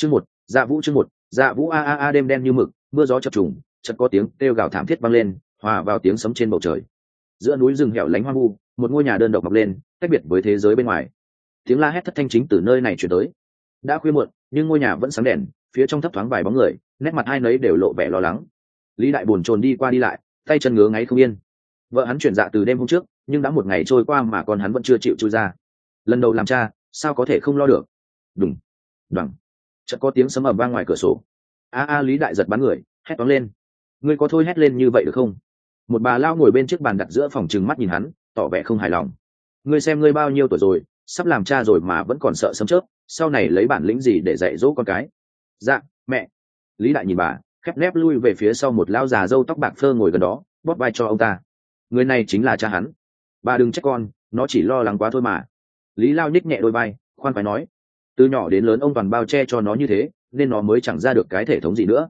chương một dạ vũ chương một dạ vũ a a a đêm đen như mực, mưa gió chập trùng, chợt có tiếng kêu gào thảm thiết vang lên, hòa vào tiếng sấm trên bầu trời. Giữa núi rừng hẻo lánh hoang vu, một ngôi nhà đơn độc mọc lên tách biệt với thế giới bên ngoài. Tiếng la hét thất thanh chính từ nơi này chuyển tới. Đã khuya muộn, nhưng ngôi nhà vẫn sáng đèn, phía trong thấp thoáng vài bóng người, nét mặt hai nấy đều lộ vẻ lo lắng. Lý đại buồn chồn đi qua đi lại, tay chân ngứa ngáy không yên. Vợ hắn chuyển dạ từ đêm hôm trước, nhưng đã một ngày trôi qua mà con hắn vẫn chưa chịu chui ra. Lần đầu làm cha, sao có thể không lo được? Đúng đoằng chợt có tiếng sấm ầm vang ngoài cửa sổ. A a lý đại giật bắn người, hét toáng lên. Ngươi có thôi hét lên như vậy được không? Một bà lao ngồi bên trước bàn đặt giữa phòng trừng mắt nhìn hắn, tỏ vẻ không hài lòng. Ngươi xem ngươi bao nhiêu tuổi rồi, sắp làm cha rồi mà vẫn còn sợ sấm chớp, sau này lấy bản lĩnh gì để dạy dỗ con cái? Dạ mẹ. Lý đại nhìn bà, khép nép lui về phía sau một lao già râu tóc bạc phơ ngồi gần đó, bóp vai cho ông ta. Người này chính là cha hắn. Bà đừng trách con, nó chỉ lo lắng quá thôi mà. Lý lao nhích nhẹ đôi vai, khoan phải nói từ nhỏ đến lớn ông toàn bao che cho nó như thế, nên nó mới chẳng ra được cái thể thống gì nữa.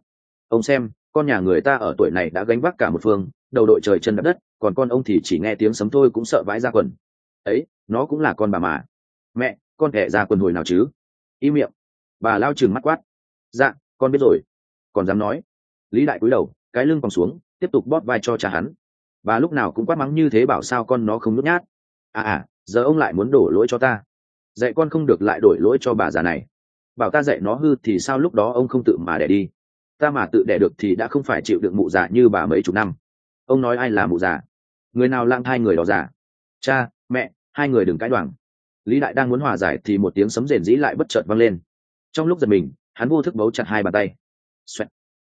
Ông xem, con nhà người ta ở tuổi này đã gánh vác cả một phương, đầu đội trời chân đất đất, còn con ông thì chỉ nghe tiếng sấm thôi cũng sợ vãi ra quần. Ấy, nó cũng là con bà mà. Mẹ, con kẻ ra quần hồi nào chứ? Im miệng. Bà lao chừng mắt quát. Dạ con biết rồi. Còn dám nói. Lý đại cúi đầu, cái lưng còn xuống, tiếp tục bóp vai cho cha hắn. Bà lúc nào cũng quát mắng như thế bảo sao con nó không nhút nhát. À à giờ ông lại muốn đổ lỗi cho ta dạy con không được lại đổi lỗi cho bà già này. Bảo ta dạy nó hư thì sao lúc đó ông không tự mà đẻ đi? Ta mà tự đẻ được thì đã không phải chịu được mụ già như bà mấy chục năm. Ông nói ai là mụ già? Người nào lang thai người đó già? Cha, mẹ, hai người đừng cãi đoàng lý đại đang muốn hòa giải thì một tiếng sấm rền dĩ lại bất chợt vang lên. Trong lúc giật mình, hắn vô thức bấu chặt hai bàn tay. Xoẹt.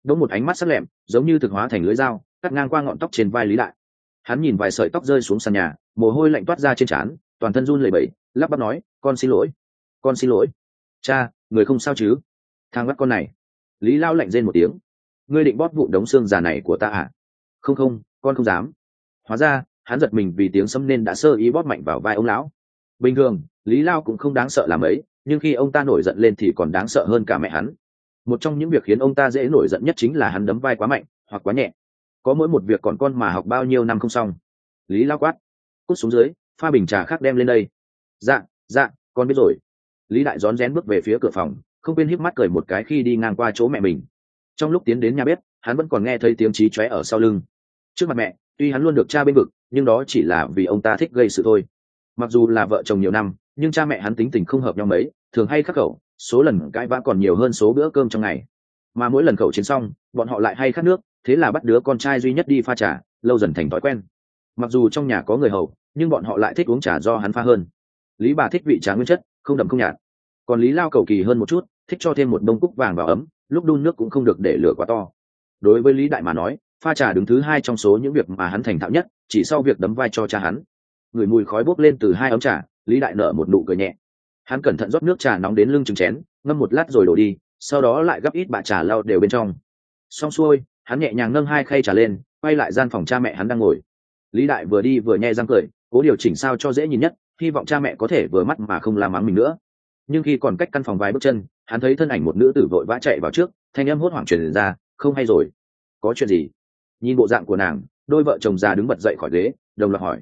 đống một ánh mắt sắc lẹm, giống như thực hóa thành lưỡi dao, cắt ngang qua ngọn tóc trên vai lý đại. Hắn nhìn vài sợi tóc rơi xuống sàn nhà, mồ hôi lạnh toát ra trên trán, toàn thân run lẩy bẩy lắp bắp nói, con xin lỗi, con xin lỗi. Cha, người không sao chứ? Thang bắt con này. Lý lao lạnh rên một tiếng. Ngươi định bóp vụ đống xương già này của ta à? Không không, con không dám. Hóa ra, hắn giật mình vì tiếng sấm nên đã sơ ý bóp mạnh vào vai ông lão. Bình thường, lý lao cũng không đáng sợ làm ấy, nhưng khi ông ta nổi giận lên thì còn đáng sợ hơn cả mẹ hắn. Một trong những việc khiến ông ta dễ nổi giận nhất chính là hắn đấm vai quá mạnh, hoặc quá nhẹ. Có mỗi một việc còn con mà học bao nhiêu năm không xong. Lý lao quát, cút xuống dưới, pha bình trà khác đem lên đây dạ dạ con biết rồi. Lý đại rón rén bước về phía cửa phòng, không quên híp mắt cười một cái khi đi ngang qua chỗ mẹ mình. Trong lúc tiến đến nhà bếp, hắn vẫn còn nghe thấy tiếng trí chóe ở sau lưng. Trước mặt mẹ, tuy hắn luôn được cha bên vực, nhưng đó chỉ là vì ông ta thích gây sự thôi. Mặc dù là vợ chồng nhiều năm, nhưng cha mẹ hắn tính tình không hợp nhau mấy, thường hay khắc khẩu, số lần cãi vã còn nhiều hơn số bữa cơm trong ngày. Mà mỗi lần khẩu chiến xong, bọn họ lại hay khát nước, thế là bắt đứa con trai duy nhất đi pha trà, lâu dần thành thói quen. Mặc dù trong nhà có người hầu, nhưng bọn họ lại thích uống trà do hắn pha hơn lý bà thích vị trà nguyên chất, không đậm không nhạt. Còn lý lao cầu kỳ hơn một chút, thích cho thêm một bông cúc vàng vào ấm, lúc đun nước cũng không được để lửa quá to. Đối với lý đại mà nói, pha trà đứng thứ hai trong số những việc mà hắn thành thạo nhất, chỉ sau việc đấm vai cho cha hắn. Người mùi khói bốc lên từ hai ấm trà, lý đại nở một nụ cười nhẹ. Hắn cẩn thận rót nước trà nóng đến lưng chừng chén, ngâm một lát rồi đổ đi, sau đó lại gấp ít bạ trà lau đều bên trong. Xong xuôi, hắn nhẹ nhàng nâng hai khay trà lên, quay lại gian phòng cha mẹ hắn đang ngồi. Lý đại vừa đi vừa nhẹ răng cười, cố điều chỉnh sao cho dễ nhìn nhất hy vọng cha mẹ có thể vừa mắt mà không làm mắng mình nữa. Nhưng khi còn cách căn phòng vài bước chân, hắn thấy thân ảnh một nữ tử vội vã chạy vào trước, thanh âm hốt hoảng truyền ra, không hay rồi. Có chuyện gì? Nhìn bộ dạng của nàng, đôi vợ chồng già đứng bật dậy khỏi ghế, đồng loạt hỏi.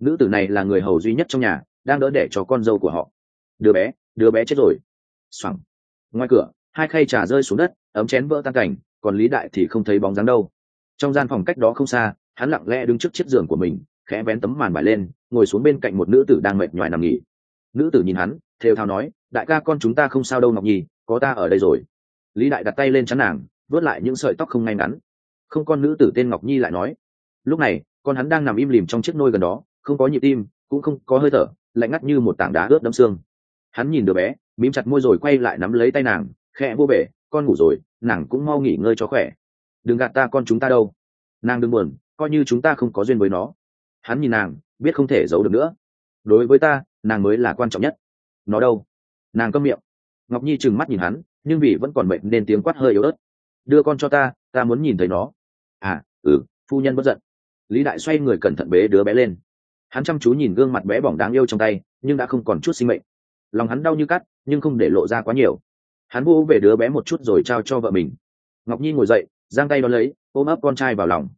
Nữ tử này là người hầu duy nhất trong nhà, đang đỡ đẻ cho con dâu của họ. Đứa bé đứa bé chết rồi. Xoẳng ngoài cửa, hai khay trà rơi xuống đất, ấm chén vỡ tan cảnh, còn lý đại thì không thấy bóng dáng đâu. Trong gian phòng cách đó không xa, hắn lặng lẽ đứng trước chiếc giường của mình, khẽ vén tấm màn bài lên ngồi xuống bên cạnh một nữ tử đang mệt nhoài nằm nghỉ. Nữ tử nhìn hắn, thều thào nói, đại ca con chúng ta không sao đâu ngọc nhi, có ta ở đây rồi. Lý đại đặt tay lên chắn nàng, vớt lại những sợi tóc không ngay ngắn. Không con nữ tử tên ngọc nhi lại nói, lúc này, con hắn đang nằm im lìm trong chiếc nôi gần đó, không có nhịp tim, cũng không có hơi thở, lạnh ngắt như một tảng đá ướt đẫm xương. Hắn nhìn đứa bé, mím chặt môi rồi quay lại nắm lấy tay nàng, khẽ vô bể, con ngủ rồi, nàng cũng mau nghỉ ngơi cho khỏe. Đừng gạt ta con chúng ta đâu. Nàng đừng buồn, coi như chúng ta không có duyên với nó hắn nhìn nàng, biết không thể giấu được nữa. Đối với ta, nàng mới là quan trọng nhất. Nó đâu? Nàng câm miệng. Ngọc nhi trừng mắt nhìn hắn, nhưng vì vẫn còn bệnh nên tiếng quát hơi yếu ớt. Đưa con cho ta ta muốn nhìn thấy nó. À ừ phu nhân bất giận. Lý đại xoay người cẩn thận bế đứa bé lên. Hắn chăm chú nhìn gương mặt bé bỏng đáng yêu trong tay, nhưng đã không còn chút sinh mệnh. Lòng hắn đau như cắt, nhưng không để lộ ra quá nhiều. Hắn vô về đứa bé một chút rồi trao cho vợ mình. Ngọc nhi ngồi dậy, giang tay đ ó lấy, ôm ấp con trai vào lòng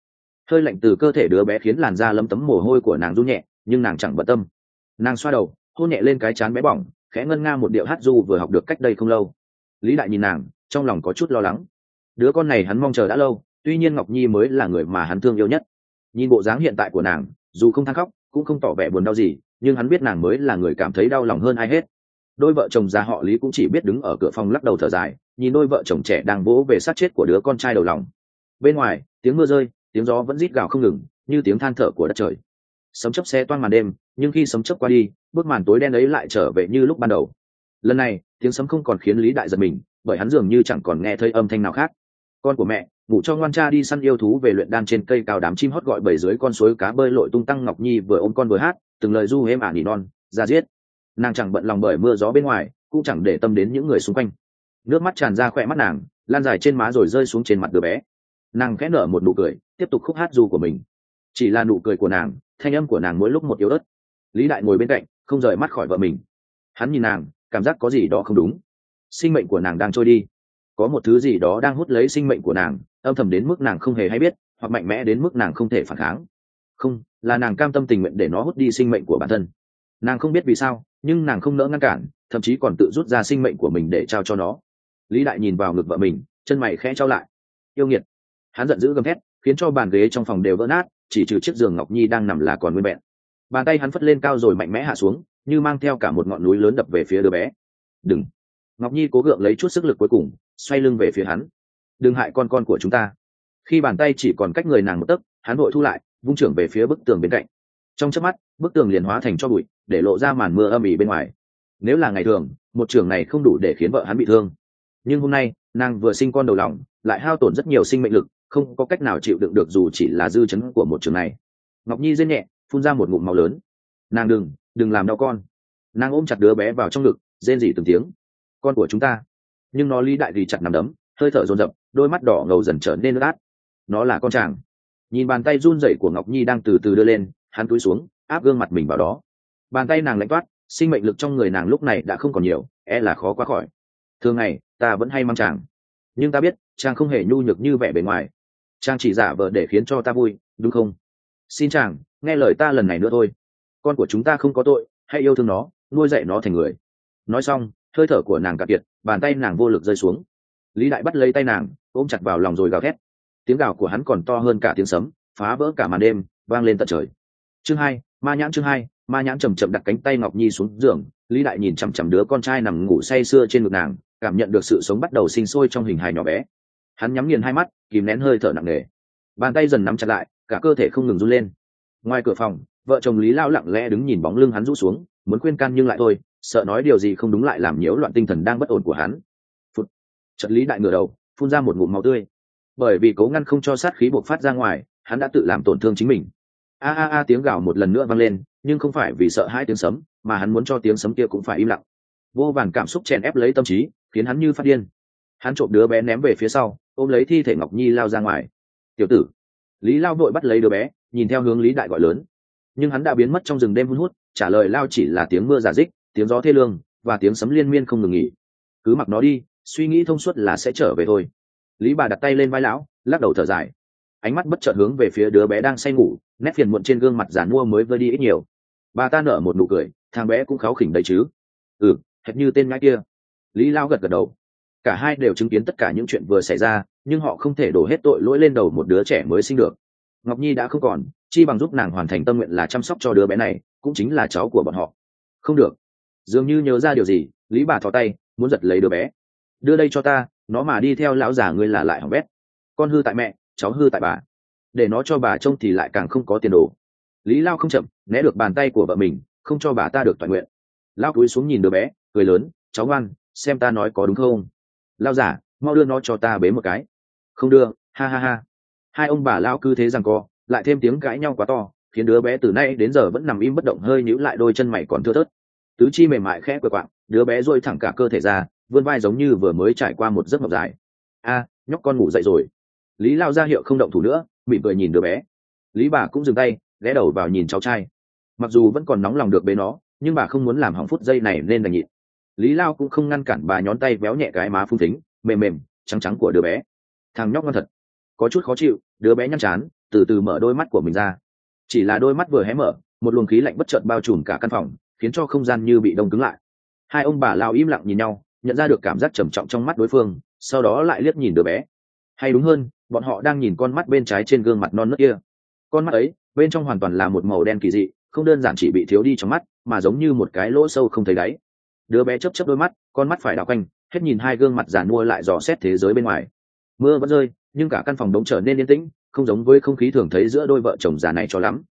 hơi lạnh từ cơ thể đứa bé khiến làn da lấm tấm mồ hôi của nàng run nhẹ, nhưng nàng chẳng bận tâm. Nàng xoa đầu, hôn nhẹ lên cái chán bé bỏng, khẽ ngân nga một điệu hát du vừa học được cách đây không lâu. Lý đại nhìn nàng, trong lòng có chút lo lắng. Đứa con này hắn mong chờ đã lâu, tuy nhiên ngọc nhi mới là người mà hắn thương yêu nhất. Nhìn bộ dáng hiện tại của nàng, dù không than khóc, cũng không tỏ vẻ buồn đau gì, nhưng hắn biết nàng mới là người cảm thấy đau lòng hơn ai hết. Đôi vợ chồng già họ lý cũng chỉ biết đứng ở cửa phòng lắc đầu thở dài, nhìn đôi vợ chồng trẻ đang vỗ về sát chết của đứa con trai đầu lòng. Bên ngoài, tiếng mưa rơi tiếng gió vẫn rít gào không ngừng, như tiếng than thở của đất trời. Sấm chấp xe toan màn đêm, nhưng khi sấm chấp qua đi, bức màn tối đen ấy lại trở về như lúc ban đầu. Lần này, tiếng sấm không còn khiến lý đại giật mình, bởi hắn dường như chẳng còn nghe thấy âm thanh nào khác. Con của mẹ, ngủ cho ngoan cha đi săn yêu thú về luyện đan trên cây cao đám chim hót gọi bầy dưới con suối cá bơi lội tung tăng ngọc nhi vừa ôm con vừa hát, từng lời du êm ả nỉ non, ra giết. Nàng chẳng bận lòng bởi mưa gió bên ngoài, cũng chẳng để tâm đến những người xung quanh. Nước mắt tràn ra khỏe mắt nàng, lan dài trên má rồi rơi xuống trên mặt đứa bé nàng khẽ nở một nụ cười, tiếp tục khúc hát du của mình. Chỉ là nụ cười của nàng, thanh âm của nàng mỗi lúc một yếu ớt. Lý đại ngồi bên cạnh, không rời mắt khỏi vợ mình. Hắn nhìn nàng, cảm giác có gì đó không đúng. Sinh mệnh của nàng đang trôi đi. Có một thứ gì đó đang hút lấy sinh mệnh của nàng, âm thầm đến mức nàng không hề hay biết, hoặc mạnh mẽ đến mức nàng không thể phản kháng. Không, là nàng cam tâm tình nguyện để nó hút đi sinh mệnh của bản thân. Nàng không biết vì sao, nhưng nàng không nỡ ngăn cản, thậm chí còn tự rút ra sinh mệnh của mình để trao cho nó. Lý đại nhìn vào ngực vợ mình, chân mày khẽ trao lại. Yêu nghiệt hắn giận dữ gầm thét, khiến cho bàn ghế trong phòng đều vỡ nát, chỉ trừ chiếc giường ngọc nhi đang nằm là còn nguyên vẹn. Bàn tay hắn phất lên cao rồi mạnh mẽ hạ xuống, như mang theo cả một ngọn núi lớn đập về phía đứa bé. Đừng. Ngọc nhi cố gượng lấy chút sức lực cuối cùng, xoay lưng về phía hắn. Đừng hại con con của chúng ta. Khi bàn tay chỉ còn cách người nàng một tấc, hắn vội thu lại, vung trưởng về phía bức tường bên cạnh. Trong chớp mắt, bức tường liền hóa thành cho bụi, để lộ ra màn mưa âm ỉ bên ngoài. Nếu là ngày thường, một trường này không đủ để khiến vợ hắn bị thương. Nhưng hôm nay, nàng vừa sinh con đầu lòng, lại hao tổn rất nhiều sinh mệnh lực không có cách nào chịu đựng được dù chỉ là dư chấn của một trường này. Ngọc nhi dên nhẹ, phun ra một ngụm màu lớn. Nàng đừng đừng làm đau con. Nàng ôm chặt đứa bé vào trong ngực, rên rỉ từng tiếng. Con của chúng ta. Nhưng nó lý đại vì chặt nằm đấm, hơi thở dồn dập, đôi mắt đỏ ngầu dần trở nên lát nó là con chàng. Nhìn bàn tay run rẩy của ngọc nhi đang từ từ đưa lên, hắn cúi xuống, áp gương mặt mình vào đó. Bàn tay nàng lạnh toát, sinh mệnh lực trong người nàng lúc này đã không còn nhiều e là khó quá khỏi. Thường ngày, ta vẫn hay mang chàng. Nhưng ta biết, chàng không hề nhu nhược như vẻ bề ngoài chàng chỉ giả vờ để khiến cho ta vui, đúng không? Xin chàng, nghe lời ta lần này nữa thôi. Con của chúng ta không có tội, hãy yêu thương nó, nuôi dạy nó thành người. Nói xong, hơi thở của nàng cạn kiệt, bàn tay nàng vô lực rơi xuống. Lý đại bắt lấy tay nàng, ôm chặt vào lòng rồi gào thét. Tiếng gào của hắn còn to hơn cả tiếng sấm, phá vỡ cả màn đêm, vang lên tận trời. Chương hai, ma nhãn chương hai, ma nhãn chầm chậm đặt cánh tay ngọc nhi xuống giường. Lý đại nhìn chằm chằm đứa con trai nằm ngủ say sưa trên ngực nàng, cảm nhận được sự sống bắt đầu sinh sôi trong hình hài nhỏ bé hắn nhắm nghiền hai mắt, kìm nén hơi thở nặng nề. Bàn tay dần nắm chặt lại, cả cơ thể không ngừng run lên. Ngoài cửa phòng, vợ chồng lý lao lặng lẽ đứng nhìn bóng lưng hắn rũ xuống, muốn khuyên can nhưng lại thôi, sợ nói điều gì không đúng lại làm nhiễu loạn tinh thần đang bất ổn của hắn. Phút trận lý đại ngửa đầu, phun ra một ngụm máu tươi. Bởi vì cố ngăn không cho sát khí buộc phát ra ngoài, hắn đã tự làm tổn thương chính mình. A a a, tiếng gào một lần nữa vang lên, nhưng không phải vì sợ hai tiếng sấm, mà hắn muốn cho tiếng sấm kia cũng phải im lặng. Vô vàn cảm xúc chèn ép lấy tâm trí, khiến hắn như phát điên. Hắn trộm đứa bé ném về phía sau ôm lấy thi thể ngọc nhi lao ra ngoài. Tiểu tử. Lý lao vội bắt lấy đứa bé, nhìn theo hướng lý đại gọi lớn. Nhưng hắn đã biến mất trong rừng đêm hun hút, trả lời lao chỉ là tiếng mưa giả dích, tiếng gió thê lương, và tiếng sấm liên miên không ngừng nghỉ. Cứ mặc nó đi, suy nghĩ thông suốt là sẽ trở về thôi. Lý bà đặt tay lên vai lão, lắc đầu thở dài. Ánh mắt bất chợt hướng về phía đứa bé đang say ngủ, nét phiền muộn trên gương mặt giàn mua mới vơi đi ít nhiều. Bà ta nở một nụ cười, thằng bé cũng kháu khỉnh đấy chứ. Ừ hệt như tên ngãi kia. Lý lao gật gật đầu cả hai đều chứng kiến tất cả những chuyện vừa xảy ra, nhưng họ không thể đổ hết tội lỗi lên đầu một đứa trẻ mới sinh được. Ngọc nhi đã không còn, chi bằng giúp nàng hoàn thành tâm nguyện là chăm sóc cho đứa bé này, cũng chính là cháu của bọn họ. Không được. Dường như nhớ ra điều gì, lý bà thò tay, muốn giật lấy đứa bé. Đưa đây cho ta, nó mà đi theo lão già ngươi là lại hỏng bét. Con hư tại mẹ, cháu hư tại bà. Để nó cho bà trông thì lại càng không có tiền đồ. Lý lao không chậm, né được bàn tay của vợ mình, không cho bà ta được toàn nguyện. Lao cúi xuống nhìn đứa bé, cười lớn, cháu ngoan, xem ta nói có đúng không? Lao giả, mau đưa nó cho ta bế một cái. Không đưa, ha ha ha. Hai ông bà lao cứ thế rằng co, lại thêm tiếng cãi nhau quá to, khiến đứa bé từ nay đến giờ vẫn nằm im bất động hơi nhíu lại đôi chân mày còn thưa thớt. Tứ chi mềm mại khẽ quẹo quạng, đứa bé dôi thẳng cả cơ thể ra, vươn vai giống như vừa mới trải qua một giấc mộng dài. A, nhóc con ngủ dậy rồi. Lý lao ra hiệu không động thủ nữa, mỉm cười nhìn đứa bé. Lý bà cũng dừng tay, ghé đầu vào nhìn cháu trai. Mặc dù vẫn còn nóng lòng được bế nó, nhưng bà không muốn làm hỏng phút giây này nên đành nhịn lý lao cũng không ngăn cản bà nhón tay véo nhẹ cái má phung thính mềm mềm, trắng trắng của đứa bé. Thằng nhóc ngon thật. Có chút khó chịu, đứa bé nhăn chán, từ từ mở đôi mắt của mình ra. Chỉ là đôi mắt vừa hé mở, một luồng khí lạnh bất chợt bao trùm cả căn phòng, khiến cho không gian như bị đông cứng lại. Hai ông bà lao im lặng nhìn nhau, nhận ra được cảm giác trầm trọng trong mắt đối phương, sau đó lại liếc nhìn đứa bé. Hay đúng hơn, bọn họ đang nhìn con mắt bên trái trên gương mặt non nớt kia. Con mắt ấy, bên trong hoàn toàn là một màu đen kỳ dị, không đơn giản chỉ bị thiếu đi trong mắt, mà giống như một cái lỗ sâu không thấy đáy đứa bé chấp chấp đôi mắt, con mắt phải đảo quanh, hết nhìn hai gương mặt giàn mua lại dò xét thế giới bên ngoài. Mưa vẫn rơi, nhưng cả căn phòng đống trở nên yên tĩnh, không giống với không khí thường thấy giữa đôi vợ chồng già này cho lắm.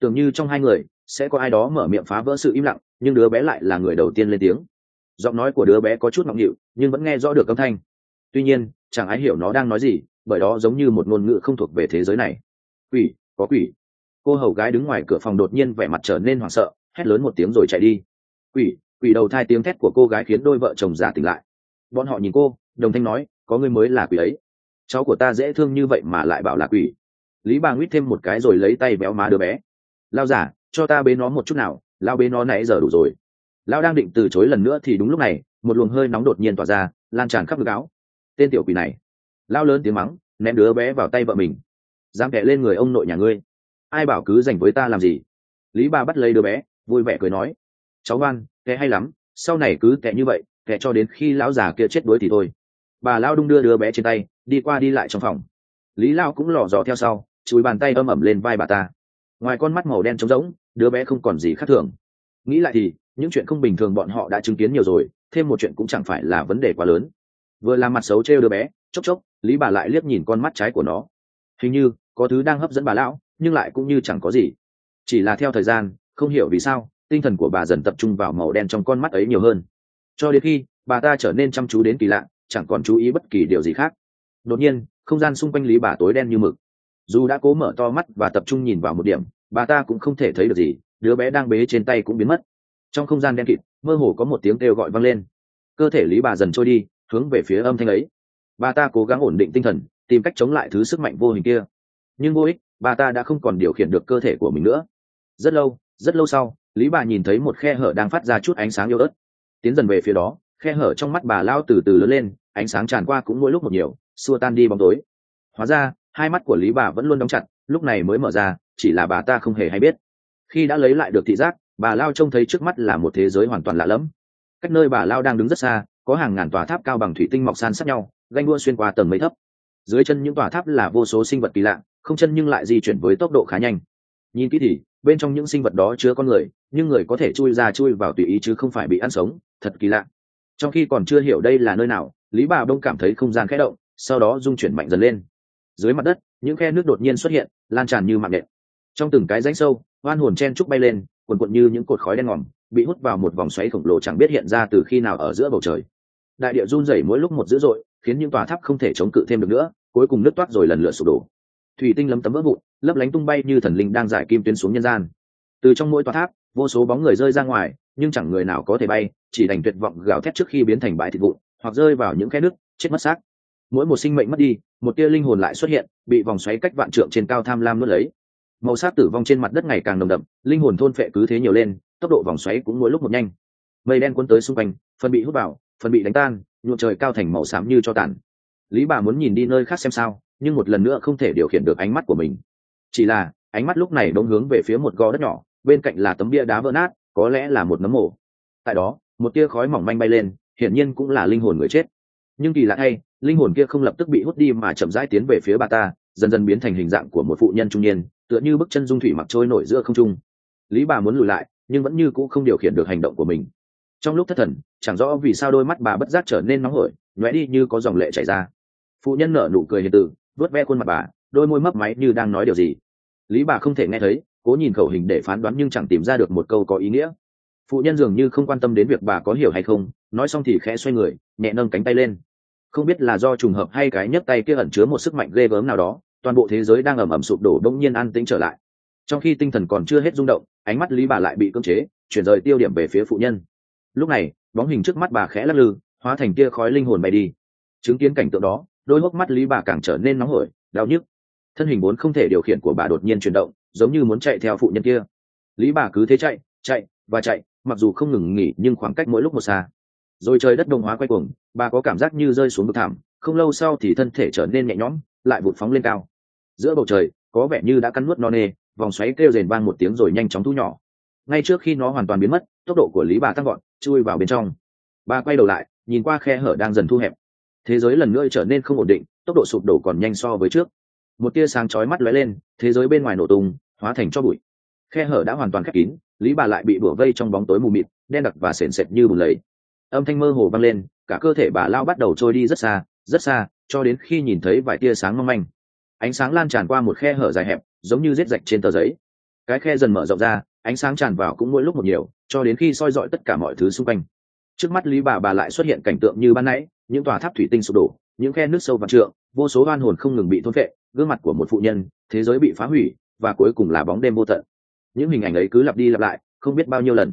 Tưởng như trong hai người, sẽ có ai đó mở miệng phá vỡ sự im lặng, nhưng đứa bé lại là người đầu tiên lên tiếng. Giọng nói của đứa bé có chút ngọng nghịu, nhưng vẫn nghe rõ được âm thanh. Tuy nhiên, chẳng ai hiểu nó đang nói gì, bởi đó giống như một ngôn ngữ không thuộc về thế giới này. Quỷ, có quỷ. Cô hầu gái đứng ngoài cửa phòng đột nhiên vẻ mặt trở nên hoảng sợ, hét lớn một tiếng rồi chạy đi. Quỷ quỷ đầu thai tiếng thét của cô gái khiến đôi vợ chồng già tỉnh lại. Bọn họ nhìn cô, đồng thanh nói, có người mới là quỷ ấy. Cháu của ta dễ thương như vậy mà lại bảo là quỷ. Lý bà nguyết thêm một cái rồi lấy tay béo má đứa bé. Lao giả cho ta bế nó một chút nào, lao bế nó nãy giờ đủ rồi. Lao đang định từ chối lần nữa thì đúng lúc này, một luồng hơi nóng đột nhiên tỏa ra, lan tràn khắp ngực áo. Tên tiểu quỷ này. Lao lớn tiếng mắng, ném đứa bé vào tay vợ mình. Dám kẻ lên người ông nội nhà ngươi. Ai bảo cứ dành với ta làm gì? Lý ba bắt lấy đứa bé, vui vẻ cười nói, cháu ngoan kẻ hay lắm, sau này cứ kẻ như vậy, kẻ cho đến khi lão già kia chết đuối thì thôi. Bà lao đung đưa đứa bé trên tay, đi qua đi lại trong phòng. Lý lao cũng lò dò theo sau, chùi bàn tay âm ẩm lên vai bà ta. Ngoài con mắt màu đen trống rỗng, đứa bé không còn gì khác thường. Nghĩ lại thì, những chuyện không bình thường bọn họ đã chứng kiến nhiều rồi, thêm một chuyện cũng chẳng phải là vấn đề quá lớn. Vừa làm mặt xấu trêu đứa bé, chốc chốc, lý bà lại liếc nhìn con mắt trái của nó. Hình như, có thứ đang hấp dẫn bà lão, nhưng lại cũng như chẳng có gì. Chỉ là theo thời gian, không hiểu vì sao tinh thần của bà dần tập trung vào màu đen trong con mắt ấy nhiều hơn. Cho đến khi, bà ta trở nên chăm chú đến kỳ lạ, chẳng còn chú ý bất kỳ điều gì khác. Đột nhiên, không gian xung quanh lý bà tối đen như mực. Dù đã cố mở to mắt và tập trung nhìn vào một điểm, bà ta cũng không thể thấy được gì, đứa bé đang bế trên tay cũng biến mất. Trong không gian đen kịt, mơ hồ có một tiếng kêu gọi vang lên. Cơ thể lý bà dần trôi đi, hướng về phía âm thanh ấy. Bà ta cố gắng ổn định tinh thần, tìm cách chống lại thứ sức mạnh vô hình kia. Nhưng vô ích, bà ta đã không còn điều khiển được cơ thể của mình nữa. Rất lâu rất lâu sau lý bà nhìn thấy một khe hở đang phát ra chút ánh sáng yếu ớt. Tiến dần về phía đó, khe hở trong mắt bà lao từ từ lớn lên, ánh sáng tràn qua cũng mỗi lúc một nhiều, xua tan đi bóng tối. Hóa ra, hai mắt của lý bà vẫn luôn đóng chặt, lúc này mới mở ra, chỉ là bà ta không hề hay biết. Khi đã lấy lại được thị giác, bà lao trông thấy trước mắt là một thế giới hoàn toàn lạ lẫm. Cách nơi bà lao đang đứng rất xa, có hàng ngàn tòa tháp cao bằng thủy tinh mọc san sát nhau, ganh đua xuyên qua tầng mấy thấp. Dưới chân những tòa tháp là vô số sinh vật kỳ lạ, không chân nhưng lại di chuyển với tốc độ khá nhanh. Nhìn kỹ thì bên trong những sinh vật đó chứa con người, nhưng người có thể chui ra chui vào tùy ý chứ không phải bị ăn sống, thật kỳ lạ. Trong khi còn chưa hiểu đây là nơi nào, lý bà đông cảm thấy không gian khẽ động, sau đó dung chuyển mạnh dần lên. Dưới mặt đất, những khe nước đột nhiên xuất hiện, lan tràn như mạng nện trong từng cái rãnh sâu hoan hồn chen trúc bay lên, cuồn cuộn như những cột khói đen ngòm, bị hút vào một vòng xoáy khổng lồ chẳng biết hiện ra từ khi nào ở giữa bầu trời. Đại địa run rẩy mỗi lúc một dữ dội, khiến những tòa tháp không thể chống cự thêm được nữa, cuối cùng nứt toát rồi lần lượt sụp đổ thủy tinh lấm tấm vỡ vụn, lấp lánh tung bay như thần linh đang giải kim tuyến xuống nhân gian. Từ trong mỗi tòa tháp, vô số bóng người rơi ra ngoài, nhưng chẳng người nào có thể bay, chỉ đành tuyệt vọng gào thét trước khi biến thành bãi thịt vụn, hoặc rơi vào những khe nước, chết mất xác. Mỗi một sinh mệnh mất đi, một tia linh hồn lại xuất hiện, bị vòng xoáy cách vạn trượng trên cao tham lam nuốt lấy. Màu sắc tử vong trên mặt đất ngày càng nồng đậm, linh hồn thôn phệ cứ thế nhiều lên, tốc độ vòng xoáy cũng mỗi lúc một nhanh. Mây đen cuốn tới xung quanh phần bị hút vào phần bị đánh tan, nhuộm trời cao thành màu xám như cho tàn. Lý bà muốn nhìn đi nơi khác xem sao nhưng một lần nữa không thể điều khiển được ánh mắt của mình. Chỉ là, ánh mắt lúc này bỗng hướng về phía một gò đất nhỏ, bên cạnh là tấm bia đá vỡ nát, có lẽ là một nấm mồ. Tại đó, một tia khói mỏng manh bay lên, hiển nhiên cũng là linh hồn người chết. Nhưng kỳ lạ thay linh hồn kia không lập tức bị hút đi mà chậm rãi tiến về phía bà ta, dần dần biến thành hình dạng của một phụ nhân trung niên, tựa như bức chân dung thủy mặc trôi nổi giữa không trung. Lý bà muốn lùi lại, nhưng vẫn như cũ không điều khiển được hành động của mình. Trong lúc thất thần, chẳng rõ vì sao đôi mắt bà bất giác trở nên nóng hổi lóe đi như có dòng lệ chảy ra. Phụ nhân nở nụ cười hiền từ vớt ve khuôn mặt bà, đôi môi mấp máy như đang nói điều gì. Lý bà không thể nghe thấy, cố nhìn khẩu hình để phán đoán nhưng chẳng tìm ra được một câu có ý nghĩa. Phụ nhân dường như không quan tâm đến việc bà có hiểu hay không, nói xong thì khẽ xoay người, nhẹ nâng cánh tay lên. Không biết là do trùng hợp hay cái nhấc tay kia ẩn chứa một sức mạnh ghê gớm nào đó, toàn bộ thế giới đang ầm ầm sụp đổ đông nhiên an tĩnh trở lại. Trong khi tinh thần còn chưa hết rung động, ánh mắt lý bà lại bị cưỡng chế, chuyển rời tiêu điểm về phía phụ nhân. Lúc này, bóng hình trước mắt bà khẽ lắc lư, hóa thành tia khói linh hồn bay đi. Chứng kiến cảnh tượng đó đôi hốc mắt lý bà càng trở nên nóng hổi, đau nhức. Thân hình vốn không thể điều khiển của bà đột nhiên chuyển động, giống như muốn chạy theo phụ nhân kia. Lý bà cứ thế chạy chạy và chạy, mặc dù không ngừng nghỉ nhưng khoảng cách mỗi lúc một xa. Rồi trời đất đông hóa quay cuồng, bà có cảm giác như rơi xuống vực thảm không lâu sau thì thân thể trở nên nhẹ nhõm, lại vụt phóng lên cao. Giữa bầu trời, có vẻ như đã cắn nuốt no nê, vòng xoáy kêu rền vang một tiếng rồi nhanh chóng thu nhỏ. Ngay trước khi nó hoàn toàn biến mất, tốc độ của lý bà tăng gọn chui vào bên trong. Bà quay đầu lại, nhìn qua khe hở đang dần thu hẹp thế giới lần nữa trở nên không ổn định, tốc độ sụp đổ còn nhanh so với trước. Một tia sáng chói mắt lóe lên, thế giới bên ngoài nổ tung, hóa thành cho bụi. Khe hở đã hoàn toàn khép kín, lý bà lại bị bủa vây trong bóng tối mù mịt, đen đặc và sền sệt như bùn lầy. Âm thanh mơ hồ vang lên, cả cơ thể bà lao bắt đầu trôi đi rất xa rất xa, cho đến khi nhìn thấy vài tia sáng mong manh. Ánh sáng lan tràn qua một khe hở dài hẹp, giống như rết rạch trên tờ giấy. Cái khe dần mở rộng ra, ánh sáng tràn vào cũng mỗi lúc một nhiều, cho đến khi soi dọi tất cả mọi thứ xung quanh trước mắt lý bà bà lại xuất hiện cảnh tượng như ban nãy, những tòa tháp thủy tinh sụp đổ, những khe nước sâu và trượng, vô số oan hồn không ngừng bị thôn vệ gương mặt của một phụ nhân, thế giới bị phá hủy, và cuối cùng là bóng đêm vô tận. Những hình ảnh ấy cứ lặp đi lặp lại, không biết bao nhiêu lần.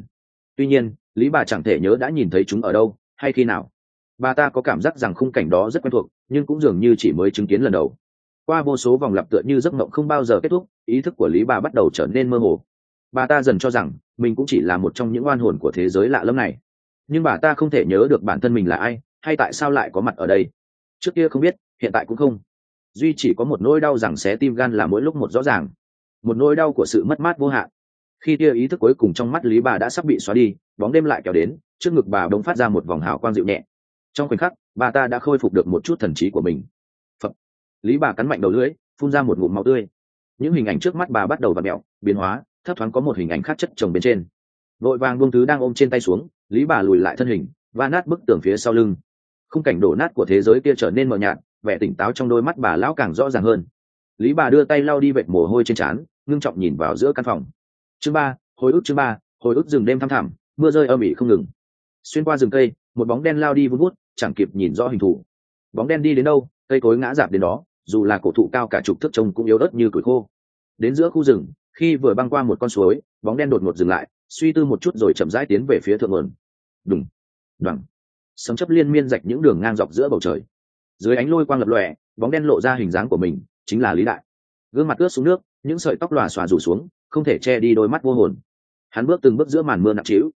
Tuy nhiên, lý bà chẳng thể nhớ đã nhìn thấy chúng ở đâu, hay khi nào. Bà ta có cảm giác rằng khung cảnh đó rất quen thuộc, nhưng cũng dường như chỉ mới chứng kiến lần đầu. Qua vô số vòng lặp tựa như giấc mộng không bao giờ kết thúc, ý thức của lý bà bắt đầu trở nên mơ hồ. Bà ta dần cho rằng, mình cũng chỉ là một trong những oan hồn của thế giới lạ lẫm này nhưng bà ta không thể nhớ được bản thân mình là ai, hay tại sao lại có mặt ở đây? Trước kia không biết, hiện tại cũng không. Duy chỉ có một nỗi đau rằng xé tim gan là mỗi lúc một rõ ràng. Một nỗi đau của sự mất mát vô hạn. Khi tia ý thức cuối cùng trong mắt lý bà đã sắp bị xóa đi, bóng đêm lại kéo đến, trước ngực bà bỗng phát ra một vòng hào quang dịu nhẹ. Trong khoảnh khắc, bà ta đã khôi phục được một chút thần trí của mình. Phật. lý bà cắn mạnh đầu lưỡi, phun ra một ngụm máu tươi. Những hình ảnh trước mắt bà bắt đầu v ặ mẹo biến hóa, thấp thoáng có một hình ảnh khác chất chồng bên trên. Vội vàng buông thứ đang ôm trên tay xuống lý bà lùi lại thân hình, va nát bức tường phía sau lưng. Khung cảnh đổ nát của thế giới kia trở nên mờ nhạt, vẻ tỉnh táo trong đôi mắt bà lão càng rõ ràng hơn. Lý bà đưa tay lau đi vệt mồ hôi trên trán, ngưng trọng nhìn vào giữa căn phòng. Chương ba, hồi ức chương ba, hồi ức rừng đêm thăm thẳm, mưa rơi âm ỉ không ngừng. Xuyên qua rừng cây, một bóng đen lao đi vun vút, chẳng kịp nhìn rõ hình thù. Bóng đen đi đến đâu, cây cối ngã dạp đến đó, dù là cổ thụ cao cả chục thước trông cũng yếu ớt như củi khô. Đến giữa khu rừng, khi vừa băng qua một con suối, bóng đen đột ngột dừng lại suy tư một chút rồi chậm rãi tiến về phía thượng nguồn. Đùng, đoằng. Sấm chấp liên miên rạch những đường ngang dọc giữa bầu trời. Dưới ánh lôi quang lập lòe, bóng đen lộ ra hình dáng của mình, chính là lý đại. Gương mặt ướt xuống nước, những sợi tóc lòa xòa rủ xuống, không thể che đi đôi mắt vô hồn. Hắn bước từng bước giữa màn mưa nặng trĩu.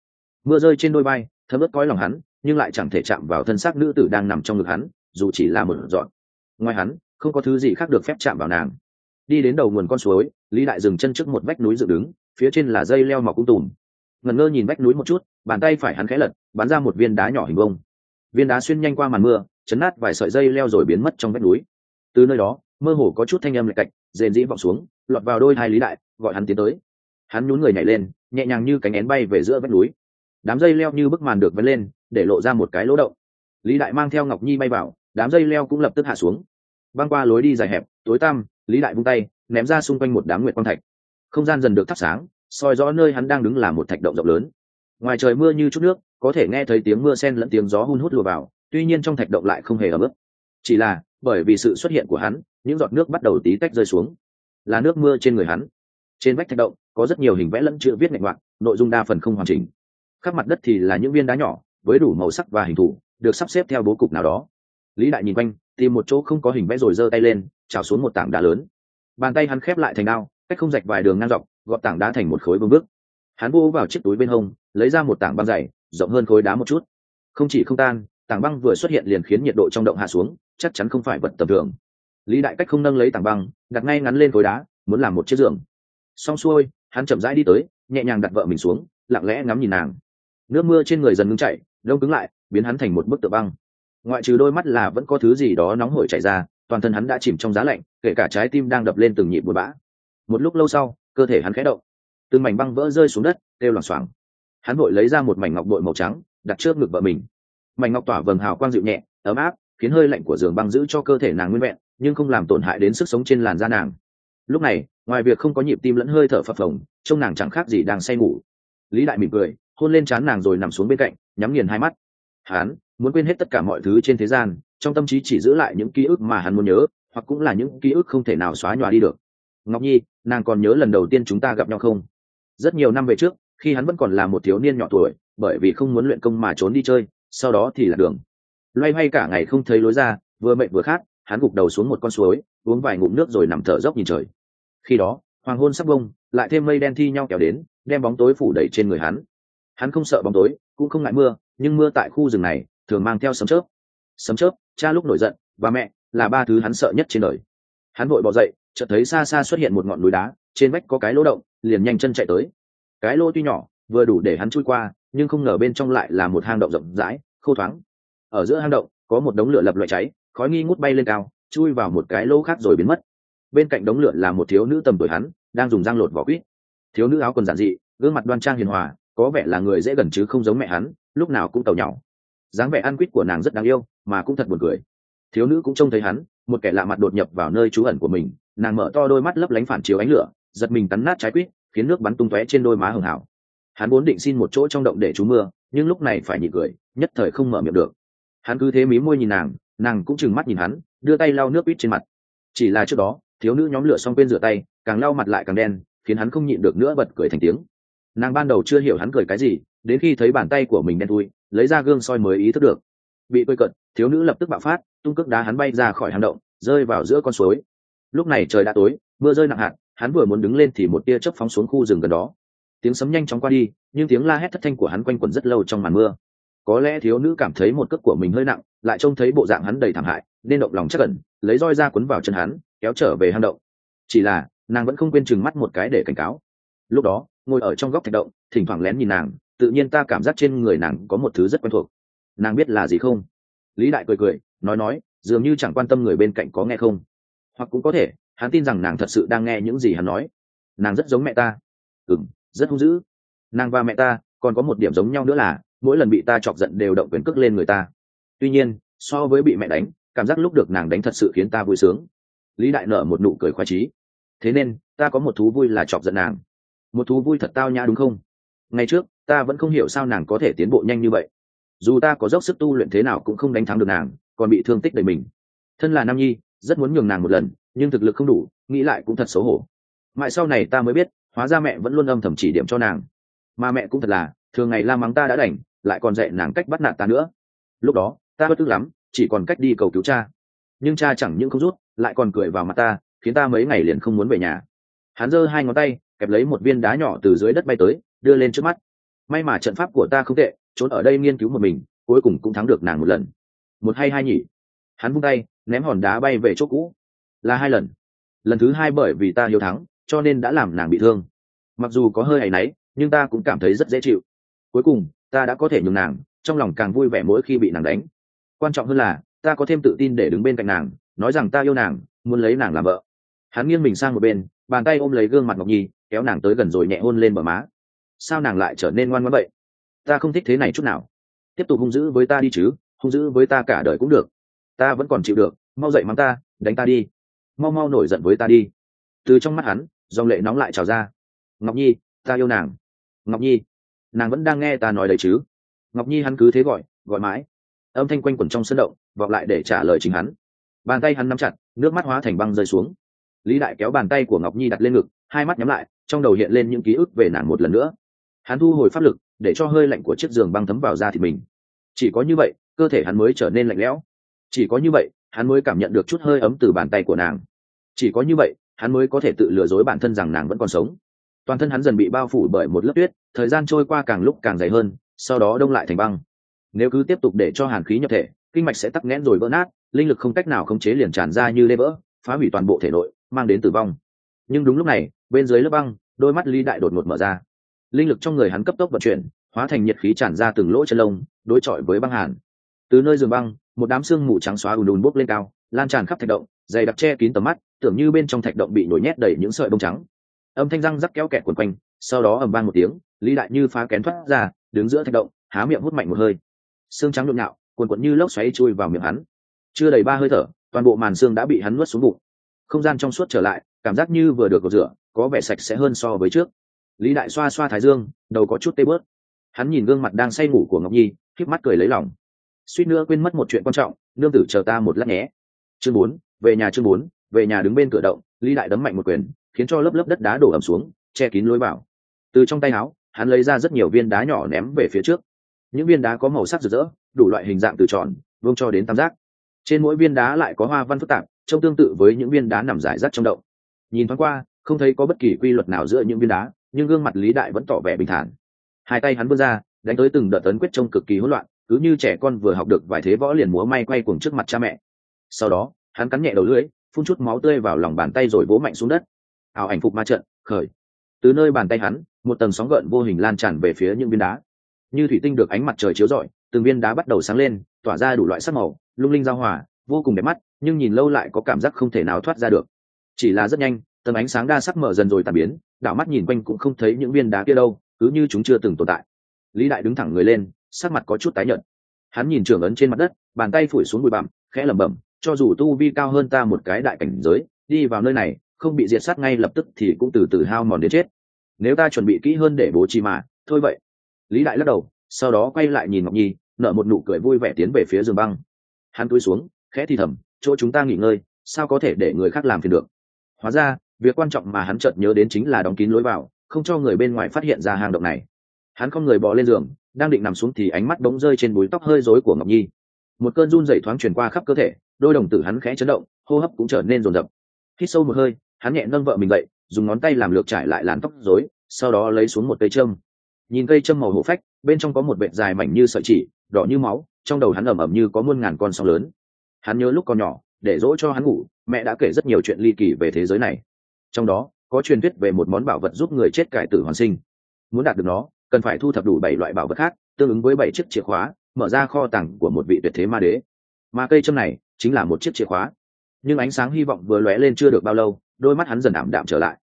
Mưa rơi trên đôi bay thấm ướt cõi lòng hắn, nhưng lại chẳng thể chạm vào thân xác nữ tử đang nằm trong ngực hắn, dù chỉ là một dọn ngoài hắn, không có thứ gì khác được phép chạm vào nàng. Đi đến đầu nguồn con suối, lý đại dừng chân trước một vách núi dựng đứng, phía trên là dây leo mọc cung tùm ngẩn ngơ nhìn vách núi một chút, bàn tay phải hắn khẽ lật, bắn ra một viên đá nhỏ hình bông. Viên đá xuyên nhanh qua màn mưa, chấn nát vài sợi dây leo rồi biến mất trong vách núi. Từ nơi đó, mơ hồ có chút thanh âm lạch cạch, rền dĩ vọng xuống, lọt vào đôi hai lý đại, gọi hắn tiến tới. Hắn nhún người nhảy lên, nhẹ nhàng như cánh én bay về giữa vách núi. Đám dây leo như bức màn được vén lên, để lộ ra một cái lỗ động. Lý đại mang theo ngọc nhi bay vào, đám dây leo cũng lập tức hạ xuống. Băng qua lối đi dài hẹp, tối tăm, lý đại vung tay, ném ra xung quanh một đám nguyệt quang thạch. Không gian dần được thắp sáng soi rõ nơi hắn đang đứng là một thạch động rộng lớn. Ngoài trời mưa như chút nước, có thể nghe thấy tiếng mưa sen lẫn tiếng gió hun hút lùa vào, tuy nhiên trong thạch động lại không hề ấm ức. Chỉ là, bởi vì sự xuất hiện của hắn, những giọt nước bắt đầu tí tách rơi xuống. Là nước mưa trên người hắn. Trên vách thạch động, có rất nhiều hình vẽ lẫn chữ viết ngạch ngoạc, nội dung đa phần không hoàn chỉnh. Khắp mặt đất thì là những viên đá nhỏ, với đủ màu sắc và hình thù, được sắp xếp theo bố cục nào đó. Lý đại nhìn quanh, tìm một chỗ không có hình vẽ rồi giơ tay lên trào xuống một tảng đá lớn. Bàn tay hắn khép lại thành đao cách không rạch vài đường ngang dọc, gọt tảng đá thành một khối vương bước. Hắn vô vào chiếc túi bên hông, lấy ra một tảng băng dày, rộng hơn khối đá một chút. Không chỉ không tan, tảng băng vừa xuất hiện liền khiến nhiệt độ trong động hạ xuống, chắc chắn không phải vật tầm thường. Lý đại cách không nâng lấy tảng băng, đặt ngay ngắn lên khối đá, muốn làm một chiếc giường. Xong xuôi, hắn chậm rãi đi tới, nhẹ nhàng đặt vợ mình xuống, lặng lẽ ngắm nhìn nàng. Nước mưa trên người dần ngưng chạy đông cứng lại, biến hắn thành một bức tượng băng. Ngoại trừ đôi mắt là vẫn có thứ gì đó nóng hổi chảy ra, toàn thân hắn đã chìm trong giá lạnh, kể cả trái tim đang đập lên từng nhịp buồn bã một lúc lâu sau, cơ thể hắn khẽ động. Từng mảnh băng vỡ rơi xuống đất, kêu loảng xoảng. Hắn vội lấy ra một mảnh ngọc bội màu trắng, đặt trước ngực vợ mình. Mảnh ngọc tỏa vầng hào quang dịu nhẹ, ấm áp, khiến hơi lạnh của giường băng giữ cho cơ thể nàng nguyên vẹn, nhưng không làm tổn hại đến sức sống trên làn da nàng. Lúc này, ngoài việc không có nhịp tim lẫn hơi thở phập phồng, trông nàng chẳng khác gì đang say ngủ. Lý đại mỉm cười, hôn lên trán nàng rồi nằm xuống bên cạnh, nhắm nghiền hai mắt. Hắn muốn quên hết tất cả mọi thứ trên thế gian, trong tâm trí chỉ giữ lại những ký ức mà hắn muốn nhớ, hoặc cũng là những ký ức không thể nào xóa nhòa đi được ngọc nhi, nàng còn nhớ lần đầu tiên chúng ta gặp nhau không? Rất nhiều năm về trước, khi hắn vẫn còn là một thiếu niên nhỏ tuổi, bởi vì không muốn luyện công mà trốn đi chơi, sau đó thì là đường. Loay hoay cả ngày không thấy lối ra, vừa mệt vừa khát, hắn gục đầu xuống một con suối, uống vài ngụm nước rồi nằm thở dốc nhìn trời. Khi đó, hoàng hôn sắp bông, lại thêm mây đen thi nhau kéo đến, đem bóng tối phủ đẩy trên người hắn. Hắn không sợ bóng tối, cũng không ngại mưa, nhưng mưa tại khu rừng này, thường mang theo sấm chớp. Sấm chớp, cha lúc nổi giận và mẹ, là ba thứ hắn sợ nhất trên đời. Hắn vội bỏ dậy chợt thấy xa xa xuất hiện một ngọn núi đá, trên vách có cái lỗ động, liền nhanh chân chạy tới. Cái lỗ tuy nhỏ, vừa đủ để hắn chui qua, nhưng không ngờ bên trong lại là một hang động rộng rãi, khô thoáng. Ở giữa hang động, có một đống lửa lập loại cháy, khói nghi ngút bay lên cao, chui vào một cái lỗ khác rồi biến mất. Bên cạnh đống lửa là một thiếu nữ tầm tuổi hắn, đang dùng răng lột vỏ quýt. Thiếu nữ áo quần giản dị, gương mặt đoan trang hiền hòa, có vẻ là người dễ gần chứ không giống mẹ hắn, lúc nào cũng tàu nhỏ. Dáng vẻ ăn quýt của nàng rất đáng yêu, mà cũng thật buồn cười. Thiếu nữ cũng trông thấy hắn, một kẻ lạ mặt đột nhập vào nơi trú ẩn của mình nàng mở to đôi mắt lấp lánh phản chiếu ánh lửa, giật mình cắn nát trái quýt, khiến nước bắn tung tóe trên đôi má hường hảo. Hắn vốn định xin một chỗ trong động để trú mưa, nhưng lúc này phải nhịn cười, nhất thời không mở miệng được. Hắn cứ thế mí môi nhìn nàng nàng cũng trừng mắt nhìn hắn, đưa tay lau nước ít trên mặt. Chỉ là trước đó, thiếu nữ nhóm lửa xong quên rửa tay, càng lau mặt lại càng đen, khiến hắn không nhịn được nữa bật cười thành tiếng. Nàng ban đầu chưa hiểu hắn cười cái gì, đến khi thấy bàn tay của mình đen thui, lấy ra gương soi mới ý thức được. Bị cười cận thiếu nữ lập tức bạo phát, tung cước đá hắn bay ra khỏi hang động, rơi vào giữa con suối lúc này trời đã tối, mưa rơi nặng hạt, hắn vừa muốn đứng lên thì một tia chớp phóng xuống khu rừng gần đó. Tiếng sấm nhanh chóng qua đi, nhưng tiếng la hét thất thanh của hắn quanh quẩn rất lâu trong màn mưa. Có lẽ thiếu nữ cảm thấy một cước của mình hơi nặng, lại trông thấy bộ dạng hắn đầy thảm hại, nên động lòng chắc ẩn, lấy roi ra quấn vào chân hắn, kéo trở về hang động. Chỉ là, nàng vẫn không quên chừng mắt một cái để cảnh cáo. Lúc đó, ngồi ở trong góc thạch động, thỉnh thoảng lén nhìn nàng, tự nhiên ta cảm giác trên người nàng có một thứ rất quen thuộc. Nàng biết là gì không? Lý đại cười cười, nói nói, dường như chẳng quan tâm người bên cạnh có nghe không hoặc cũng có thể, hắn tin rằng nàng thật sự đang nghe những gì hắn nói. Nàng rất giống mẹ ta. Ừng rất hung dữ. Nàng và mẹ ta còn có một điểm giống nhau nữa là, mỗi lần bị ta chọc giận đều động quyền cước lên người ta. Tuy nhiên, so với bị mẹ đánh, cảm giác lúc được nàng đánh thật sự khiến ta vui sướng. Lý đại nở một nụ cười khoa trí thế nên, ta có một thú vui là chọc giận nàng. Một thú vui thật tao nhã đúng không? Ngày trước, ta vẫn không hiểu sao nàng có thể tiến bộ nhanh như vậy. Dù ta có dốc sức tu luyện thế nào cũng không đánh thắng được nàng, còn bị thương tích đầy mình. Thân là nam nhi rất muốn nhường nàng một lần, nhưng thực lực không đủ, nghĩ lại cũng thật xấu hổ. Mãi sau này ta mới biết, hóa ra mẹ vẫn luôn âm thầm chỉ điểm cho nàng. Mà mẹ cũng thật là, thường ngày la mắng ta đã đành, lại còn dạy nàng cách bắt nạt ta nữa. Lúc đó, ta bất tức lắm, chỉ còn cách đi cầu cứu cha. Nhưng cha chẳng những không rút, lại còn cười vào mặt ta, khiến ta mấy ngày liền không muốn về nhà. Hắn giơ hai ngón tay, kẹp lấy một viên đá nhỏ từ dưới đất bay tới, đưa lên trước mắt. May mà trận pháp của ta không tệ, trốn ở đây nghiên cứu một mình, cuối cùng cũng thắng được nàng một lần. Một hay hai nhỉ? Hắn vung tay ném hòn đá bay về chỗ cũ. Là hai lần. Lần thứ hai bởi vì ta hiếu thắng, cho nên đã làm nàng bị thương. Mặc dù có hơi hay náy, nhưng ta cũng cảm thấy rất dễ chịu. Cuối cùng, ta đã có thể nhường nàng, trong lòng càng vui vẻ mỗi khi bị nàng đánh. Quan trọng hơn là, ta có thêm tự tin để đứng bên cạnh nàng, nói rằng ta yêu nàng, muốn lấy nàng làm vợ. Hắn nghiêng mình sang một bên, bàn tay ôm lấy gương mặt ngọc nhi, kéo nàng tới gần rồi nhẹ hôn lên bờ má. Sao nàng lại trở nên ngoan ngoãn vậy? Ta không thích thế này chút nào. Tiếp tục hung dữ với ta đi chứ, hung dữ với ta cả đời cũng được ta vẫn còn chịu được, mau dậy mắng ta, đánh ta đi. Mau mau nổi giận với ta đi. Từ trong mắt hắn, dòng lệ nóng lại trào ra. Ngọc nhi, ta yêu nàng. Ngọc nhi, nàng vẫn đang nghe ta nói đấy chứ. Ngọc nhi hắn cứ thế gọi gọi mãi. Âm thanh quanh quẩn trong sân động, vọng lại để trả lời chính hắn. Bàn tay hắn nắm chặt, nước mắt hóa thành băng rơi xuống. Lý đại kéo bàn tay của ngọc nhi đặt lên ngực, hai mắt nhắm lại, trong đầu hiện lên những ký ức về nàng một lần nữa. Hắn thu hồi pháp lực, để cho hơi lạnh của chiếc giường băng thấm vào da thịt mình. Chỉ có như vậy, cơ thể hắn mới trở nên lạnh lẽo chỉ có như vậy, hắn mới cảm nhận được chút hơi ấm từ bàn tay của nàng. Chỉ có như vậy, hắn mới có thể tự lừa dối bản thân rằng nàng vẫn còn sống. Toàn thân hắn dần bị bao phủ bởi một lớp tuyết, thời gian trôi qua càng lúc càng dày hơn, sau đó đông lại thành băng. Nếu cứ tiếp tục để cho hàn khí nhập thể, kinh mạch sẽ tắc nghẽn rồi vỡ nát, linh lực không cách nào khống chế liền tràn ra như lê vỡ, phá hủy toàn bộ thể nội, mang đến tử vong. Nhưng đúng lúc này, bên dưới lớp băng, đôi mắt ly đại đột ngột mở ra. Linh lực trong người hắn cấp tốc vận chuyển, hóa thành nhiệt khí tràn ra từng lỗ chân lông, đối chọi với băng hàn. Từ nơi giường băng một đám xương mù trắng xóa ùn ùn bốc lên cao, lan tràn khắp thạch động, dày đặc che kín tầm mắt, tưởng như bên trong thạch động bị nổi nhét đầy những sợi bông trắng. Âm thanh răng rắc kéo kẹt quần quanh, sau đó ầm vang một tiếng, lý đại như phá kén thoát ra, đứng giữa thạch động, há miệng hút mạnh một hơi. Xương trắng nhộn nhạo, quần quận như lốc xoáy chui vào miệng hắn. Chưa đầy ba hơi thở, toàn bộ màn xương đã bị hắn nuốt xuống bụng. Không gian trong suốt trở lại, cảm giác như vừa được cột rửa, có vẻ sạch sẽ hơn so với trước. Lý đại xoa xoa thái dương, đầu có chút tê bớt. Hắn nhìn gương mặt đang say ngủ của ngọc nhi k mắt cười lấy lòng suýt nữa quên mất một chuyện quan trọng, nương tử chờ ta một lát nhé. Chương bốn, về nhà chương bốn, về nhà đứng bên cửa động, lý đại đấm mạnh một quyền, khiến cho lớp lớp đất đá đổ ẩm xuống, che kín lối vào. Từ trong tay áo, hắn lấy ra rất nhiều viên đá nhỏ ném về phía trước. Những viên đá có màu sắc rực rỡ, đủ loại hình dạng từ tròn, vương cho đến tam giác. Trên mỗi viên đá lại có hoa văn phức tạp, trông tương tự với những viên đá nằm rải rác trong động. Nhìn thoáng qua, không thấy có bất kỳ quy luật nào giữa những viên đá, nhưng gương mặt lý đại vẫn tỏ vẻ bình thản. Hai tay hắn vươn ra, đánh tới từng đợt tấn quyết trông cực kỳ hỗn loạn cứ như trẻ con vừa học được vài thế võ liền múa may quay cuồng trước mặt cha mẹ. Sau đó, hắn cắn nhẹ đầu lưỡi, phun chút máu tươi vào lòng bàn tay rồi vỗ mạnh xuống đất. Ảo ảnh phục ma trận, khởi. Từ nơi bàn tay hắn, một tầng sóng gợn vô hình lan tràn về phía những viên đá. Như thủy tinh được ánh mặt trời chiếu rọi, từng viên đá bắt đầu sáng lên, tỏa ra đủ loại sắc màu, lung linh giao hòa, vô cùng đẹp mắt, nhưng nhìn lâu lại có cảm giác không thể nào thoát ra được. Chỉ là rất nhanh, tầng ánh sáng đa sắc mở dần rồi tàn biến, đảo mắt nhìn quanh cũng không thấy những viên đá kia đâu, cứ như chúng chưa từng tồn tại. Lý đại đứng thẳng người lên sắc mặt có chút tái nhợt. Hắn nhìn trưởng ấn trên mặt đất, bàn tay phủi xuống bụi bặm, khẽ lẩm bẩm, cho dù tu vi cao hơn ta một cái đại cảnh giới, đi vào nơi này, không bị diệt sát ngay lập tức thì cũng từ từ hao mòn đến chết. Nếu ta chuẩn bị kỹ hơn để bố trí mà, thôi vậy. Lý đại lắc đầu, sau đó quay lại nhìn ngọc nhi, nở một nụ cười vui vẻ tiến về phía giường băng. Hắn cúi xuống, khẽ thì thầm, chỗ chúng ta nghỉ ngơi, sao có thể để người khác làm phiền được? Hóa ra, việc quan trọng mà hắn chợt nhớ đến chính là đóng kín lối vào, không cho người bên ngoài phát hiện ra hang động này. Hắn không người bò lên giường đang định nằm xuống thì ánh mắt bỗng rơi trên búi tóc hơi rối của ngọc nhi. Một cơn run dày thoáng truyền qua khắp cơ thể, đôi đồng tử hắn khẽ chấn động, hô hấp cũng trở nên rồn rập hít sâu một hơi, hắn nhẹ nâng vợ mình dậy, dùng ngón tay làm lược trải lại làn tóc rối, sau đó lấy xuống một cây châm. Nhìn cây châm màu hổ phách, bên trong có một vệt dài mảnh như sợi chỉ, đỏ như máu, trong đầu hắn ẩm ẩm như có muôn ngàn con sóng lớn. Hắn nhớ lúc còn nhỏ, để dỗ cho hắn ngủ, mẹ đã kể rất nhiều chuyện ly kỳ về thế giới này. Trong đó, có truyền thuyết về một món bảo vật giúp người chết cải tử hoàn sinh. Muốn đạt được nó cần phải thu thập đủ bảy loại bảo vật khác, tương ứng với bảy chiếc chìa khóa, mở ra kho tàng của một vị tuyệt thế ma đế. Mà cây châm này chính là một chiếc chìa khóa. Nhưng ánh sáng hy vọng vừa lóe lên chưa được bao lâu, đôi mắt hắn dần ảm đạm trở lại.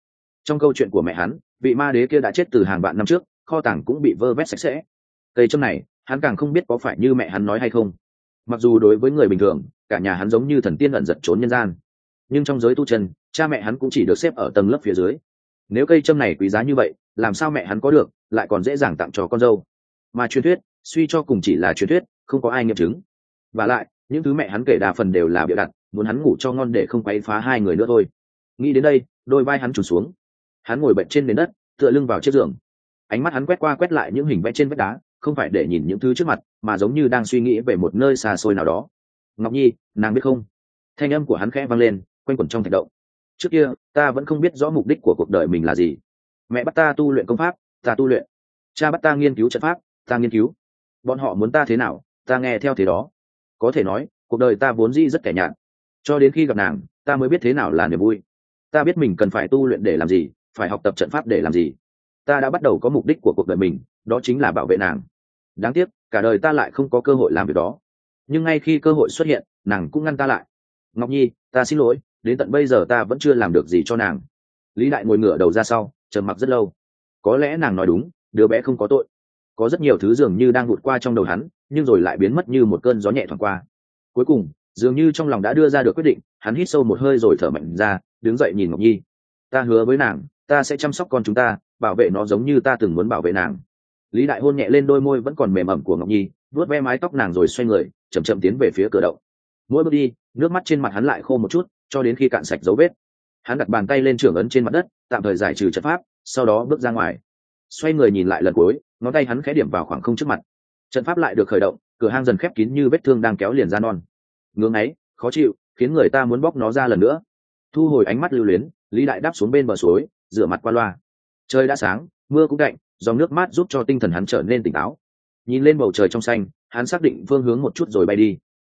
Trong câu chuyện của mẹ hắn, vị ma đế kia đã chết từ hàng vạn năm trước, kho tàng cũng bị vơ vét sạch sẽ. Cây châm này, hắn càng không biết có phải như mẹ hắn nói hay không. Mặc dù đối với người bình thường, cả nhà hắn giống như thần tiên ẩn giật trốn nhân gian. Nhưng trong giới tu chân, cha mẹ hắn cũng chỉ được xếp ở tầng lớp phía dưới. Nếu cây châm này quý giá như vậy, làm sao mẹ hắn có được? Lại còn dễ dàng tặng cho con dâu. Mà truyền thuyết, suy cho cùng chỉ là truyền thuyết, không có ai nghiệm chứng. Và lại, những thứ mẹ hắn kể đa phần đều là bịa đặt, muốn hắn ngủ cho ngon để không quay phá hai người nữa thôi. Nghĩ đến đây, đôi vai hắn trùn xuống. Hắn ngồi bệnh trên nền đất, tựa lưng vào chiếc giường. Ánh mắt hắn quét qua quét lại những hình vẽ trên vách đá, không phải để nhìn những thứ trước mặt, mà giống như đang suy nghĩ về một nơi xa xôi nào đó. Ngọc nhi, nàng biết không? Thanh âm của hắn khẽ vang lên, quanh quẩn trong thạch động. Trước kia, ta vẫn không biết rõ mục đích của cuộc đời mình là gì. Mẹ bắt ta tu luyện công pháp ta tu luyện. Cha bắt ta nghiên cứu trận pháp, ta nghiên cứu. Bọn họ muốn ta thế nào, ta nghe theo thế đó. Có thể nói, cuộc đời ta vốn dĩ rất kẻ nhạt. Cho đến khi gặp nàng, ta mới biết thế nào là niềm vui. Ta biết mình cần phải tu luyện để làm gì, phải học tập trận pháp để làm gì. Ta đã bắt đầu có mục đích của cuộc đời mình, đó chính là bảo vệ nàng. Đáng tiếc, cả đời ta lại không có cơ hội làm việc đó. Nhưng ngay khi cơ hội xuất hiện, nàng cũng ngăn ta lại. Ngọc nhi, ta xin lỗi, đến tận bây giờ ta vẫn chưa làm được gì cho nàng. Lý đại ngồi ngửa đầu ra sau, trầm mặc rất lâu có lẽ nàng nói đúng, đứa bé không có tội. Có rất nhiều thứ dường như đang vụt qua trong đầu hắn, nhưng rồi lại biến mất như một cơn gió nhẹ thoảng qua. Cuối cùng, dường như trong lòng đã đưa ra được quyết định, hắn hít sâu một hơi rồi thở mạnh ra, đứng dậy nhìn ngọc nhi. Ta hứa với nàng, ta sẽ chăm sóc con chúng ta, bảo vệ nó giống như ta từng muốn bảo vệ nàng. Lý đại hôn nhẹ lên đôi môi vẫn còn mềm ẩm của ngọc nhi, vuốt ve mái tóc nàng rồi xoay người, chậm chậm tiến về phía cửa động. Mỗi bước đi, nước mắt trên mặt hắn lại khô một chút, cho đến khi cạn sạch dấu vết. Hắn đặt bàn tay lên trưởng ấn trên mặt đất, tạm thời giải trừ trận pháp sau đó bước ra ngoài. Xoay người nhìn lại lần cuối, ngón tay hắn khẽ điểm vào khoảng không trước mặt. Trận pháp lại được khởi động, cửa hang dần khép kín như vết thương đang kéo liền ra non. Ngưỡng ấy, khó chịu, khiến người ta muốn bóc nó ra lần nữa. Thu hồi ánh mắt lưu luyến, lý đại đáp xuống bên bờ suối, rửa mặt qua loa. Trời đã sáng, mưa cũng cạnh dòng nước mát giúp cho tinh thần hắn trở nên tỉnh táo. Nhìn lên bầu trời trong xanh, hắn xác định phương hướng một chút rồi bay đi.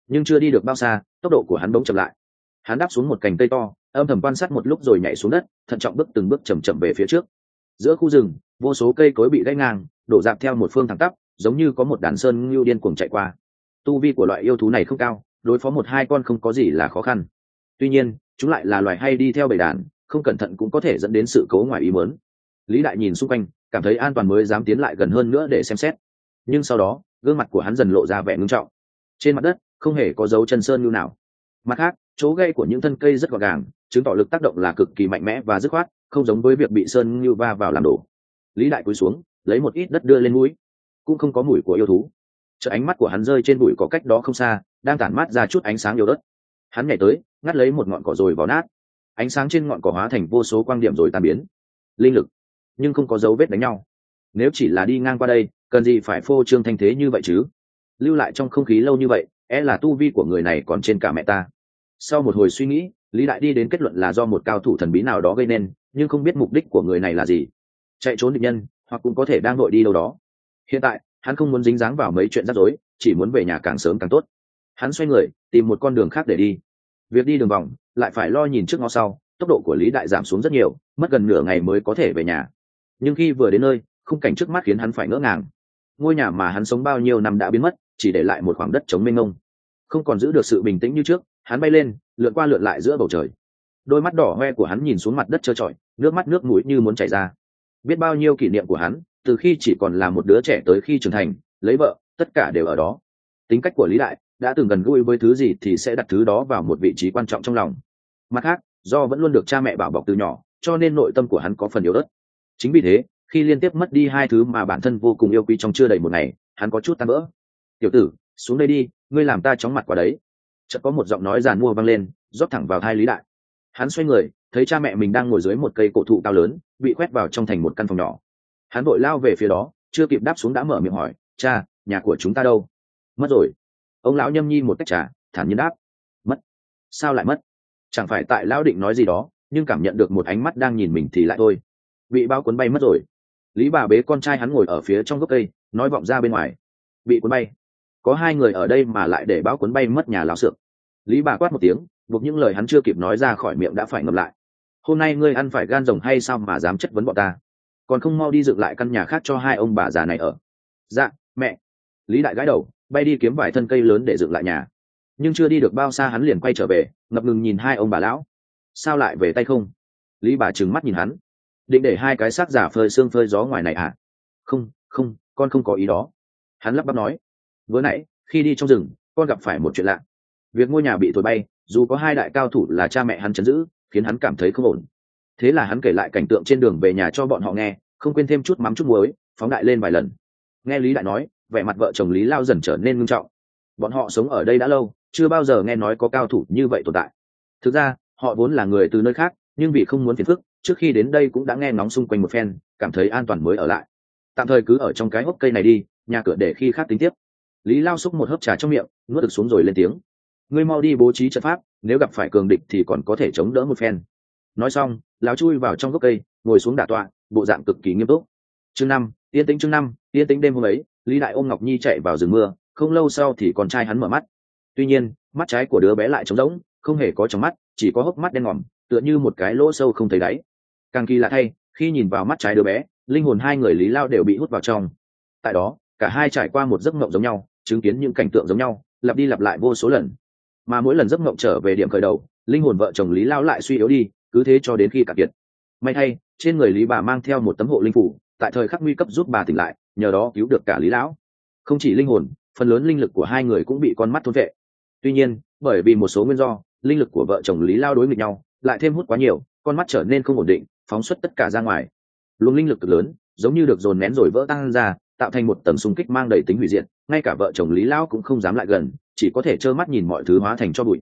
Nhưng chưa đi được bao xa, tốc độ của hắn bỗng chậm lại. Hắn đáp xuống một cành cây to, âm thầm quan sát một lúc rồi nhảy xuống đất, thận trọng bước từng bước chầm chậm về phía trước giữa khu rừng, vô số cây cối bị gãy ngang, đổ dạp theo một phương thẳng tắp, giống như có một đàn sơn ngưu điên cuồng chạy qua. Tu vi của loại yêu thú này không cao, đối phó một hai con không có gì là khó khăn. Tuy nhiên, chúng lại là loài hay đi theo bầy đàn, không cẩn thận cũng có thể dẫn đến sự cố ngoài ý mớn lý đại nhìn xung quanh, cảm thấy an toàn mới dám tiến lại gần hơn nữa để xem xét. Nhưng sau đó, gương mặt của hắn dần lộ ra vẻ ngưng trọng. Trên mặt đất, không hề có dấu chân sơn ngưu nào. Mặt khác, chỗ gây của những thân cây rất gọn gàng chứng tỏ lực tác động là cực kỳ mạnh mẽ và dứt khoát, không giống với việc bị sơn như va vào làm đổ. Lý đại cúi xuống, lấy một ít đất đưa lên mũi cũng không có mùi của yêu thú. Chợ ánh mắt của hắn rơi trên bụi có cách đó không xa, đang tản mát ra chút ánh sáng yêu đất hắn nhảy tới, ngắt lấy một ngọn cỏ rồi vào nát. Ánh sáng trên ngọn cỏ hóa thành vô số quang điểm rồi tan biến. Linh lực, nhưng không có dấu vết đánh nhau. Nếu chỉ là đi ngang qua đây, cần gì phải phô trương thanh thế như vậy chứ? Lưu lại trong không khí lâu như vậy é e là tu vi của người này còn trên cả mẹ ta. Sau một hồi suy nghĩ lý đại đi đến kết luận là do một cao thủ thần bí nào đó gây nên, nhưng không biết mục đích của người này là gì. Chạy trốn định nhân, hoặc cũng có thể đang nội đi đâu đó. Hiện tại, hắn không muốn dính dáng vào mấy chuyện rắc rối, chỉ muốn về nhà càng sớm càng tốt. Hắn xoay người, tìm một con đường khác để đi. Việc đi đường vòng, lại phải lo nhìn trước ngó sau, tốc độ của lý đại giảm xuống rất nhiều, mất gần nửa ngày mới có thể về nhà. Nhưng khi vừa đến nơi, khung cảnh trước mắt khiến hắn phải ngỡ ngàng. Ngôi nhà mà hắn sống bao nhiêu năm đã biến mất, chỉ để lại một khoảng đất chống mênh mông. Không còn giữ được sự bình tĩnh như trước hắn bay lên, lượn qua lượn lại giữa bầu trời. Đôi mắt đỏ hoe của hắn nhìn xuống mặt đất trơ trọi, nước mắt nước mũi như muốn chảy ra. Biết bao nhiêu kỷ niệm của hắn, từ khi chỉ còn là một đứa trẻ tới khi trưởng thành, lấy vợ, tất cả đều ở đó. Tính cách của lý đại, đã từng gần gũi với thứ gì thì sẽ đặt thứ đó vào một vị trí quan trọng trong lòng. Mặt khác, do vẫn luôn được cha mẹ bảo bọc từ nhỏ, cho nên nội tâm của hắn có phần yếu ớt. Chính vì thế, khi liên tiếp mất đi hai thứ mà bản thân vô cùng yêu quý trong chưa đầy một ngày, hắn có chút tan vỡ. Tiểu tử, xuống đây đi, ngươi làm ta chóng mặt quả đấy chợt có một giọng nói giàn mua vang lên, rót thẳng vào hai lý đại. Hắn xoay người, thấy cha mẹ mình đang ngồi dưới một cây cổ thụ cao lớn, bị quét vào trong thành một căn phòng nhỏ. Hắn vội lao về phía đó, chưa kịp đáp xuống đã mở miệng hỏi, cha, nhà của chúng ta đâu? Mất rồi. Ông lão nhâm nhi một tách trà, thản nhiên đáp, mất. Sao lại mất? Chẳng phải tại lão định nói gì đó, nhưng cảm nhận được một ánh mắt đang nhìn mình thì lại thôi. Bị bao cuốn bay mất rồi. Lý bà bế con trai hắn ngồi ở phía trong gốc cây, nói vọng ra bên ngoài. Bị cuốn bay có hai người ở đây mà lại để báo cuốn bay mất nhà lão sượng. Lý bà quát một tiếng, buộc những lời hắn chưa kịp nói ra khỏi miệng đã phải ngậm lại. Hôm nay ngươi ăn phải gan rồng hay sao mà dám chất vấn bọn ta? Còn không mau đi dựng lại căn nhà khác cho hai ông bà già này ở. Dạ mẹ. Lý đại gái đầu, bay đi kiếm vài thân cây lớn để dựng lại nhà. Nhưng chưa đi được bao xa hắn liền quay trở về, ngập ngừng nhìn hai ông bà lão. Sao lại về tay không? Lý bà trừng mắt nhìn hắn. Định để hai cái xác giả phơi xương phơi gió ngoài này à? Không không, con không có ý đó. Hắn lắp bắp nói vừa nãy, khi đi trong rừng, con gặp phải một chuyện lạ. Việc ngôi nhà bị thổi bay, dù có hai đại cao thủ là cha mẹ hắn chấn giữ, khiến hắn cảm thấy không ổn. Thế là hắn kể lại cảnh tượng trên đường về nhà cho bọn họ nghe, không quên thêm chút mắm chút muối, phóng đại lên vài lần. Nghe lý đại nói, vẻ mặt vợ chồng lý lao dần trở nên ngưng trọng. Bọn họ sống ở đây đã lâu, chưa bao giờ nghe nói có cao thủ như vậy tồn tại. Thực ra, họ vốn là người từ nơi khác, nhưng vì không muốn phiền phức, trước khi đến đây cũng đã nghe ngóng xung quanh một phen, cảm thấy an toàn mới ở lại. Tạm thời cứ ở trong cái hốc cây này đi, nhà cửa để khi khác tính tiếp lý lao xúc một hớp trà trong miệng, nuốt được xuống rồi lên tiếng. Ngươi mau đi bố trí trận pháp, nếu gặp phải cường địch thì còn có thể chống đỡ một phen. Nói xong, lão chui vào trong gốc cây, ngồi xuống đả tọa, bộ dạng cực kỳ nghiêm túc. Chương năm, yên tĩnh chương năm, yên tĩnh đêm hôm ấy, lý đại ôm ngọc nhi chạy vào rừng mưa, không lâu sau thì con trai hắn mở mắt. Tuy nhiên, mắt trái của đứa bé lại trống rỗng, không hề có trong mắt, chỉ có hốc mắt đen ngòm, tựa như một cái lỗ sâu không thấy đáy. Càng kỳ lạ thay, khi nhìn vào mắt trái đứa bé, linh hồn hai người lý lao đều bị hút vào trong. Tại đó, cả hai trải qua một giấc mộng giống nhau chứng kiến những cảnh tượng giống nhau, lặp đi lặp lại vô số lần. Mà mỗi lần giấc mộng trở về điểm khởi đầu, linh hồn vợ chồng lý lao lại suy yếu đi, cứ thế cho đến khi cạn kiệt. May thay, trên người lý bà mang theo một tấm hộ linh phủ, tại thời khắc nguy cấp giúp bà tỉnh lại, nhờ đó cứu được cả lý lão. Không chỉ linh hồn, phần lớn linh lực của hai người cũng bị con mắt thôn vệ. Tuy nhiên, bởi vì một số nguyên do, linh lực của vợ chồng lý lao đối nghịch nhau, lại thêm hút quá nhiều, con mắt trở nên không ổn định, phóng xuất tất cả ra ngoài. Luồng linh lực cực lớn, giống như được dồn nén rồi vỡ tăng ra tạo thành một tầng xung kích mang đầy tính hủy diệt, ngay cả vợ chồng lý lao cũng không dám lại gần, chỉ có thể trơ mắt nhìn mọi thứ hóa thành cho bụi.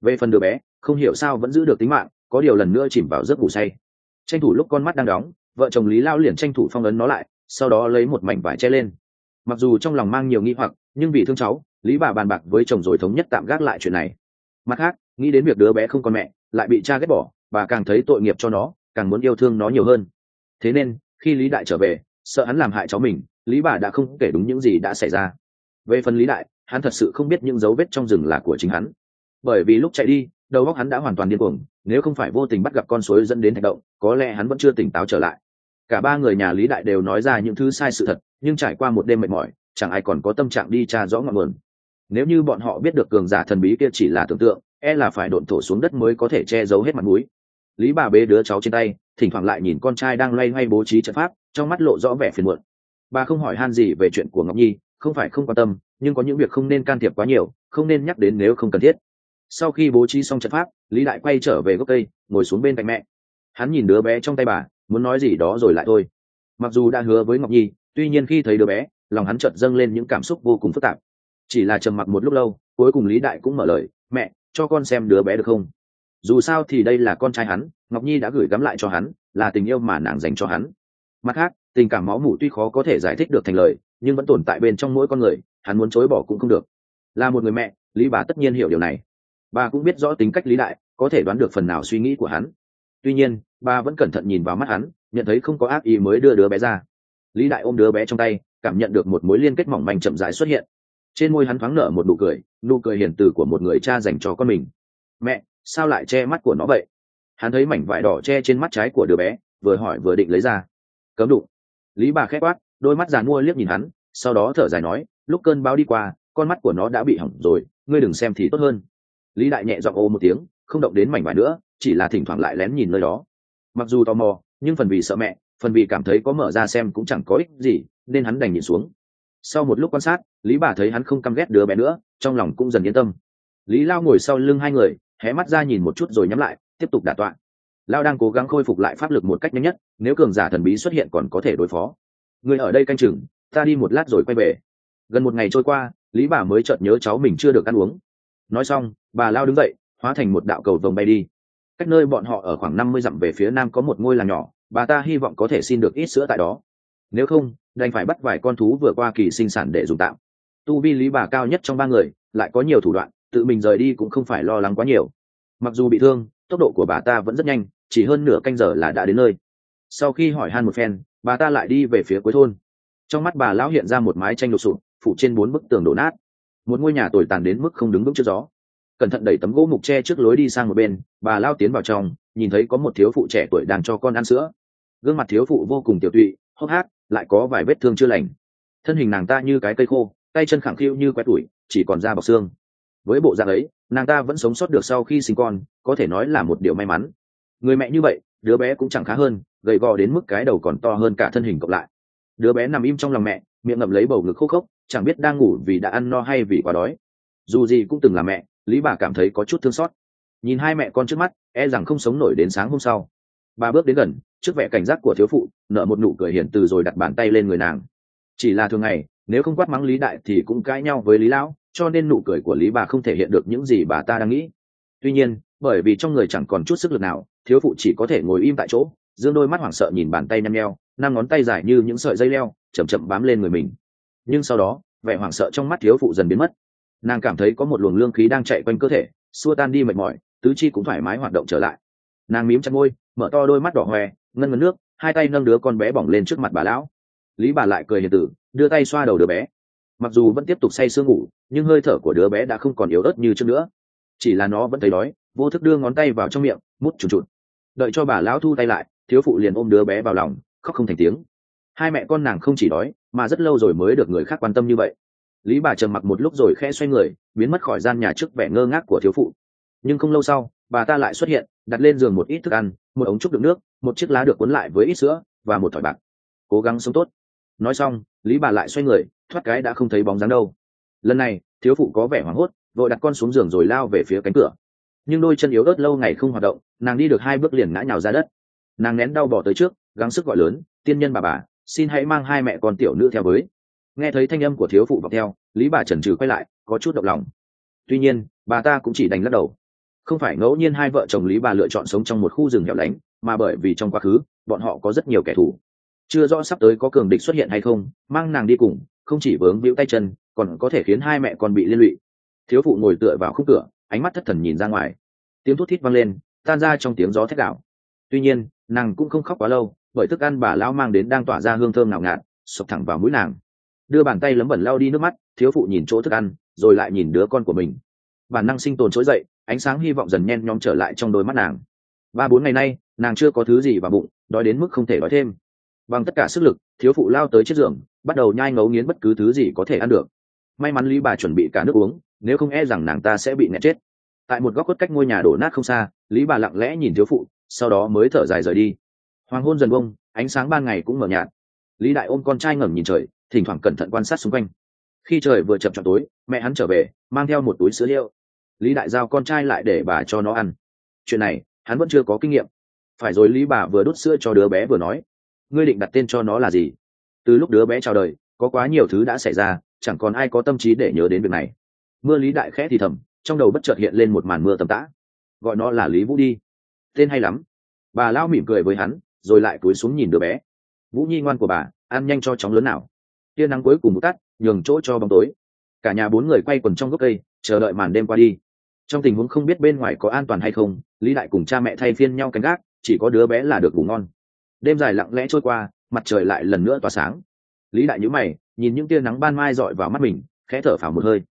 Về phần đứa bé, không hiểu sao vẫn giữ được tính mạng, có điều lần nữa chìm vào giấc ngủ say. Tranh thủ lúc con mắt đang đóng, vợ chồng lý lao liền tranh thủ phong ấn nó lại, sau đó lấy một mảnh vải che lên. Mặc dù trong lòng mang nhiều nghi hoặc, nhưng vì thương cháu, lý bà bàn bạc với chồng rồi thống nhất tạm gác lại chuyện này. Mặt khác, nghĩ đến việc đứa bé không còn mẹ, lại bị cha ghét bỏ, bà càng thấy tội nghiệp cho nó, càng muốn yêu thương nó nhiều hơn. Thế nên, khi lý đại trở về, sợ hắn làm hại cháu mình lý bà đã không kể đúng những gì đã xảy ra. Về phần lý đại, hắn thật sự không biết những dấu vết trong rừng là của chính hắn. Bởi vì lúc chạy đi, đầu óc hắn đã hoàn toàn điên cuồng, nếu không phải vô tình bắt gặp con suối dẫn đến hành động, có lẽ hắn vẫn chưa tỉnh táo trở lại. Cả ba người nhà lý đại đều nói ra những thứ sai sự thật, nhưng trải qua một đêm mệt mỏi, chẳng ai còn có tâm trạng đi tra rõ ngọn nguồn. Nếu như bọn họ biết được cường giả thần bí kia chỉ là tưởng tượng e là phải độn thổ xuống đất mới có thể che giấu hết mặt mũi. Lý bà bế đứa cháu trên tay, thỉnh thoảng lại nhìn con trai đang loay hoay bố trí trận pháp, trong mắt lộ rõ vẻ phiền muộn bà không hỏi han gì về chuyện của ngọc nhi, không phải không quan tâm, nhưng có những việc không nên can thiệp quá nhiều, không nên nhắc đến nếu không cần thiết. Sau khi bố trí xong trận pháp, lý đại quay trở về gốc cây, ngồi xuống bên cạnh mẹ. Hắn nhìn đứa bé trong tay bà, muốn nói gì đó rồi lại thôi. Mặc dù đã hứa với ngọc nhi, tuy nhiên khi thấy đứa bé, lòng hắn chợt dâng lên những cảm xúc vô cùng phức tạp. Chỉ là trầm mặc một lúc lâu, cuối cùng lý đại cũng mở lời, mẹ, cho con xem đứa bé được không? Dù sao thì đây là con trai hắn, ngọc nhi đã gửi gắm lại cho hắn, là tình yêu mà nàng dành cho hắn. Mặt khác tình cảm máu mủ tuy khó có thể giải thích được thành lời, nhưng vẫn tồn tại bên trong mỗi con người, hắn muốn chối bỏ cũng không được. Là một người mẹ, lý bà tất nhiên hiểu điều này. Bà cũng biết rõ tính cách lý đại, có thể đoán được phần nào suy nghĩ của hắn. Tuy nhiên, bà vẫn cẩn thận nhìn vào mắt hắn, nhận thấy không có ác ý mới đưa đứa bé ra. Lý đại ôm đứa bé trong tay, cảm nhận được một mối liên kết mỏng manh chậm rãi xuất hiện. Trên môi hắn thoáng nở một nụ cười nụ cười hiền từ của một người cha dành cho con mình. Mẹ, sao lại che mắt của nó vậy? Hắn thấy mảnh vải đỏ che trên mắt trái của đứa bé, vừa hỏi vừa định lấy ra. Cấm đụng lý bà khét quát, đôi mắt giàn mua liếc nhìn hắn, sau đó thở dài nói, lúc cơn bão đi qua, con mắt của nó đã bị hỏng rồi, ngươi đừng xem thì tốt hơn. Lý đại nhẹ giọng ô một tiếng, không động đến mảnh vải nữa, chỉ là thỉnh thoảng lại lén nhìn nơi đó. Mặc dù tò mò, nhưng phần vì sợ mẹ, phần vì cảm thấy có mở ra xem cũng chẳng có ích gì, nên hắn đành nhìn xuống. Sau một lúc quan sát, lý bà thấy hắn không căm ghét đứa bé nữa, trong lòng cũng dần yên tâm. Lý lao ngồi sau lưng hai người, hé mắt ra nhìn một chút rồi nhắm lại, tiếp tục đả tọa lao đang cố gắng khôi phục lại pháp lực một cách nhanh nhất, nếu cường giả thần bí xuất hiện còn có thể đối phó. Người ở đây canh chừng, ta đi một lát rồi quay về. Gần một ngày trôi qua, lý bà mới chợt nhớ cháu mình chưa được ăn uống. Nói xong, bà lao đứng dậy, hóa thành một đạo cầu vồng bay đi. Cách nơi bọn họ ở khoảng năm mươi dặm về phía nam có một ngôi làng nhỏ, bà ta hy vọng có thể xin được ít sữa tại đó. Nếu không, đành phải bắt vài con thú vừa qua kỳ sinh sản để dùng tạm. Tu vi lý bà cao nhất trong ba người, lại có nhiều thủ đoạn, tự mình rời đi cũng không phải lo lắng quá nhiều. Mặc dù bị thương, tốc độ của bà ta vẫn rất nhanh chỉ hơn nửa canh giờ là đã đến nơi. Sau khi hỏi han một phen bà ta lại đi về phía cuối thôn. Trong mắt bà lão hiện ra một mái tranh đổ sụp phủ trên bốn bức tường đổ nát. Một ngôi nhà tồi tàn đến mức không đứng vững trước gió. Cẩn thận đẩy tấm gỗ mục tre trước lối đi sang một bên bà lao tiến vào trong nhìn thấy có một thiếu phụ trẻ tuổi đang cho con ăn sữa. Gương mặt thiếu phụ vô cùng tiểu tụy hốc hác, lại có vài vết thương chưa lành. Thân hình nàng ta như cái cây khô tay chân khẳng khiu như quét tủi chỉ còn da bọc xương. Với bộ dạng ấy nàng ta vẫn sống sót được sau khi sinh con có thể nói là một điều may mắn người mẹ như vậy, đứa bé cũng chẳng khá hơn, gầy gò đến mức cái đầu còn to hơn cả thân hình cộng lại. Đứa bé nằm im trong lòng mẹ, miệng ngậm lấy bầu ngực khô khốc, chẳng biết đang ngủ vì đã ăn no hay vì quá đói. Dù gì cũng từng là mẹ, lý bà cảm thấy có chút thương xót. Nhìn hai mẹ con trước mắt e rằng không sống nổi đến sáng hôm sau. Bà bước đến gần, trước vẻ cảnh giác của thiếu phụ, nở một nụ cười hiền từ rồi đặt bàn tay lên người nàng. Chỉ là thường ngày, nếu không quát mắng lý đại thì cũng cãi nhau với lý lão, cho nên nụ cười của lý bà không thể hiện được những gì bà ta đang nghĩ. Tuy nhiên, bởi vì trong người chẳng còn chút sức lực nào thiếu phụ chỉ có thể ngồi im tại chỗ, dương đôi mắt hoảng sợ nhìn bàn tay nhăn nheo, năm ngón tay dài như những sợi dây leo, chậm chậm bám lên người mình. Nhưng sau đó, vẻ hoảng sợ trong mắt thiếu phụ dần biến mất. Nàng cảm thấy có một luồng lương khí đang chạy quanh cơ thể, xua tan đi mệt mỏi, tứ chi cũng thoải mái hoạt động trở lại. Nàng mím chặt môi, mở to đôi mắt đỏ hoe, ngân ngân nước, hai tay nâng đứa con bé bỏng lên trước mặt bà lão. Lý bà lại cười hiền tử, đưa tay xoa đầu đứa bé. Mặc dù vẫn tiếp tục say sương ngủ, nhưng hơi thở của đứa bé đã không còn yếu ớt như trước nữa. Chỉ là nó vẫn thấy đói, vô thức đưa ngón tay vào trong miệng, mút trùn trụt đợi cho bà lão thu tay lại, thiếu phụ liền ôm đứa bé vào lòng, khóc không thành tiếng. Hai mẹ con nàng không chỉ đói, mà rất lâu rồi mới được người khác quan tâm như vậy. Lý bà trầm mặc một lúc rồi khẽ xoay người, biến mất khỏi gian nhà trước vẻ ngơ ngác của thiếu phụ. Nhưng không lâu sau, bà ta lại xuất hiện, đặt lên giường một ít thức ăn, một ống trúc đựng nước, một chiếc lá được cuốn lại với ít sữa và một thỏi bạc. Cố gắng sống tốt. Nói xong, lý bà lại xoay người, thoát cái đã không thấy bóng dáng đâu. Lần này, thiếu phụ có vẻ hoảng hốt, vội đặt con xuống giường rồi lao về phía cánh cửa nhưng đôi chân yếu ớt lâu ngày không hoạt động, nàng đi được hai bước liền ngã nhào ra đất. Nàng nén đau bỏ tới trước, gắng sức gọi lớn, tiên nhân bà bà, xin hãy mang hai mẹ con tiểu nữ theo với. Nghe thấy thanh âm của thiếu phụ vọng theo, lý bà trần trừ quay lại, có chút động lòng. Tuy nhiên, bà ta cũng chỉ đành lắc đầu. Không phải ngẫu nhiên hai vợ chồng lý bà lựa chọn sống trong một khu rừng hẻo lánh, mà bởi vì trong quá khứ, bọn họ có rất nhiều kẻ thù. Chưa rõ sắp tới có cường địch xuất hiện hay không, mang nàng đi cùng, không chỉ vướng víu tay chân, còn có thể khiến hai mẹ con bị liên lụy. Thiếu phụ ngồi tựa vào khúc cửa ánh mắt thất thần nhìn ra ngoài. Tiếng thút thít vang lên, tan ra trong tiếng gió thét đạo. tuy nhiên, nàng cũng không khóc quá lâu, bởi thức ăn bà lão mang đến đang tỏa ra hương thơm nào ngạt sụp thẳng vào mũi nàng. Đưa bàn tay lấm bẩn lao đi nước mắt, thiếu phụ nhìn chỗ thức ăn, rồi lại nhìn đứa con của mình. Bản năng sinh tồn trỗi dậy, ánh sáng hy vọng dần nhen nhóm trở lại trong đôi mắt nàng. Ba bốn ngày nay, nàng chưa có thứ gì vào bụng, đói đến mức không thể đói thêm. Bằng tất cả sức lực, thiếu phụ lao tới chiếc giường, bắt đầu nhai ngấu nghiến bất cứ thứ gì có thể ăn được. May mắn lý bà chuẩn bị cả nước uống nếu không e rằng nàng ta sẽ bị nẹt chết. Tại một góc khuất cách ngôi nhà đổ nát không xa, lý bà lặng lẽ nhìn thiếu phụ, sau đó mới thở dài rời đi. Hoàng hôn dần bông ánh sáng ban ngày cũng mờ nhạt. Lý đại ôm con trai ngẩng nhìn trời, thỉnh thoảng cẩn thận quan sát xung quanh. Khi trời vừa chập chọn tối, mẹ hắn trở về, mang theo một túi sữa liệu. Lý đại giao con trai lại để bà cho nó ăn. Chuyện này, hắn vẫn chưa có kinh nghiệm. Phải rồi lý bà vừa đút sữa cho đứa bé vừa nói, ngươi định đặt tên cho nó là gì? Từ lúc đứa bé chào đời, có quá nhiều thứ đã xảy ra, chẳng còn ai có tâm trí để nhớ đến việc này mưa lý đại khẽ thì thầm, trong đầu bất chợt hiện lên một màn mưa tầm tã. Gọi nó là lý vũ đi. Tên hay lắm. Bà lao mỉm cười với hắn, rồi lại cúi xuống nhìn đứa bé. Vũ nhi ngoan của bà, ăn nhanh cho chóng lớn nào. Tia nắng cuối cùng một tắt, nhường chỗ cho bóng tối. Cả nhà bốn người quay quần trong gốc cây, chờ đợi màn đêm qua đi. Trong tình huống không biết bên ngoài có an toàn hay không, lý đại cùng cha mẹ thay phiên nhau canh gác, chỉ có đứa bé là được ngủ ngon. Đêm dài lặng lẽ trôi qua, mặt trời lại lần nữa tỏa sáng. Lý đại nhữ mày, nhìn những tia nắng ban mai dọi vào mắt mình, khẽ thở phào một hơi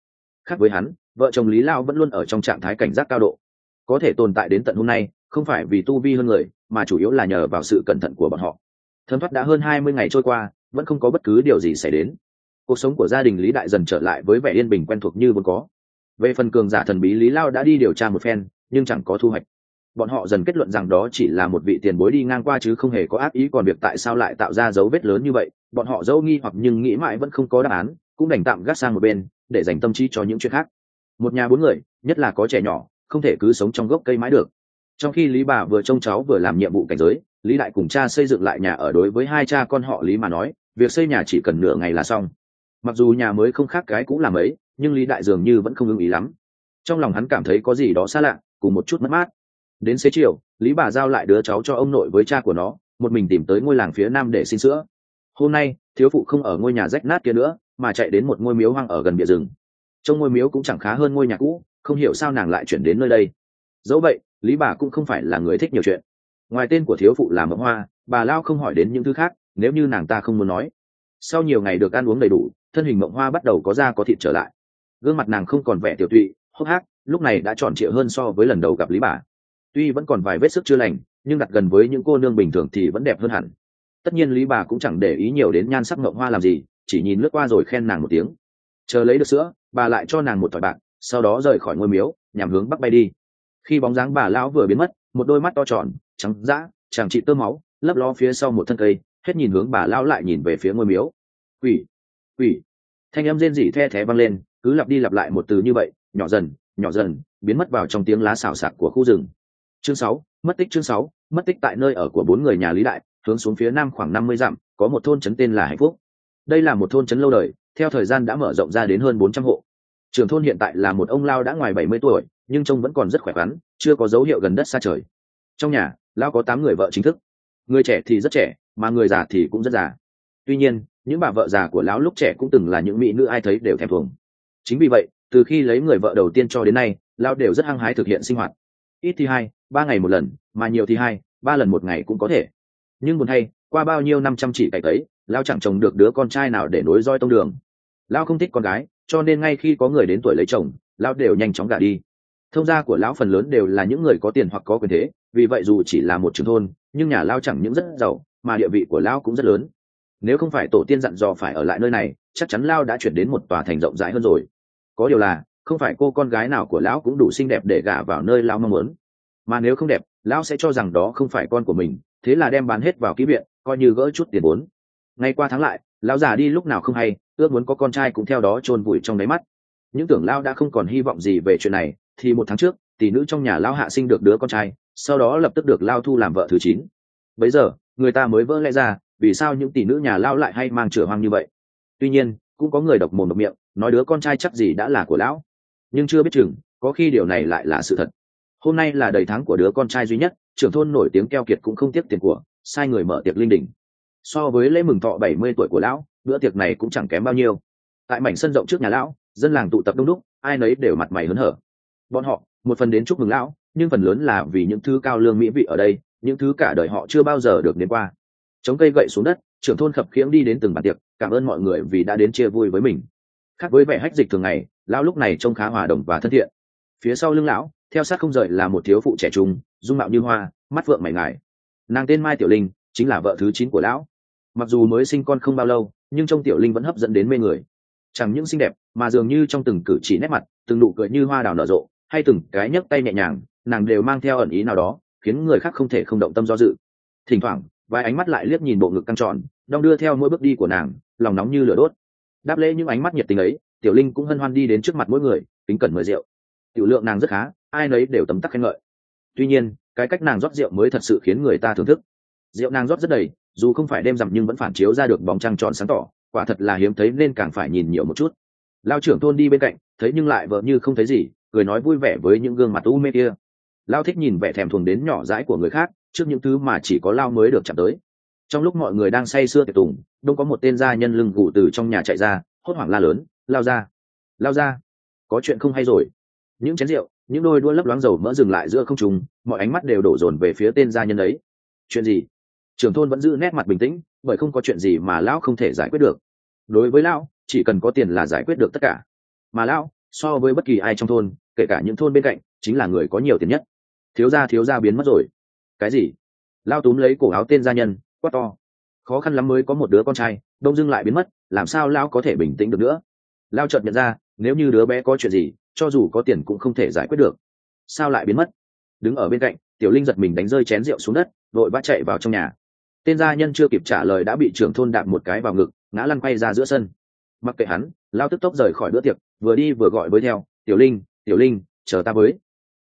khác với hắn, vợ chồng lý lao vẫn luôn ở trong trạng thái cảnh giác cao độ. Có thể tồn tại đến tận hôm nay, không phải vì tu vi hơn người, mà chủ yếu là nhờ vào sự cẩn thận của bọn họ. Thấm thoát đã hơn hai mươi ngày trôi qua, vẫn không có bất cứ điều gì xảy đến. Cuộc sống của gia đình lý đại dần trở lại với vẻ yên bình quen thuộc như vốn có. Về phần cường giả thần bí lý lao đã đi điều tra một phen, nhưng chẳng có thu hoạch. Bọn họ dần kết luận rằng đó chỉ là một vị tiền bối đi ngang qua chứ không hề có ác ý, còn việc tại sao lại tạo ra dấu vết lớn như vậy, bọn họ dẫu nghi hoặc nhưng nghĩ mãi vẫn không có đáp án cũng đành tạm gác sang một bên, để dành tâm trí cho những chuyện khác. Một nhà bốn người, nhất là có trẻ nhỏ, không thể cứ sống trong gốc cây mãi được. Trong khi lý bà vừa trông cháu vừa làm nhiệm vụ cảnh giới, lý đại cùng cha xây dựng lại nhà ở đối với hai cha con họ lý mà nói, việc xây nhà chỉ cần nửa ngày là xong. Mặc dù nhà mới không khác cái cũng làm ấy nhưng lý đại dường như vẫn không ưng ý lắm. Trong lòng hắn cảm thấy có gì đó xa lạ, cùng một chút mất mát. Đến xế chiều, lý bà giao lại đứa cháu cho ông nội với cha của nó, một mình tìm tới ngôi làng phía nam để xin sữa. Hôm nay, thiếu phụ không ở ngôi nhà rách nát kia nữa mà chạy đến một ngôi miếu hoang ở gần bìa rừng. Trong ngôi miếu cũng chẳng khá hơn ngôi nhà cũ, không hiểu sao nàng lại chuyển đến nơi đây. Dẫu vậy, lý bà cũng không phải là người thích nhiều chuyện. Ngoài tên của thiếu phụ là mộng hoa, bà lao không hỏi đến những thứ khác, nếu như nàng ta không muốn nói. Sau nhiều ngày được ăn uống đầy đủ, thân hình mộng hoa bắt đầu có da có thịt trở lại. Gương mặt nàng không còn vẻ tiểu tụy, hốc hác, lúc này đã tròn trịa hơn so với lần đầu gặp lý bà. Tuy vẫn còn vài vết sức chưa lành, nhưng đặt gần với những cô nương bình thường thì vẫn đẹp hơn hẳn. Tất nhiên lý bà cũng chẳng để ý nhiều đến nhan sắc mộng hoa làm gì chỉ nhìn lướt qua rồi khen nàng một tiếng. Chờ lấy được sữa, bà lại cho nàng một thỏi bạc, sau đó rời khỏi ngôi miếu, nhằm hướng bắc bay đi. Khi bóng dáng bà lão vừa biến mất, một đôi mắt to tròn, trắng dã, chàng chị tơ máu, lấp lo phía sau một thân cây, hết nhìn hướng bà lão lại nhìn về phía ngôi miếu. Quỷ quỷ. Thanh âm rên rỉ the thé văng lên, cứ lặp đi lặp lại một từ như vậy, nhỏ dần nhỏ dần, biến mất vào trong tiếng lá xào xạc của khu rừng. Chương sáu, mất tích chương sáu, mất tích tại nơi ở của bốn người nhà lý đại, hướng xuống phía nam khoảng năm mươi dặm, có một thôn trấn tên là hạnh phúc đây là một thôn trấn lâu đời, theo thời gian đã mở rộng ra đến hơn bốn trăm hộ. Trưởng thôn hiện tại là một ông lao đã ngoài bảy mươi tuổi, nhưng trông vẫn còn rất khỏe khoắn, chưa có dấu hiệu gần đất xa trời. Trong nhà lao có tám người vợ chính thức. Người trẻ thì rất trẻ, mà người già thì cũng rất già. Tuy nhiên, những bà vợ già của lão lúc trẻ cũng từng là những mỹ nữ ai thấy đều thèm thuồng. Chính vì vậy, từ khi lấy người vợ đầu tiên cho đến nay lao đều rất hăng hái thực hiện sinh hoạt. Ít thì hai, ba ngày một lần, mà nhiều thì hai, ba lần một ngày cũng có thể. Nhưng buồn hay qua bao nhiêu năm chăm chỉ cày cấy lao chẳng trồng được đứa con trai nào để nối roi tông đường. Lao không thích con gái, cho nên ngay khi có người đến tuổi lấy chồng, lao đều nhanh chóng gả đi. Thông gia của lão phần lớn đều là những người có tiền hoặc có quyền thế, vì vậy dù chỉ là một trường thôn, nhưng nhà lao chẳng những rất giàu, mà địa vị của lao cũng rất lớn. Nếu không phải tổ tiên dặn dò phải ở lại nơi này, chắc chắn lao đã chuyển đến một tòa thành rộng rãi hơn rồi. Có điều là, không phải cô con gái nào của lão cũng đủ xinh đẹp để gả vào nơi lao mong muốn. Mà nếu không đẹp, lão sẽ cho rằng đó không phải con của mình thế là đem bán hết vào ký viện, coi như gỡ chút tiền vốn. Ngay qua tháng lại, lão già đi lúc nào không hay, ước muốn có con trai cũng theo đó chôn vùi trong đáy mắt. Những tưởng lao đã không còn hy vọng gì về chuyện này, thì một tháng trước, tỷ nữ trong nhà lao hạ sinh được đứa con trai, sau đó lập tức được lao thu làm vợ thứ chín. Bấy giờ, người ta mới vỡ lẽ ra, vì sao những tỷ nữ nhà lao lại hay mang chửa hoang như vậy? Tuy nhiên, cũng có người độc mồm độc miệng, nói đứa con trai chắc gì đã là của lão. Nhưng chưa biết chừng, có khi điều này lại là sự thật. Hôm nay là đầy tháng của đứa con trai duy nhất trưởng thôn nổi tiếng keo kiệt cũng không tiếc tiền của, sai người mở tiệc linh đình. So với lễ mừng thọ bảy mươi tuổi của lão, bữa tiệc này cũng chẳng kém bao nhiêu. Tại mảnh sân rộng trước nhà lão, dân làng tụ tập đông đúc, ai nấy đều mặt mày hớn hở. Bọn họ, một phần đến chúc mừng lão, nhưng phần lớn là vì những thứ cao lương mỹ vị ở đây, những thứ cả đời họ chưa bao giờ được đến qua. Chống cây gậy xuống đất, trưởng thôn khập khiễng đi đến từng bàn tiệc, cảm ơn mọi người vì đã đến chia vui với mình. Khác với vẻ hách dịch thường ngày, lão lúc này trông khá hòa đồng và thân thiện. Phía sau lưng lão theo sát không rời là một thiếu phụ trẻ trung, dung mạo như hoa, mắt vượng mày ngài. Nàng tên mai tiểu linh, chính là vợ thứ chín của lão. Mặc dù mới sinh con không bao lâu, nhưng trong tiểu linh vẫn hấp dẫn đến mê người. Chẳng những xinh đẹp, mà dường như trong từng cử chỉ nét mặt, từng nụ cười như hoa đào nở rộ, hay từng cái nhấc tay nhẹ nhàng, nàng đều mang theo ẩn ý nào đó, khiến người khác không thể không động tâm do dự. Thỉnh thoảng, vài ánh mắt lại liếc nhìn bộ ngực căng tròn, đong đưa theo mỗi bước đi của nàng, lòng nóng như lửa đốt. Đáp lễ những ánh mắt nhiệt tình ấy, tiểu linh cũng hân hoan đi đến trước mặt mỗi người, kính cẩn mời rượu tiểu lượng nàng rất khá, ai nấy đều tấm tắc khen ngợi. Tuy nhiên, cái cách nàng rót rượu mới thật sự khiến người ta thưởng thức. Rượu nàng rót rất đầy, dù không phải đêm rằm nhưng vẫn phản chiếu ra được bóng trăng tròn sáng tỏ, quả thật là hiếm thấy nên càng phải nhìn nhiều một chút. Lao trưởng thôn đi bên cạnh, thấy nhưng lại vợ như không thấy gì, cười nói vui vẻ với những gương mặt u mê kia. Lao thích nhìn vẻ thèm thuồng đến nhỏ dãi của người khác, trước những thứ mà chỉ có lao mới được chạm tới. Trong lúc mọi người đang say sưa tiệc tùng, đông có một tên gia nhân lưng gù từ trong nhà chạy ra, hốt hoảng la lớn, lao ra lao ra, có chuyện không hay rồi? Những chén rượu, những đôi đua lấp loáng dầu mỡ dừng lại giữa không trùng mọi ánh mắt đều đổ dồn về phía tên gia nhân ấy. Chuyện gì? Trưởng thôn vẫn giữ nét mặt bình tĩnh, bởi không có chuyện gì mà lão không thể giải quyết được. Đối với lão, chỉ cần có tiền là giải quyết được tất cả. Mà lão, so với bất kỳ ai trong thôn, kể cả những thôn bên cạnh, chính là người có nhiều tiền nhất. Thiếu gia thiếu gia biến mất rồi. Cái gì? Lao túm lấy cổ áo tên gia nhân, quát to. Khó khăn lắm mới có một đứa con trai, đông dưng lại biến mất, làm sao lão có thể bình tĩnh được nữa? Lao chợt nhận ra, nếu như đứa bé có chuyện gì cho dù có tiền cũng không thể giải quyết được. Sao lại biến mất? Đứng ở bên cạnh, tiểu linh giật mình đánh rơi chén rượu xuống đất, vội vã chạy vào trong nhà. Tên gia nhân chưa kịp trả lời đã bị trưởng thôn đạp một cái vào ngực, ngã lăn quay ra giữa sân. Mặc kệ hắn, lao tức tốc rời khỏi bữa tiệc, vừa đi vừa gọi với theo, tiểu linh tiểu linh, chờ ta với.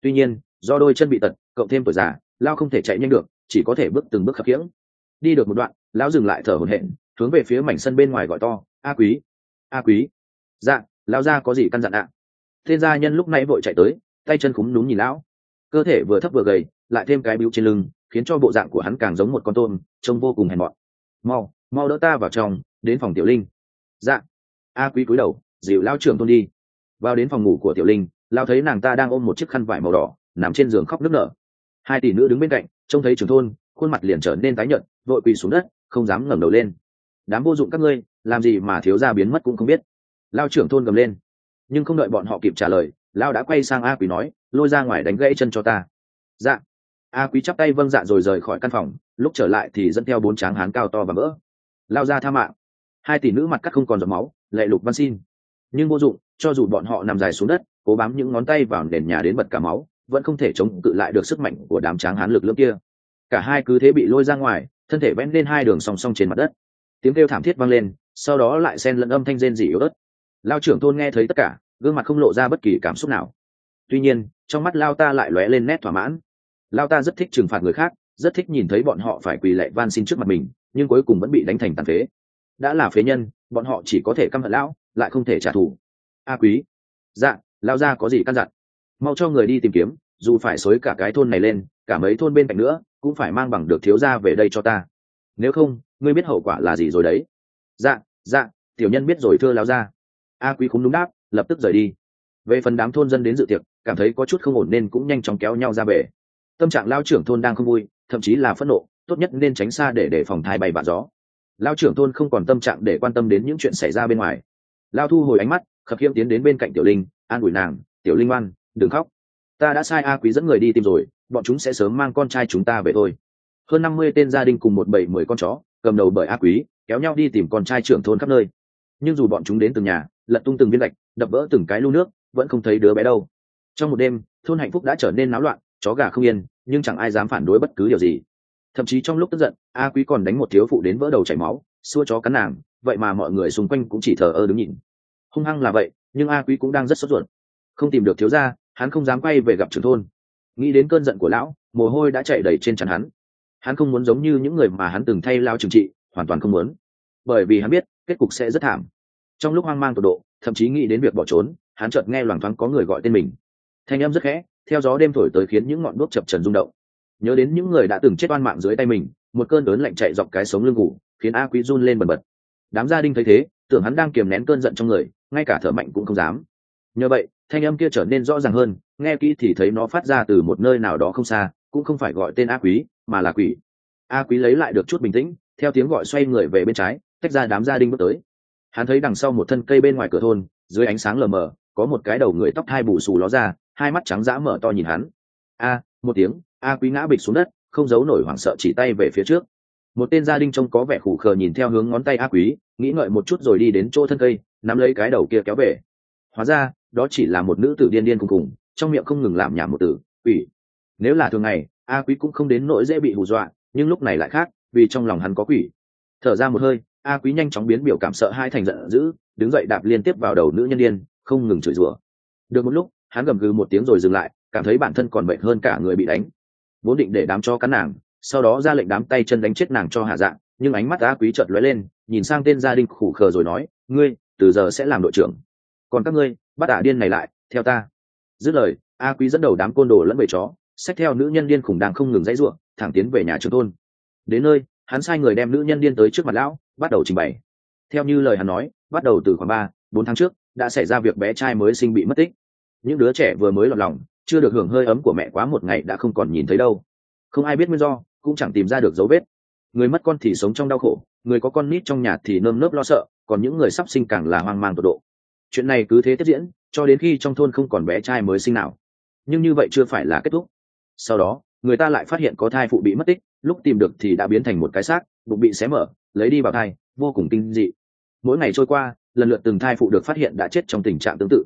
Tuy nhiên, do đôi chân bị tật cộng thêm tuổi già, lao không thể chạy nhanh được, chỉ có thể bước từng bước khập khiễng. Đi được một đoạn lão dừng lại thở hổn hển, hướng về phía mảnh sân bên ngoài gọi to, a quý a quý. Dạ lão gia có gì căn dặn ạ? à? Tên gia nhân lúc nãy vội chạy tới, tay chân khúng núm nhìn lão. Cơ thể vừa thấp vừa gầy, lại thêm cái bĩu trên lưng, khiến cho bộ dạng của hắn càng giống một con tôm, trông vô cùng hèn mọn. Mau mau đỡ ta vào trong, đến phòng tiểu linh. Dạ. A quý cúi đầu dịu lao trưởng tôn đi. Vào đến phòng ngủ của tiểu linh lao thấy nàng ta đang ôm một chiếc khăn vải màu đỏ, nằm trên giường khóc nức nở. Hai tỷ nữ đứng bên cạnh, trông thấy trưởng thôn, khuôn mặt liền trở nên tái nhợt, vội quỳ xuống đất, không dám ngẩng đầu lên. Đám vô dụng các ngươi, làm gì mà thiếu gia biến mất cũng không biết. Lao trưởng thôn gầm lên nhưng không đợi bọn họ kịp trả lời, lao đã quay sang a quý nói, lôi ra ngoài đánh gãy chân cho ta. Dạ. A quý chắp tay vâng dạ rồi rời khỏi căn phòng, lúc trở lại thì dẫn theo bốn tráng hán cao to và vỡ lao ra tha mạng. Hai tỷ nữ mặt cắt không còn giọt máu, lệ lục văn xin. Nhưng vô dụng, cho dù bọn họ nằm dài xuống đất, cố bám những ngón tay vào nền nhà đến bật cả máu, vẫn không thể chống cự lại được sức mạnh của đám tráng hán lực lượng kia. Cả hai cứ thế bị lôi ra ngoài, thân thể vén lên hai đường song song trên mặt đất. Tiếng kêu thảm thiết vang lên, sau đó lại xen lẫn âm thanh rên rỉ yếu ớt lao trưởng thôn nghe thấy tất cả, gương mặt không lộ ra bất kỳ cảm xúc nào. Tuy nhiên, trong mắt lao ta lại lóe lên nét thỏa mãn. Lao ta rất thích trừng phạt người khác, rất thích nhìn thấy bọn họ phải quỳ lệ van xin trước mặt mình, nhưng cuối cùng vẫn bị đánh thành tàn phế. Đã là phế nhân, bọn họ chỉ có thể căm hận lão, lại không thể trả thù. A quý. Dạ lao ra có gì căn dặn? Mau cho người đi tìm kiếm, dù phải xối cả cái thôn này lên, cả mấy thôn bên cạnh nữa, cũng phải mang bằng được thiếu gia về đây cho ta. Nếu không, ngươi biết hậu quả là gì rồi đấy? Dạ dạ tiểu nhân biết rồi thưa lao ra a quý cũng đúng đáp, lập tức rời đi. Về phần đám thôn dân đến dự tiệc, cảm thấy có chút không ổn nên cũng nhanh chóng kéo nhau ra về. Tâm trạng lao trưởng thôn đang không vui, thậm chí là phẫn nộ, tốt nhất nên tránh xa để đề phòng thai bày bạ gió. Lao trưởng thôn không còn tâm trạng để quan tâm đến những chuyện xảy ra bên ngoài. Lao thu hồi ánh mắt, khập khiễng tiến đến bên cạnh tiểu linh, an ủi nàng, tiểu linh oan, đừng khóc. Ta đã sai a quý dẫn người đi tìm rồi, bọn chúng sẽ sớm mang con trai chúng ta về thôi. Hơn năm mươi tên gia đình cùng một bảy mười con chó, cầm đầu bởi a quý, kéo nhau đi tìm con trai trưởng thôn khắp nơi. Nhưng dù bọn chúng đến từng nhà lật tung từng viên gạch, đập vỡ từng cái lu nước, vẫn không thấy đứa bé đâu. Trong một đêm, thôn hạnh phúc đã trở nên náo loạn, chó gà không yên, nhưng chẳng ai dám phản đối bất cứ điều gì. Thậm chí trong lúc tức giận, a quý còn đánh một thiếu phụ đến vỡ đầu chảy máu, xua chó cắn nàng, vậy mà mọi người xung quanh cũng chỉ thờ ơ đứng nhìn. Hung hăng là vậy, nhưng a quý cũng đang rất sốt ruột. Không tìm được thiếu gia, hắn không dám quay về gặp trưởng thôn. Nghĩ đến cơn giận của lão, mồ hôi đã chạy đầy trên trán hắn. Hắn không muốn giống như những người mà hắn từng thay lao trừng trị, hoàn toàn không muốn. Bởi vì hắn biết, kết cục sẽ rất thảm trong lúc hoang mang tột độ, thậm chí nghĩ đến việc bỏ trốn, hắn chợt nghe loảng thoáng có người gọi tên mình. Thanh âm rất khẽ, theo gió đêm thổi tới khiến những ngọn đuốc chập trần rung động. Nhớ đến những người đã từng chết oan mạng dưới tay mình, một cơn lớn lạnh chạy dọc cái sống lưng ngủ, khiến a quý run lên bần bật. Đám gia đình thấy thế, tưởng hắn đang kiềm nén cơn giận trong người, ngay cả thở mạnh cũng không dám. Nhờ vậy, thanh âm kia trở nên rõ ràng hơn, nghe kỹ thì thấy nó phát ra từ một nơi nào đó không xa, cũng không phải gọi tên a quý, mà là quỷ. A quý lấy lại được chút bình tĩnh, theo tiếng gọi xoay người về bên trái, tách ra đám gia đình bước tới hắn thấy đằng sau một thân cây bên ngoài cửa thôn, dưới ánh sáng lờ mờ, có một cái đầu người tóc hai bù xù ló ra, hai mắt trắng dã mở to nhìn hắn. A, một tiếng, a quý ngã bịch xuống đất, không giấu nổi hoảng sợ chỉ tay về phía trước. Một tên gia đình trông có vẻ khủ khờ nhìn theo hướng ngón tay a quý, nghĩ ngợi một chút rồi đi đến chỗ thân cây, nắm lấy cái đầu kia kéo về. Hóa ra, đó chỉ là một nữ tử điên điên cùng cùng, trong miệng không ngừng làm nhảm một tử ủy nếu là thường ngày, a quý cũng không đến nỗi dễ bị hù dọa, nhưng lúc này lại khác, vì trong lòng hắn có quỷ. Thở ra một hơi a quý nhanh chóng biến biểu cảm sợ hai thành giận dữ, đứng dậy đạp liên tiếp vào đầu nữ nhân đ i ê n không ngừng chửi rủa. Được một lúc, hắn gầm gừ một tiếng rồi dừng lại, cảm thấy bản thân còn bệnh hơn cả người bị đánh. Vốn định để đám cho cắn nàng, sau đó ra lệnh đám tay chân đánh chết nàng cho hạ dạng, nhưng ánh mắt a quý chợt lóe lên, nhìn sang tên gia đình khủ khờ rồi nói, ngươi, từ giờ sẽ làm đội trưởng. Còn các ngươi, bắt ả điên này lại, theo ta. Dứt lời, a quý dẫn đầu đám côn đồ lẫn bầy chó, xách theo nữ nhân điên khủng đang không ngừng dãy ruộng, thẳng tiến về nhà trường thôn. Đến nơi hắn sai người đem nữ nhân điên tới trước mặt lão, bắt đầu trình bày. Theo như lời hắn nói, bắt đầu từ khoảng ba, bốn tháng trước, đã xảy ra việc bé trai mới sinh bị mất tích. Những đứa trẻ vừa mới lọt lòng, chưa được hưởng hơi ấm của mẹ quá một ngày đã không còn nhìn thấy đâu. Không ai biết nguyên do, cũng chẳng tìm ra được dấu vết. Người mất con thì sống trong đau khổ, người có con nít trong nhà thì nơm nớp lo sợ, còn những người sắp sinh càng là hoang mang tột độ. Chuyện này cứ thế tiếp diễn, cho đến khi trong thôn không còn bé trai mới sinh nào. Nhưng như vậy chưa phải là kết thúc. Sau đó người ta lại phát hiện có thai phụ bị mất tích, lúc tìm được thì đã biến thành một cái xác, bụng bị xé mở, lấy đi vào thai, vô cùng kinh dị. Mỗi ngày trôi qua, lần lượt từng thai phụ được phát hiện đã chết trong tình trạng tương tự.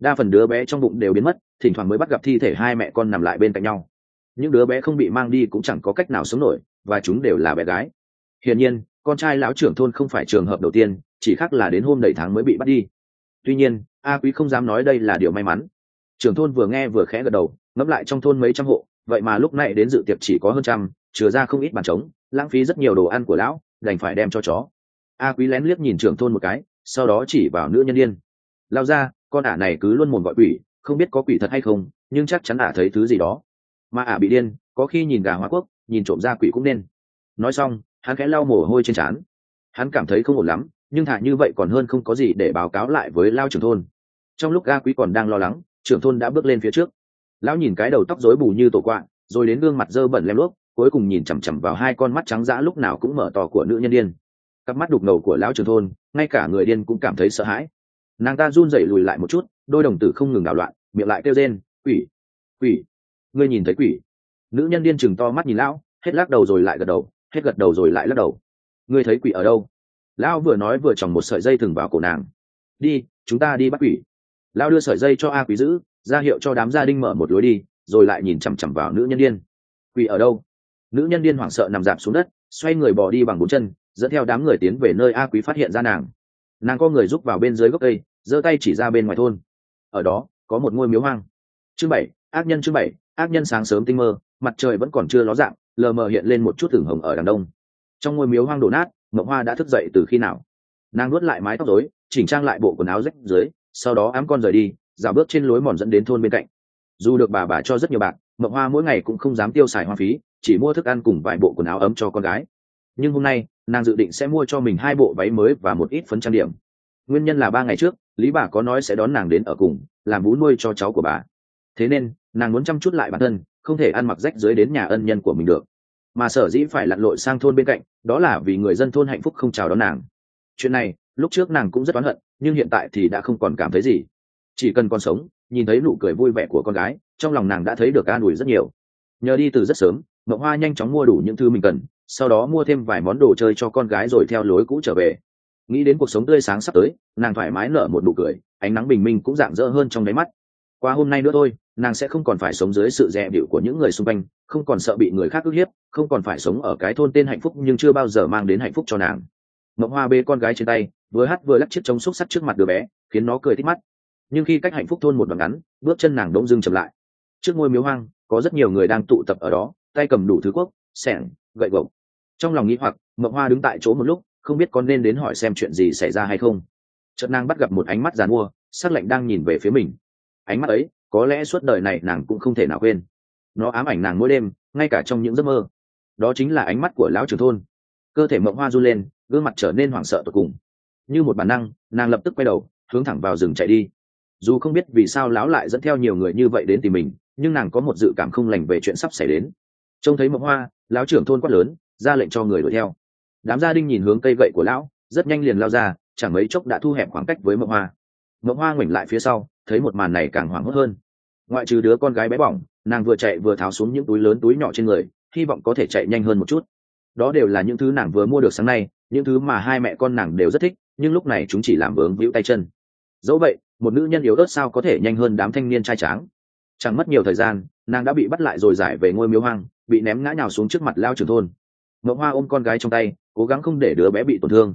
Đa phần đứa bé trong bụng đều biến mất, thỉnh thoảng mới bắt gặp thi thể hai mẹ con nằm lại bên cạnh nhau. Những đứa bé không bị mang đi cũng chẳng có cách nào sống nổi, và chúng đều là bé gái. Hiển nhiên, con trai lão trưởng thôn không phải trường hợp đầu tiên, chỉ khác là đến hôm đầy tháng mới bị bắt đi. Tuy nhiên, a quý không dám nói đây là điều may mắn. Trưởng thôn vừa nghe vừa khẽ gật đầu, ngẫm lại trong thôn mấy trăm hộ vậy mà lúc này đến dự tiệc chỉ có hơn trăm, chừa ra không ít bàn trống, lãng phí rất nhiều đồ ăn của lão, đành phải đem cho chó. A quý lén liếc nhìn trưởng thôn một cái, sau đó chỉ vào nữ nhân điên. Lao ra, con ả này cứ luôn mồm gọi quỷ, không biết có quỷ thật hay không, nhưng chắc chắn ả thấy thứ gì đó. Mà ả bị điên, có khi nhìn gà hoa quốc, nhìn trộm ra quỷ cũng nên. Nói xong, hắn khẽ lau mồ hôi trên trán. Hắn cảm thấy không ổn lắm, nhưng thả như vậy còn hơn không có gì để báo cáo lại với lao trưởng thôn. Trong lúc a quý còn đang lo lắng, trưởng thôn đã bước lên phía trước lão nhìn cái đầu tóc rối bù như tổ quạ, rồi đến gương mặt dơ bẩn lem luốc, cuối cùng nhìn chằm chằm vào hai con mắt trắng dã lúc nào cũng mở to của nữ nhân điên. Cặp mắt đục ngầu của lão trường thôn, ngay cả người điên cũng cảm thấy sợ hãi. Nàng ta run rẩy lùi lại một chút, đôi đồng tử không ngừng đảo loạn, miệng lại kêu rên, quỷ quỷ, ngươi nhìn thấy quỷ? Nữ nhân điên chừng to mắt nhìn lão, hết lắc đầu rồi lại gật đầu, hết gật đầu rồi lại lắc đầu. Ngươi thấy quỷ ở đâu? Lão vừa nói vừa tròng một sợi dây thừng vào cổ nàng. Đi, chúng ta đi bắt quỷ. Lão đưa sợi dây cho a quý giữ ra hiệu cho đám gia đình mở một lối đi, rồi lại nhìn chằm chằm vào nữ nhân điên. Quỷ ở đâu? Nữ nhân điên hoảng sợ nằm dạp xuống đất, xoay người bỏ đi bằng bốn chân, dẫn theo đám người tiến về nơi a quý phát hiện ra nàng. Nàng có người giúp vào bên dưới gốc cây, giơ tay chỉ ra bên ngoài thôn. Ở đó, có một ngôi miếu hoang. Chương bảy, ác nhân chương bảy, ác nhân sáng sớm tinh mơ, mặt trời vẫn còn chưa ló dạng, lờ mờ hiện lên một chút thửng hồng ở đằng đông. Trong ngôi miếu hoang đổ nát, mộng hoa đã thức dậy từ khi nào? Nàng nuốt lại mái tóc rối, chỉnh trang lại bộ quần áo rách dưới, sau đó ám con rời đi dạo bước trên lối mòn dẫn đến thôn bên cạnh. Dù được bà bà cho rất nhiều bạc, mộng hoa mỗi ngày cũng không dám tiêu xài hoa phí, chỉ mua thức ăn cùng vài bộ quần áo ấm cho con gái. Nhưng hôm nay, nàng dự định sẽ mua cho mình hai bộ váy mới và một ít phấn trang điểm. Nguyên nhân là ba ngày trước, lý bà có nói sẽ đón nàng đến ở cùng, làm bú nuôi cho cháu của bà. Thế nên, nàng muốn chăm chút lại bản thân, không thể ăn mặc rách dưới đến nhà ân nhân của mình được. Mà sở dĩ phải lặn lội sang thôn bên cạnh, đó là vì người dân thôn hạnh phúc không chào đón nàng. Chuyện này, lúc trước nàng cũng rất oán hận, nhưng hiện tại thì đã không còn cảm thấy gì chỉ cần còn sống, nhìn thấy nụ cười vui vẻ của con gái, trong lòng nàng đã thấy được an ủi rất nhiều. Nhờ đi từ rất sớm mậu hoa nhanh chóng mua đủ những thứ mình cần, sau đó mua thêm vài món đồ chơi cho con gái rồi theo lối cũ trở về. Nghĩ đến cuộc sống tươi sáng sắp tới, nàng thoải mái nở một nụ cười, ánh nắng bình minh cũng rạng rỡ hơn trong đáy mắt. Qua hôm nay nữa thôi, nàng sẽ không còn phải sống dưới sự dè bịu của những người xung quanh, không còn sợ bị người khác ức hiếp, không còn phải sống ở cái thôn tên hạnh phúc nhưng chưa bao giờ mang đến hạnh phúc cho nàng. Mậu hoa bê con gái trên tay, vừa hát vừa lắc chiếc trống xúc sắc trước mặt đứa bé, khiến nó cười thích mắt nhưng khi cách hạnh phúc thôn một đoạn ngắn, bước chân nàng đỗng dưng chậm lại. Trước ngôi miếu hoang, có rất nhiều người đang tụ tập ở đó, tay cầm đủ thứ quốc, sẻng, gậy gộc. Trong lòng nghĩ hoặc, mộng hoa đứng tại chỗ một lúc, không biết con nên đến hỏi xem chuyện gì xảy ra hay không. Chợt nàng bắt gặp một ánh mắt giàn mua, sắc lạnh đang nhìn về phía mình. Ánh mắt ấy, có lẽ suốt đời này nàng cũng không thể nào quên. Nó ám ảnh nàng mỗi đêm, ngay cả trong những giấc mơ. Đó chính là ánh mắt của lão trưởng thôn. Cơ thể mộng hoa run lên, gương mặt trở nên hoảng sợ tột cùng. Như một bản năng, nàng lập tức quay đầu, hướng thẳng vào rừng chạy đi dù không biết vì sao lão lại dẫn theo nhiều người như vậy đến tìm mình, nhưng nàng có một dự cảm không lành về chuyện sắp xảy đến. Trông thấy mộc hoa, lão trưởng thôn quát lớn, ra lệnh cho người đuổi theo. Đám gia đình nhìn hướng cây gậy của lão, rất nhanh liền lao ra, chẳng mấy chốc đã thu hẹp khoảng cách với mộc hoa. Mộc hoa ngoảnh lại phía sau, thấy một màn này càng hoảng hốt hơn. Ngoại trừ đứa con gái bé bỏng, nàng vừa chạy vừa tháo xuống những túi lớn túi nhỏ trên người, hy vọng có thể chạy nhanh hơn một chút. Đó đều là những thứ nàng vừa mua được sáng nay, những thứ mà hai mẹ con nàng đều rất thích, nhưng lúc này chúng chỉ làm vướng víu tay chân. Dẫu vậy một nữ nhân yếu ớt sao có thể nhanh hơn đám thanh niên trai tráng? Chẳng mất nhiều thời gian, nàng đã bị bắt lại rồi giải về ngôi miếu hoang, bị ném ngã nhào xuống trước mặt lao trường thôn. Ngọc hoa ôm con gái trong tay, cố gắng không để đứa bé bị tổn thương.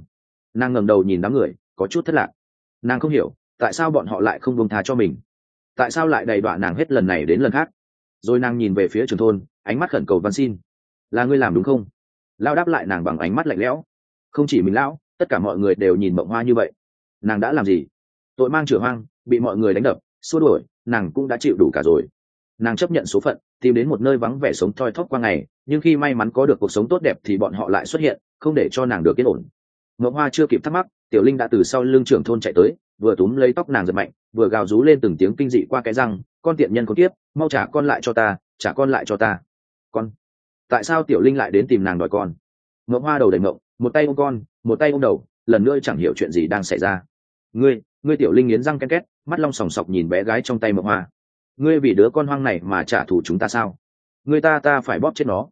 Nàng ngẩng đầu nhìn đám người, có chút thất lạc. Nàng không hiểu, tại sao bọn họ lại không buông tha cho mình? Tại sao lại đầy đọa nàng hết lần này đến lần khác? Rồi nàng nhìn về phía trường thôn, ánh mắt khẩn cầu văn xin. Là ngươi làm đúng không? Lao đáp lại nàng bằng ánh mắt lạnh lẽo. Không chỉ mình lão, tất cả mọi người đều nhìn mộng hoa như vậy. Nàng đã làm gì? Tội mang chửa hoang, bị mọi người đánh đập, xua đuổi, nàng cũng đã chịu đủ cả rồi. Nàng chấp nhận số phận, tìm đến một nơi vắng vẻ sống thoi thóp qua ngày, nhưng khi may mắn có được cuộc sống tốt đẹp thì bọn họ lại xuất hiện, không để cho nàng được yên ổn. Ngọc hoa chưa kịp thắc mắc, tiểu linh đã từ sau lưng trưởng thôn chạy tới, vừa túm lấy tóc nàng giật mạnh, vừa gào rú lên từng tiếng kinh dị qua cái răng, con tiện nhân có tiếp mau trả con lại cho ta, trả con lại cho ta. Con, tại sao tiểu linh lại đến tìm nàng đòi con? Ngọc hoa đầu đầy ngộng một tay ôm con, một tay ôm đầu, lần nữa chẳng hiểu chuyện gì đang xảy ra. Ngươi ngươi tiểu linh nghiến răng ken két, mắt long sòng sọc nhìn bé gái trong tay mộng hoa. Ngươi vì đứa con hoang này mà trả thù chúng ta sao? Ngươi ta ta phải bóp chết nó.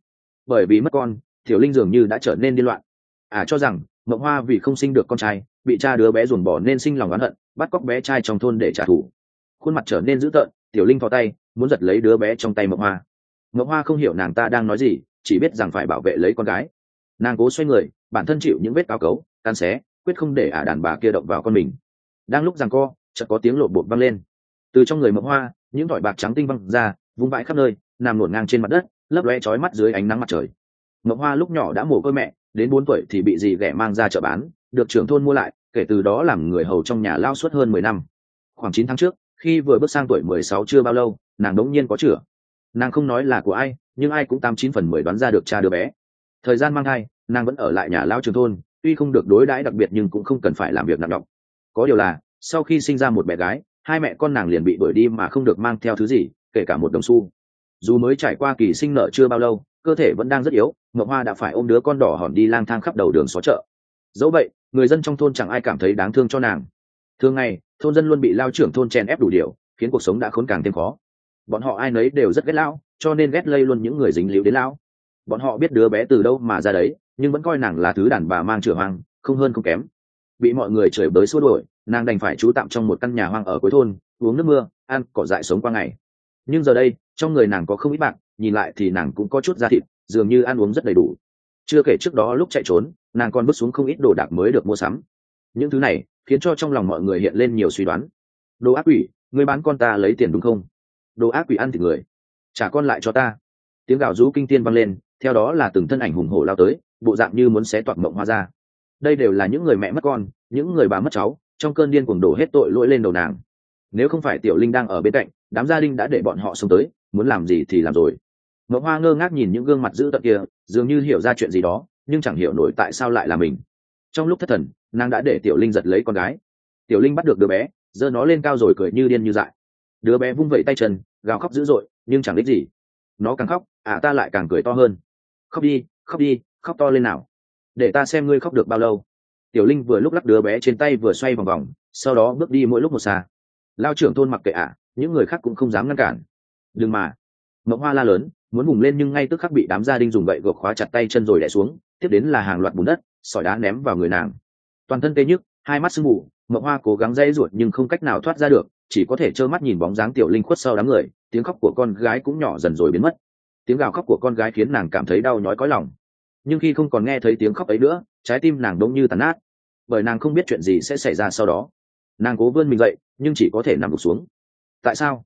Bởi vì mất con, tiểu linh dường như đã trở nên điên loạn. À cho rằng, mộng hoa vì không sinh được con trai, bị cha đứa bé ruồng bỏ nên sinh lòng oán hận, bắt cóc bé trai trong thôn để trả thù. Khuôn mặt trở nên dữ tợn, tiểu linh thò tay, muốn giật lấy đứa bé trong tay mộng hoa. Mộng hoa không hiểu nàng ta đang nói gì, chỉ biết rằng phải bảo vệ lấy con gái. Nàng cố xoay người, bản thân chịu những vết cao cấu tan xé, quyết không để ả đàn bà kia động vào con mình đang lúc rằng co, chợt có tiếng lộp bột văng lên. Từ trong người mẫu hoa, những thỏi bạc trắng tinh văng ra, vung vãi khắp nơi, nằm nổn ngang trên mặt đất, lấp lóe chói mắt dưới ánh nắng mặt trời. Mẫu hoa lúc nhỏ đã mồ côi mẹ, đến bốn tuổi thì bị dì ghẻ mang ra chợ bán, được trưởng thôn mua lại, kể từ đó làm người hầu trong nhà lao suốt hơn mười năm. Khoảng chín tháng trước, khi vừa bước sang tuổi mười sáu chưa bao lâu, nàng đống nhiên có chửa. Nàng không nói là của ai, nhưng ai cũng tám chín phần mười đoán ra được cha đứa bé. Thời gian mang thai, nàng vẫn ở lại nhà lao trường thôn, tuy không được đối đãi đặc biệt nhưng cũng không cần phải làm việc nặng động có điều là, sau khi sinh ra một bé gái, hai mẹ con nàng liền bị đuổi đi mà không được mang theo thứ gì, kể cả một đồng xu. Dù mới trải qua kỳ sinh nợ chưa bao lâu, cơ thể vẫn đang rất yếu mậu hoa đã phải ôm đứa con đỏ hòn đi lang thang khắp đầu đường xó chợ. Dẫu vậy, người dân trong thôn chẳng ai cảm thấy đáng thương cho nàng. Thường ngày, thôn dân luôn bị lao trưởng thôn chèn ép đủ điều, khiến cuộc sống đã khốn càng thêm khó. Bọn họ ai nấy đều rất ghét lão, cho nên ghét lây luôn những người dính líu đến lão. Bọn họ biết đứa bé từ đâu mà ra đấy, nhưng vẫn coi nàng là thứ đàn bà mang chửa hoang, không hơn không kém bị mọi người chửi bới xua đuổi, nàng đành phải trú tạm trong một căn nhà hoang ở cuối thôn, uống nước mưa, ăn cỏ dại sống qua ngày. Nhưng giờ đây, trong người nàng có không ít bạc, nhìn lại thì nàng cũng có chút da thịt, dường như ăn uống rất đầy đủ. Chưa kể trước đó lúc chạy trốn, nàng còn bước xuống không ít đồ đạc mới được mua sắm. Những thứ này, khiến cho trong lòng mọi người hiện lên nhiều suy đoán. Đồ ác quỷ người bán con ta lấy tiền đúng không? Đồ ác quỷ ăn thịt người. Trả con lại cho ta. Tiếng gào rú kinh tiên vang lên, theo đó là từng thân ảnh hùng hổ lao tới, bộ dạng như muốn xé toạc mộng hoa ra đây đều là những người mẹ mất con, những người bà mất cháu, trong cơn điên cuồng đổ hết tội lỗi lên đầu nàng. Nếu không phải tiểu linh đang ở bên cạnh, đám gia đình đã để bọn họ xông tới, muốn làm gì thì làm rồi. Mộng hoa ngơ ngác nhìn những gương mặt dữ tợn kia, dường như hiểu ra chuyện gì đó, nhưng chẳng hiểu nổi tại sao lại là mình. Trong lúc thất thần, nàng đã để tiểu linh giật lấy con gái. Tiểu linh bắt được đứa bé, giơ nó lên cao rồi cười như điên như dại. Đứa bé vung vẩy tay chân, gào khóc dữ dội, nhưng chẳng đích gì. Nó càng khóc à ta lại càng cười to hơn. Khóc đi khóc đi, khóc to lên nào để ta xem ngươi khóc được bao lâu. Tiểu linh vừa lúc lắc đứa bé trên tay vừa xoay vòng vòng, sau đó bước đi mỗi lúc một xa. Lao trưởng thôn mặc kệ ạ, những người khác cũng không dám ngăn cản. Đừng mà. Mẫu hoa la lớn, muốn vùng lên nhưng ngay tức khắc bị đám gia đình dùng gậy gộc khóa chặt tay chân rồi đẻ xuống, tiếp đến là hàng loạt bùn đất, sỏi đá ném vào người nàng. Toàn thân tê nhức, hai mắt sưng mù Mậu hoa cố gắng dây ruột nhưng không cách nào thoát ra được, chỉ có thể trơ mắt nhìn bóng dáng tiểu linh khuất sau đám người, tiếng khóc của con gái cũng nhỏ dần rồi biến mất. Tiếng gào khóc của con gái khiến nàng cảm thấy đau nhói có lòng nhưng khi không còn nghe thấy tiếng khóc ấy nữa, trái tim nàng đông như tàn nát. Bởi nàng không biết chuyện gì sẽ xảy ra sau đó. Nàng cố vươn mình dậy, nhưng chỉ có thể nằm gục xuống. Tại sao?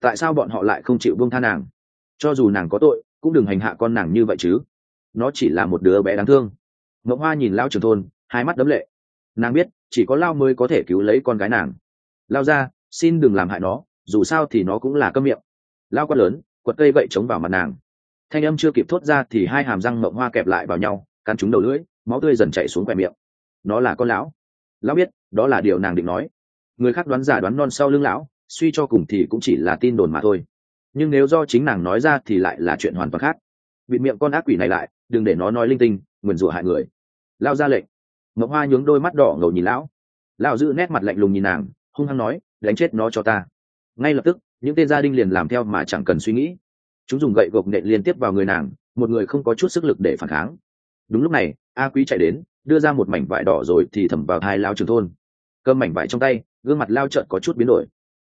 Tại sao bọn họ lại không chịu buông tha nàng? Cho dù nàng có tội, cũng đừng hành hạ con nàng như vậy chứ. Nó chỉ là một đứa bé đáng thương. Ngọc hoa nhìn lao trường thôn, hai mắt đấm lệ. Nàng biết, chỉ có lao mới có thể cứu lấy con gái nàng. Lao ra, xin đừng làm hại nó, dù sao thì nó cũng là câm miệng. Lao quát lớn, quật cây gậy chống vào mặt nàng thanh âm chưa kịp thốt ra thì hai hàm răng mộng hoa kẹp lại vào nhau, cắn trúng đầu lưỡi, máu tươi dần chảy xuống quẹ miệng. Nó là con lão. Lão biết, đó là điều nàng định nói. Người khác đoán giả đoán non sau lưng lão, suy cho cùng thì cũng chỉ là tin đồn mà thôi. Nhưng nếu do chính nàng nói ra thì lại là chuyện hoàn toàn khác. Bịt miệng con ác quỷ này lại, đừng để nó nói linh tinh, nguyền rủa hại người. Lao ra lệnh. Ngọc hoa nhướng đôi mắt đỏ ngầu nhìn lão. Lão giữ nét mặt lạnh lùng nhìn nàng, hung hăng nói, đánh chết nó cho ta. Ngay lập tức, những tên gia đình liền làm theo mà chẳng cần suy nghĩ chúng dùng gậy gộc nện liên tiếp vào người nàng, một người không có chút sức lực để phản kháng. Đúng lúc này, a quý chạy đến, đưa ra một mảnh vải đỏ rồi thì thầm vào hai lao trường thôn. Cầm mảnh vải trong tay, gương mặt lao trợn có chút biến đổi.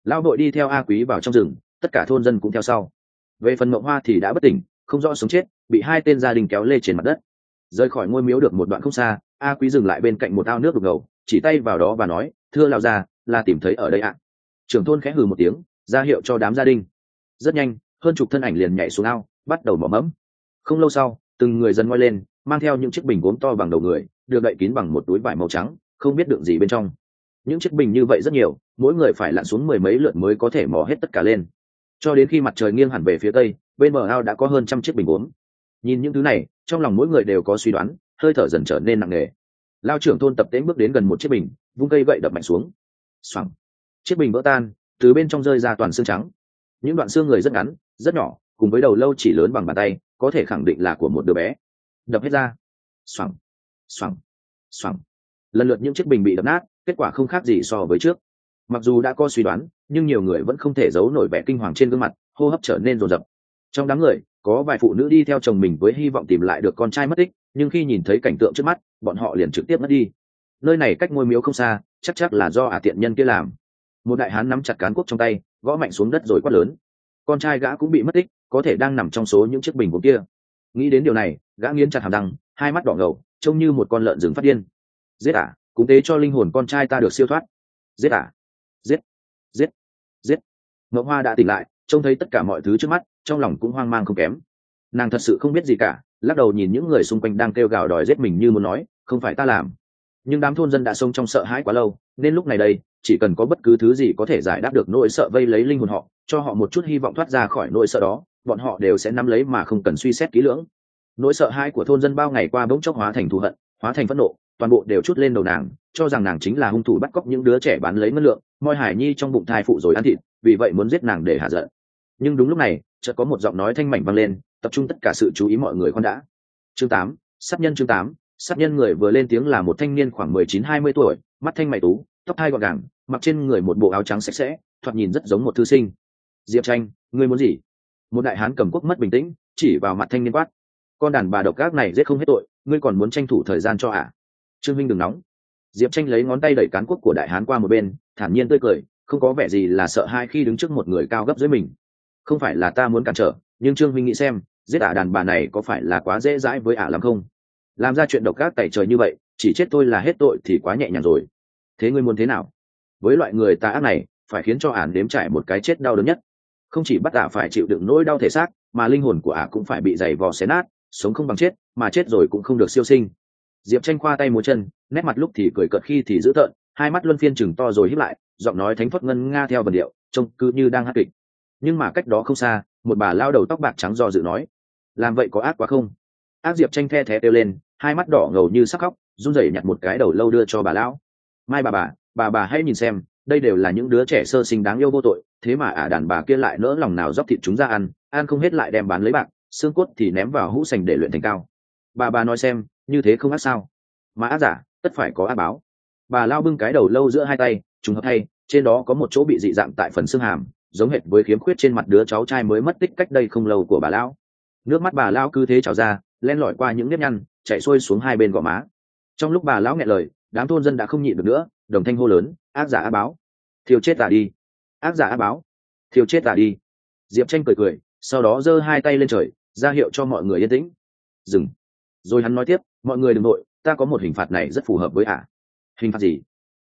Lao đội đi theo a quý vào trong rừng, tất cả thôn dân cũng theo sau. Về phần mộng hoa thì đã bất tỉnh, không rõ sống chết, bị hai tên gia đình kéo lê trên mặt đất. Rời khỏi ngôi miếu được một đoạn không xa, a quý dừng lại bên cạnh một ao nước đục ngầu, chỉ tay vào đó và nói, thưa lao ra là tìm thấy ở đây ạ. Trưởng thôn khẽ hừ một tiếng, ra hiệu cho đám gia đình. Rất nhanh hơn chục thân ảnh liền nhảy xuống ao, bắt đầu mỏ mẫm. Không lâu sau, từng người dân ngoi lên, mang theo những chiếc bình gốm to bằng đầu người, được đậy kín bằng một túi vải màu trắng, không biết đựng gì bên trong. Những chiếc bình như vậy rất nhiều, mỗi người phải lặn xuống mười mấy lượt mới có thể mò hết tất cả lên. Cho đến khi mặt trời nghiêng hẳn về phía tây, bên bờ ao đã có hơn trăm chiếc bình gốm. Nhìn những thứ này, trong lòng mỗi người đều có suy đoán, hơi thở dần trở nên nặng nề. Lao trưởng thôn tập tễnh bước đến gần một chiếc bình, vung cây gậy đập mạnh xuống. Xoẳng chiếc bình vỡ tan, từ bên trong rơi ra toàn xương trắng. Những đoạn xương người rất ngắn rất nhỏ, cùng với đầu lâu chỉ lớn bằng bàn tay, có thể khẳng định là của một đứa bé. Đập hết ra. Xoẳng xoẳng xoẳng lần lượt những chiếc bình bị đập nát, kết quả không khác gì so với trước. Mặc dù đã có suy đoán, nhưng nhiều người vẫn không thể giấu nổi vẻ kinh hoàng trên gương mặt, hô hấp trở nên rồn rập. Trong đám người, có vài phụ nữ đi theo chồng mình với hy vọng tìm lại được con trai mất tích, nhưng khi nhìn thấy cảnh tượng trước mắt, bọn họ liền trực tiếp mất đi. Nơi này cách ngôi miếu không xa, chắc chắc là do ả tiện nhân kia làm. Một đại hán nắm chặt cán quốc trong tay, gõ mạnh xuống đất rồi quát lớn con trai gã cũng bị mất tích, có thể đang nằm trong số những chiếc bình của kia. Nghĩ đến điều này, gã nghiến chặt hàm răng, hai mắt đỏ ngầu, trông như một con lợn rừng phát điên. Giết ả cũng tế cho linh hồn con trai ta được siêu thoát. Giết ả giết. Giết. Giết. Ngậu hoa đã tỉnh lại, trông thấy tất cả mọi thứ trước mắt, trong lòng cũng hoang mang không kém. Nàng thật sự không biết gì cả, lắc đầu nhìn những người xung quanh đang kêu gào đòi giết mình như muốn nói, không phải ta làm. Nhưng đám thôn dân đã sống trong sợ hãi quá lâu, nên lúc này đây, chỉ cần có bất cứ thứ gì có thể giải đáp được nỗi sợ vây lấy linh hồn họ cho họ một chút hy vọng thoát ra khỏi nỗi sợ đó, bọn họ đều sẽ nắm lấy mà không cần suy xét kỹ lưỡng. Nỗi sợ hãi của thôn dân bao ngày qua bỗng chốc hóa thành thù hận, hóa thành phẫn nộ, toàn bộ đều chút lên đầu nàng, cho rằng nàng chính là hung thủ bắt cóc những đứa trẻ bán lấy ngân lượng, moi hải nhi trong bụng thai phụ rồi ăn thịt, vì vậy muốn giết nàng để hạ giận. Nhưng đúng lúc này, chợt có một giọng nói thanh mảnh vang lên, tập trung tất cả sự chú ý mọi người con đã. Chương tám, sát nhân chương tám, sát nhân người vừa lên tiếng là một thanh niên khoảng mười chín, hai mươi tuổi, mắt thanh mày tú, tóc hai gọn gàng, mặc trên người một bộ áo trắng sạch sẽ, thoạt nhìn rất giống một thư sinh diệp tranh, ngươi muốn gì? Một đại hán cầm quốc mất bình tĩnh, chỉ vào mặt thanh niên quát. Con đàn bà độc ác này giết không hết tội, ngươi còn muốn tranh thủ thời gian cho ạ? À? trương minh đừng nóng. Diệp tranh lấy ngón tay đẩy cán quốc của đại hán qua một bên, thản nhiên tươi cười, không có vẻ gì là sợ hai khi đứng trước một người cao gấp dưới mình. Không phải là ta muốn cản trở, nhưng trương minh nghĩ xem, giết ả đàn bà này có phải là quá dễ dãi với ả lắm không? Làm ra chuyện độc ác tẩy trời như vậy, chỉ chết tôi là hết tội thì quá nhẹ nhàng rồi. Thế ngươi muốn thế nào? Với loại người ta ác này, phải khiến cho ả nếm trải một cái chết đau đớn nhất không chỉ bắt ả phải chịu đựng nỗi đau thể xác, mà linh hồn của ả cũng phải bị dày vò xé nát, sống không bằng chết, mà chết rồi cũng không được siêu sinh. Diệp tranh khoa tay múa chân, nét mặt lúc thì cười cợt khi thì dữ tợn, hai mắt luân phiên chừng to rồi hít lại, giọng nói thánh phất ngân nga theo vần điệu, trông cứ như đang hát kịch. Nhưng mà cách đó không xa, một bà lao đầu tóc bạc trắng do dự nói, làm vậy có ác quá không? Ác diệp tranh the thé kêu lên, hai mắt đỏ ngầu như sắc khóc, run rẩy nhặt một cái đầu lâu đưa cho bà lão. Mai bà bà bà bà hãy nhìn xem đây đều là những đứa trẻ sơ sinh đáng yêu vô tội, thế mà ả đàn bà kia lại nỡ lòng nào dóc thịt chúng ra ăn ăn không hết lại đem bán lấy bạc, xương cốt thì ném vào hũ sành để luyện thành cao. Bà bà nói xem, như thế không ác sao? Mà ác giả, tất phải có ác báo. Bà lao bưng cái đầu lâu giữa hai tay, trùng hợp thay, trên đó có một chỗ bị dị dạng tại phần xương hàm, giống hệt với khiếm khuyết trên mặt đứa cháu trai mới mất tích cách đây không lâu của bà lão. Nước mắt bà lão cứ thế trào ra, len lỏi qua những nếp nhăn, chạy xuôi xuống hai bên gò má. Trong lúc bà lão nghẹn lời đám thôn dân đã không nhịn được nữa, đồng thanh hô lớn, ác giả á báo, thiêu chết tả đi! Ác giả á báo, thiêu chết tả đi! Diệp tranh cười cười, sau đó giơ hai tay lên trời, ra hiệu cho mọi người yên tĩnh. Dừng! Rồi hắn nói tiếp, mọi người đừng nội ta có một hình phạt này rất phù hợp với ả hình phạt gì?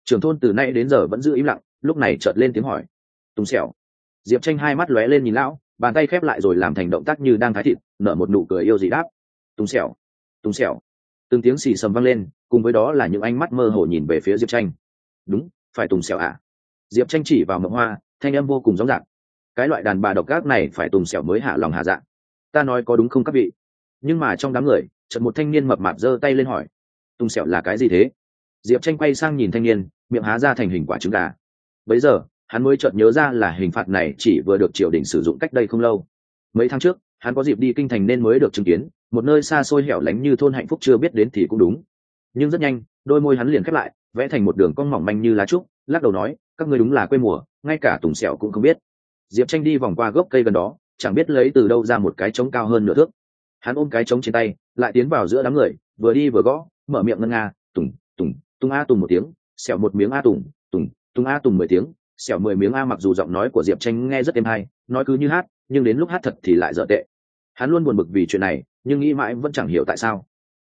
Trưởng thôn từ nay đến giờ vẫn giữ im lặng, lúc này chợt lên tiếng hỏi. Tùng xẻo diệp tranh hai mắt lóe lên nhìn lão, bàn tay khép lại rồi làm thành động tác như đang thái thịt, nở một nụ cười yêu dị đáp. Tùng xẻo tùng xẻo từng tiếng xì sầm vang lên cùng với đó là những ánh mắt mơ hồ nhìn về phía diệp tranh. Đúng, phải tùng xẻo à diệp tranh chỉ vào mộng hoa, thanh âm vô cùng rõ ràng. Cái loại đàn bà độc ác này phải tùng xẻo mới hạ lòng hạ dạng ta nói có đúng không các vị? Nhưng mà trong đám người, chợt một thanh niên mập mạp giơ tay lên hỏi, tùng xẻo là cái gì thế? Diệp tranh quay sang nhìn thanh niên, miệng há ra thành hình quả trứng gà. Bấy giờ, hắn mới chợt nhớ ra là hình phạt này chỉ vừa được triều đình sử dụng cách đây không lâu. Mấy tháng trước, hắn có dịp đi kinh thành nên mới được chứng kiến, một nơi xa xôi hẻo lánh như thôn hạnh phúc chưa biết đến thì cũng đúng nhưng rất nhanh, đôi môi hắn liền khép lại, vẽ thành một đường cong mỏng manh như lá trúc, lắc đầu nói, các ngươi đúng là quê mùa, ngay cả tùng sẹo cũng không biết. Diệp tranh đi vòng qua gốc cây gần đó, chẳng biết lấy từ đâu ra một cái trống cao hơn nửa thước. Hắn ôm cái trống trên tay, lại tiến vào giữa đám người, vừa đi vừa gõ, mở miệng ngân nga, tùng tùng tùng a tùng một tiếng, sẹo một miếng a tùng tùng tùng a tùng mười tiếng. Sẹo mười miếng a mặc dù giọng nói của diệp tranh nghe rất êm hay, nói cứ như hát, nhưng đến lúc hát thật thì lại dở tệ. Hắn luôn buồn bực vì chuyện này, nhưng nghĩ mãi vẫn chẳng hiểu tại sao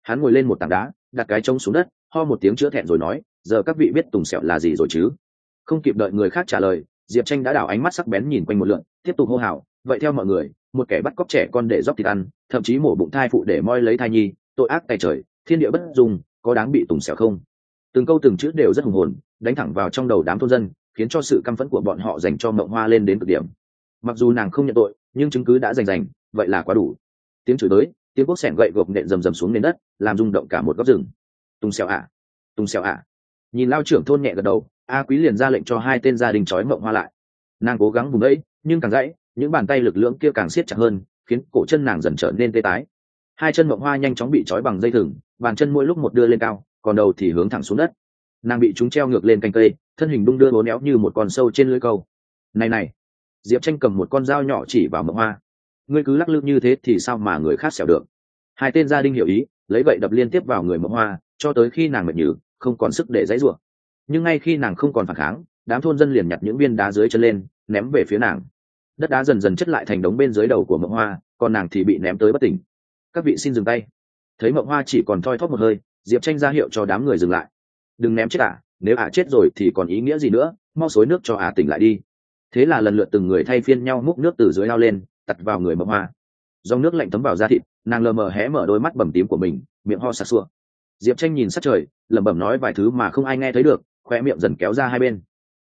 hắn ngồi lên một tảng đá, đặt cái trống xuống đất, ho một tiếng chữa thẹn rồi nói, giờ các vị biết tùng sẹo là gì rồi chứ? Không kịp đợi người khác trả lời, diệp tranh đã đảo ánh mắt sắc bén nhìn quanh một lượn, tiếp tục hô hào, vậy theo mọi người, một kẻ bắt cóc trẻ con để dóc thịt ăn, thậm chí mổ bụng thai phụ để moi lấy thai nhi, tội ác tay trời, thiên địa bất dùng có đáng bị tùng xẻo không? Từng câu từng chữ đều rất hùng hồn, đánh thẳng vào trong đầu đám thôn dân, khiến cho sự căm phẫn của bọn họ dành cho mộng hoa lên đến cực điểm. Mặc dù nàng không nhận tội, nhưng chứng cứ đã rành rành, vậy là quá đủ. Tiếng chửi tới tiếng quốc sẻn gậy gộp nện rầm rầm xuống nền đất, làm rung động cả một góc rừng. Tùng xèo ạ. Tùng xèo ạ. Nhìn lao trưởng thôn nhẹ gật đầu, a quý liền ra lệnh cho hai tên gia đình trói mộng hoa lại. Nàng cố gắng vùng ấy nhưng càng gãy, những bàn tay lực lượng kia càng siết chặt hơn, khiến cổ chân nàng dần trở nên tê tái. Hai chân mộng hoa nhanh chóng bị trói bằng dây thừng, bàn chân mỗi lúc một đưa lên cao, còn đầu thì hướng thẳng xuống đất. Nàng bị chúng treo ngược lên cành cây, thân hình đung đưa bố néo như một con sâu trên lưới câu. Này này, diệp tranh cầm một con dao nhỏ chỉ vào mộng hoa ngươi cứ lắc lư như thế thì sao mà người khác xẻo được? Hai tên gia đình hiểu ý lấy vậy đập liên tiếp vào người mẫu hoa cho tới khi nàng mệt nhừ không còn sức để dãy rủa. Nhưng ngay khi nàng không còn phản kháng đám thôn dân liền nhặt những viên đá dưới chân lên ném về phía nàng. Đất đá dần dần chất lại thành đống bên dưới đầu của mộng hoa còn nàng thì bị ném tới bất tỉnh. Các vị xin dừng tay. Thấy mộng hoa chỉ còn thoi thóp một hơi diệp tranh ra hiệu cho đám người dừng lại. Đừng ném chết ả à, nếu ả chết rồi thì còn ý nghĩa gì nữa? Mau xối nước cho ả tỉnh lại đi. Thế là lần lượt từng người thay phiên nhau múc nước từ dưới lao lên tặt vào người mộng hoa dòng nước lạnh thấm vào da thịt, nàng lờ mờ hé mở đôi mắt bầm tím của mình, miệng ho sặc sụa diệp tranh nhìn sát trời, lẩm bẩm nói vài thứ mà không ai nghe thấy được khoe miệng dần kéo ra hai bên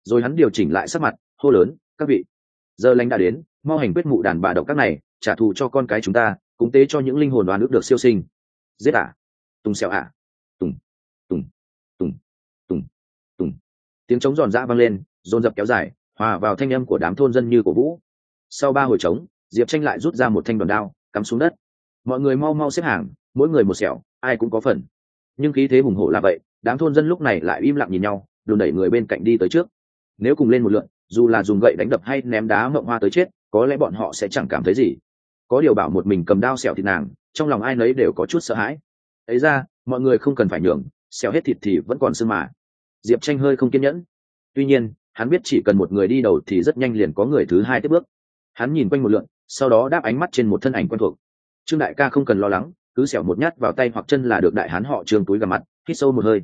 rồi hắn điều chỉnh lại sắc mặt, hô lớn, các vị, giờ lành đã đến, mau hành quyết mụ đàn bà độc các này, trả thù cho con cái chúng ta, cúng tế cho những linh hồn đoán ước được siêu sinh giết ả à? tùng xẹo ả à? tùng tùng tùng tùng tùng tiếng trống giòn dã vang lên, dồn dập kéo dài, hòa vào thanh âm của đám thôn dân như cổ vũ sau ba hồi trống diệp tranh lại rút ra một thanh đòn đao, cắm xuống đất. Mọi người mau mau xếp hàng, mỗi người một sẹo, ai cũng có phần. Nhưng khí thế hùng hổ là vậy, đám thôn dân lúc này lại im lặng nhìn nhau, đùn đẩy người bên cạnh đi tới trước. Nếu cùng lên một lượn, dù là dùng gậy đánh đập hay ném đá mộng hoa tới chết, có lẽ bọn họ sẽ chẳng cảm thấy gì. Có điều bảo một mình cầm đao xẻo thịt nàng, trong lòng ai nấy đều có chút sợ hãi. Ấy ra, mọi người không cần phải nhường, xẻo hết thịt thì vẫn còn sưng mà. Diệp tranh hơi không kiên nhẫn. Tuy nhiên, hắn biết chỉ cần một người đi đầu thì rất nhanh liền có người thứ hai tiếp bước. Hắn nhìn quanh một lượn sau đó đáp ánh mắt trên một thân ảnh quen thuộc. Trương đại ca không cần lo lắng, cứ xẻo một nhát vào tay hoặc chân là được đại hán họ trương túi gầm mặt, hít sâu một hơi.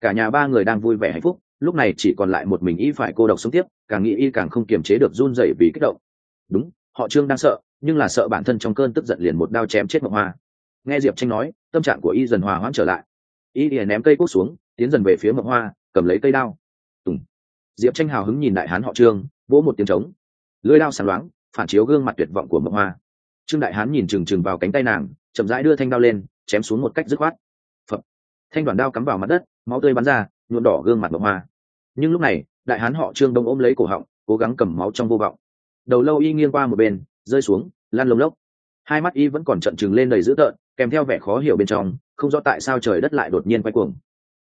Cả nhà ba người đang vui vẻ hạnh phúc, lúc này chỉ còn lại một mình y phải cô độc sống tiếp, càng nghĩ y càng không kiềm chế được run rẩy vì kích động. Đúng, họ trương đang sợ, nhưng là sợ bản thân trong cơn tức giận liền một đao chém chết mộng hoa. Nghe diệp tranh nói, tâm trạng của y dần hòa hoãn trở lại. Y liền ném cây cốt xuống, tiến dần về phía mộng hoa, cầm lấy cây đao. Tùng. Diệp tranh hào hứng nhìn đại hán họ trương, vỗ một tiếng trống. Lưỡi đao sáng loáng phản chiếu gương mặt tuyệt vọng của mộng hoa. Trương đại hán nhìn trừng trừng vào cánh tay nàng, chậm rãi đưa thanh đao lên, chém xuống một cách dứt khoát. Phập. Thanh đoàn đao cắm vào mặt đất, máu tươi bắn ra nhuộn đỏ gương mặt mộng hoa. Nhưng lúc này, đại hán họ trương đông ôm lấy cổ họng, cố gắng cầm máu trong vô vọng. Đầu lâu y nghiêng qua một bên, rơi xuống lan lông lốc. Hai mắt y vẫn còn trận trừng lên đầy dữ tợn, kèm theo vẻ khó hiểu bên trong, không rõ tại sao trời đất lại đột nhiên quay cuồng.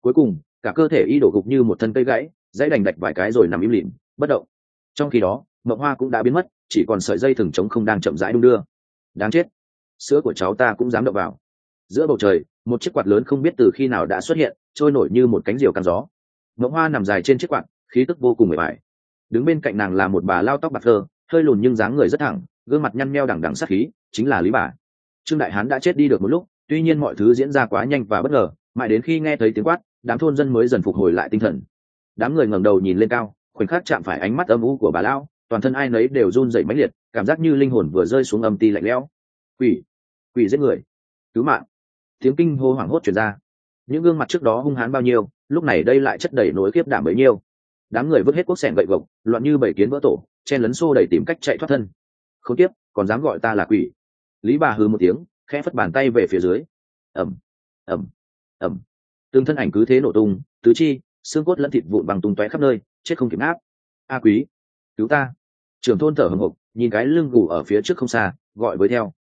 Cuối cùng, cả cơ thể y đổ gục như một thân cây gãy, dãy đành đạch vài cái rồi nằm im lìm, bất động. Trong khi đó mộng hoa cũng đã biến mất, chỉ còn sợi dây thừng trống không đang chậm rãi đung đưa. Đáng chết. Sữa của cháu ta cũng dám đậu vào. Giữa bầu trời, một chiếc quạt lớn không biết từ khi nào đã xuất hiện, trôi nổi như một cánh diều cắn gió. Mộng hoa nằm dài trên chiếc quạt, khí tức vô cùng mệt mỏi. Đứng bên cạnh nàng là một bà lao tóc bạc thơ, hơi lùn nhưng dáng người rất thẳng, gương mặt nhăn meo đằng đằng sát khí, chính là lý bà. Trương đại hán đã chết đi được một lúc, tuy nhiên mọi thứ diễn ra quá nhanh và bất ngờ, mãi đến khi nghe thấy tiếng quát, đám thôn dân mới dần phục hồi lại tinh thần. Đám người ngẩng đầu nhìn lên cao, khoảnh khắc chạm phải ánh mắt âm u của bà lão toàn thân ai nấy đều run rẩy mãnh liệt, cảm giác như linh hồn vừa rơi xuống âm ti lạnh lẽo. Quỷ quỷ giết người, cứu mạng. Tiếng kinh hô hoảng hốt truyền ra. Những gương mặt trước đó hung hãn bao nhiêu, lúc này đây lại chất đầy nỗi kiếp đảm bấy nhiêu. Đám người vứt hết quốc sẻn gậy gộc, loạn như bảy kiến vỡ tổ, chen lấn xô đẩy tìm cách chạy thoát thân. Không tiếp còn dám gọi ta là quỷ. Lý bà hư một tiếng, khẽ phất bàn tay về phía dưới. Ẩm ẩm ẩm tương thân ảnh cứ thế nổ tung, tứ chi, xương cốt lẫn thịt vụn bằng tung tóe khắp nơi, chết không kịp áp a quý cứu ta. Trưởng thôn thở hồng hộc, nhìn cái lưng gù ở phía trước không xa, gọi với theo.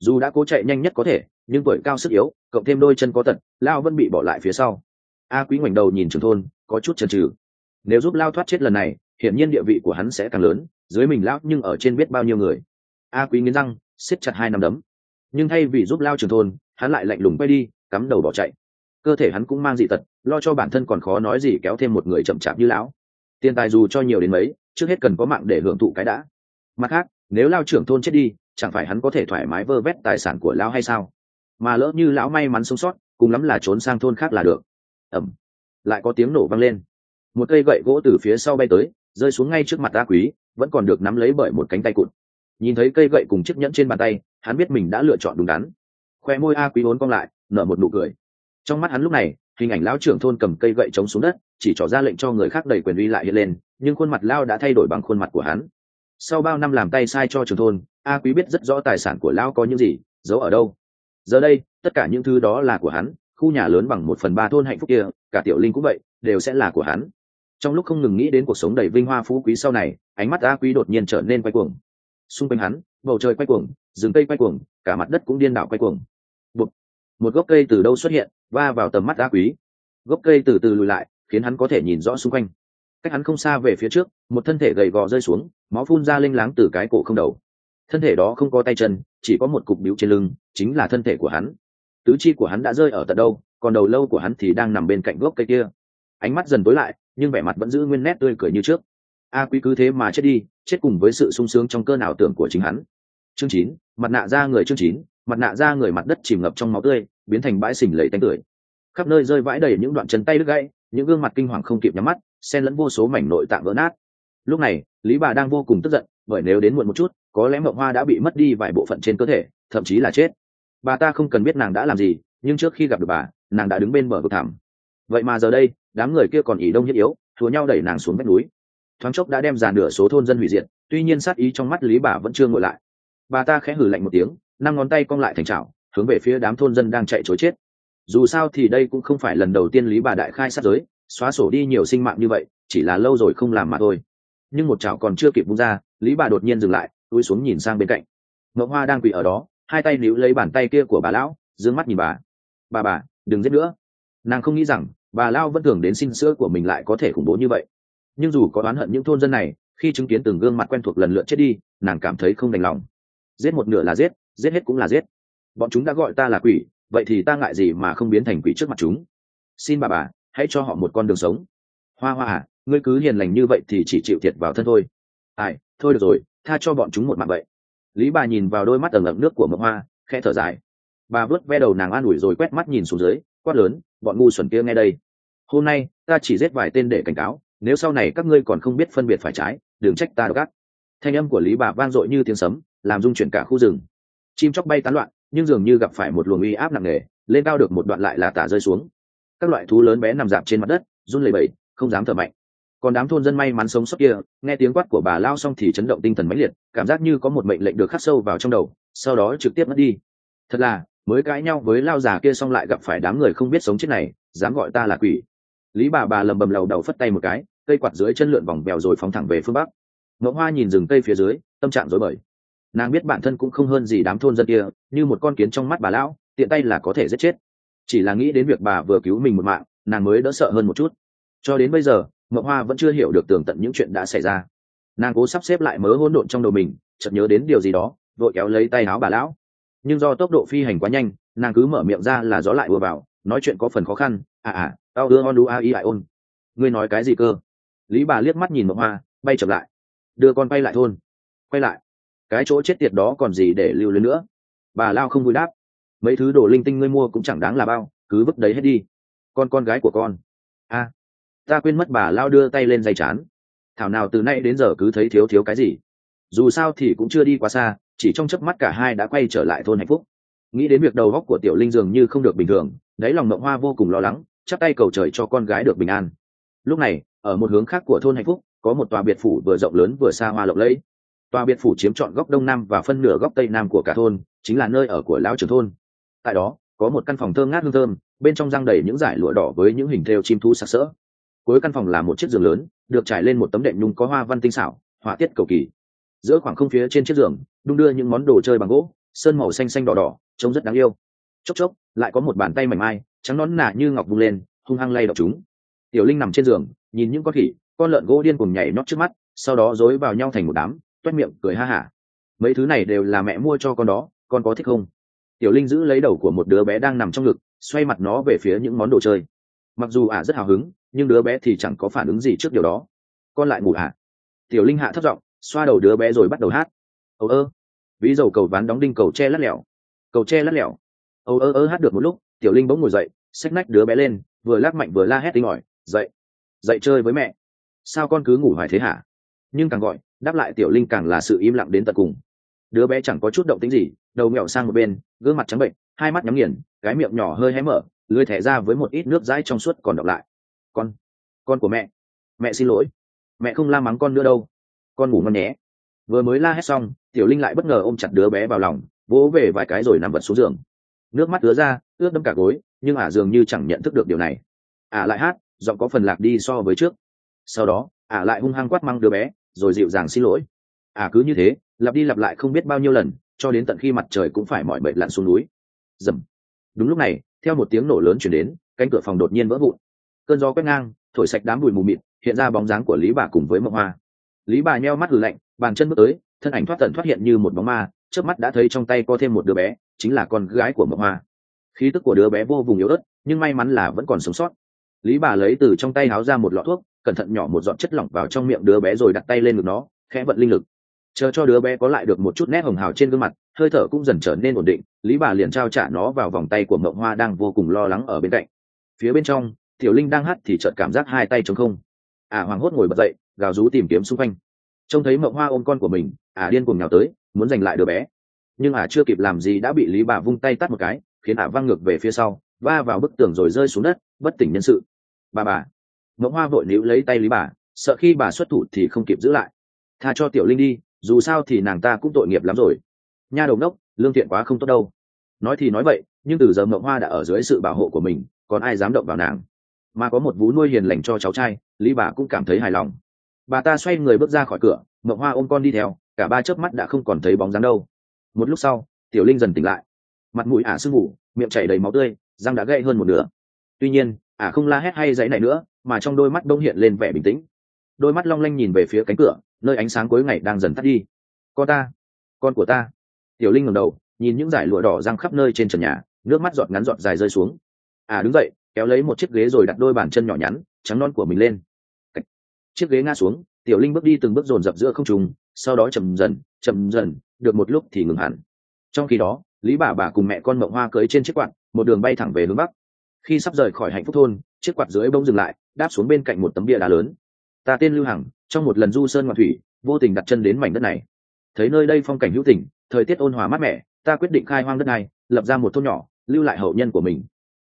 Dù đã cố chạy nhanh nhất có thể, nhưng tuổi cao sức yếu, cộng thêm đôi chân có tật, lao vẫn bị bỏ lại phía sau. A quý ngoảnh đầu nhìn trưởng thôn, có chút chần chừ. Nếu giúp lao thoát chết lần này, hiển nhiên địa vị của hắn sẽ càng lớn, dưới mình lão nhưng ở trên biết bao nhiêu người. A quý nghiến răng, siết chặt hai nắm đấm. Nhưng thay vì giúp lao trưởng thôn, hắn lại lạnh lùng quay đi, cắm đầu bỏ chạy. Cơ thể hắn cũng mang dị tật, lo cho bản thân còn khó nói gì kéo thêm một người chậm chạp như lão. Tiền tài dù cho nhiều đến mấy trước hết cần có mạng để hưởng thụ cái đã. Mặt khác, nếu lao trưởng thôn chết đi, chẳng phải hắn có thể thoải mái vơ vét tài sản của lão hay sao? Mà lỡ như lão may mắn sống sót, cùng lắm là trốn sang thôn khác là được. Ẩm. Lại có tiếng nổ vang lên. Một cây gậy gỗ từ phía sau bay tới, rơi xuống ngay trước mặt a quý, vẫn còn được nắm lấy bởi một cánh tay cụt. Nhìn thấy cây gậy cùng chiếc nhẫn trên bàn tay, hắn biết mình đã lựa chọn đúng đắn. Khoe môi a quý vốn cong lại, nở một nụ cười. Trong mắt hắn lúc này hình ảnh lão trưởng thôn cầm cây gậy chống xuống đất chỉ trỏ ra lệnh cho người khác đẩy quyền uy lại hiện lên nhưng khuôn mặt lao đã thay đổi bằng khuôn mặt của hắn. Sau bao năm làm tay sai cho trưởng thôn a quý biết rất rõ tài sản của lão có những gì giấu ở đâu. Giờ đây tất cả những thứ đó là của hắn khu nhà lớn bằng một phần ba thôn hạnh phúc kia cả tiểu linh cũng vậy đều sẽ là của hắn. Trong lúc không ngừng nghĩ đến cuộc sống đầy vinh hoa phú quý sau này ánh mắt a quý đột nhiên trở nên quay cuồng. Xung quanh hắn bầu trời quay cuồng rừng cây quay cuồng cả mặt đất cũng điên đảo quay cuồng. Một, một gốc cây từ đâu xuất hiện, va vào tầm mắt a quý. Gốc cây từ từ lùi lại, khiến hắn có thể nhìn rõ xung quanh. Cách hắn không xa về phía trước, một thân thể gầy gò rơi xuống, máu phun ra linh láng từ cái cổ không đầu. Thân thể đó không có tay chân, chỉ có một cục biếu trên lưng, chính là thân thể của hắn. Tứ chi của hắn đã rơi ở tận đâu, còn đầu lâu của hắn thì đang nằm bên cạnh gốc cây kia. Ánh mắt dần tối lại, nhưng vẻ mặt vẫn giữ nguyên nét tươi cười như trước. A quý cứ thế mà chết đi, chết cùng với sự sung sướng trong cơn ảo tưởng của chính hắn. Chương chín, mặt nạ ra người chương chín mặt nạ ra người mặt đất chìm ngập trong máu tươi, biến thành bãi sình lầy tanh tưởi. Khắp nơi rơi vãi đầy những đoạn chân tay đứt gãy, những gương mặt kinh hoàng không kịp nhắm mắt, xen lẫn vô số mảnh nội tạng vỡ nát. Lúc này, lý bà đang vô cùng tức giận, bởi nếu đến muộn một chút, có lẽ mộng hoa đã bị mất đi vài bộ phận trên cơ thể, thậm chí là chết. Bà ta không cần biết nàng đã làm gì, nhưng trước khi gặp được bà, nàng đã đứng bên bờ vực thảm vậy mà giờ đây, đám người kia còn ỉ đông nhất yếu, thua nhau đẩy nàng xuống vách núi. Thoáng chốc đã đem dàn nửa số thôn dân hủy diệt, tuy nhiên sát ý trong mắt lý bà vẫn chưa ngồi lại. Bà ta khẽ hử lạnh một tiếng năm ngón tay cong lại thành trào hướng về phía đám thôn dân đang chạy chối chết. Dù sao thì đây cũng không phải lần đầu tiên lý bà đại khai sát giới, xóa sổ đi nhiều sinh mạng như vậy, chỉ là lâu rồi không làm mà thôi. Nhưng một chảo còn chưa kịp bung ra, lý bà đột nhiên dừng lại, túi xuống nhìn sang bên cạnh. Ngọc hoa đang quỳ ở đó, hai tay níu lấy bàn tay kia của bà lão d mắt nhìn bà. Bà bà, đừng giết nữa. Nàng không nghĩ rằng, bà lão vẫn thường đến xin sữa của mình lại có thể khủng bố như vậy. Nhưng dù có oán hận những thôn dân này, khi chứng kiến từng gương mặt quen thuộc lần lượt chết đi, nàng cảm thấy không đành lòng giết một nửa là giết giết hết cũng là giết. Bọn chúng đã gọi ta là quỷ, vậy thì ta ngại gì mà không biến thành quỷ trước mặt chúng? Xin bà bà, hãy cho họ một con đường sống. Hoa hoa à ngươi cứ hiền lành như vậy thì chỉ chịu thiệt vào thân thôi. Ai, thôi được rồi, tha cho bọn chúng một mạng vậy. Lý bà nhìn vào đôi mắt ẩn ẩn nước của mộng hoa, khẽ thở dài. Bà vớt ve đầu nàng an ủi rồi quét mắt nhìn xuống dưới, quát lớn, bọn ngu xuẩn kia nghe đây. Hôm nay, ta chỉ giết vài tên để cảnh cáo, nếu sau này các ngươi còn không biết phân biệt phải trái, đừng trách ta đ gắt thanh âm của lý bà vang dội như tiếng sấm làm rung chuyển cả khu rừng. Chim chóc bay tán loạn, nhưng dường như gặp phải một luồng uy áp nặng nề, lên cao được một đoạn lại là tả rơi xuống. Các loại thú lớn bé nằm dạp trên mặt đất, run lẩy bẩy, không dám thở mạnh. Còn đám thôn dân may mắn sống sót kia, nghe tiếng quát của bà lao xong thì chấn động tinh thần mãnh liệt, cảm giác như có một mệnh lệnh được khắc sâu vào trong đầu, sau đó trực tiếp mất đi. Thật là, mới cãi nhau với lao già kia xong lại gặp phải đám người không biết sống chết này, dám gọi ta là quỷ. Lý bà bà lầm bầm lầu đầu phất tay một cái, cây quạt dưới chân lượn vòng bèo rồi phóng thẳng về phương bắc. Mẫu hoa nhìn rừng cây phía dưới, tâm trạng rối bời nàng biết bản thân cũng không hơn gì đám thôn dân kia, như một con kiến trong mắt bà lão, tiện tay là có thể giết chết. Chỉ là nghĩ đến việc bà vừa cứu mình một mạng, nàng mới đỡ sợ hơn một chút. Cho đến bây giờ mậu hoa vẫn chưa hiểu được tường tận những chuyện đã xảy ra. Nàng cố sắp xếp lại mớ hỗn độn trong đầu mình, chợt nhớ đến điều gì đó, vội kéo lấy tay áo bà lão. Nhưng do tốc độ phi hành quá nhanh, nàng cứ mở miệng ra là gió lại vừa vào, nói chuyện có phần khó khăn à à tao đưa on đu a i ôn. Ngươi nói cái gì cơ? Lý bà liếc mắt nhìn mậu hoa, bay chậm lại. Đưa con bay lại thôn. Quay lại cái chỗ chết tiệt đó còn gì để lưu lên nữa. Bà lao không vui đáp. Mấy thứ đồ linh tinh ngươi mua cũng chẳng đáng là bao, cứ vứt đấy hết đi. Con con gái của con. A. Ta quên mất bà lao đưa tay lên dây chán. Thảo nào từ nay đến giờ cứ thấy thiếu thiếu cái gì? Dù sao thì cũng chưa đi quá xa, chỉ trong chớp mắt cả hai đã quay trở lại thôn hạnh phúc. Nghĩ đến việc đầu góc của tiểu linh dường như không được bình thường, đáy lòng mộng hoa vô cùng lo lắng, chắp tay cầu trời cho con gái được bình an. Lúc này, ở một hướng khác của thôn hạnh phúc, có một tòa biệt phủ vừa rộng lớn vừa xa hoa lộng lẫy tòa biệt phủ chiếm trọn góc đông nam và phân nửa góc tây nam của cả thôn, chính là nơi ở của lão trưởng thôn. Tại đó, có một căn phòng thơm ngát hương thơm, bên trong răng đầy những dải lụa đỏ với những hình thêu chim thú sặc sỡ. Cuối căn phòng là một chiếc giường lớn, được trải lên một tấm đệm nhung có hoa văn tinh xảo, họa tiết cầu kỳ. Giữa khoảng không phía trên chiếc giường, đung đưa những món đồ chơi bằng gỗ, sơn màu xanh xanh đỏ đỏ, trông rất đáng yêu. Chốc chốc, lại có một bàn tay mảnh mai, trắng nón nả như ngọc vung lên, hung hăng lay đọc chúng. Tiểu linh nằm trên giường, nhìn những con khỉ, con lợn gỗ điên cùng nhảy nhót trước mắt, sau đó dối vào nhau thành một đám toét miệng, cười ha hả. Mấy thứ này đều là mẹ mua cho con đó, con có thích không? Tiểu linh giữ lấy đầu của một đứa bé đang nằm trong ngực, xoay mặt nó về phía những món đồ chơi. Mặc dù ả rất hào hứng, nhưng đứa bé thì chẳng có phản ứng gì trước điều đó. Con lại ngủ ả tiểu linh hạ thấp giọng, xoa đầu đứa bé rồi bắt đầu hát. Âu ơ. Ví dầu cầu ván đóng đinh cầu tre lắt lẻo. Cầu tre lắt lẻo. Âu ơ ơ hát được một lúc, tiểu linh bỗng ngồi dậy, xách nách đứa bé lên, vừa lắc mạnh vừa la hét tinh ỏi dậy dậy chơi với mẹ. Sao con cứ ngủ hoài thế hả? Nhưng càng gọi đáp lại tiểu linh càng là sự im lặng đến tận cùng. Đứa bé chẳng có chút động tính gì, đầu mẹo sang một bên, gương mặt trắng bệnh, hai mắt nhắm nghiền, cái miệng nhỏ hơi hé mở, lưới thẻ ra với một ít nước dãi trong suốt còn đọc lại. Con con của mẹ. Mẹ xin lỗi. Mẹ không la mắng con nữa đâu. Con ngủ ngon nhé. Vừa mới la hét xong, tiểu linh lại bất ngờ ôm chặt đứa bé vào lòng, vỗ về vài cái rồi nằm vật xuống giường. Nước mắt ứa ra, ướt đẫm cả gối, nhưng ả dường như chẳng nhận thức được điều này. Ả lại hát, giọng có phần lạc đi so với trước. Sau đó, ả lại hung hăng quát măng đứa bé rồi dịu dàng xin lỗi. À cứ như thế, lặp đi lặp lại không biết bao nhiêu lần, cho đến tận khi mặt trời cũng phải mỏi mệt lặn xuống núi. Dầm. Đúng lúc này, theo một tiếng nổ lớn chuyển đến, cánh cửa phòng đột nhiên vỡ vụn. Cơn gió quét ngang, thổi sạch đám bụi mù mịt, hiện ra bóng dáng của lý bà cùng với mộng hoa. Lý bà nheo mắt hừ lạnh, bàn chân bước tới, thân ảnh thoát tận thoát hiện như một bóng ma trước mắt đã thấy trong tay có thêm một đứa bé, chính là con gái của mộng hoa. Khí tức của đứa bé vô vùng yếu ớt, nhưng may mắn là vẫn còn sống sót. Lý bà lấy từ trong tay háo ra một lọ thuốc cẩn thận nhỏ một giọt chất lỏng vào trong miệng đứa bé rồi đặt tay lên ngực nó, khẽ vận linh lực. Chờ cho đứa bé có lại được một chút nét hồng hào trên gương mặt, hơi thở cũng dần trở nên ổn định, lý bà liền trao trả nó vào vòng tay của mộng hoa đang vô cùng lo lắng ở bên cạnh. Phía bên trong, tiểu linh đang hắt thì chợt cảm giác hai tay trống không. Ả hoàng hốt ngồi bật dậy, gào rú tìm kiếm xung quanh. Trông thấy mộng hoa ôm con của mình ả điên cùng nhào tới, muốn giành lại đứa bé. Nhưng ả chưa kịp làm gì đã bị lý bà vung tay tắt một cái, khiến ả văng ngược về phía sau, va vào bức tường rồi rơi xuống đất, bất tỉnh nhân sự. Bà bà mộng hoa vội níu lấy tay lý bà, sợ khi bà xuất thủ thì không kịp giữ lại. Tha cho tiểu linh đi, dù sao thì nàng ta cũng tội nghiệp lắm rồi. Nha đầu đốc lương thiện quá không tốt đâu. Nói thì nói vậy, nhưng từ giờ mộng hoa đã ở dưới sự bảo hộ của mình, còn ai dám động vào nàng? Mà có một vú nuôi hiền lành cho cháu trai, lý bà cũng cảm thấy hài lòng. Bà ta xoay người bước ra khỏi cửa mộng hoa ôm con đi theo, cả ba chớp mắt đã không còn thấy bóng dáng đâu. Một lúc sau, tiểu linh dần tỉnh lại. Mặt mũi ả sưng ngủ miệng chảy đầy máu tươi, răng đã gãy hơn một nửa. Tuy nhiên ả không la hét hay dãy này nữa, mà trong đôi mắt đông hiện lên vẻ bình tĩnh. Đôi mắt long lanh nhìn về phía cánh cửa, nơi ánh sáng cuối ngày đang dần tắt đi. Con ta, con của ta. Tiểu linh ngẩng đầu, nhìn những dải lụa đỏ răng khắp nơi trên trần nhà, nước mắt giọt ngắn giọt dài rơi xuống. À đứng dậy, kéo lấy một chiếc ghế rồi đặt đôi bàn chân nhỏ nhắn, trắng non của mình lên. Chiếc ghế ngã xuống, tiểu linh bước đi từng bước dồn dập giữa không trùng sau đó chậm dần chậm dần, được một lúc thì ngừng hẳn. Trong khi đó, lý bà bà cùng mẹ con mộng hoa cưới trên chiếc quạt, một đường bay thẳng về hướng bắc khi sắp rời khỏi hạnh phúc thôn, chiếc quạt dưới bông dừng lại, đáp xuống bên cạnh một tấm bia đá lớn. Ta tên lưu hằng, trong một lần du sơn ngoại thủy, vô tình đặt chân đến mảnh đất này. Thấy nơi đây phong cảnh hữu tình, thời tiết ôn hòa mát mẻ, ta quyết định khai hoang đất này, lập ra một thôn nhỏ, lưu lại hậu nhân của mình.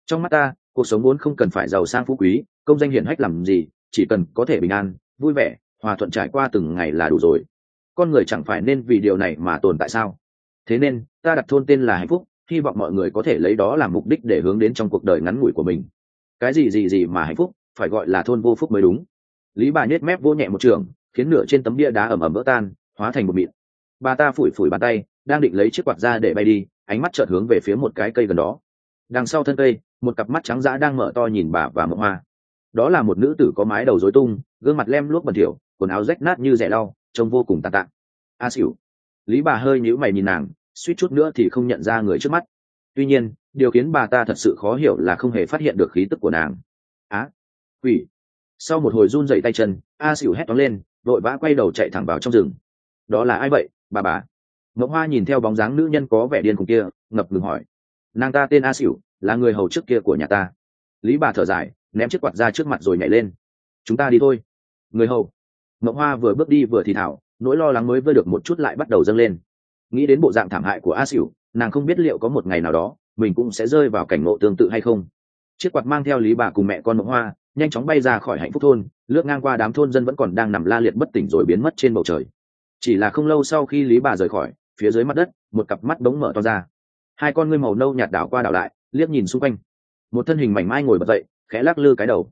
Trong mắt ta, cuộc sống vốn không cần phải giàu sang phú quý, công danh hiển hách làm gì, chỉ cần có thể bình an, vui vẻ, hòa thuận trải qua từng ngày là đủ rồi. Con người chẳng phải nên vì điều này mà tồn tại sao? Thế nên, ta đặt thôn tên là hạnh phúc hy vọng mọi người có thể lấy đó làm mục đích để hướng đến trong cuộc đời ngắn ngủi của mình. Cái gì gì gì mà hạnh phúc, phải gọi là thôn vô phúc mới đúng. Lý bà nhét mép vô nhẹ một trường, khiến nửa trên tấm bia đá ẩm ẩm vỡ tan, hóa thành một mịn. Bà ta phủi phủi bàn tay, đang định lấy chiếc quạt ra để bay đi, ánh mắt chợt hướng về phía một cái cây gần đó. Đằng sau thân cây, một cặp mắt trắng dã đang mở to nhìn bà và mộng hoa. Đó là một nữ tử có mái đầu rối tung, gương mặt lem luốc bẩn thỉu, quần áo rách nát như rẻ lau, trông vô cùng tàn tạ. A xỉu. Lý bà hơi nhíu mày nhìn nàng suýt chút nữa thì không nhận ra người trước mắt. Tuy nhiên, điều khiến bà ta thật sự khó hiểu là không hề phát hiện được khí tức của nàng. Á, quỷ. Sau một hồi run dậy tay chân, a xỉu hét toán lên, vội vã quay đầu chạy thẳng vào trong rừng. Đó là ai vậy, bà bà? Ngọc hoa nhìn theo bóng dáng nữ nhân có vẻ điên cùng kia, ngập ngừng hỏi. Nàng ta tên a xỉu là người hầu trước kia của nhà ta. Lý bà thở dài, ném chiếc quạt ra trước mặt rồi nhảy lên. Chúng ta đi thôi. Người hầu. Ngọc hoa vừa bước đi vừa thì thảo, nỗi lo lắng mới vơi được một chút lại bắt đầu dâng lên nghĩ đến bộ dạng thảm hại của a xỉu nàng không biết liệu có một ngày nào đó, mình cũng sẽ rơi vào cảnh ngộ tương tự hay không. Chiếc quạt mang theo lý bà cùng mẹ con mộng hoa, nhanh chóng bay ra khỏi hạnh phúc thôn, lướt ngang qua đám thôn dân vẫn còn đang nằm la liệt bất tỉnh rồi biến mất trên bầu trời. Chỉ là không lâu sau khi lý bà rời khỏi, phía dưới mặt đất, một cặp mắt đống mở to ra. Hai con ngươi màu nâu nhạt đảo qua đảo lại, liếc nhìn xung quanh. Một thân hình mảnh mai ngồi bật dậy, khẽ lắc lư cái đầu.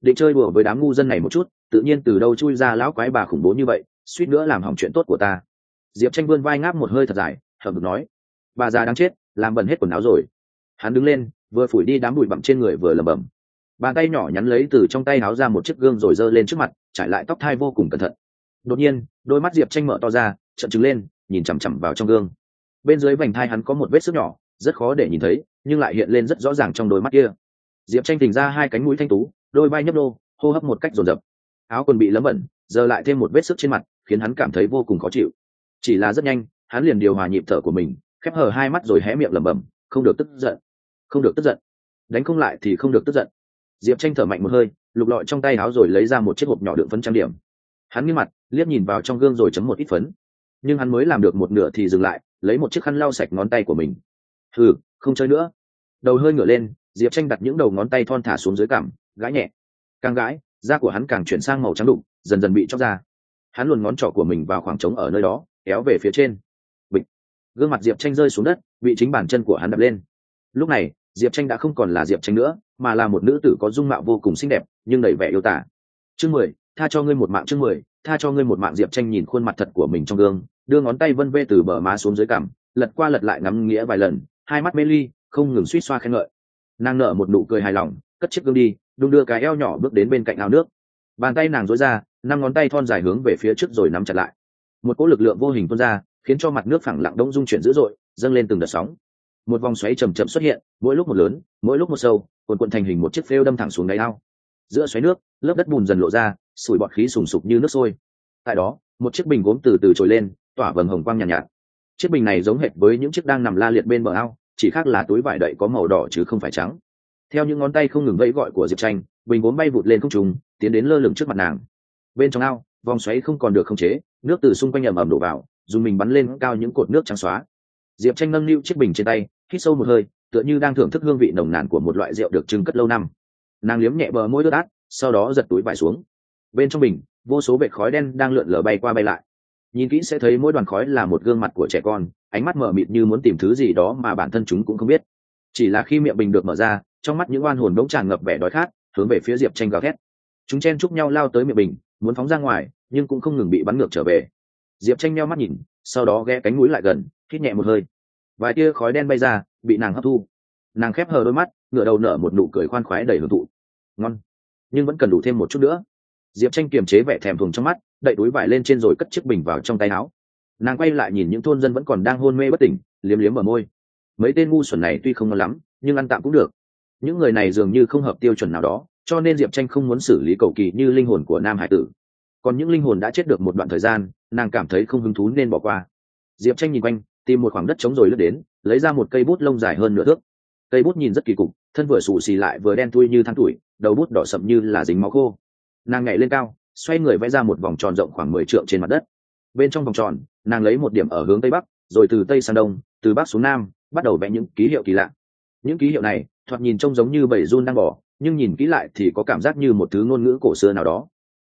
Định chơi đùa với đám ngu dân này một chút, tự nhiên từ đâu chui ra lão quái bà khủng bố như vậy, suýt nữa làm hỏng chuyện tốt của ta diệp tranh vươn vai ngáp một hơi thật dài hầm được nói, bà già đang chết, làm bẩn hết quần áo rồi. Hắn đứng lên, vừa phủi đi đám bụi bặm trên người vừa lẩm bẩm. Bàn tay nhỏ nhắn lấy từ trong tay áo ra một chiếc gương rồi giơ lên trước mặt, trải lại tóc thai vô cùng cẩn thận. Đột nhiên, đôi mắt diệp tranh mở to ra trận trừng lên, nhìn chằm chằm vào trong gương. Bên dưới vành thai hắn có một vết sức nhỏ, rất khó để nhìn thấy, nhưng lại hiện lên rất rõ ràng trong đôi mắt kia. Diệp tranh tỉnh ra hai cánh mũi thanh tú, đôi vai nhấp đô hô hấp một cách rồn rập áo quần bị lấm bẩn, giờ lại thêm một vết sức trên mặt, khiến hắn cảm thấy vô cùng khó chịu chỉ là rất nhanh hắn liền điều hòa nhịp thở của mình khép hờ hai mắt rồi hé miệng lẩm bẩm không được tức giận không được tức giận. Đánh không lại thì không được tức giận. Diệp tranh thở mạnh một hơi lục lọi trong tay áo rồi lấy ra một chiếc hộp nhỏ đựng phấn trang điểm. Hắn nghiêm mặt liếc nhìn vào trong gương rồi chấm một ít phấn. Nhưng hắn mới làm được một nửa thì dừng lại lấy một chiếc khăn lau sạch ngón tay của mình. Thử, không chơi nữa. Đầu hơi ngửa lên diệp tranh đặt những đầu ngón tay thon thả xuống dưới cằm gãi nhẹ. Càng gãi da của hắn càng chuyển sang màu trắng đụng dần dần bị chóc ra. Hắn luồn ngón trỏ của mình vào khoảng trống ở nơi đó kéo về phía trên. Bịch. Gương mặt diệp tranh rơi xuống đất bị chính bàn chân của hắn đập lên. Lúc này, diệp tranh đã không còn là diệp tranh nữa, mà là một nữ tử có dung mạo vô cùng xinh đẹp, nhưng đầy vẻ yêu tả. Chương mười, tha cho ngươi một mạng chương mười, tha cho ngươi một mạng diệp tranh nhìn khuôn mặt thật của mình trong gương, đưa ngón tay vân vê từ bờ má xuống dưới cằm, lật qua lật lại ngắm nghĩa vài lần, hai mắt mê ly, không ngừng suýt xoa khen ngợi. Nàng nở một nụ cười hài lòng, cất chiếc gương đi, đung đưa cái eo nhỏ bước đến bên cạnh ao nước. Bàn tay nàng dối ra, năm ngón tay thon dài hướng về phía trước rồi nắm chặt lại một cỗ lực lượng vô hình tuôn ra khiến cho mặt nước phẳng lặng đông dung chuyển dữ dội dâng lên từng đợt sóng. Một vòng xoáy chầm chậm xuất hiện mỗi lúc một lớn mỗi lúc một sâu cuộn cuộn thành hình một chiếc phêu đâm thẳng xuống đáy ao. Giữa xoáy nước lớp đất bùn dần lộ ra sủi bọt khí sùng sục như nước sôi. Tại đó một chiếc bình gốm từ từ trồi lên tỏa vầng hồng quang nhàn nhạt, nhạt. Chiếc bình này giống hệt với những chiếc đang nằm la liệt bên bờ ao chỉ khác là túi vải đậy có màu đỏ chứ không phải trắng. Theo những ngón tay không ngừng vẫy gọi của diệp tranh bình gốm bay vụt lên không trùng tiến đến lơ lửng trước mặt nàng. Bên trong ao vòng xoáy không còn được khống chế, nước từ xung quanh ầm ầm đổ vào, dùng mình bắn lên cao những cột nước trắng xóa. Diệp tranh nâng niu chiếc bình trên tay, hít sâu một hơi, tựa như đang thưởng thức hương vị nồng nàn của một loại rượu được trưng cất lâu năm. Nàng liếm nhẹ bờ môi ướt át, sau đó giật túi vải xuống. Bên trong bình, vô số vệt khói đen đang lượn lờ bay qua bay lại. Nhìn kỹ sẽ thấy mỗi đoàn khói là một gương mặt của trẻ con, ánh mắt mở mịt như muốn tìm thứ gì đó mà bản thân chúng cũng không biết. Chỉ là khi miệng bình được mở ra, trong mắt những oan hồn đống tràn ngập vẻ đói khát, hướng về phía diệp tranh gào thét. Chúng chen chúc nhau lao tới miệng bình muốn phóng ra ngoài, nhưng cũng không ngừng bị bắn ngược trở về. Diệp tranh nhau mắt nhìn, sau đó ghé cánh mũi lại gần, hít nhẹ một hơi. Vài tia khói đen bay ra, bị nàng hấp thu. Nàng khép hờ đôi mắt ngựa đầu nở một nụ cười khoan khoái đầy hưởng thụ. Ngon. Nhưng vẫn cần đủ thêm một chút nữa. Diệp tranh kiềm chế vẻ thèm thuồng trong mắt, đậy túi vải lên trên rồi cất chiếc bình vào trong tay áo. Nàng quay lại nhìn những thôn dân vẫn còn đang hôn mê bất tỉnh, liếm liếm ở môi. Mấy tên ngu xuẩn này tuy không ngon lắm, nhưng ăn tạm cũng được. Những người này dường như không hợp tiêu chuẩn nào đó cho nên diệp tranh không muốn xử lý cầu kỳ như linh hồn của nam hải tử. Còn những linh hồn đã chết được một đoạn thời gian, nàng cảm thấy không hứng thú nên bỏ qua. Diệp tranh nhìn quanh, tìm một khoảng đất trống rồi lướt đến, lấy ra một cây bút lông dài hơn nửa thước. Cây bút nhìn rất kỳ cục, thân vừa xù xì lại vừa đen thui như tháng tuổi, đầu bút đỏ sậm như là dính máu khô. Nàng nhảy lên cao, xoay người vẽ ra một vòng tròn rộng khoảng mười trượng trên mặt đất. Bên trong vòng tròn, nàng lấy một điểm ở hướng tây bắc, rồi từ tây sang đông, từ bắc xuống nam, bắt đầu vẽ những ký hiệu kỳ lạ. Những ký hiệu này, thoạt nhìn trông giống như bảy run đang bỏ nhưng nhìn kỹ lại thì có cảm giác như một thứ ngôn ngữ cổ xưa nào đó.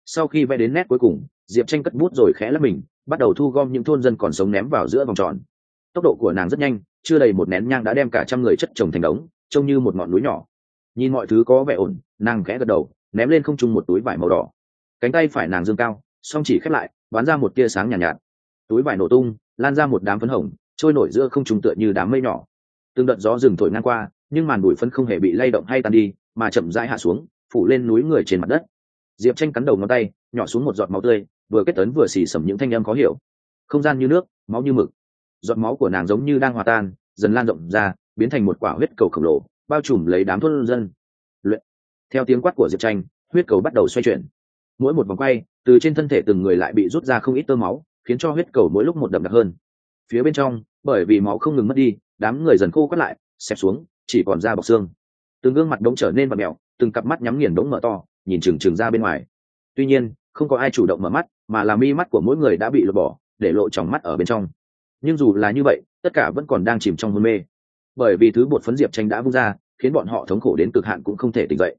Sau khi vẽ đến nét cuối cùng diệp tranh cất bút rồi khẽ lấp mình bắt đầu thu gom những thôn dân còn sống ném vào giữa vòng tròn. Tốc độ của nàng rất nhanh chưa đầy một nén nhang đã đem cả trăm người chất trồng thành đống trông như một ngọn núi nhỏ. Nhìn mọi thứ có vẻ ổn nàng khẽ gật đầu ném lên không trung một túi vải màu đỏ. Cánh tay phải nàng dương cao song chỉ khép lại bắn ra một tia sáng nhàn nhạt, nhạt. Túi vải nổ tung lan ra một đám phấn hồng trôi nổi giữa không trung tựa như đám mây nhỏ. Từng đợt gió rừng thổi ngang qua nhưng màn bụi phấn không hề bị lay động hay tan đi mà chậm rãi hạ xuống, phủ lên núi người trên mặt đất. Diệp tranh cắn đầu ngón tay, nhỏ xuống một giọt máu tươi, vừa kết tấn vừa xì sầm những thanh âm khó hiểu. Không gian như nước, máu như mực. Giọt máu của nàng giống như đang hòa tan, dần lan rộng ra, biến thành một quả huyết cầu khổng lồ, bao trùm lấy đám thôn dân. Luyện. Theo tiếng quát của diệp tranh, huyết cầu bắt đầu xoay chuyển. Mỗi một vòng quay, từ trên thân thể từng người lại bị rút ra không ít tơ máu, khiến cho huyết cầu mỗi lúc một đậm đặc hơn. Phía bên trong, bởi vì máu không ngừng mất đi, đám người dần khô quắt lại, xẹp xuống, chỉ còn da bọc xương từng gương mặt đống trở nên và mẹo từng cặp mắt nhắm nghiền đống mở to, nhìn chừng chừng ra bên ngoài. Tuy nhiên, không có ai chủ động mở mắt, mà là mi mắt của mỗi người đã bị lột bỏ, để lộ tròng mắt ở bên trong. Nhưng dù là như vậy, tất cả vẫn còn đang chìm trong hôn mê. Bởi vì thứ bột phấn diệp tranh đã vung ra, khiến bọn họ thống khổ đến cực hạn cũng không thể tỉnh dậy.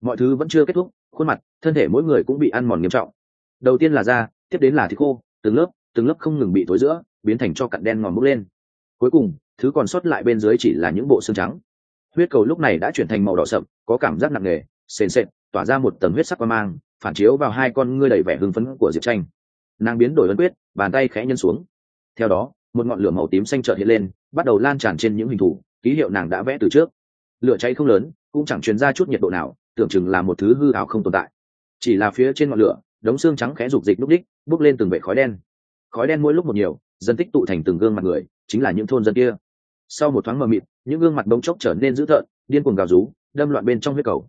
Mọi thứ vẫn chưa kết thúc, khuôn mặt, thân thể mỗi người cũng bị ăn mòn nghiêm trọng. Đầu tiên là da, tiếp đến là thịt khô, từng lớp từng lớp không ngừng bị tối giữa, biến thành cho cặn đen ngòm bốc lên. Cuối cùng, thứ còn sót lại bên dưới chỉ là những bộ xương trắng huyết cầu lúc này đã chuyển thành màu đỏ sậm, có cảm giác nặng nề, sền sệt, tỏa ra một tầng huyết sắc qua mang, phản chiếu vào hai con ngươi đầy vẻ hưng phấn của diệp tranh. Nàng biến đổi ấn quyết, bàn tay khẽ nhân xuống. Theo đó, một ngọn lửa màu tím xanh trợt hiện lên, bắt đầu lan tràn trên những hình thù, ký hiệu nàng đã vẽ từ trước. Lửa cháy không lớn, cũng chẳng truyền ra chút nhiệt độ nào, tưởng chừng là một thứ hư ảo không tồn tại. Chỉ là phía trên ngọn lửa, đống xương trắng khẽ rục dịch lúc đích, bốc lên từng vệ khói đen. Khói đen mỗi lúc một nhiều, dần tích tụ thành từng gương mặt người, chính là những thôn dân kia sau một thoáng mờ mịt, những gương mặt bông chốc trở nên dữ thợn điên cuồng gào rú, đâm loạn bên trong huyết cầu.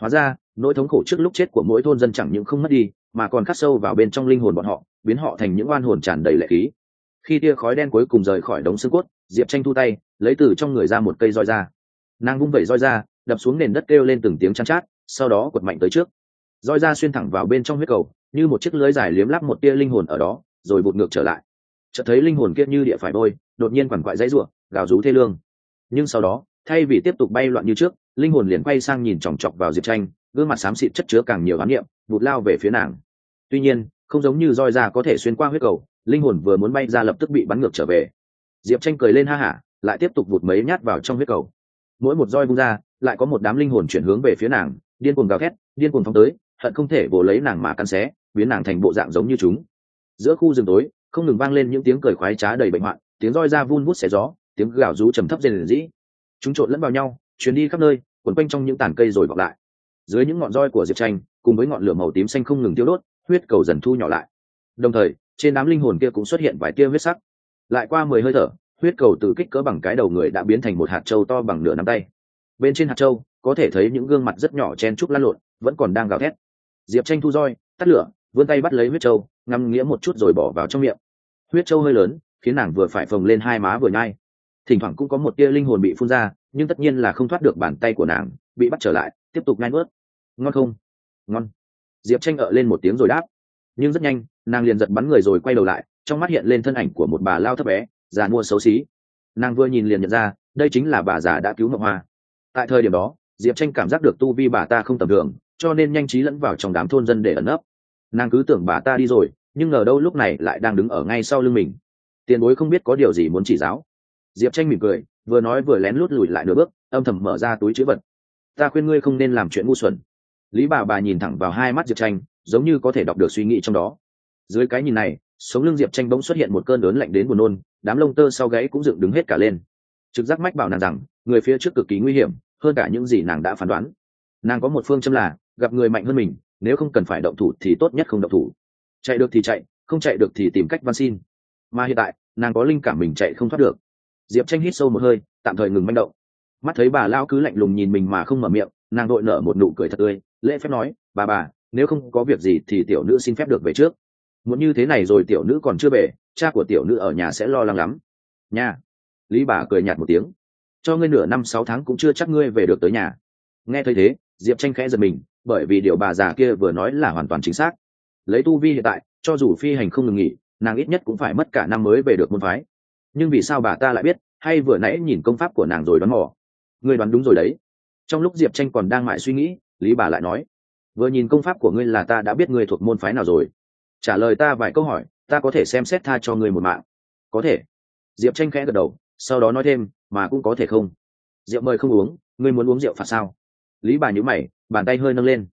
Hóa ra, nỗi thống khổ trước lúc chết của mỗi thôn dân chẳng những không mất đi, mà còn khắc sâu vào bên trong linh hồn bọn họ, biến họ thành những oan hồn tràn đầy lệ khí. Khi tia khói đen cuối cùng rời khỏi đống xương cốt, diệp tranh thu tay, lấy từ trong người ra một cây roi ra. Nàng vung vẩy roi ra, đập xuống nền đất kêu lên từng tiếng chăn chát, sau đó quật mạnh tới trước. Roi ra xuyên thẳng vào bên trong huyết cầu, như một chiếc lưới dài liếm lắp một tia linh hồn ở đó, rồi vụt ngược trở lại. Chợt thấy linh hồn kia như địa phải bôi, đột nhiên quằn quại dãy ruộng gào rú thê lương. Nhưng sau đó, thay vì tiếp tục bay loạn như trước, linh hồn liền quay sang nhìn chòng chọc vào diệp tranh, gương mặt xám xịt chất chứa càng nhiều ám niệm, bụt lao về phía nàng. Tuy nhiên, không giống như roi ra có thể xuyên qua huyết cầu, linh hồn vừa muốn bay ra lập tức bị bắn ngược trở về. Diệp tranh cười lên ha hả, lại tiếp tục vụt mấy nhát vào trong huyết cầu. Mỗi một roi vung ra, lại có một đám linh hồn chuyển hướng về phía nàng, điên cuồng gào thét, điên cuồng phóng tới, hận không thể vồ lấy nàng mà cắn xé, biến nàng thành bộ dạng giống như chúng. Giữa khu rừng tối, không ngừng vang lên những tiếng cười khoái trá đầy bệnh hoạn, tiếng roi ra vun vút xé gió tiếng gào rú trầm thấp rền rĩ. Chúng trộn lẫn vào nhau chuyến đi khắp nơi, quấn quanh trong những tàn cây rồi vọng lại. Dưới những ngọn roi của diệp tranh, cùng với ngọn lửa màu tím xanh không ngừng tiêu đốt, huyết cầu dần thu nhỏ lại. Đồng thời, trên đám linh hồn kia cũng xuất hiện vài tia huyết sắc. Lại qua mười hơi thở, huyết cầu từ kích cỡ bằng cái đầu người đã biến thành một hạt trâu to bằng nửa nắm tay. Bên trên hạt trâu có thể thấy những gương mặt rất nhỏ chen trúc lăn lộn, vẫn còn đang gào thét. Diệp tranh thu roi, tắt lửa, vươn tay bắt lấy huyết trâu ngắm nghĩa một chút rồi bỏ vào trong miệng. Huyết trâu hơi lớn, khiến nàng vừa phải phồng lên hai má vừa nhai thỉnh thoảng cũng có một tia linh hồn bị phun ra, nhưng tất nhiên là không thoát được bàn tay của nàng, bị bắt trở lại, tiếp tục ngai nuốt. Ngon không? Ngon. Diệp tranh ợ lên một tiếng rồi đáp. Nhưng rất nhanh, nàng liền giật bắn người rồi quay đầu lại, trong mắt hiện lên thân ảnh của một bà lao thấp bé, già mua xấu xí. Nàng vừa nhìn liền nhận ra, đây chính là bà già đã cứu ngọc hoa. Tại thời điểm đó, diệp tranh cảm giác được tu vi bà ta không tầm thường, cho nên nhanh trí lẫn vào trong đám thôn dân để ẩn nấp. Nàng cứ tưởng bà ta đi rồi, nhưng ngờ đâu lúc này lại đang đứng ở ngay sau lưng mình. Tiền bối không biết có điều gì muốn chỉ giáo diệp tranh mỉm cười, vừa nói vừa lén lút lùi lại nửa bước, âm thầm mở ra túi chữ vật. Ta khuyên ngươi không nên làm chuyện ngu xuẩn. Lý bà bà nhìn thẳng vào hai mắt diệp tranh, giống như có thể đọc được suy nghĩ trong đó. Dưới cái nhìn này, sống lưng diệp tranh bỗng xuất hiện một cơn lớn lạnh đến buồn nôn, đám lông tơ sau gáy cũng dựng đứng hết cả lên. Trực giác mách bảo nàng rằng, người phía trước cực kỳ nguy hiểm, hơn cả những gì nàng đã phán đoán. Nàng có một phương châm là, gặp người mạnh hơn mình, nếu không cần phải động thủ thì tốt nhất không động thủ. Chạy được thì chạy, không chạy được thì tìm cách van xin. Mà hiện tại, nàng có linh cảm mình chạy không thoát được diệp tranh hít sâu một hơi, tạm thời ngừng manh động. Mắt thấy bà lao cứ lạnh lùng nhìn mình mà không mở miệng, nàng đội nở một nụ cười thật tươi, lễ phép nói, bà bà, nếu không có việc gì thì tiểu nữ xin phép được về trước. Muốn như thế này rồi tiểu nữ còn chưa về, cha của tiểu nữ ở nhà sẽ lo lắng lắm. Nha. Lý bà cười nhạt một tiếng. Cho ngươi nửa năm sáu tháng cũng chưa chắc ngươi về được tới nhà. Nghe thấy thế, diệp tranh khẽ giật mình, bởi vì điều bà già kia vừa nói là hoàn toàn chính xác. Lấy tu vi hiện tại, cho dù phi hành không ngừng nghỉ, nàng ít nhất cũng phải mất cả năm mới về được môn phái nhưng vì sao bà ta lại biết, hay vừa nãy nhìn công pháp của nàng rồi đoán mò? Ngươi đoán đúng rồi đấy. Trong lúc diệp tranh còn đang mãi suy nghĩ, lý bà lại nói, vừa nhìn công pháp của ngươi là ta đã biết ngươi thuộc môn phái nào rồi. Trả lời ta vài câu hỏi, ta có thể xem xét tha cho ngươi một mạng. Có thể. Diệp tranh khẽ gật đầu, sau đó nói thêm, mà cũng có thể không? Rượu mời không uống, ngươi muốn uống rượu phạt sao? Lý bà nhữ mày, bàn tay hơi nâng lên.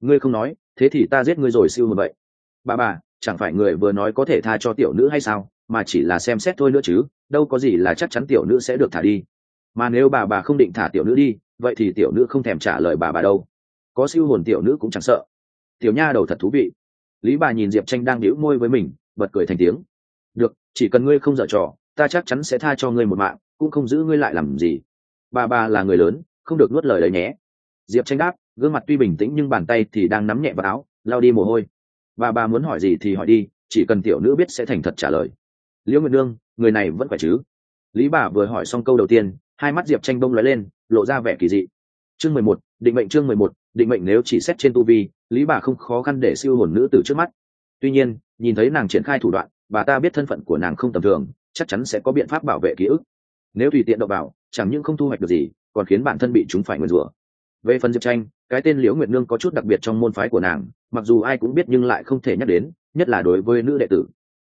Ngươi không nói, thế thì ta giết ngươi rồi siêu một vậy bà bà, chẳng phải người vừa nói có thể tha cho tiểu nữ hay sao? Mà chỉ là xem xét thôi nữa chứ, đâu có gì là chắc chắn tiểu nữ sẽ được thả đi. Mà nếu bà bà không định thả tiểu nữ đi, vậy thì tiểu nữ không thèm trả lời bà bà đâu. Có siêu hồn tiểu nữ cũng chẳng sợ. Tiểu nha đầu thật thú vị. Lý bà nhìn diệp tranh đang đĩu môi với mình, bật cười thành tiếng. Được, chỉ cần ngươi không dở trò, ta chắc chắn sẽ tha cho ngươi một mạng, cũng không giữ ngươi lại làm gì. Bà bà là người lớn, không được nuốt lời đấy nhé. Diệp tranh đáp, gương mặt tuy bình tĩnh nhưng bàn tay thì đang nắm nhẹ vào áo lao đi mồ hôi. Bà bà muốn hỏi gì thì hỏi đi, chỉ cần tiểu nữ biết sẽ thành thật trả lời liễu nguyệt nương, người này vẫn phải chứ? Lý bà vừa hỏi xong câu đầu tiên, hai mắt diệp tranh bông lóe lên, lộ ra vẻ kỳ dị. Chương mười một, định mệnh chương mười một, định mệnh nếu chỉ xét trên tu vi, lý bà không khó khăn để siêu hồn nữ từ trước mắt. Tuy nhiên, nhìn thấy nàng triển khai thủ đoạn, bà ta biết thân phận của nàng không tầm thường, chắc chắn sẽ có biện pháp bảo vệ ký ức. Nếu tùy tiện đậu vào, chẳng những không thu hoạch được gì, còn khiến bản thân bị chúng phải nguyền rủa. Về phần diệp tranh, cái tên liễu nguyệt nương có chút đặc biệt trong môn phái của nàng, mặc dù ai cũng biết nhưng lại không thể nhắc đến, nhất là đối với nữ đệ tử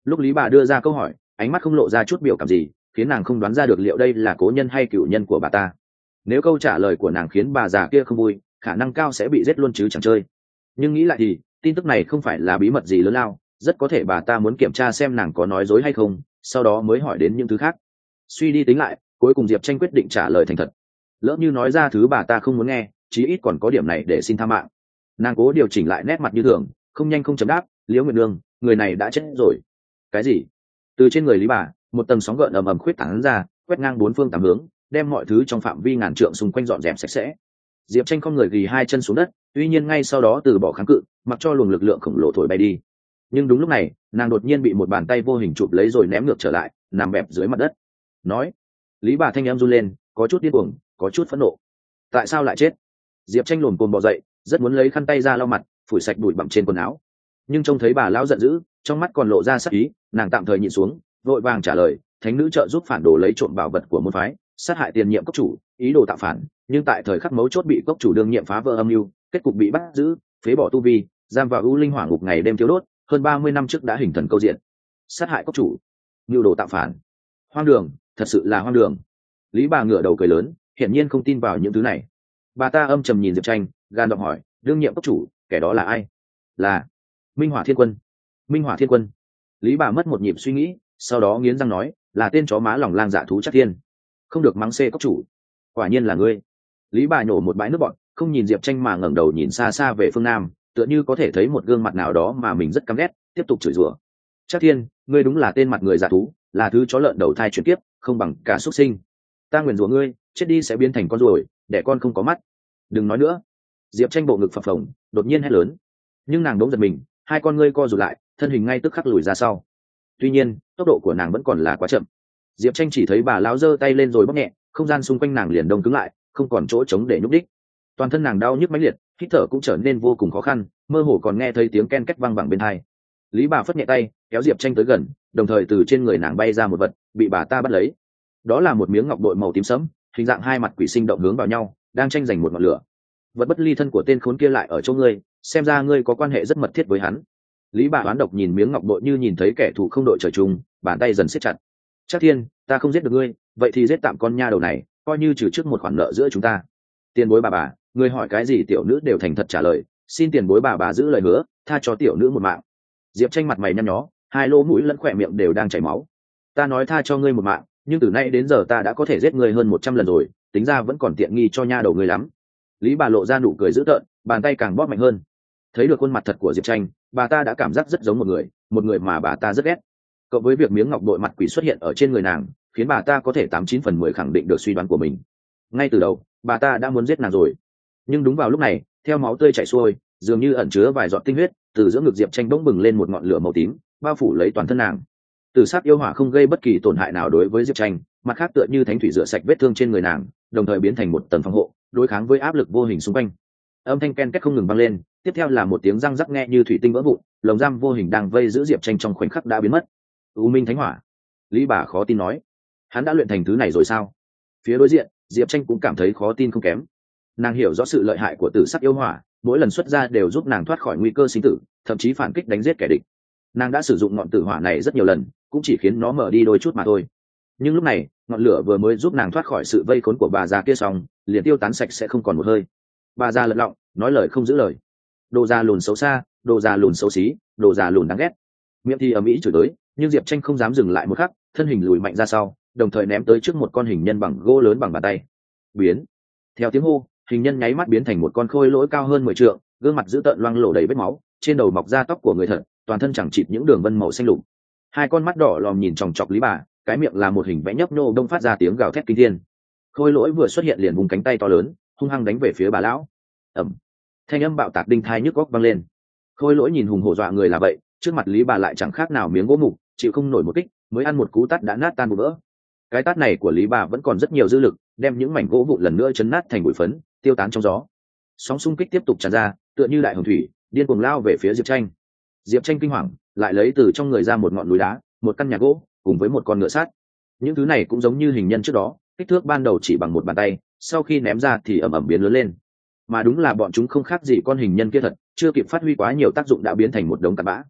lúc lý bà đưa ra câu hỏi, ánh mắt không lộ ra chút biểu cảm gì, khiến nàng không đoán ra được liệu đây là cố nhân hay cựu nhân của bà ta. Nếu câu trả lời của nàng khiến bà già kia không vui, khả năng cao sẽ bị giết luôn chứ chẳng chơi. Nhưng nghĩ lại thì, tin tức này không phải là bí mật gì lớn lao, rất có thể bà ta muốn kiểm tra xem nàng có nói dối hay không, sau đó mới hỏi đến những thứ khác. Suy đi tính lại, cuối cùng diệp tranh quyết định trả lời thành thật. Lỡ như nói ra thứ bà ta không muốn nghe, chí ít còn có điểm này để xin tha mạng. Nàng cố điều chỉnh lại nét mặt như thường, không nhanh không chấm đáp, liễu nguyệt nương, người này đã chết rồi cái gì? Từ trên người lý bà, một tầng sóng gợn ầm ầm khuyết tảng ra, quét ngang bốn phương tám hướng, đem mọi thứ trong phạm vi ngàn trượng xung quanh dọn dẹp sạch sẽ. Diệp tranh không người ghi hai chân xuống đất, tuy nhiên ngay sau đó từ bỏ kháng cự, mặc cho luồng lực lượng khổng lồ thổi bay đi. Nhưng đúng lúc này, nàng đột nhiên bị một bàn tay vô hình chụp lấy rồi ném ngược trở lại, nằm bẹp dưới mặt đất. Nói, lý bà thanh em run lên, có chút điên cuồng, có chút phẫn nộ. Tại sao lại chết? Diệp tranh lồn cồn bò dậy, rất muốn lấy khăn tay ra lau mặt, phủi sạch bụi bặm trên quần áo. Nhưng trông thấy bà lão giận dữ trong mắt còn lộ ra sắc ý, nàng tạm thời nhịn xuống, vội vàng trả lời, thánh nữ trợ giúp phản đồ lấy trộm bảo vật của môn phái, sát hại tiền nhiệm cốc chủ, ý đồ tạo phản, nhưng tại thời khắc mấu chốt bị cốc chủ đương nhiệm phá vỡ âm mưu, kết cục bị bắt giữ, phế bỏ tu vi, giam vào ưu linh hỏa ngục ngày đêm thiếu đốt, hơn ba mươi năm trước đã hình thần câu diện. Sát hại cốc chủ, mưu đồ tạo phản. Hoang đường, thật sự là hoang đường. Lý bà ngửa đầu cười lớn, hiển nhiên không tin vào những thứ này. Bà ta âm trầm nhìn diệp tranh, gan đọc hỏi, đương nhiệm cốc chủ, kẻ đó là ai? Là minh hỏa thiên quân minh hỏa thiên quân. Lý bà mất một nhịp suy nghĩ, sau đó nghiến răng nói, là tên chó má lòng lang dạ thú chắc thiên. Không được mắng xê cốc chủ. Quả nhiên là ngươi. Lý bà nhổ một bãi nước bọn không nhìn diệp tranh mà ngẩng đầu nhìn xa xa về phương nam, tựa như có thể thấy một gương mặt nào đó mà mình rất căm ghét, tiếp tục chửi rủa. Chắc thiên, ngươi đúng là tên mặt người dạ thú, là thứ chó lợn đầu thai chuyển tiếp không bằng cả xuất sinh. Ta nguyền rủa ngươi, chết đi sẽ biến thành con ruồi, để con không có mắt. Đừng nói nữa. Diệp tranh bộ ngực phập phồng, đột nhiên hét lớn. Nhưng nàng đống giật mình, hai con ngươi co rụt lại thân hình ngay tức khắc lùi ra sau. Tuy nhiên, tốc độ của nàng vẫn còn là quá chậm. Diệp tranh chỉ thấy bà lão giơ tay lên rồi bóp nhẹ, không gian xung quanh nàng liền đông cứng lại, không còn chỗ trống để nhúc đích toàn thân nàng đau nhức mãnh liệt, hít thở cũng trở nên vô cùng khó khăn, mơ hồ còn nghe thấy tiếng ken két văng vẳng bên hai lý bà phất nhẹ tay, kéo diệp tranh tới gần, đồng thời từ trên người nàng bay ra một vật, bị bà ta bắt lấy. Đó là một miếng ngọc bội màu tím sẫm, hình dạng hai mặt quỷ sinh động hướng vào nhau, đang tranh giành một ngọn lửa. Vật bất ly thân của tên khốn kia lại ở chỗ ngươi, xem ra ngươi có quan hệ rất mật thiết với hắn lý bà oán độc nhìn miếng ngọc bội như nhìn thấy kẻ thù không đội trời chung, bàn tay dần siết chặt. Chắc thiên, ta không giết được ngươi, vậy thì giết tạm con nha đầu này, coi như trừ trước một khoản nợ giữa chúng ta. Tiền bối bà bà ngươi hỏi cái gì tiểu nữ đều thành thật trả lời, xin tiền bối bà bà giữ lời hứa, tha cho tiểu nữ một mạng. Diệp tranh mặt mày nhăn nhó, hai lỗ mũi lẫn khỏe miệng đều đang chảy máu. Ta nói tha cho ngươi một mạng, nhưng từ nay đến giờ ta đã có thể giết ngươi hơn một trăm lần rồi, tính ra vẫn còn tiện nghi cho nha đầu ngươi lắm. Lý bà lộ ra nụ cười dữ tợn, bàn tay càng bóp mạnh hơn thấy được khuôn mặt thật của diệp tranh, bà ta đã cảm giác rất giống một người một người mà bà ta rất ghét. Cộng với việc miếng ngọc bội mặt quỷ xuất hiện ở trên người nàng, khiến bà ta có thể tám chín phần mười khẳng định được suy đoán của mình. Ngay từ đầu, bà ta đã muốn giết nàng rồi. Nhưng đúng vào lúc này, theo máu tươi chảy xuôi, dường như ẩn chứa vài giọt tinh huyết, từ giữa ngực diệp tranh bỗng bừng lên một ngọn lửa màu tím, bao phủ lấy toàn thân nàng. Từ sát yêu hỏa không gây bất kỳ tổn hại nào đối với diệp tranh, mặt khác tựa như thánh thủy rửa sạch vết thương trên người nàng, đồng thời biến thành một tầng phòng hộ, đối kháng với áp lực vô hình xung quanh. Âm thanh ken két không ngừng vang lên tiếp theo là một tiếng răng rắc nghe như thủy tinh vỡ vụn, lồng giam vô hình đang vây giữ diệp tranh trong khoảnh khắc đã biến mất. U minh thánh hỏa. Lý bà khó tin nói, hắn đã luyện thành thứ này rồi sao? Phía đối diện, diệp tranh cũng cảm thấy khó tin không kém. Nàng hiểu rõ sự lợi hại của tử sắc yêu hỏa, mỗi lần xuất ra đều giúp nàng thoát khỏi nguy cơ sinh tử, thậm chí phản kích đánh giết kẻ địch. Nàng đã sử dụng ngọn tử hỏa này rất nhiều lần, cũng chỉ khiến nó mở đi đôi chút mà thôi. Nhưng lúc này, ngọn lửa vừa mới giúp nàng thoát khỏi sự vây khốn của bà già kia xong, liền tiêu tán sạch sẽ không còn một hơi. Bà già lật lọng, nói lời không giữ lời đồ già lùn xấu xa, đồ già lùn xấu xí, đồ già lùn đáng ghét. Miệng thì ở mỹ chửi tới, nhưng diệp tranh không dám dừng lại một khắc, thân hình lùi mạnh ra sau, đồng thời ném tới trước một con hình nhân bằng gỗ lớn bằng bàn tay. Biến. Theo tiếng hô, hình nhân nháy mắt biến thành một con khôi lỗi cao hơn mười trượng, gương mặt dữ tợn loang lổ đầy vết máu, trên đầu mọc da tóc của người thật, toàn thân chẳng chịt những đường vân màu xanh lục. Hai con mắt đỏ lòm nhìn chòng chọc lý bà, cái miệng là một hình vẽ nhấp nhô đông phát ra tiếng gào thét kinh thiên. Khôi lỗi vừa xuất hiện liền vùng cánh tay to lớn, hung hăng đánh về phía bà lão. Ẩm thanh âm bạo tạc đinh thai nhức góc văng lên. Khôi lỗi nhìn hùng hổ dọa người là vậy, trước mặt lý bà lại chẳng khác nào miếng gỗ mục, chịu không nổi một kích, mới ăn một cú tắt đã nát tan một vỡ cái tát này của lý bà vẫn còn rất nhiều dư lực, đem những mảnh gỗ vụn lần nữa chấn nát thành bụi phấn, tiêu tán trong gió. Sóng xung kích tiếp tục tràn ra, tựa như đại hồng thủy, điên cuồng lao về phía diệp tranh. Diệp tranh kinh hoàng, lại lấy từ trong người ra một ngọn núi đá, một căn nhà gỗ, cùng với một con ngựa sát. Những thứ này cũng giống như hình nhân trước đó, kích thước ban đầu chỉ bằng một bàn tay, sau khi ném ra thì ẩm ẩm biến lớn lên mà đúng là bọn chúng không khác gì con hình nhân kia thật, chưa kịp phát huy quá nhiều tác dụng đã biến thành một đống tạt bã.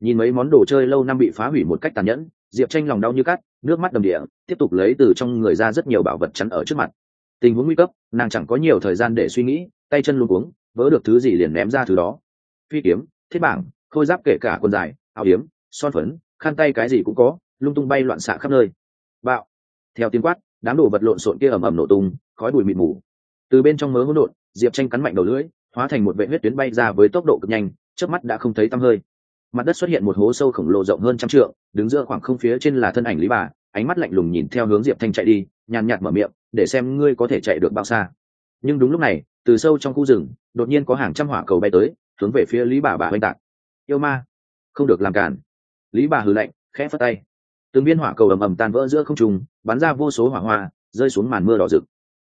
Nhìn mấy món đồ chơi lâu năm bị phá hủy một cách tàn nhẫn, diệp tranh lòng đau như cắt, nước mắt đầm địa, tiếp tục lấy từ trong người ra rất nhiều bảo vật chắn ở trước mặt. Tình huống nguy cấp, nàng chẳng có nhiều thời gian để suy nghĩ, tay chân luôn cuống vỡ được thứ gì liền ném ra thứ đó. Phi kiếm, thiết bảng, khôi giáp kể cả quần dài, áo hiếm son phấn, khăn tay cái gì cũng có, lung tung bay loạn xạ khắp nơi. Bạo. Theo tiếng quát, đám đồ vật lộn xộn kia ầm ầm nổ tung, khói bụi mịt mù. Từ bên trong mớ hỗn độn diệp tranh cắn mạnh đầu lưỡi, hóa thành một vệ huyết tuyến bay ra với tốc độ cực nhanh trước mắt đã không thấy tăm hơi. Mặt đất xuất hiện một hố sâu khổng lồ rộng hơn trăm trượng, đứng giữa khoảng không phía trên là thân ảnh lý bà, ánh mắt lạnh lùng nhìn theo hướng diệp thanh chạy đi, nhàn nhạt mở miệng, để xem ngươi có thể chạy được bao xa. Nhưng đúng lúc này, từ sâu trong khu rừng, đột nhiên có hàng trăm hỏa cầu bay tới, hướng về phía lý bà bà oanh tạc. Yêu ma, không được làm cản. Lý bà hừ lạnh, khẽ phất tay. Từng viên hỏa cầu ầm ầm tan vỡ giữa không trung, bắn ra vô số hỏa hoa, rơi xuống màn mưa đỏ rực.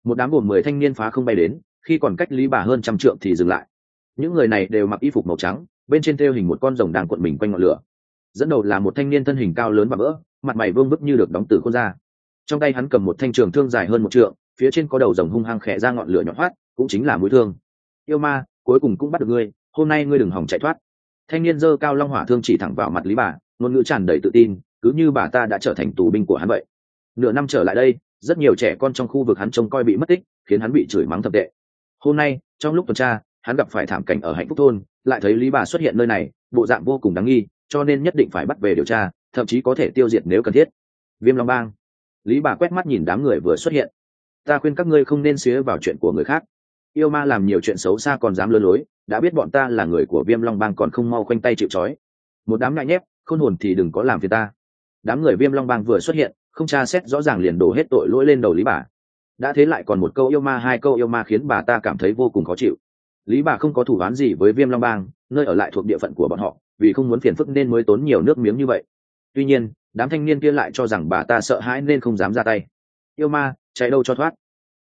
Một đám gồm mười thanh niên phá không bay đến khi còn cách lý bà hơn trăm trượng thì dừng lại. Những người này đều mặc y phục màu trắng, bên trên thêu hình một con rồng đang cuộn mình quanh ngọn lửa. Dẫn đầu là một thanh niên thân hình cao lớn và vỡ mặt mày vương bức như được đóng tử khuôn ra trong tay hắn cầm một thanh trường thương dài hơn một trượng, phía trên có đầu rồng hung hăng khẽ ra ngọn lửa nhọn thoát cũng chính là mũi thương. Yêu ma, cuối cùng cũng bắt được ngươi, hôm nay ngươi đừng hỏng chạy thoát. Thanh niên giơ cao long hỏa thương chỉ thẳng vào mặt lý bà, ngôn ngữ tràn đầy tự tin, cứ như bà ta đã trở thành tù binh của hắn vậy. Nửa năm trở lại đây, rất nhiều trẻ con trong khu vực hắn trông coi bị mất tích, khiến hắn bị chửi mắng thập tệ hôm nay, trong lúc tuần tra, hắn gặp phải thảm cảnh ở hạnh phúc thôn, lại thấy lý bà xuất hiện nơi này, bộ dạng vô cùng đáng nghi, cho nên nhất định phải bắt về điều tra, thậm chí có thể tiêu diệt nếu cần thiết. Viêm long bang. Lý bà quét mắt nhìn đám người vừa xuất hiện. Ta khuyên các ngươi không nên xía vào chuyện của người khác. Yêu ma làm nhiều chuyện xấu xa còn dám lơ lối, đã biết bọn ta là người của viêm long bang còn không mau khoanh tay chịu trói. Một đám ngại nhép, khôn hồn thì đừng có làm phiền ta. Đám người viêm long bang vừa xuất hiện, không tra xét rõ ràng liền đổ hết tội lỗi lên đầu lý bà đã thế lại còn một câu yêu ma, hai câu yêu ma khiến bà ta cảm thấy vô cùng khó chịu. Lý bà không có thủ đoán gì với viêm long bang, nơi ở lại thuộc địa phận của bọn họ, vì không muốn phiền phức nên mới tốn nhiều nước miếng như vậy. Tuy nhiên, đám thanh niên kia lại cho rằng bà ta sợ hãi nên không dám ra tay. Yêu ma, chạy đâu cho thoát?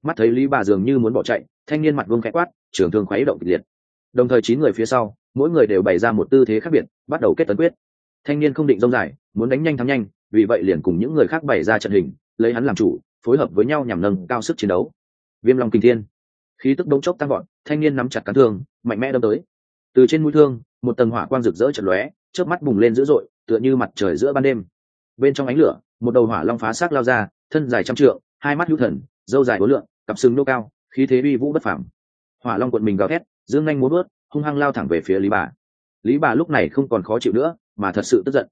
Mắt thấy lý bà dường như muốn bỏ chạy, thanh niên mặt vương khẽ quát, trường thương khuấy động kịch liệt. Đồng thời chín người phía sau, mỗi người đều bày ra một tư thế khác biệt, bắt đầu kết tấn quyết. Thanh niên không định rông dài, muốn đánh nhanh thắng nhanh, vì vậy liền cùng những người khác bày ra trận hình, lấy hắn làm chủ phối hợp với nhau nhằm nâng cao sức chiến đấu. Viêm long kinh thiên. Khí tức đống chốc tăng gọn thanh niên nắm chặt cán thương, mạnh mẽ đâm tới. Từ trên mũi thương, một tầng hỏa quang rực rỡ chật lóe trước mắt bùng lên dữ dội, tựa như mặt trời giữa ban đêm. Bên trong ánh lửa, một đầu hỏa long phá xác lao ra, thân dài trăm trượng, hai mắt hữu thần, dâu dài bốn lượng cặp sừng nô cao, khí thế uy vũ bất phẳng hỏa long quận mình gào thét, dương nhanh muốn bớt hung hăng lao thẳng về phía lý bà. Lý bà lúc này không còn khó chịu nữa, mà thật sự tức giận.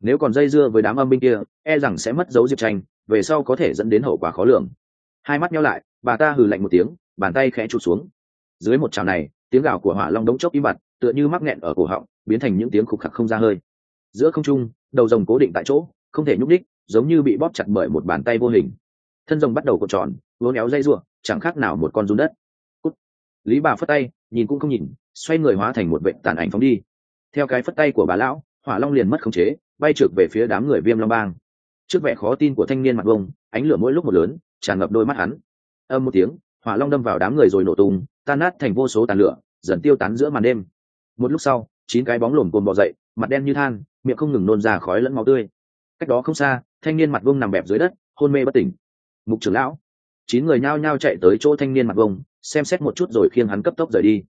Nếu còn dây dưa với đám âm binh kia e rằng sẽ mất dấu diệp tranh về sau có thể dẫn đến hậu quả khó lường. Hai mắt nhau lại, bà ta hừ lạnh một tiếng, bàn tay khẽ trụt xuống. Dưới một trào này, tiếng gào của hỏa long đống chốc im bặt, tựa như mắc nghẹn ở cổ họng, biến thành những tiếng khục khặc không ra hơi. Giữa không trung, đầu rồng cố định tại chỗ, không thể nhúc đích giống như bị bóp chặt bởi một bàn tay vô hình. Thân rồng bắt đầu cột tròn vốn éo dây ruộng chẳng khác nào một con run đất. Cút. lý bà phất tay, nhìn cũng không nhìn, xoay người hóa thành một vệ tàn ảnh phóng đi. Theo cái phất tay của bà lão, hỏa long liền mất khống chế, bay trượt về phía đám người viêm long bang trước vẻ khó tin của thanh niên mặt vông ánh lửa mỗi lúc một lớn, tràn ngập đôi mắt hắn. Âm một tiếng, hỏa long đâm vào đám người rồi nổ tung, tan nát thành vô số tàn lửa, dần tiêu tán giữa màn đêm. Một lúc sau, chín cái bóng lổm cồn bò dậy, mặt đen như than, miệng không ngừng nôn ra khói lẫn máu tươi. Cách đó không xa, thanh niên mặt vông nằm bẹp dưới đất, hôn mê bất tỉnh. Mục trưởng lão, chín người nhao nhao chạy tới chỗ thanh niên mặt vông xem xét một chút rồi khiêng hắn cấp tốc rời đi.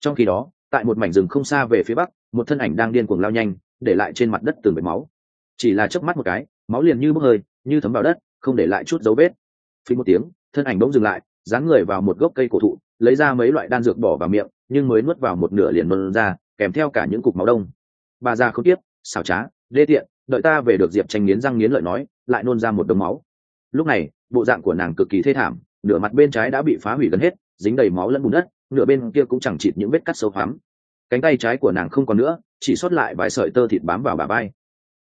Trong khi đó, tại một mảnh rừng không xa về phía bắc, một thân ảnh đang điên cuồng lao nhanh, để lại trên mặt đất từng vệt máu. Chỉ là chớp mắt một cái máu liền như bốc hơi, như thấm vào đất, không để lại chút dấu vết. Phí một tiếng, thân ảnh bỗng dừng lại, dán người vào một gốc cây cổ thụ, lấy ra mấy loại đan dược bỏ vào miệng, nhưng mới nuốt vào một nửa liền nôn ra, kèm theo cả những cục máu đông. Bà già không tiếp, xảo trá, đê tiện, đợi ta về được diệp tranh nghiến răng nghiến lợi nói, lại nôn ra một đống máu. Lúc này, bộ dạng của nàng cực kỳ thê thảm, nửa mặt bên trái đã bị phá hủy gần hết, dính đầy máu lẫn bùn đất, nửa bên kia cũng chẳng chịt những vết cắt sâu hoắm. Cánh tay trái của nàng không còn nữa, chỉ sót lại vài sợi tơ thịt bám vào bà bay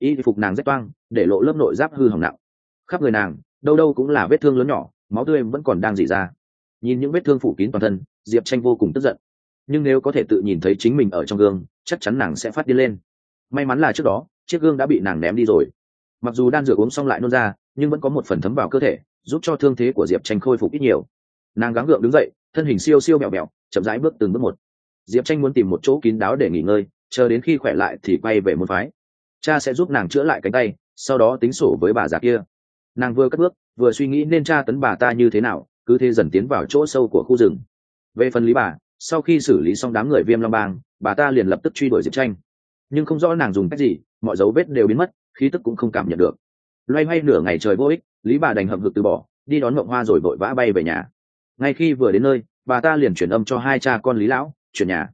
y phục nàng rách toang, để lộ lớp nội giáp hư hỏng nặng. Khắp người nàng, đâu đâu cũng là vết thương lớn nhỏ, máu tươi vẫn còn đang dỉ ra. Nhìn những vết thương phủ kín toàn thân, diệp tranh vô cùng tức giận. Nhưng nếu có thể tự nhìn thấy chính mình ở trong gương, chắc chắn nàng sẽ phát điên lên. May mắn là trước đó, chiếc gương đã bị nàng ném đi rồi. Mặc dù đan dược uống xong lại nôn ra, nhưng vẫn có một phần thấm vào cơ thể, giúp cho thương thế của diệp tranh khôi phục ít nhiều. Nàng gắng gượng đứng dậy, thân hình siêu siêu mẹo mẹo chậm rãi bước từng bước một. Diệp tranh muốn tìm một chỗ kín đáo để nghỉ ngơi, chờ đến khi khỏe lại thì quay về môn phái cha sẽ giúp nàng chữa lại cánh tay, sau đó tính sổ với bà già kia. Nàng vừa cất bước, vừa suy nghĩ nên tra tấn bà ta như thế nào, cứ thế dần tiến vào chỗ sâu của khu rừng. Về phần lý bà, sau khi xử lý xong đám người viêm long bang, bà ta liền lập tức truy đuổi diệp tranh. Nhưng không rõ nàng dùng cách gì, mọi dấu vết đều biến mất, khí tức cũng không cảm nhận được. Loay hoay nửa ngày trời vô ích, lý bà đành hậm hực từ bỏ, đi đón mộng hoa rồi vội vã bay về nhà. Ngay khi vừa đến nơi, bà ta liền chuyển âm cho hai cha con lý lão, chuyển nhà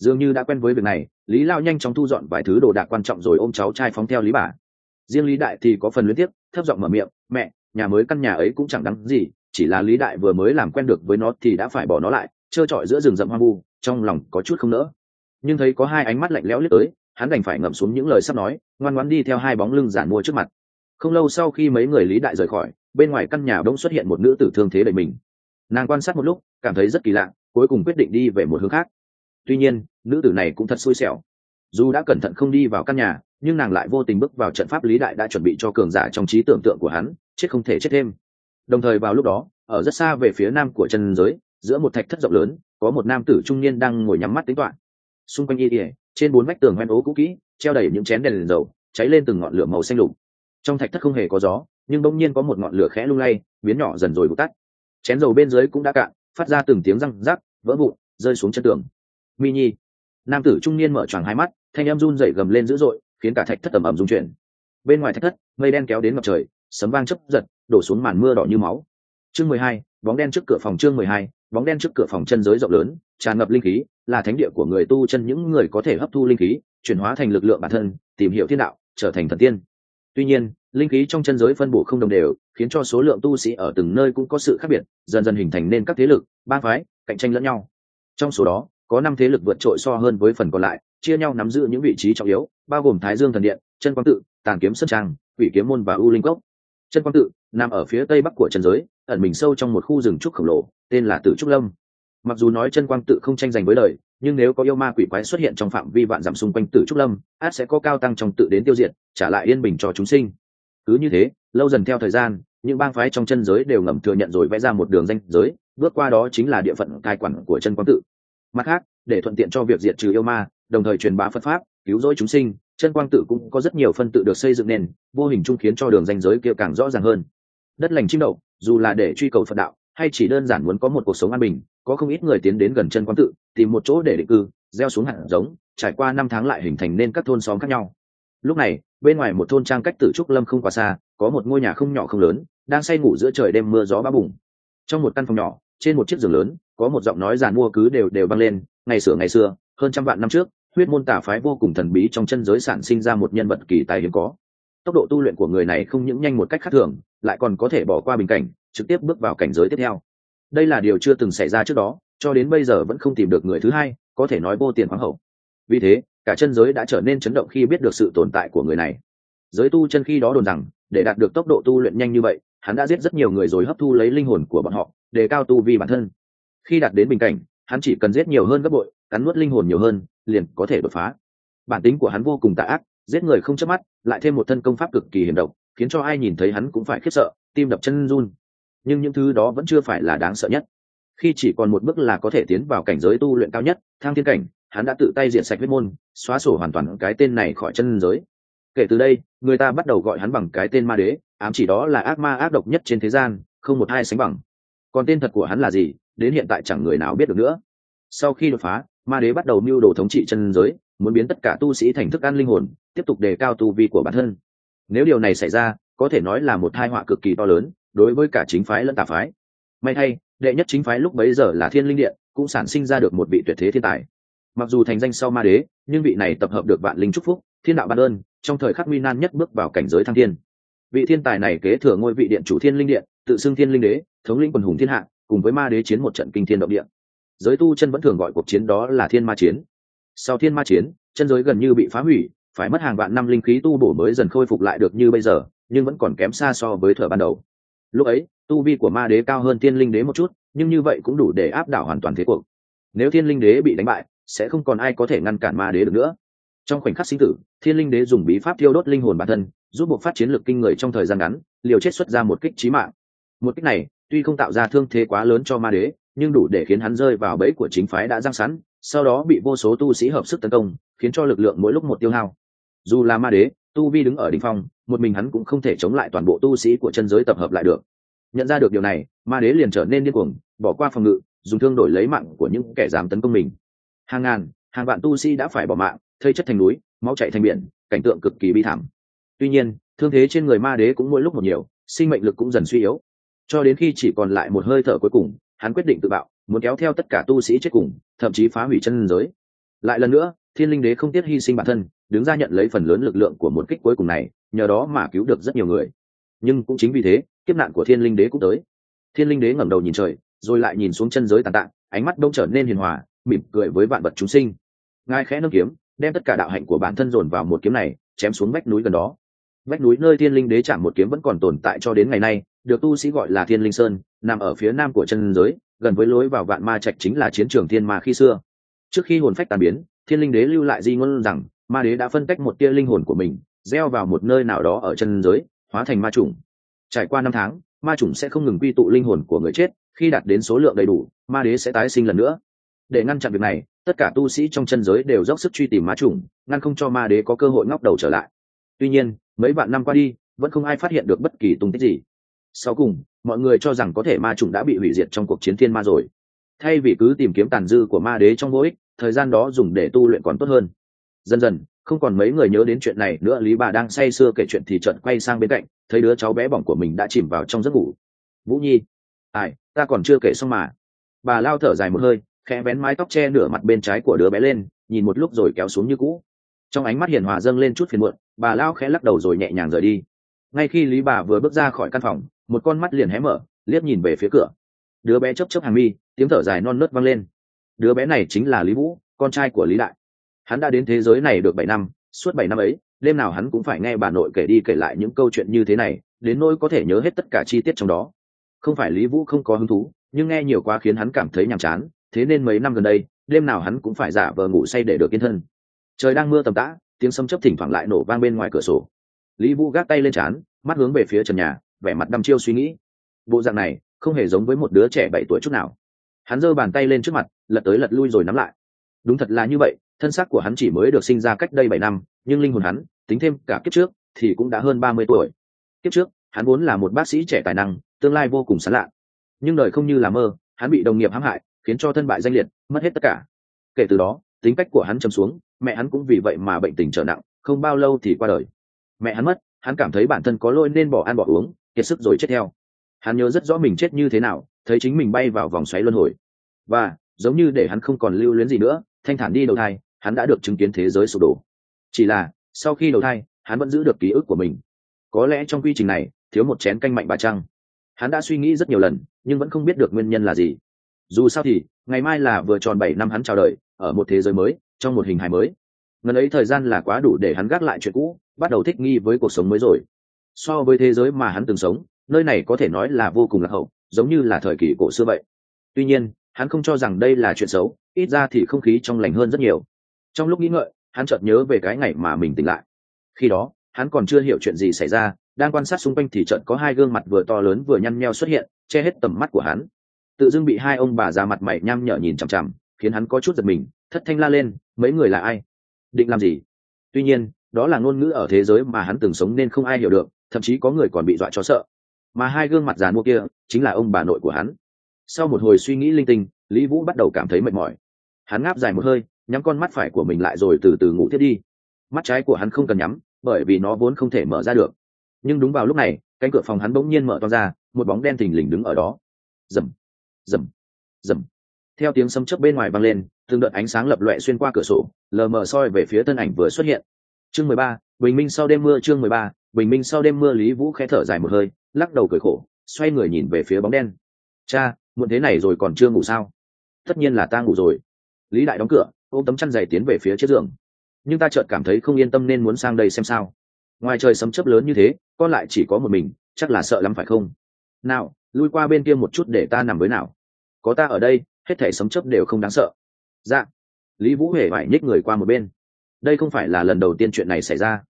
dường như đã quen với việc này, lý lao nhanh chóng thu dọn vài thứ đồ đạc quan trọng rồi ôm cháu trai phóng theo lý bà. Riêng lý đại thì có phần luyến tiếp thấp giọng mở miệng, mẹ, nhà mới căn nhà ấy cũng chẳng đáng gì, chỉ là lý đại vừa mới làm quen được với nó thì đã phải bỏ nó lại, trơ trọi giữa rừng rậm hoang vu, trong lòng có chút không nỡ. Nhưng thấy có hai ánh mắt lạnh lẽo liếc tới, hắn đành phải ngậm xuống những lời sắp nói, ngoan ngoãn đi theo hai bóng lưng giản mua trước mặt. Không lâu sau khi mấy người lý đại rời khỏi, bên ngoài căn nhà bỗng xuất hiện một nữ tử thương thế đầy mình. Nàng quan sát một lúc, cảm thấy rất kỳ lạ, cuối cùng quyết định đi về một hướng khác tuy nhiên nữ tử này cũng thật xui xẻo. Dù đã cẩn thận không đi vào căn nhà nhưng nàng lại vô tình bước vào trận pháp lý đại đã chuẩn bị cho cường giả trong trí tưởng tượng của hắn chết không thể chết thêm. Đồng thời vào lúc đó ở rất xa về phía nam của chân giới giữa một thạch thất rộng lớn có một nam tử trung niên đang ngồi nhắm mắt tính toán. Xung quanh y ỉa trên bốn vách tường hoen ố cũ kỹ treo đầy những chén đèn, đèn dầu cháy lên từng ngọn lửa màu xanh lục. Trong thạch thất không hề có gió nhưng bỗng nhiên có một ngọn lửa khẽ lung lay biến nhỏ dần rồi bụt tắt. Chén dầu bên dưới cũng đã cạn phát ra từng tiếng răng rắc vỡ vụn rơi xuống chân tường mi nhi. Nam tử trung niên mở choàng hai mắt, thanh em run dậy gầm lên dữ dội, khiến cả thạch thất ẩm ẩm rung chuyển. Bên ngoài thạch thất, mây đen kéo đến ngập trời, sấm vang chấp giật, đổ xuống màn mưa đỏ như máu. Chương mười hai, bóng đen trước cửa phòng chương mười hai, bóng đen trước cửa phòng chân giới rộng lớn, tràn ngập linh khí, là thánh địa của người tu chân những người có thể hấp thu linh khí, chuyển hóa thành lực lượng bản thân, tìm hiểu thiên đạo, trở thành thần tiên. Tuy nhiên, linh khí trong chân giới phân bổ không đồng đều, khiến cho số lượng tu sĩ ở từng nơi cũng có sự khác biệt, dần dần hình thành nên các thế lực ba phái, cạnh tranh lẫn nhau. Trong số đó có năm thế lực vượt trội so hơn với phần còn lại, chia nhau nắm giữ những vị trí trọng yếu, bao gồm thái dương thần điện, chân quang tự, tàn kiếm sơn trang, quỷ kiếm môn và u linh cốc. Chân quang tự nằm ở phía tây bắc của trần giới, ẩn mình sâu trong một khu rừng trúc khổng lồ, tên là tử trúc lâm. Mặc dù nói chân quang tự không tranh giành với đời, nhưng nếu có yêu ma quỷ quái xuất hiện trong phạm vi vạn dặm xung quanh tử trúc lâm, át sẽ có cao tăng trong tự đến tiêu diệt, trả lại yên bình cho chúng sinh. Cứ như thế, lâu dần theo thời gian, những bang phái trong chân giới đều ngầm thừa nhận rồi vẽ ra một đường danh giới, bước qua đó chính là địa phận cai quản của chân quang tự mặt khác, để thuận tiện cho việc diệt trừ yêu ma, đồng thời truyền bá phật pháp, cứu rỗi chúng sinh, chân quang tự cũng có rất nhiều phân tự được xây dựng nên, vô hình chung khiến cho đường danh giới kia càng rõ ràng hơn. Đất lành chim đậu, dù là để truy cầu phật đạo, hay chỉ đơn giản muốn có một cuộc sống an bình, có không ít người tiến đến gần chân quang tự tìm một chỗ để định cư, gieo xuống hạt giống, trải qua năm tháng lại hình thành nên các thôn xóm khác nhau. Lúc này, bên ngoài một thôn trang cách tử trúc lâm không quá xa, có một ngôi nhà không nhỏ không lớn, đang say ngủ giữa trời đêm mưa gió bão bùng. Trong một căn phòng nhỏ trên một chiếc giường lớn, có một giọng nói giàn mua cứ đều đều vang lên, ngày xưa ngày xưa, hơn trăm vạn năm trước, huyết môn tà phái vô cùng thần bí trong chân giới sản sinh ra một nhân vật kỳ tài hiếm có. Tốc độ tu luyện của người này không những nhanh một cách khác thường, lại còn có thể bỏ qua bình cảnh, trực tiếp bước vào cảnh giới tiếp theo. Đây là điều chưa từng xảy ra trước đó, cho đến bây giờ vẫn không tìm được người thứ hai, có thể nói vô tiền khoáng hậu. Vì thế, cả chân giới đã trở nên chấn động khi biết được sự tồn tại của người này. Giới tu chân khi đó đồn rằng, để đạt được tốc độ tu luyện nhanh như vậy, hắn đã giết rất nhiều người rồi hấp thu lấy linh hồn của bọn họ để cao tu vi bản thân. Khi đạt đến bình cảnh, hắn chỉ cần giết nhiều hơn gấp bội, cắn nuốt linh hồn nhiều hơn, liền có thể đột phá. Bản tính của hắn vô cùng tà ác, giết người không chớp mắt, lại thêm một thân công pháp cực kỳ hiểm độc, khiến cho ai nhìn thấy hắn cũng phải khiếp sợ, tim đập chân run. Nhưng những thứ đó vẫn chưa phải là đáng sợ nhất. Khi chỉ còn một bước là có thể tiến vào cảnh giới tu luyện cao nhất thang thiên cảnh, hắn đã tự tay diện sạch huyết môn, xóa sổ hoàn toàn cái tên này khỏi chân giới. Kể từ đây, người ta bắt đầu gọi hắn bằng cái tên ma đế, ám chỉ đó là ác ma ác độc nhất trên thế gian, không một ai sánh bằng còn tên thật của hắn là gì, đến hiện tại chẳng người nào biết được nữa. Sau khi đột phá, ma đế bắt đầu mưu đồ thống trị chân giới, muốn biến tất cả tu sĩ thành thức ăn linh hồn, tiếp tục đề cao tu vi của bản thân. Nếu điều này xảy ra, có thể nói là một tai họa cực kỳ to lớn đối với cả chính phái lẫn tà phái. May thay, đệ nhất chính phái lúc bấy giờ là thiên linh điện, cũng sản sinh ra được một vị tuyệt thế thiên tài. Mặc dù thành danh sau ma đế, nhưng vị này tập hợp được vạn linh trúc phúc, thiên đạo ban ơn, trong thời khắc nguy nan nhất bước vào cảnh giới thăng thiên. Vị thiên tài này kế thừa ngôi vị điện chủ thiên linh điện tự xưng thiên linh đế, thống lĩnh quần hùng thiên hạ, cùng với ma đế chiến một trận kinh thiên động địa. Giới tu chân vẫn thường gọi cuộc chiến đó là thiên ma chiến. Sau thiên ma chiến, chân giới gần như bị phá hủy, phải mất hàng vạn năm linh khí tu bổ mới dần khôi phục lại được như bây giờ, nhưng vẫn còn kém xa so với thời ban đầu. Lúc ấy, tu vi của ma đế cao hơn thiên linh đế một chút, nhưng như vậy cũng đủ để áp đảo hoàn toàn thế cuộc. Nếu thiên linh đế bị đánh bại, sẽ không còn ai có thể ngăn cản ma đế được nữa. Trong khoảnh khắc sinh tử, thiên linh đế dùng bí pháp thiêu đốt linh hồn bản thân giúp buộc phát chiến lược kinh người trong thời gian ngắn, liều chết xuất ra một kích trí mạng một kích này, tuy không tạo ra thương thế quá lớn cho ma đế, nhưng đủ để khiến hắn rơi vào bẫy của chính phái đã giang sẵn, sau đó bị vô số tu sĩ hợp sức tấn công, khiến cho lực lượng mỗi lúc một tiêu hao. Dù là ma đế, tu vi đứng ở đ ỉ n h phong, một mình hắn cũng không thể chống lại toàn bộ tu sĩ của chân giới tập hợp lại được. Nhận ra được điều này, ma đế liền trở nên điên cuồng, bỏ qua phòng ngự, dùng thương đổi lấy mạng của những kẻ dám tấn công mình. Hàng ngàn, hàng vạn tu sĩ đã phải bỏ mạng, thây chất thành núi, máu chạy thành biển, cảnh tượng cực kỳ bi thảm. Tuy nhiên, thương thế trên người ma đế cũng mỗi lúc một nhiều, sinh mệnh lực cũng dần suy yếu cho đến khi chỉ còn lại một hơi thở cuối cùng, hắn quyết định tự bạo, muốn kéo theo tất cả tu sĩ chết cùng, thậm chí phá hủy chân giới. Lại lần nữa, thiên linh đế không tiếc hy sinh bản thân, đứng ra nhận lấy phần lớn lực lượng của một kích cuối cùng này, nhờ đó mà cứu được rất nhiều người. Nhưng cũng chính vì thế, kiếp nạn của thiên linh đế cũng tới. Thiên linh đế ngẩng đầu nhìn trời, rồi lại nhìn xuống chân giới tàn tạ, ánh mắt đông trở nên hiền hòa, mỉm cười với vạn vật chúng sinh. Ngài khẽ nâng kiếm, đem tất cả đạo hạnh của bản thân dồn vào một kiếm này, chém xuống vách núi gần đó. Vách núi nơi thiên linh đế chạm một kiếm vẫn còn tồn tại cho đến ngày nay được tu sĩ gọi là thiên linh sơn, nằm ở phía nam của chân giới, gần với lối vào vạn ma trạch chính là chiến trường thiên ma khi xưa. Trước khi hồn phách tàn biến, thiên linh đế lưu lại di ngôn rằng, ma đế đã phân cách một tia linh hồn của mình, gieo vào một nơi nào đó ở chân giới, hóa thành ma chủng. Trải qua năm tháng, ma chủng sẽ không ngừng quy tụ linh hồn của người chết, khi đạt đến số lượng đầy đủ, ma đế sẽ tái sinh lần nữa. Để ngăn chặn việc này, tất cả tu sĩ trong chân giới đều dốc sức truy tìm ma chủng, ngăn không cho ma đế có cơ hội ngóc đầu trở lại. Tuy nhiên, mấy vạn năm qua đi, vẫn không ai phát hiện được bất kỳ tung tích gì sau cùng, mọi người cho rằng có thể ma chủng đã bị hủy diệt trong cuộc chiến thiên ma rồi. Thay vì cứ tìm kiếm tàn dư của ma đế trong vô ích, thời gian đó dùng để tu luyện còn tốt hơn. Dần dần, không còn mấy người nhớ đến chuyện này nữa, lý bà đang say sưa kể chuyện thì trận quay sang bên cạnh, thấy đứa cháu bé bỏng của mình đã chìm vào trong giấc ngủ. Vũ nhi, ai, ta còn chưa kể xong mà. Bà lao thở dài một hơi, khẽ vén mái tóc che nửa mặt bên trái của đứa bé lên, nhìn một lúc rồi kéo xuống như cũ. Trong ánh mắt hiền hòa dâng lên chút phiền muộn, bà lao khẽ lắc đầu rồi nhẹ nhàng rời đi. Ngay khi lý bà vừa bước ra khỏi căn phòng một con mắt liền hé mở, liếc nhìn về phía cửa. Đứa bé chấp chấp hàng mi, tiếng thở dài non nớt vang lên. Đứa bé này chính là lý vũ, con trai của lý đại. Hắn đã đến thế giới này được bảy năm, suốt bảy năm ấy, đêm nào hắn cũng phải nghe bà nội kể đi kể lại những câu chuyện như thế này, đến nỗi có thể nhớ hết tất cả chi tiết trong đó. Không phải lý vũ không có hứng thú, nhưng nghe nhiều quá khiến hắn cảm thấy nhàm chán, thế nên mấy năm gần đây, đêm nào hắn cũng phải giả vờ ngủ say để được yên thân. Trời đang mưa tầm tã, tiếng sấm chấp thỉnh thoảng lại nổ vang bên ngoài cửa sổ. Lý vũ gác tay lên trán, mắt hướng về phía trần nhà vẻ mặt đăm chiêu suy nghĩ. Bộ dạng này không hề giống với một đứa trẻ bảy tuổi chút nào. Hắn giơ bàn tay lên trước mặt, lật tới lật lui rồi nắm lại. Đúng thật là như vậy, thân xác của hắn chỉ mới được sinh ra cách đây bảy năm, nhưng linh hồn hắn, tính thêm cả kiếp trước, thì cũng đã hơn ba mươi tuổi. Kiếp trước, hắn vốn là một bác sĩ trẻ tài năng, tương lai vô cùng sán lạ. Nhưng đời không như là mơ, hắn bị đồng nghiệp hãm hại, khiến cho thân bại danh liệt, mất hết tất cả. Kể từ đó, tính cách của hắn chấm xuống, mẹ hắn cũng vì vậy mà bệnh tình trở nặng, không bao lâu thì qua đời. Mẹ hắn mất, hắn cảm thấy bản thân có lỗi nên bỏ ăn bỏ uống kiệt sức rồi chết theo. Hắn nhớ rất rõ mình chết như thế nào, thấy chính mình bay vào vòng xoáy luân hồi. Và, giống như để hắn không còn lưu luyến gì nữa, thanh thản đi đầu thai, hắn đã được chứng kiến thế giới sụp đổ. Chỉ là, sau khi đầu thai, hắn vẫn giữ được ký ức của mình. Có lẽ trong quy trình này, thiếu một chén canh mạnh bà trăng. Hắn đã suy nghĩ rất nhiều lần, nhưng vẫn không biết được nguyên nhân là gì. Dù sao thì, ngày mai là vừa tròn bảy năm hắn chào đời, ở một thế giới mới, trong một hình hài mới. Ngần ấy thời gian là quá đủ để hắn gác lại chuyện cũ, bắt đầu thích nghi với cuộc sống mới rồi so với thế giới mà hắn từng sống, nơi này có thể nói là vô cùng lạc hậu, giống như là thời kỳ cổ xưa vậy. Tuy nhiên, hắn không cho rằng đây là chuyện xấu, ít ra thì không khí trong lành hơn rất nhiều. Trong lúc nghĩ ngợi, hắn chợt nhớ về cái ngày mà mình tỉnh lại. Khi đó, hắn còn chưa hiểu chuyện gì xảy ra, đang quan sát xung quanh thì chợt có hai gương mặt vừa to lớn vừa nhăn nheo xuất hiện, che hết tầm mắt của hắn. Tự dưng bị hai ông bà già mặt mày nham nhở nhìn chằm chằm, khiến hắn có chút giật mình, thất thanh la lên, mấy người là ai? Định làm gì? Tuy nhiên, đó là ngôn ngữ ở thế giới mà hắn từng sống nên không ai hiểu được thậm chí có người còn bị dọa cho sợ. Mà hai gương mặt già mua kia chính là ông bà nội của hắn. Sau một hồi suy nghĩ linh tinh, lý vũ bắt đầu cảm thấy mệt mỏi. Hắn ngáp dài một hơi, nhắm con mắt phải của mình lại rồi từ từ ngủ thiết đi. Mắt trái của hắn không cần nhắm, bởi vì nó vốn không thể mở ra được. Nhưng đúng vào lúc này, cánh cửa phòng hắn bỗng nhiên mở to ra, một bóng đen thình lình đứng ở đó. Rầm rầm rầm. Theo tiếng sấm chớp bên ngoài vang lên, từng đợt ánh sáng lập lọe xuyên qua cửa sổ, lờ mờ soi về phía tân ảnh vừa xuất hiện chương mười ba, bình minh sau đêm mưa, chương mười ba, bình minh sau đêm mưa, lý vũ khẽ thở dài một hơi, lắc đầu cười khổ, xoay người nhìn về phía bóng đen. Cha, muộn thế này rồi còn chưa ngủ sao? Tất nhiên là ta ngủ rồi. Lý đại đóng cửa, ôm tấm chăn dày tiến về phía chiếc giường. Nhưng ta chợt cảm thấy không yên tâm nên muốn sang đây xem sao. Ngoài trời sấm chớp lớn như thế con lại chỉ có một mình, chắc là sợ lắm phải không? Nào, lui qua bên kia một chút để ta nằm với nào. Có ta ở đây, hết thảy sấm chớp đều không đáng sợ. Dạ. Lý vũ huệ phải nhích người qua một bên đây không phải là lần đầu tiên chuyện này xảy ra.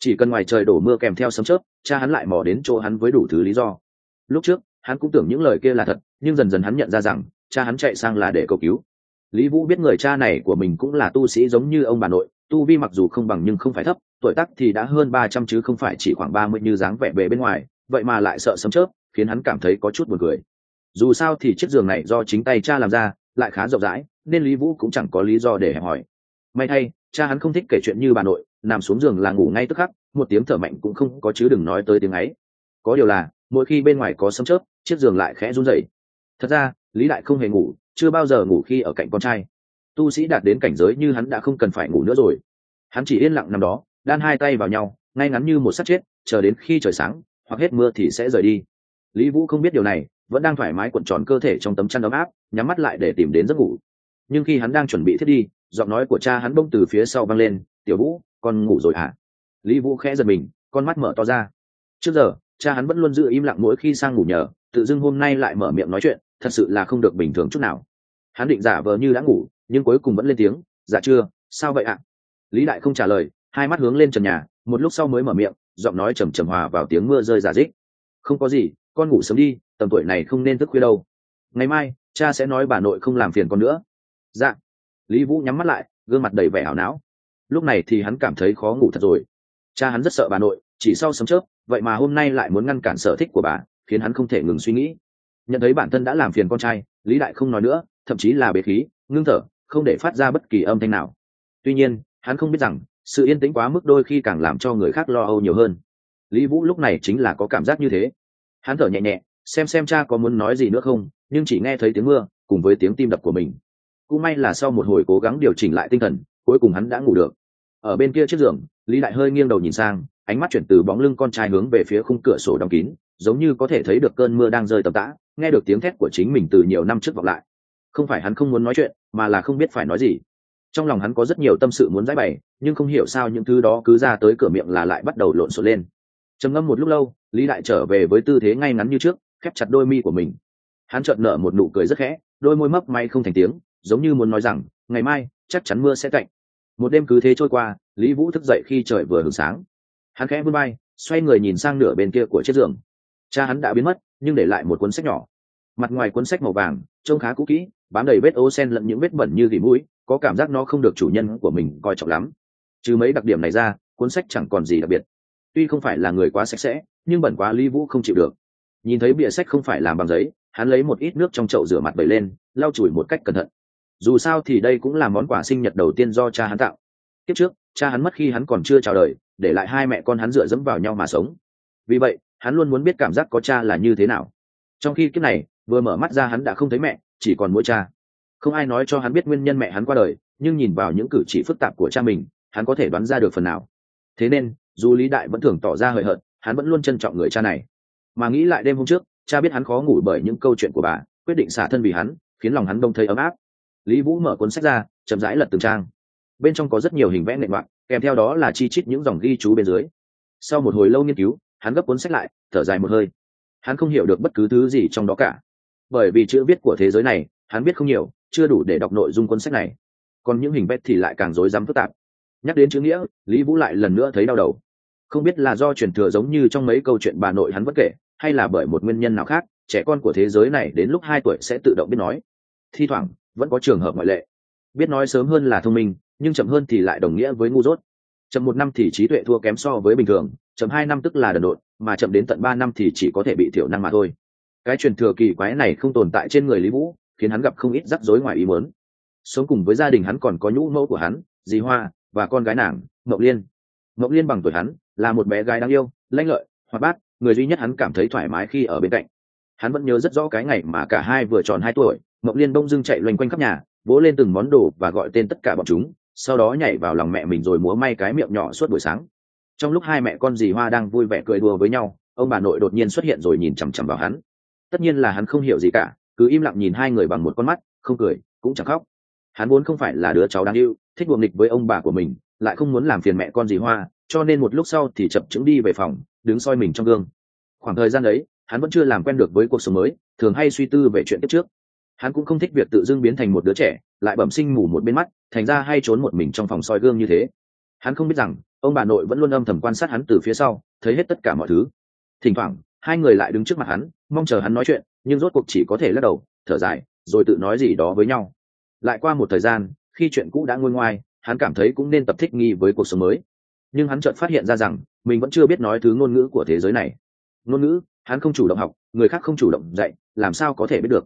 Chỉ cần ngoài trời đổ mưa kèm theo sấm chớp, cha hắn lại mò đến chỗ hắn với đủ thứ lý do. Lúc trước, hắn cũng tưởng những lời kia là thật, nhưng dần dần hắn nhận ra rằng, cha hắn chạy sang là để cầu cứu. Lý vũ biết người cha này của mình cũng là tu sĩ giống như ông bà nội, tu vi mặc dù không bằng nhưng không phải thấp, tuổi tác thì đã hơn ba trăm chứ không phải chỉ khoảng ba mươi như dáng vẻ bề bên ngoài, vậy mà lại sợ sấm chớp, khiến hắn cảm thấy có chút buồn cười. Dù sao thì chiếc giường này do chính tay cha làm ra, lại khá rộng rãi, nên lý vũ cũng chẳng có lý do để hẹp hỏi may thay, cha hắn không thích kể chuyện như bà nội, nằm xuống giường là ngủ ngay tức khắc, một tiếng thở mạnh cũng không có chứ đừng nói tới tiếng ấy. Có điều là, mỗi khi bên ngoài có sấm chớp, chiếc giường lại khẽ run rẩy. Thật ra, lý đại không hề ngủ, chưa bao giờ ngủ khi ở cạnh con trai. Tu sĩ đạt đến cảnh giới như hắn đã không cần phải ngủ nữa rồi. Hắn chỉ yên lặng nằm đó, đan hai tay vào nhau, ngay ngắn như một sát chết, chờ đến khi trời sáng, hoặc hết mưa thì sẽ rời đi. Lý vũ không biết điều này, vẫn đang thoải mái cuộn tròn cơ thể trong tấm chăn ấm áp, nhắm mắt lại để tìm đến giấc ngủ nhưng khi hắn đang chuẩn bị thiết đi, giọng nói của cha hắn bông từ phía sau vang lên, tiểu vũ, con ngủ rồi hả? Lý vũ khẽ giật mình, con mắt mở to ra. Trước giờ, cha hắn vẫn luôn giữ im lặng mỗi khi sang ngủ nhờ, tự dưng hôm nay lại mở miệng nói chuyện, thật sự là không được bình thường chút nào. Hắn định giả vờ như đã ngủ, nhưng cuối cùng vẫn lên tiếng dạ chưa, sao vậy ạ? Lý đại không trả lời, hai mắt hướng lên trần nhà, một lúc sau mới mở miệng, giọng nói trầm trầm hòa vào tiếng mưa rơi giả dích không có gì, con ngủ sớm đi, tầm tuổi này không nên thức khuya đâu. Ngày mai, cha sẽ nói bà nội không làm phiền con nữa dạ. Lý vũ nhắm mắt lại, gương mặt đầy vẻ ảo não. Lúc này thì hắn cảm thấy khó ngủ thật rồi. Cha hắn rất sợ bà nội, chỉ sau sấm chớp, vậy mà hôm nay lại muốn ngăn cản sở thích của bà, khiến hắn không thể ngừng suy nghĩ. Nhận thấy bản thân đã làm phiền con trai, lý đại không nói nữa, thậm chí là bế khí, ngưng thở, không để phát ra bất kỳ âm thanh nào. Tuy nhiên, hắn không biết rằng, sự yên tĩnh quá mức đôi khi càng làm cho người khác lo âu nhiều hơn. Lý vũ lúc này chính là có cảm giác như thế. Hắn thở nhẹ nhẹ, xem xem cha có muốn nói gì nữa không, nhưng chỉ nghe thấy tiếng mưa, cùng với tiếng tim đập của mình cũng may là sau một hồi cố gắng điều chỉnh lại tinh thần, cuối cùng hắn đã ngủ được. Ở bên kia chiếc giường, lý đại hơi nghiêng đầu nhìn sang, ánh mắt chuyển từ bóng lưng con trai hướng về phía khung cửa sổ đóng kín, giống như có thể thấy được cơn mưa đang rơi tầm tã, nghe được tiếng thét của chính mình từ nhiều năm trước vọng lại. Không phải hắn không muốn nói chuyện, mà là không biết phải nói gì. Trong lòng hắn có rất nhiều tâm sự muốn giải bày, nhưng không hiểu sao những thứ đó cứ ra tới cửa miệng là lại bắt đầu lộn xộn lên. Trầm ngâm một lúc lâu, lý đại trở về với tư thế ngay ngắn như trước, khép chặt đôi mi của mình. Hắn chợt nở một nụ cười rất khẽ, đôi môi mấp may không thành tiếng giống như muốn nói rằng, ngày mai, chắc chắn mưa sẽ cạnh một đêm cứ thế trôi qua, lý vũ thức dậy khi trời vừa hưởng sáng. Hắn khẽ vươn bay xoay người nhìn sang nửa bên kia của chiếc giường. Cha hắn đã biến mất, nhưng để lại một cuốn sách nhỏ. Mặt ngoài cuốn sách màu vàng, trông khá cũ kỹ, bám đầy vết ô sen lẫn những vết bẩn như gỉ mũi, có cảm giác nó không được chủ nhân của mình coi trọng lắm. Trừ mấy đặc điểm này ra, cuốn sách chẳng còn gì đặc biệt. Tuy không phải là người quá sạch sẽ, nhưng bẩn quá lý vũ không chịu được. Nhìn thấy bìa sách không phải làm bằng giấy, hắn lấy một ít nước trong chậu rửa mặt bẩy lên, lau chùi một cách cẩn thận dù sao thì đây cũng là món quà sinh nhật đầu tiên do cha hắn tạo kiếp trước, cha hắn mất khi hắn còn chưa chào đời, để lại hai mẹ con hắn dựa dẫm vào nhau mà sống. Vì vậy, hắn luôn muốn biết cảm giác có cha là như thế nào. Trong khi kiếp này, vừa mở mắt ra hắn đã không thấy mẹ, chỉ còn mỗi cha. Không ai nói cho hắn biết nguyên nhân mẹ hắn qua đời, nhưng nhìn vào những cử chỉ phức tạp của cha mình, hắn có thể đoán ra được phần nào. Thế nên, dù lý đại vẫn thường tỏ ra hời hợt, hắn vẫn luôn trân trọng người cha này. Mà nghĩ lại đêm hôm trước, cha biết hắn khó ngủ bởi những câu chuyện của bà, quyết định xả thân vì hắn, khiến lòng hắn đông thấy ấm áp lý vũ mở cuốn sách ra, chậm rãi lật từng trang. Bên trong có rất nhiều hình vẽ nệ ngoạn, kèm theo đó là chi chít những dòng ghi chú bên dưới. Sau một hồi lâu nghiên cứu, hắn gấp cuốn sách lại, thở dài một hơi. Hắn không hiểu được bất cứ thứ gì trong đó cả. Bởi vì chữ viết của thế giới này, hắn biết không nhiều, chưa đủ để đọc nội dung cuốn sách này. Còn những hình vẽ thì lại càng rối rắm phức tạp. Nhắc đến chữ nghĩa, lý vũ lại lần nữa thấy đau đầu. Không biết là do truyền thừa giống như trong mấy câu chuyện bà nội hắn vẫn kể, hay là bởi một nguyên nhân nào khác, trẻ con của thế giới này đến lúc hai tuổi sẽ tự động biết nói. Thi thoảng vẫn có trường hợp ngoại lệ. Biết nói sớm hơn là thông minh, nhưng chậm hơn thì lại đồng nghĩa với ngu dốt. Chậm một năm thì trí tuệ thua kém so với bình thường, chậm hai năm tức là đần độn, mà chậm đến tận ba năm thì chỉ có thể bị thiểu năng mà thôi. Cái truyền thừa kỳ quái này không tồn tại trên người lý vũ, khiến hắn gặp không ít rắc rối ngoài ý muốn. Sống cùng với gia đình hắn còn có nhũ mẫu của hắn, dì hoa, và con gái nàng mậu liên. Mậu liên bằng tuổi hắn, là một bé gái đáng yêu, lanh lợi, hoạt bát, người duy nhất hắn cảm thấy thoải mái khi ở bên cạnh. Hắn vẫn nhớ rất rõ cái ngày mà cả hai vừa tròn hai tuổi mộng liên bông dưng chạy loanh quanh khắp nhà, vỗ lên từng món đồ và gọi tên tất cả bọn chúng, sau đó nhảy vào lòng mẹ mình rồi múa may cái miệng nhỏ suốt buổi sáng. Trong lúc hai mẹ con dì hoa đang vui vẻ cười đùa với nhau, ông bà nội đột nhiên xuất hiện rồi nhìn chằm chằm vào hắn. Tất nhiên là hắn không hiểu gì cả, cứ im lặng nhìn hai người bằng một con mắt, không cười, cũng chẳng khóc. Hắn vốn không phải là đứa cháu đáng yêu, thích buồng nghịch với ông bà của mình, lại không muốn làm phiền mẹ con dì hoa, cho nên một lúc sau thì chập chững đi về phòng, đứng soi mình trong gương. Khoảng thời gian đấy hắn vẫn chưa làm quen được với cuộc sống mới, thường hay suy tư về chuyện tiếp trước hắn cũng không thích việc tự dưng biến thành một đứa trẻ, lại bẩm sinh ngủ một bên mắt, thành ra hay trốn một mình trong phòng soi gương như thế. Hắn không biết rằng, ông bà nội vẫn luôn âm thầm quan sát hắn từ phía sau, thấy hết tất cả mọi thứ. Thỉnh thoảng, hai người lại đứng trước mặt hắn, mong chờ hắn nói chuyện, nhưng rốt cuộc chỉ có thể lắc đầu, thở dài, rồi tự nói gì đó với nhau. Lại qua một thời gian, khi chuyện cũ đã ngôi ngoai, hắn cảm thấy cũng nên tập thích nghi với cuộc sống mới. Nhưng hắn chợt phát hiện ra rằng, mình vẫn chưa biết nói thứ ngôn ngữ của thế giới này. Ngôn ngữ, hắn không chủ động học, người khác không chủ động dạy, làm sao có thể biết được?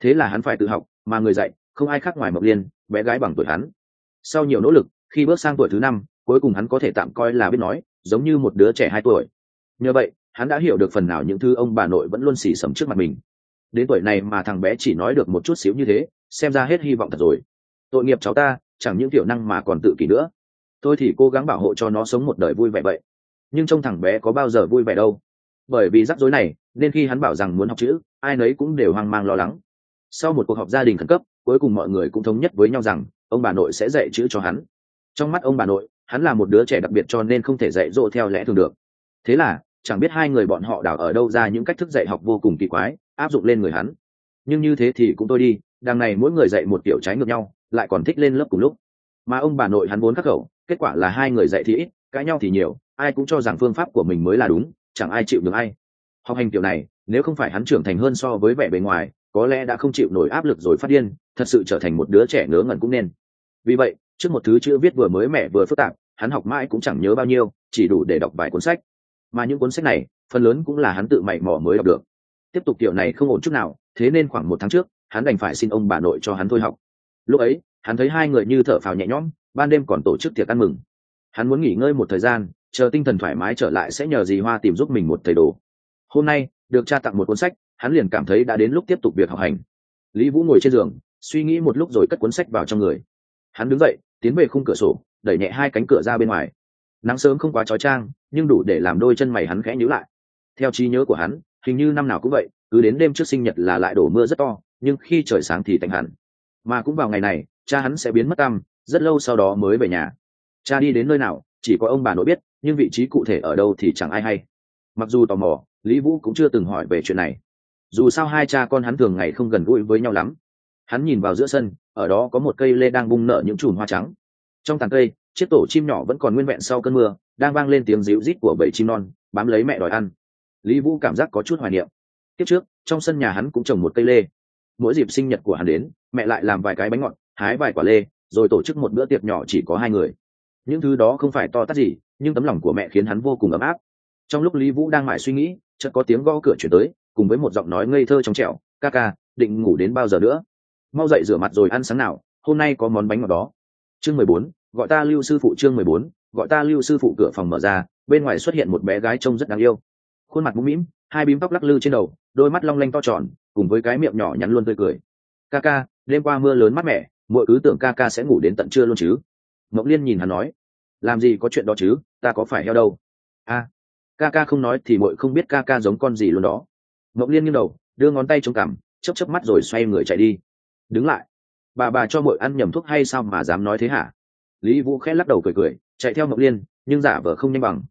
Thế là hắn phải tự học, mà người dạy, không ai khác ngoài mộc liên, bé gái bằng tuổi hắn. Sau nhiều nỗ lực, khi bước sang tuổi thứ năm, cuối cùng hắn có thể tạm coi là biết nói, giống như một đứa trẻ hai tuổi. Nhờ vậy, hắn đã hiểu được phần nào những thứ ông bà nội vẫn luôn xì sầm trước mặt mình. Đến tuổi này mà thằng bé chỉ nói được một chút xíu như thế, xem ra hết hy vọng thật rồi. Tội nghiệp cháu ta, chẳng những tiểu năng mà còn tự kỷ nữa. Tôi thì cố gắng bảo hộ cho nó sống một đời vui vẻ vậy. Nhưng trông thằng bé có bao giờ vui vẻ đâu. Bởi vì rắc rối này, nên khi hắn bảo rằng muốn học chữ, ai nấy cũng đều hoang mang lo lắng sau một cuộc họp gia đình khẩn cấp, cuối cùng mọi người cũng thống nhất với nhau rằng, ông bà nội sẽ dạy chữ cho hắn. Trong mắt ông bà nội, hắn là một đứa trẻ đặc biệt cho nên không thể dạy dỗ theo lẽ thường được. Thế là, chẳng biết hai người bọn họ đào ở đâu ra những cách thức dạy học vô cùng kỳ quái, áp dụng lên người hắn. Nhưng như thế thì cũng tôi đi, đằng này mỗi người dạy một kiểu trái ngược nhau, lại còn thích lên lớp cùng lúc. Mà ông bà nội hắn vốn khắc khẩu, kết quả là hai người dạy thì ít, cãi nhau thì nhiều, ai cũng cho rằng phương pháp của mình mới là đúng, chẳng ai chịu được ai. Học hành kiểu này, nếu không phải hắn trưởng thành hơn so với vẻ bề ngoài có lẽ đã không chịu nổi áp lực rồi phát điên, thật sự trở thành một đứa trẻ ngớ ngẩn cũng nên. Vì vậy, trước một thứ chữ viết vừa mới mẻ vừa phức tạp, hắn học mãi cũng chẳng nhớ bao nhiêu, chỉ đủ để đọc vài cuốn sách. Mà những cuốn sách này, phần lớn cũng là hắn tự mày mò mới đọc được. Tiếp tục kiểu này không ổn chút nào, thế nên khoảng một tháng trước, hắn đành phải xin ông bà nội cho hắn thôi học. Lúc ấy, hắn thấy hai người như thở phào nhẹ nhõm, ban đêm còn tổ chức tiệc ăn mừng. Hắn muốn nghỉ ngơi một thời gian, chờ tinh thần thoải mái trở lại sẽ nhờ dì hoa tìm giúp mình một thầy đồ. Hôm nay, được cha tặng một cuốn sách hắn liền cảm thấy đã đến lúc tiếp tục việc học hành. Lý vũ ngồi trên giường, suy nghĩ một lúc rồi cất cuốn sách vào trong người. Hắn đứng dậy, tiến về khung cửa sổ, đẩy nhẹ hai cánh cửa ra bên ngoài. Nắng sớm không quá trói trang nhưng đủ để làm đôi chân mày hắn khẽ nhíu lại. Theo trí nhớ của hắn, hình như năm nào cũng vậy, cứ đến đêm trước sinh nhật là lại đổ mưa rất to, nhưng khi trời sáng thì tạnh hẳn. Mà cũng vào ngày này, cha hắn sẽ biến mất tăm, rất lâu sau đó mới về nhà. Cha đi đến nơi nào, chỉ có ông bà nội biết, nhưng vị trí cụ thể ở đâu thì chẳng ai hay. Mặc dù tò mò, lý vũ cũng chưa từng hỏi về chuyện này dù sao hai cha con hắn thường ngày không gần gũi với nhau lắm. Hắn nhìn vào giữa sân, ở đó có một cây lê đang bung nở những chùm hoa trắng. Trong tàn cây, chiếc tổ chim nhỏ vẫn còn nguyên vẹn sau cơn mưa, đang vang lên tiếng ríu rít của bầy chim non, bám lấy mẹ đòi ăn. Lý vũ cảm giác có chút hoài niệm. Tiếp trước, trong sân nhà hắn cũng trồng một cây lê. Mỗi dịp sinh nhật của hắn đến, mẹ lại làm vài cái bánh ngọt, hái vài quả lê, rồi tổ chức một bữa tiệc nhỏ chỉ có hai người. Những thứ đó không phải to tát gì, nhưng tấm lòng của mẹ khiến hắn vô cùng ấm áp. Trong lúc lý vũ đang mãi suy nghĩ, chợt có tiếng gõ cửa chuyển tới cùng với một giọng nói ngây thơ trong trẻo, ca ca, định ngủ đến bao giờ nữa? Mau dậy rửa mặt rồi ăn sáng nào, hôm nay có món bánh ngọt đó. Chương mười bốn, gọi ta lưu sư phụ chương mười bốn, gọi ta lưu sư phụ cửa phòng mở ra, bên ngoài xuất hiện một bé gái trông rất đáng yêu. Khuôn mặt mũm mĩm, hai bím tóc lắc lư trên đầu, đôi mắt long lanh to tròn, cùng với cái miệng nhỏ nhắn luôn tươi cười. Ca ca, đêm qua mưa lớn mát mẻ mỗi cứ tưởng ca ca sẽ ngủ đến tận trưa luôn chứ. Mộng liên nhìn hắn nói. Làm gì có chuyện đó chứ, ta có phải heo đâu? A, ca ca không nói thì mội không biết ca ca giống con gì luôn đó mộng liên nghiêng đầu, đưa ngón tay chống cằm chấp chấp mắt rồi xoay người chạy đi. Đứng lại. Bà bà cho muội ăn nhầm thuốc hay sao mà dám nói thế hả? Lý vũ khẽ lắc đầu cười cười, chạy theo mộng liên, nhưng giả vờ không nhanh bằng.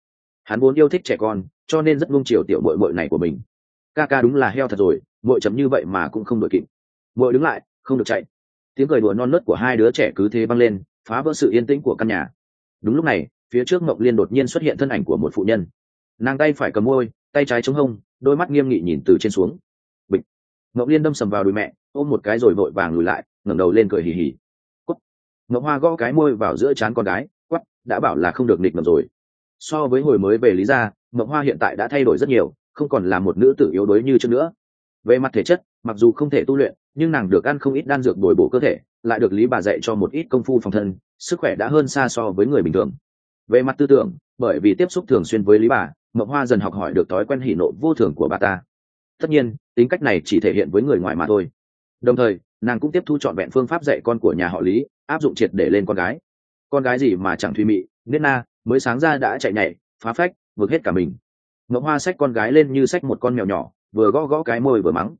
Hắn vốn yêu thích trẻ con, cho nên rất nung chiều tiểu muội muội này của mình. Ca ca đúng là heo thật rồi, muội chấm như vậy mà cũng không đội kịp. Muội đứng lại, không được chạy. Tiếng cười đùa non nớt của hai đứa trẻ cứ thế vang lên, phá vỡ sự yên tĩnh của căn nhà. Đúng lúc này, phía trước mộng liên đột nhiên xuất hiện thân ảnh của một phụ nhân. Nàng tay phải cầm môi, tay trái chống hông đôi mắt nghiêm nghị nhìn từ trên xuống. Bịch. Ngọc liên đâm sầm vào đùi mẹ, ôm một cái rồi vội vàng lùi lại, ngẩng đầu lên cười hì hì. Quất ngọc hoa gõ cái môi vào giữa trán con gái quắp đã bảo là không được nịch ngầm rồi. So với hồi mới về lý gia, ngọc hoa hiện tại đã thay đổi rất nhiều, không còn là một nữ tử yếu đuối như trước nữa. Về mặt thể chất, mặc dù không thể tu luyện, nhưng nàng được ăn không ít đan dược bồi bổ cơ thể, lại được lý bà dạy cho một ít công phu phòng thân, sức khỏe đã hơn xa so với người bình thường về mặt tư tưởng, bởi vì tiếp xúc thường xuyên với lý bà mộng hoa dần học hỏi được thói quen hỉ nộ vô thường của bà ta. Tất nhiên, tính cách này chỉ thể hiện với người ngoài mà thôi. Đồng thời, nàng cũng tiếp thu trọn vẹn phương pháp dạy con của nhà họ lý, áp dụng triệt để lên con gái. Con gái gì mà chẳng thùy mị, nết na, mới sáng ra đã chạy nhảy, phá phách, vượt hết cả mình. Mộng hoa xách con gái lên như xách một con mèo nhỏ, vừa gõ gõ cái môi vừa mắng.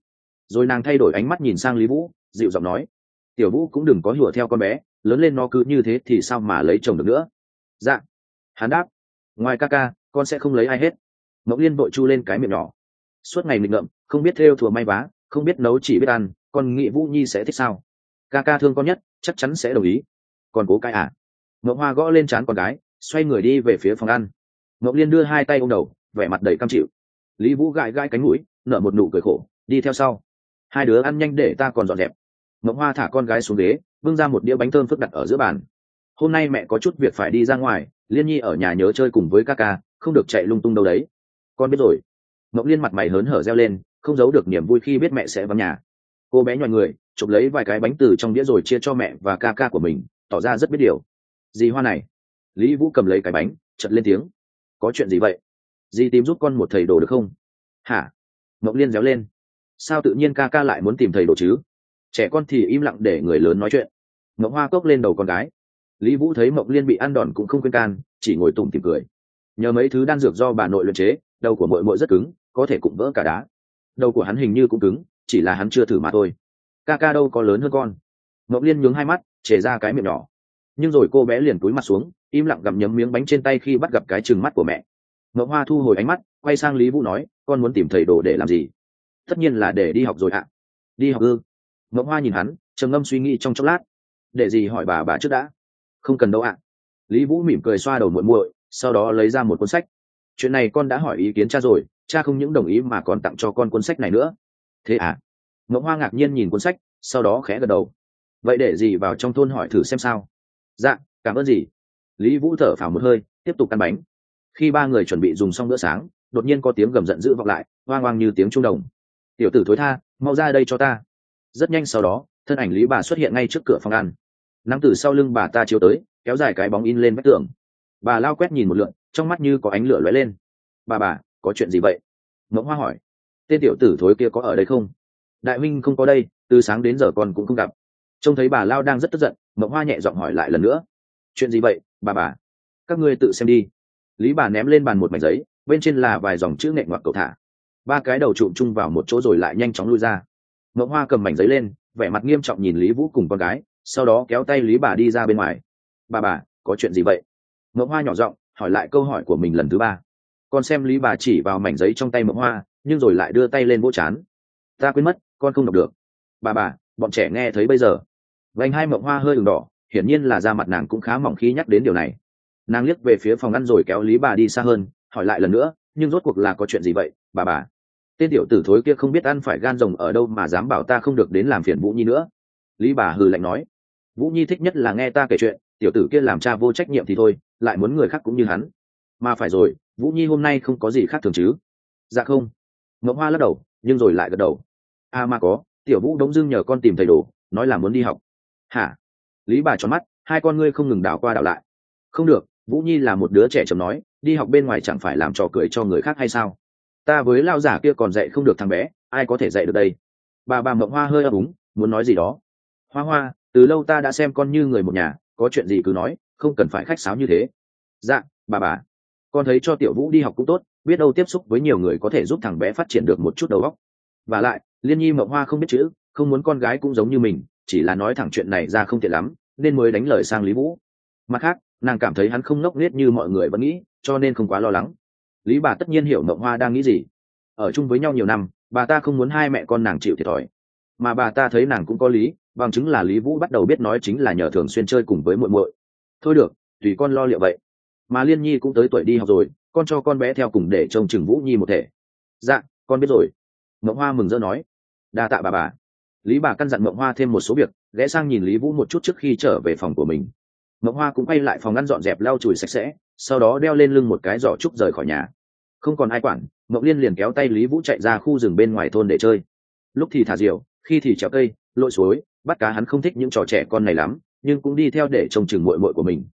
Rồi nàng thay đổi ánh mắt nhìn sang lý vũ, dịu giọng nói, tiểu vũ cũng đừng có hùa theo con bé, lớn lên nó cứ như thế thì sao mà lấy chồng được nữa? Dạ hắn đáp, ngoài ca ca, con sẽ không lấy ai hết. Mộng liên vội chu lên cái miệng nhỏ. Suốt ngày nghịch ngợm, không biết thêu thùa may vá, không biết nấu chỉ biết ăn, con nghĩ vũ nhi sẽ thích sao? Ca ca thương con nhất, chắc chắn sẽ đồng ý. Còn cố cái à? Ngọc hoa gõ lên trán con gái, xoay người đi về phía phòng ăn. Ngọc liên đưa hai tay ôm đầu, vẻ mặt đầy cam chịu. Lý vũ gãi gãi cánh mũi, nở một nụ cười khổ, đi theo sau. Hai đứa ăn nhanh để ta còn dọn dẹp. Ngọc hoa thả con gái xuống ghế, bưng ra một đĩa bánh thơm phức đặt ở giữa bàn hôm nay mẹ có chút việc phải đi ra ngoài, liên nhi ở nhà nhớ chơi cùng với ca ca, không được chạy lung tung đâu đấy. Con biết rồi. Mộng liên mặt mày hớn hở reo lên, không giấu được niềm vui khi biết mẹ sẽ vắng nhà. Cô bé nhòi người, chụp lấy vài cái bánh từ trong đĩa rồi chia cho mẹ và ca ca của mình, tỏ ra rất biết điều. Dì hoa này. Lý vũ cầm lấy cái bánh chật lên tiếng. Có chuyện gì vậy? Dì tìm giúp con một thầy đồ được không? Hả? Mộng liên réo lên. Sao tự nhiên ca ca lại muốn tìm thầy đồ chứ? Trẻ con thì im lặng để người lớn nói chuyện. Mộng hoa cốc lên đầu con gái lý vũ thấy mộng liên bị ăn đòn cũng không quên can, chỉ ngồi tùng tìm cười. Nhờ mấy thứ đan dược do bà nội luyện chế, đầu của mội mội rất cứng, có thể cũng vỡ cả đá. Đầu của hắn hình như cũng cứng, chỉ là hắn chưa thử mà thôi. Ca ca đâu có lớn hơn con. Mộng liên nhướng hai mắt, chề ra cái miệng nhỏ. Nhưng rồi cô bé liền túi mặt xuống, im lặng gặm nhấm miếng bánh trên tay khi bắt gặp cái chừng mắt của mẹ. Mộng hoa thu hồi ánh mắt, quay sang lý vũ nói, con muốn tìm thầy đồ để làm gì? Tất nhiên là để đi học rồi ạ. Đi học ư? Mộng hoa nhìn hắn, trầm ngâm suy nghĩ trong chốc lát. Để gì hỏi bà bà trước đã? Không cần đâu ạ. Lý vũ mỉm cười xoa đầu muội muội, sau đó lấy ra một cuốn sách. Chuyện này con đã hỏi ý kiến cha rồi, cha không những đồng ý mà còn tặng cho con cuốn sách này nữa. Thế à? Ngẫu hoa ngạc nhiên nhìn cuốn sách, sau đó khẽ gật đầu. Vậy để gì vào trong thôn hỏi thử xem sao? Dạ cảm ơn gì? Lý vũ thở phào một hơi, tiếp tục ăn bánh. Khi ba người chuẩn bị dùng xong bữa sáng, đột nhiên có tiếng gầm giận dữ vọng lại, hoang hoang như tiếng trung đồng. Tiểu tử thối tha, mau ra đây cho ta. Rất nhanh sau đó, thân ảnh lý bà xuất hiện ngay trước cửa phòng ăn nắng từ sau lưng bà ta chiếu tới, kéo dài cái bóng in lên vách tường. Bà lao quét nhìn một lượn, trong mắt như có ánh lửa lóe lên. Bà bà, có chuyện gì vậy? Ngỗng hoa hỏi. Tên tiểu tử thối kia có ở đây không? Đại minh không có đây, từ sáng đến giờ con cũng không gặp. Trông thấy bà lao đang rất tức giận mộng hoa nhẹ giọng hỏi lại lần nữa. Chuyện gì vậy, bà bà? Các ngươi tự xem đi. Lý bà ném lên bàn một mảnh giấy, bên trên là vài dòng chữ nghệ ngoặc cầu thả. Ba cái đầu trụm chung vào một chỗ rồi lại nhanh chóng lui ra. Mộng hoa cầm mảnh giấy lên, vẻ mặt nghiêm trọng nhìn lý vũ cùng con gái sau đó kéo tay lý bà đi ra bên ngoài. Bà bà, có chuyện gì vậy? Mộng hoa nhỏ giọng hỏi lại câu hỏi của mình lần thứ ba. Con xem lý bà chỉ vào mảnh giấy trong tay mộng hoa, nhưng rồi lại đưa tay lên vỗ chán. Ta quên mất, con không đọc được. Bà bà, bọn trẻ nghe thấy bây giờ. Vành hai mộng hoa hơi ửng đỏ, hiển nhiên là da mặt nàng cũng khá mỏng khi nhắc đến điều này. Nàng liếc về phía phòng ăn rồi kéo lý bà đi xa hơn, hỏi lại lần nữa, nhưng rốt cuộc là có chuyện gì vậy, bà bà? Tên tiểu tử thối kia không biết ăn phải gan rồng ở đâu mà dám bảo ta không được đến làm phiền vũ nhi nữa. Lý bà hừ lạnh nói vũ nhi thích nhất là nghe ta kể chuyện, tiểu tử kia làm cha vô trách nhiệm thì thôi, lại muốn người khác cũng như hắn. Mà phải rồi, vũ nhi hôm nay không có gì khác thường chứ. Dạ không. Ngọc hoa lắc đầu, nhưng rồi lại gật đầu. A à mà có, tiểu vũ đống dưng nhờ con tìm thầy đồ, nói là muốn đi học. Hả? Lý bà tròn mắt, hai con ngươi không ngừng đảo qua đảo lại. Không được, vũ nhi là một đứa trẻ chầm nói, đi học bên ngoài chẳng phải làm trò cười cho người khác hay sao? Ta với lao giả kia còn dạy không được thằng bé, ai có thể dạy được đây? Bà bà mộng hoa hơi ấp úng, muốn nói gì đó. Hoa hoa từ lâu ta đã xem con như người một nhà, có chuyện gì cứ nói, không cần phải khách sáo như thế. Dạ bà bà. Con thấy cho tiểu vũ đi học cũng tốt, biết đâu tiếp xúc với nhiều người có thể giúp thằng bé phát triển được một chút đầu óc. Và lại, liên nhi mộng hoa không biết chữ, không muốn con gái cũng giống như mình, chỉ là nói thẳng chuyện này ra không tiện lắm, nên mới đánh lời sang lý vũ. Mặt khác, nàng cảm thấy hắn không ngốc nghếch như mọi người vẫn nghĩ, cho nên không quá lo lắng. Lý bà tất nhiên hiểu mộng hoa đang nghĩ gì. Ở chung với nhau nhiều năm, bà ta không muốn hai mẹ con nàng chịu thiệt thòi. Mà bà ta thấy nàng cũng có lý bằng chứng là lý vũ bắt đầu biết nói chính là nhờ thường xuyên chơi cùng với muội muội. Thôi được, tùy con lo liệu vậy. Mà liên nhi cũng tới tuổi đi học rồi, con cho con bé theo cùng để trông chừng vũ nhi một thể. Dạ con biết rồi. Mộng hoa mừng rỡ nói. Đa tạ bà bà. Lý bà căn dặn mộng hoa thêm một số việc, ghé sang nhìn lý vũ một chút trước khi trở về phòng của mình. Mộng hoa cũng quay lại phòng ngăn dọn dẹp lau chùi sạch sẽ, sau đó đeo lên lưng một cái giỏ trúc rời khỏi nhà. Không còn ai quản, mộng liên liền kéo tay lý vũ chạy ra khu rừng bên ngoài thôn để chơi. Lúc thì thả diều, khi thì trèo cây, lội suối bắt cá hắn không thích những trò trẻ con này lắm, nhưng cũng đi theo để trông chừng mội mội của mình.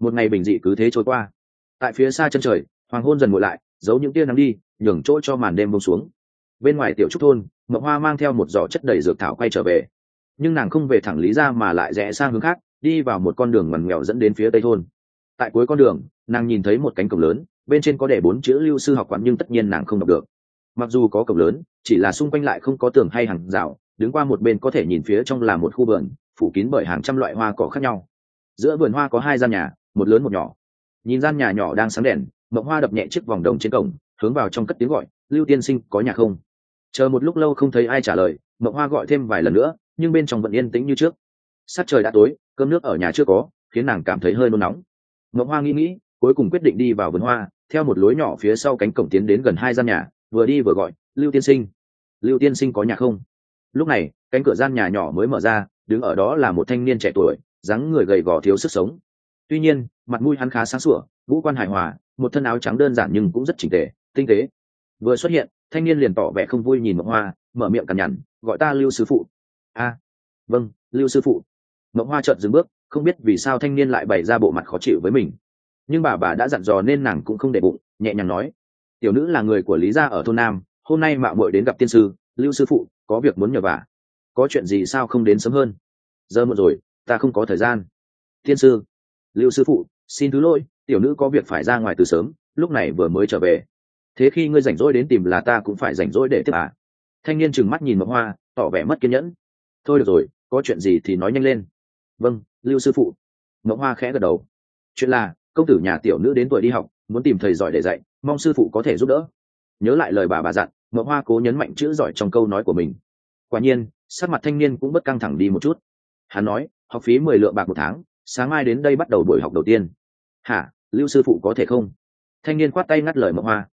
Một ngày bình dị cứ thế trôi qua. Tại phía xa chân trời, hoàng hôn dần ngồi lại, giấu những tia nắng đi, nhường chỗ cho màn đêm bông xuống. Bên ngoài tiểu trúc thôn mậu hoa mang theo một giỏ chất đầy dược thảo quay trở về. Nhưng nàng không về thẳng lý ra mà lại rẽ sang hướng khác, đi vào một con đường ngoằn nghèo dẫn đến phía tây thôn. Tại cuối con đường, nàng nhìn thấy một cánh cổng lớn, bên trên có để bốn chữ lưu sư học quán nhưng tất nhiên nàng không đọc được. Mặc dù có cổng lớn, chỉ là xung quanh lại không có tường hay hàng rào đứng qua một bên có thể nhìn phía trong là một khu vườn, phủ kín bởi hàng trăm loại hoa cỏ khác nhau. Giữa vườn hoa có hai gian nhà, một lớn một nhỏ. Nhìn gian nhà nhỏ đang sáng đèn, mộng hoa đập nhẹ chiếc vòng đồng trên cổng, hướng vào trong cất tiếng gọi, lưu tiên sinh, có nhà không? Chờ một lúc lâu không thấy ai trả lời, mộng hoa gọi thêm vài lần nữa, nhưng bên trong vẫn yên tĩnh như trước. Sát trời đã tối, cơm nước ở nhà chưa có, khiến nàng cảm thấy hơi nôn nóng. Mộng hoa nghĩ nghĩ, cuối cùng quyết định đi vào vườn hoa, theo một lối nhỏ phía sau cánh cổng tiến đến gần hai gian nhà, vừa đi vừa gọi, lưu tiên sinh, lưu tiên sinh có nhà không? Lúc này, cánh cửa gian nhà nhỏ mới mở ra, đứng ở đó là một thanh niên trẻ tuổi, dáng người gầy gò thiếu sức sống. Tuy nhiên, mặt mũi hắn khá sáng sủa, ngũ quan hài hòa, một thân áo trắng đơn giản nhưng cũng rất chỉnh tề, tinh tế. Vừa xuất hiện, thanh niên liền tỏ vẻ không vui nhìn mộng hoa, mở miệng cằn nhằn, gọi ta lưu sư phụ. A vâng lưu sư phụ. Mộng hoa chợt dừng bước, không biết vì sao thanh niên lại bày ra bộ mặt khó chịu với mình. Nhưng bà bà đã dặn dò nên nàng cũng không để bụng, nhẹ nhàng nói, tiểu nữ là người của lý gia ở thôn nam, hôm nay mạo muội đến gặp tiên sư, lưu sư phụ có việc muốn nhờ vả. Có chuyện gì sao không đến sớm hơn? Giờ một rồi, ta không có thời gian. Thiên sư, lưu sư phụ, xin thứ lỗi, tiểu nữ có việc phải ra ngoài từ sớm, lúc này vừa mới trở về. Thế khi ngươi rảnh rỗi đến tìm là ta cũng phải rảnh rỗi để tiếp à thanh niên trừng mắt nhìn mộng hoa, tỏ vẻ mất kiên nhẫn. Thôi được rồi, có chuyện gì thì nói nhanh lên. Vâng lưu sư phụ. Mộng hoa khẽ gật đầu. Chuyện là, công tử nhà tiểu nữ đến tuổi đi học, muốn tìm thầy giỏi để dạy, mong sư phụ có thể giúp đỡ. Nhớ lại lời bà bà dặn mộng hoa cố nhấn mạnh chữ giỏi trong câu nói của mình. Quả nhiên, sắc mặt thanh niên cũng bất căng thẳng đi một chút. Hắn nói, học phí mười lượng bạc một tháng, sáng mai đến đây bắt đầu buổi học đầu tiên. Hả? Lưu sư phụ có thể không? Thanh niên khoát tay ngắt lời mộng hoa.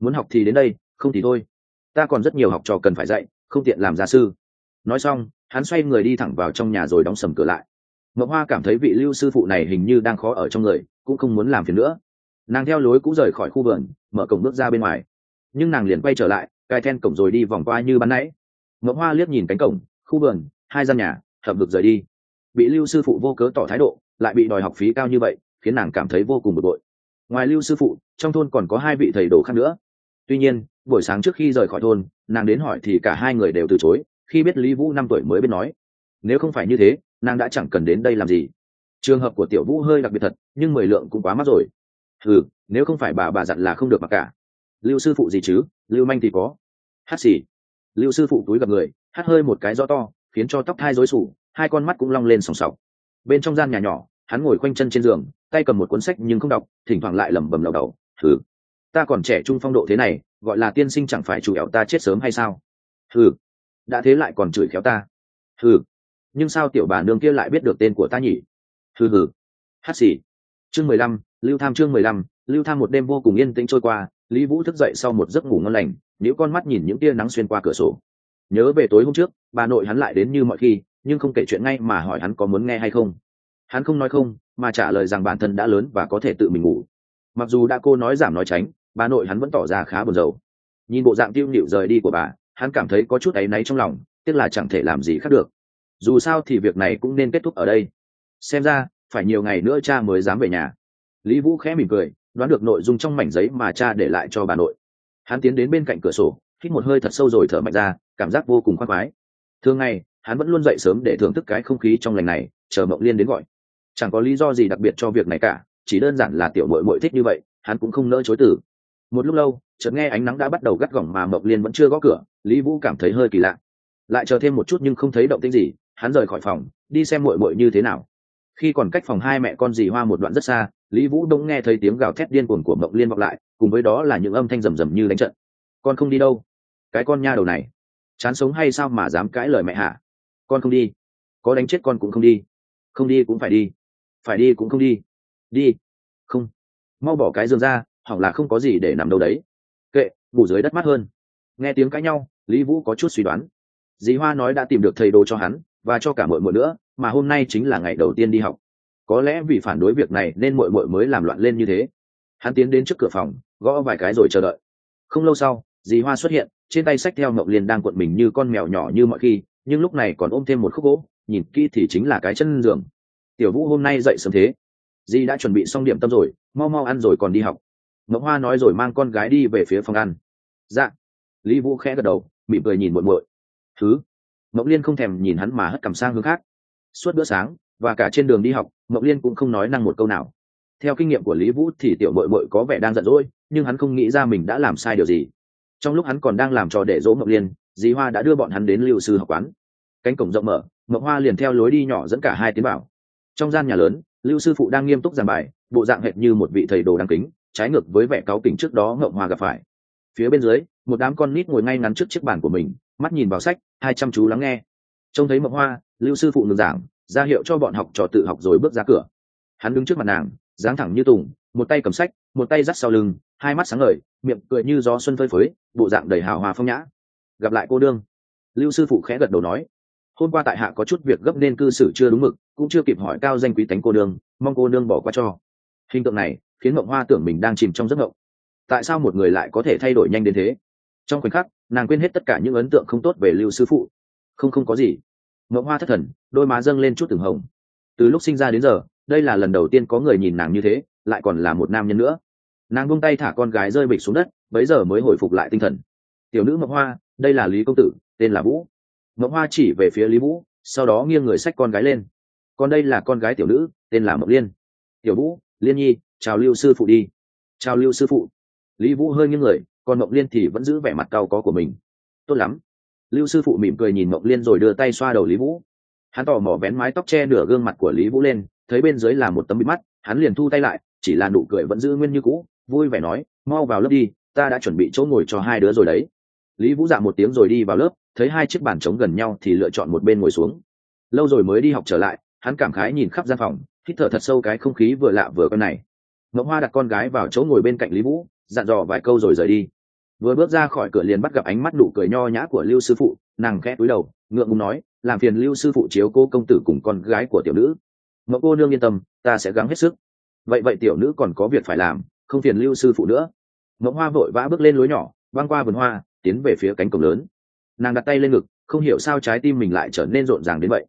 Muốn học thì đến đây, không thì thôi. Ta còn rất nhiều học trò cần phải dạy, không tiện làm gia sư. Nói xong, hắn xoay người đi thẳng vào trong nhà rồi đóng sầm cửa lại. Mộng hoa cảm thấy vị lưu sư phụ này hình như đang khó ở trong người, cũng không muốn làm phiền nữa. Nàng theo lối cũng rời khỏi khu vườn, mở cổng bước ra bên ngoài. Nhưng nàng liền quay trở lại cài then cổng rồi đi vòng qua như ban nãy. Ngọc hoa liếc nhìn cánh cổng, khu vườn, hai gian nhà, hợp vực rời đi. Bị lưu sư phụ vô cớ tỏ thái độ, lại bị đòi học phí cao như vậy, khiến nàng cảm thấy vô cùng bực bội. Ngoài lưu sư phụ, trong thôn còn có hai vị thầy đồ khác nữa. Tuy nhiên, buổi sáng trước khi rời khỏi thôn, nàng đến hỏi thì cả hai người đều từ chối, khi biết lý vũ năm tuổi mới biết nói. Nếu không phải như thế, nàng đã chẳng cần đến đây làm gì. Trường hợp của tiểu vũ hơi đặc biệt thật, nhưng mười lượng cũng quá mắc rồi. Ừ nếu không phải bà bà dặn là không được mặc cả. Lưu sư phụ gì chứ? Lưu manh thì có hát xì. Lưu sư phụ túi gặp người, hát hơi một cái gió to, khiến cho tóc thai rối sủ hai con mắt cũng long lên sòng sọc. Bên trong gian nhà nhỏ, hắn ngồi quanh chân trên giường, tay cầm một cuốn sách nhưng không đọc, thỉnh thoảng lại lẩm bẩm lầu đầu thử ta còn trẻ trung phong độ thế này, gọi là tiên sinh chẳng phải chủ ẻo ta chết sớm hay sao? Thử đã thế lại còn chửi khéo ta. Thử nhưng sao tiểu bà nương kia lại biết được tên của ta nhỉ? Thử hừ. Hát xì. Chương mười lăm, lưu tham chương mười lăm, lưu tham một đêm vô cùng yên tĩnh trôi qua lý vũ thức dậy sau một giấc ngủ ngon lành nếu con mắt nhìn những tia nắng xuyên qua cửa sổ. Nhớ về tối hôm trước, bà nội hắn lại đến như mọi khi, nhưng không kể chuyện ngay mà hỏi hắn có muốn nghe hay không. Hắn không nói không, mà trả lời rằng bản thân đã lớn và có thể tự mình ngủ. Mặc dù đã cô nói giảm nói tránh, bà nội hắn vẫn tỏ ra khá buồn rầu. Nhìn bộ dạng tiêu nhịu rời đi của bà, hắn cảm thấy có chút áy náy trong lòng, tiếc là chẳng thể làm gì khác được. Dù sao thì việc này cũng nên kết thúc ở đây. Xem ra, phải nhiều ngày nữa cha mới dám về nhà. Lý vũ khẽ mỉm cười đoán được nội dung trong mảnh giấy mà cha để lại cho bà nội. Hắn tiến đến bên cạnh cửa sổ, hít một hơi thật sâu rồi thở mạnh ra, cảm giác vô cùng khoác khoái. Thường ngày, hắn vẫn luôn dậy sớm để thưởng thức cái không khí trong lành này, chờ mộng liên đến gọi. Chẳng có lý do gì đặc biệt cho việc này cả, chỉ đơn giản là tiểu mội mội thích như vậy, hắn cũng không nỡ chối từ. Một lúc lâu, chợt nghe ánh nắng đã bắt đầu gắt gỏng mà mộng liên vẫn chưa gõ cửa, lý vũ cảm thấy hơi kỳ lạ. Lại chờ thêm một chút nhưng không thấy động tĩnh gì, hắn rời khỏi phòng, đi xem mội mội như thế nào khi còn cách phòng hai mẹ con dì hoa một đoạn rất xa, lý vũ đông nghe thấy tiếng gào thét điên cuồng của mộng liên vọng lại, cùng với đó là những âm thanh rầm rầm như đánh trận. Con không đi đâu. Cái con nha đầu này. Chán sống hay sao mà dám cãi lời mẹ hả? Con không đi. Có đánh chết con cũng không đi. Không đi cũng phải đi. Phải đi cũng không đi. Đi. Không. Mau bỏ cái giường ra hoặc là không có gì để nằm đâu đấy. Kệ, ngủ dưới đất mát hơn. Nghe tiếng cãi nhau, lý vũ có chút suy đoán. Dì hoa nói đã tìm được thầy đồ cho hắn, và cho cả mội mội nữa mà hôm nay chính là ngày đầu tiên đi học. Có lẽ vì phản đối việc này nên mội mội mới làm loạn lên như thế. Hắn tiến đến trước cửa phòng, gõ vài cái rồi chờ đợi. Không lâu sau, dì hoa xuất hiện, trên tay sách theo mậu liền đang cuộn mình như con mèo nhỏ như mọi khi, nhưng lúc này còn ôm thêm một khúc gỗ, nhìn kỹ thì chính là cái chân giường. Tiểu vũ hôm nay dậy sớm thế. Dì đã chuẩn bị xong điểm tâm rồi, mau mau ăn rồi còn đi học. Mậu hoa nói rồi mang con gái đi về phía phòng ăn. Dạ. Lý vũ khẽ gật đầu, mỉm cười nhìn muội muội. Thứ. Mậu liên không thèm nhìn hắn mà hất cầm sang hướng khác suốt bữa sáng, và cả trên đường đi học mậu liên cũng không nói năng một câu nào. Theo kinh nghiệm của lý vũ thì tiểu mội mội có vẻ đang giận dỗi, nhưng hắn không nghĩ ra mình đã làm sai điều gì. Trong lúc hắn còn đang làm trò để dỗ mậu liên, dì hoa đã đưa bọn hắn đến lưu sư học quán. Cánh cổng rộng mở mậu hoa liền theo lối đi nhỏ dẫn cả hai tiến bảo trong gian nhà lớn, lưu sư phụ đang nghiêm túc giảng bài, bộ dạng hệt như một vị thầy đồ đăng kính, trái ngược với vẻ cáu kỉnh trước đó ngậu hoa gặp phải. Phía bên dưới, một đám con nít ngồi ngay ngắn trước chiếc bàn của mình, mắt nhìn vào sách, hai chăm chú lắng nghe trông thấy mộng hoa, lưu sư phụ ngừng giảng, ra hiệu cho bọn học trò tự học rồi bước ra cửa. Hắn đứng trước mặt nàng, dáng thẳng như tùng, một tay cầm sách, một tay dắt sau lưng, hai mắt sáng ngời, miệng cười như gió xuân phơi phới, bộ dạng đầy hào hòa phong nhã. Gặp lại cô đương lưu sư phụ khẽ gật đầu nói, hôm qua tại hạ có chút việc gấp nên cư xử chưa đúng mực, cũng chưa kịp hỏi cao danh quý tánh cô đương mong cô đương bỏ qua cho. Hình tượng này khiến mộng hoa tưởng mình đang chìm trong giấc mộng. Tại sao một người lại có thể thay đổi nhanh đến thế? Trong khoảnh khắc, nàng quên hết tất cả những ấn tượng không tốt về lưu sư phụ không không có gì. Mộng hoa thất thần, đôi má dâng lên chút từng hồng. Từ lúc sinh ra đến giờ, đây là lần đầu tiên có người nhìn nàng như thế, lại còn là một nam nhân nữa. Nàng buông tay thả con gái rơi bịch xuống đất, bấy giờ mới hồi phục lại tinh thần. Tiểu nữ mộng hoa, đây là lý công tử, tên là vũ. Mộng hoa chỉ về phía lý vũ, sau đó nghiêng người xách con gái lên. Còn đây là con gái tiểu nữ, tên là Mộc liên. Tiểu vũ, liên nhi, chào lưu sư phụ đi. Chào lưu sư phụ. Lý vũ hơi nghiêng người, còn mộng liên thì vẫn giữ vẻ mặt cao có của mình. Tốt lắm lưu sư phụ mỉm cười nhìn mộng liên rồi đưa tay xoa đầu lý vũ. Hắn tò mò vén mái tóc che nửa gương mặt của lý vũ lên, thấy bên dưới là một tấm bịt mắt, hắn liền thu tay lại, chỉ là nụ cười vẫn giữ nguyên như cũ, vui vẻ nói, mau vào lớp đi, ta đã chuẩn bị chỗ ngồi cho hai đứa rồi đấy. Lý vũ dạ một tiếng rồi đi vào lớp, thấy hai chiếc bàn trống gần nhau thì lựa chọn một bên ngồi xuống. Lâu rồi mới đi học trở lại, hắn cảm khái nhìn khắp gian phòng, hít thở thật sâu cái không khí vừa lạ vừa con này. Ngọc hoa đặt con gái vào chỗ ngồi bên cạnh lý vũ, dặn dò vài câu rồi rời đi vừa bước ra khỏi cửa liền bắt gặp ánh mắt đủ cười nho nhã của lưu sư phụ, nàng khẽ túi đầu, ngượng ngùng nói, làm phiền lưu sư phụ chiếu cô công tử cùng con gái của tiểu nữ. Mẫu cô nương yên tâm, ta sẽ gắng hết sức. Vậy vậy tiểu nữ còn có việc phải làm, không phiền lưu sư phụ nữa. Mẫu hoa vội vã bước lên lối nhỏ, băng qua vườn hoa, tiến về phía cánh cổng lớn. Nàng đặt tay lên ngực, không hiểu sao trái tim mình lại trở nên rộn ràng đến vậy.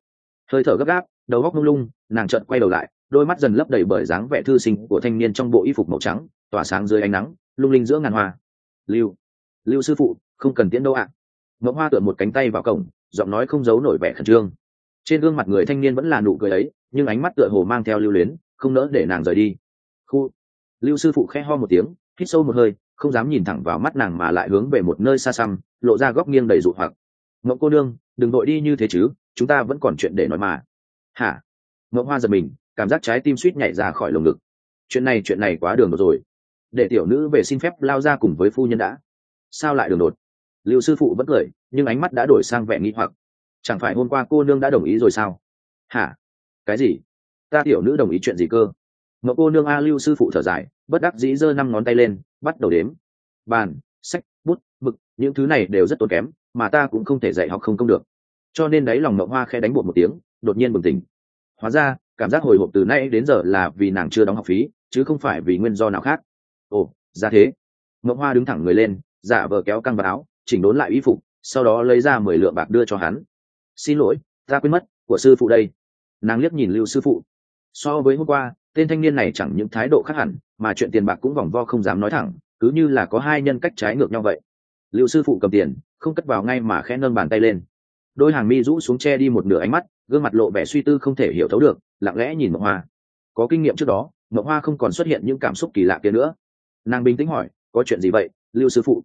Hơi thở gấp gáp, đầu góc lung lung, nàng chợt quay đầu lại, đôi mắt dần lấp đầy bởi dáng vẻ thư sinh của thanh niên trong bộ y phục màu trắng, tỏa sáng dưới ánh nắng, lung linh giữa ngàn hoa. Lưu lưu sư phụ, không cần tiễn đâu ạ. À. mẫu hoa tựa một cánh tay vào cổng, giọng nói không giấu nổi vẻ khẩn trương. Trên gương mặt người thanh niên vẫn là nụ cười ấy, nhưng ánh mắt tựa hồ mang theo lưu luyến, không nỡ để nàng rời đi. Khu. Lưu sư phụ khẽ ho một tiếng, hít sâu một hơi, không dám nhìn thẳng vào mắt nàng mà lại hướng về một nơi xa xăm, lộ ra góc nghiêng đầy dụ hoặc. Ngọc cô nương, đừng đội đi như thế chứ, chúng ta vẫn còn chuyện để nói mà. Hả? Ngọc hoa giật mình, cảm giác trái tim suýt nhảy ra khỏi lồng ngực. Chuyện này chuyện này quá đường rồi. Để tiểu nữ về xin phép lao ra cùng với phu nhân đã sao lại đường đột? Lưu sư phụ vẫn cười, nhưng ánh mắt đã đổi sang vẻ nghi hoặc. Chẳng phải hôm qua cô nương đã đồng ý rồi sao? Hả? Cái gì? Ta tiểu nữ đồng ý chuyện gì cơ? Ngọc cô nương a lưu sư phụ thở dài, bất đắc dĩ giơ năm ngón tay lên, bắt đầu đếm. Bàn, sách, bút, mực, những thứ này đều rất tốn kém, mà ta cũng không thể dạy học không công được. Cho nên đấy lòng mậu hoa khe đánh bột một tiếng, đột nhiên bừng tỉnh. Hóa ra, cảm giác hồi hộp từ nay đến giờ là vì nàng chưa đóng học phí, chứ không phải vì nguyên do nào khác. Ồ, ra thế. Mậu hoa đứng thẳng người lên giả vờ kéo căng vào áo, chỉnh đốn lại y phục, sau đó lấy ra mười lượng bạc đưa cho hắn. Xin lỗi, ta quên mất, của sư phụ đây. Nàng liếc nhìn lưu sư phụ. So với hôm qua, tên thanh niên này chẳng những thái độ khác hẳn, mà chuyện tiền bạc cũng vòng vo không dám nói thẳng, cứ như là có hai nhân cách trái ngược nhau vậy. Lưu sư phụ cầm tiền, không cất vào ngay mà khẽ nâng bàn tay lên. Đôi hàng mi rũ xuống che đi một nửa ánh mắt, gương mặt lộ vẻ suy tư không thể hiểu thấu được, lặng lẽ nhìn mộng hoa. Có kinh nghiệm trước đó, mộng hoa không còn xuất hiện những cảm xúc kỳ lạ kia nữa. Nàng bình tĩnh hỏi, có chuyện gì vậy, lưu sư phụ?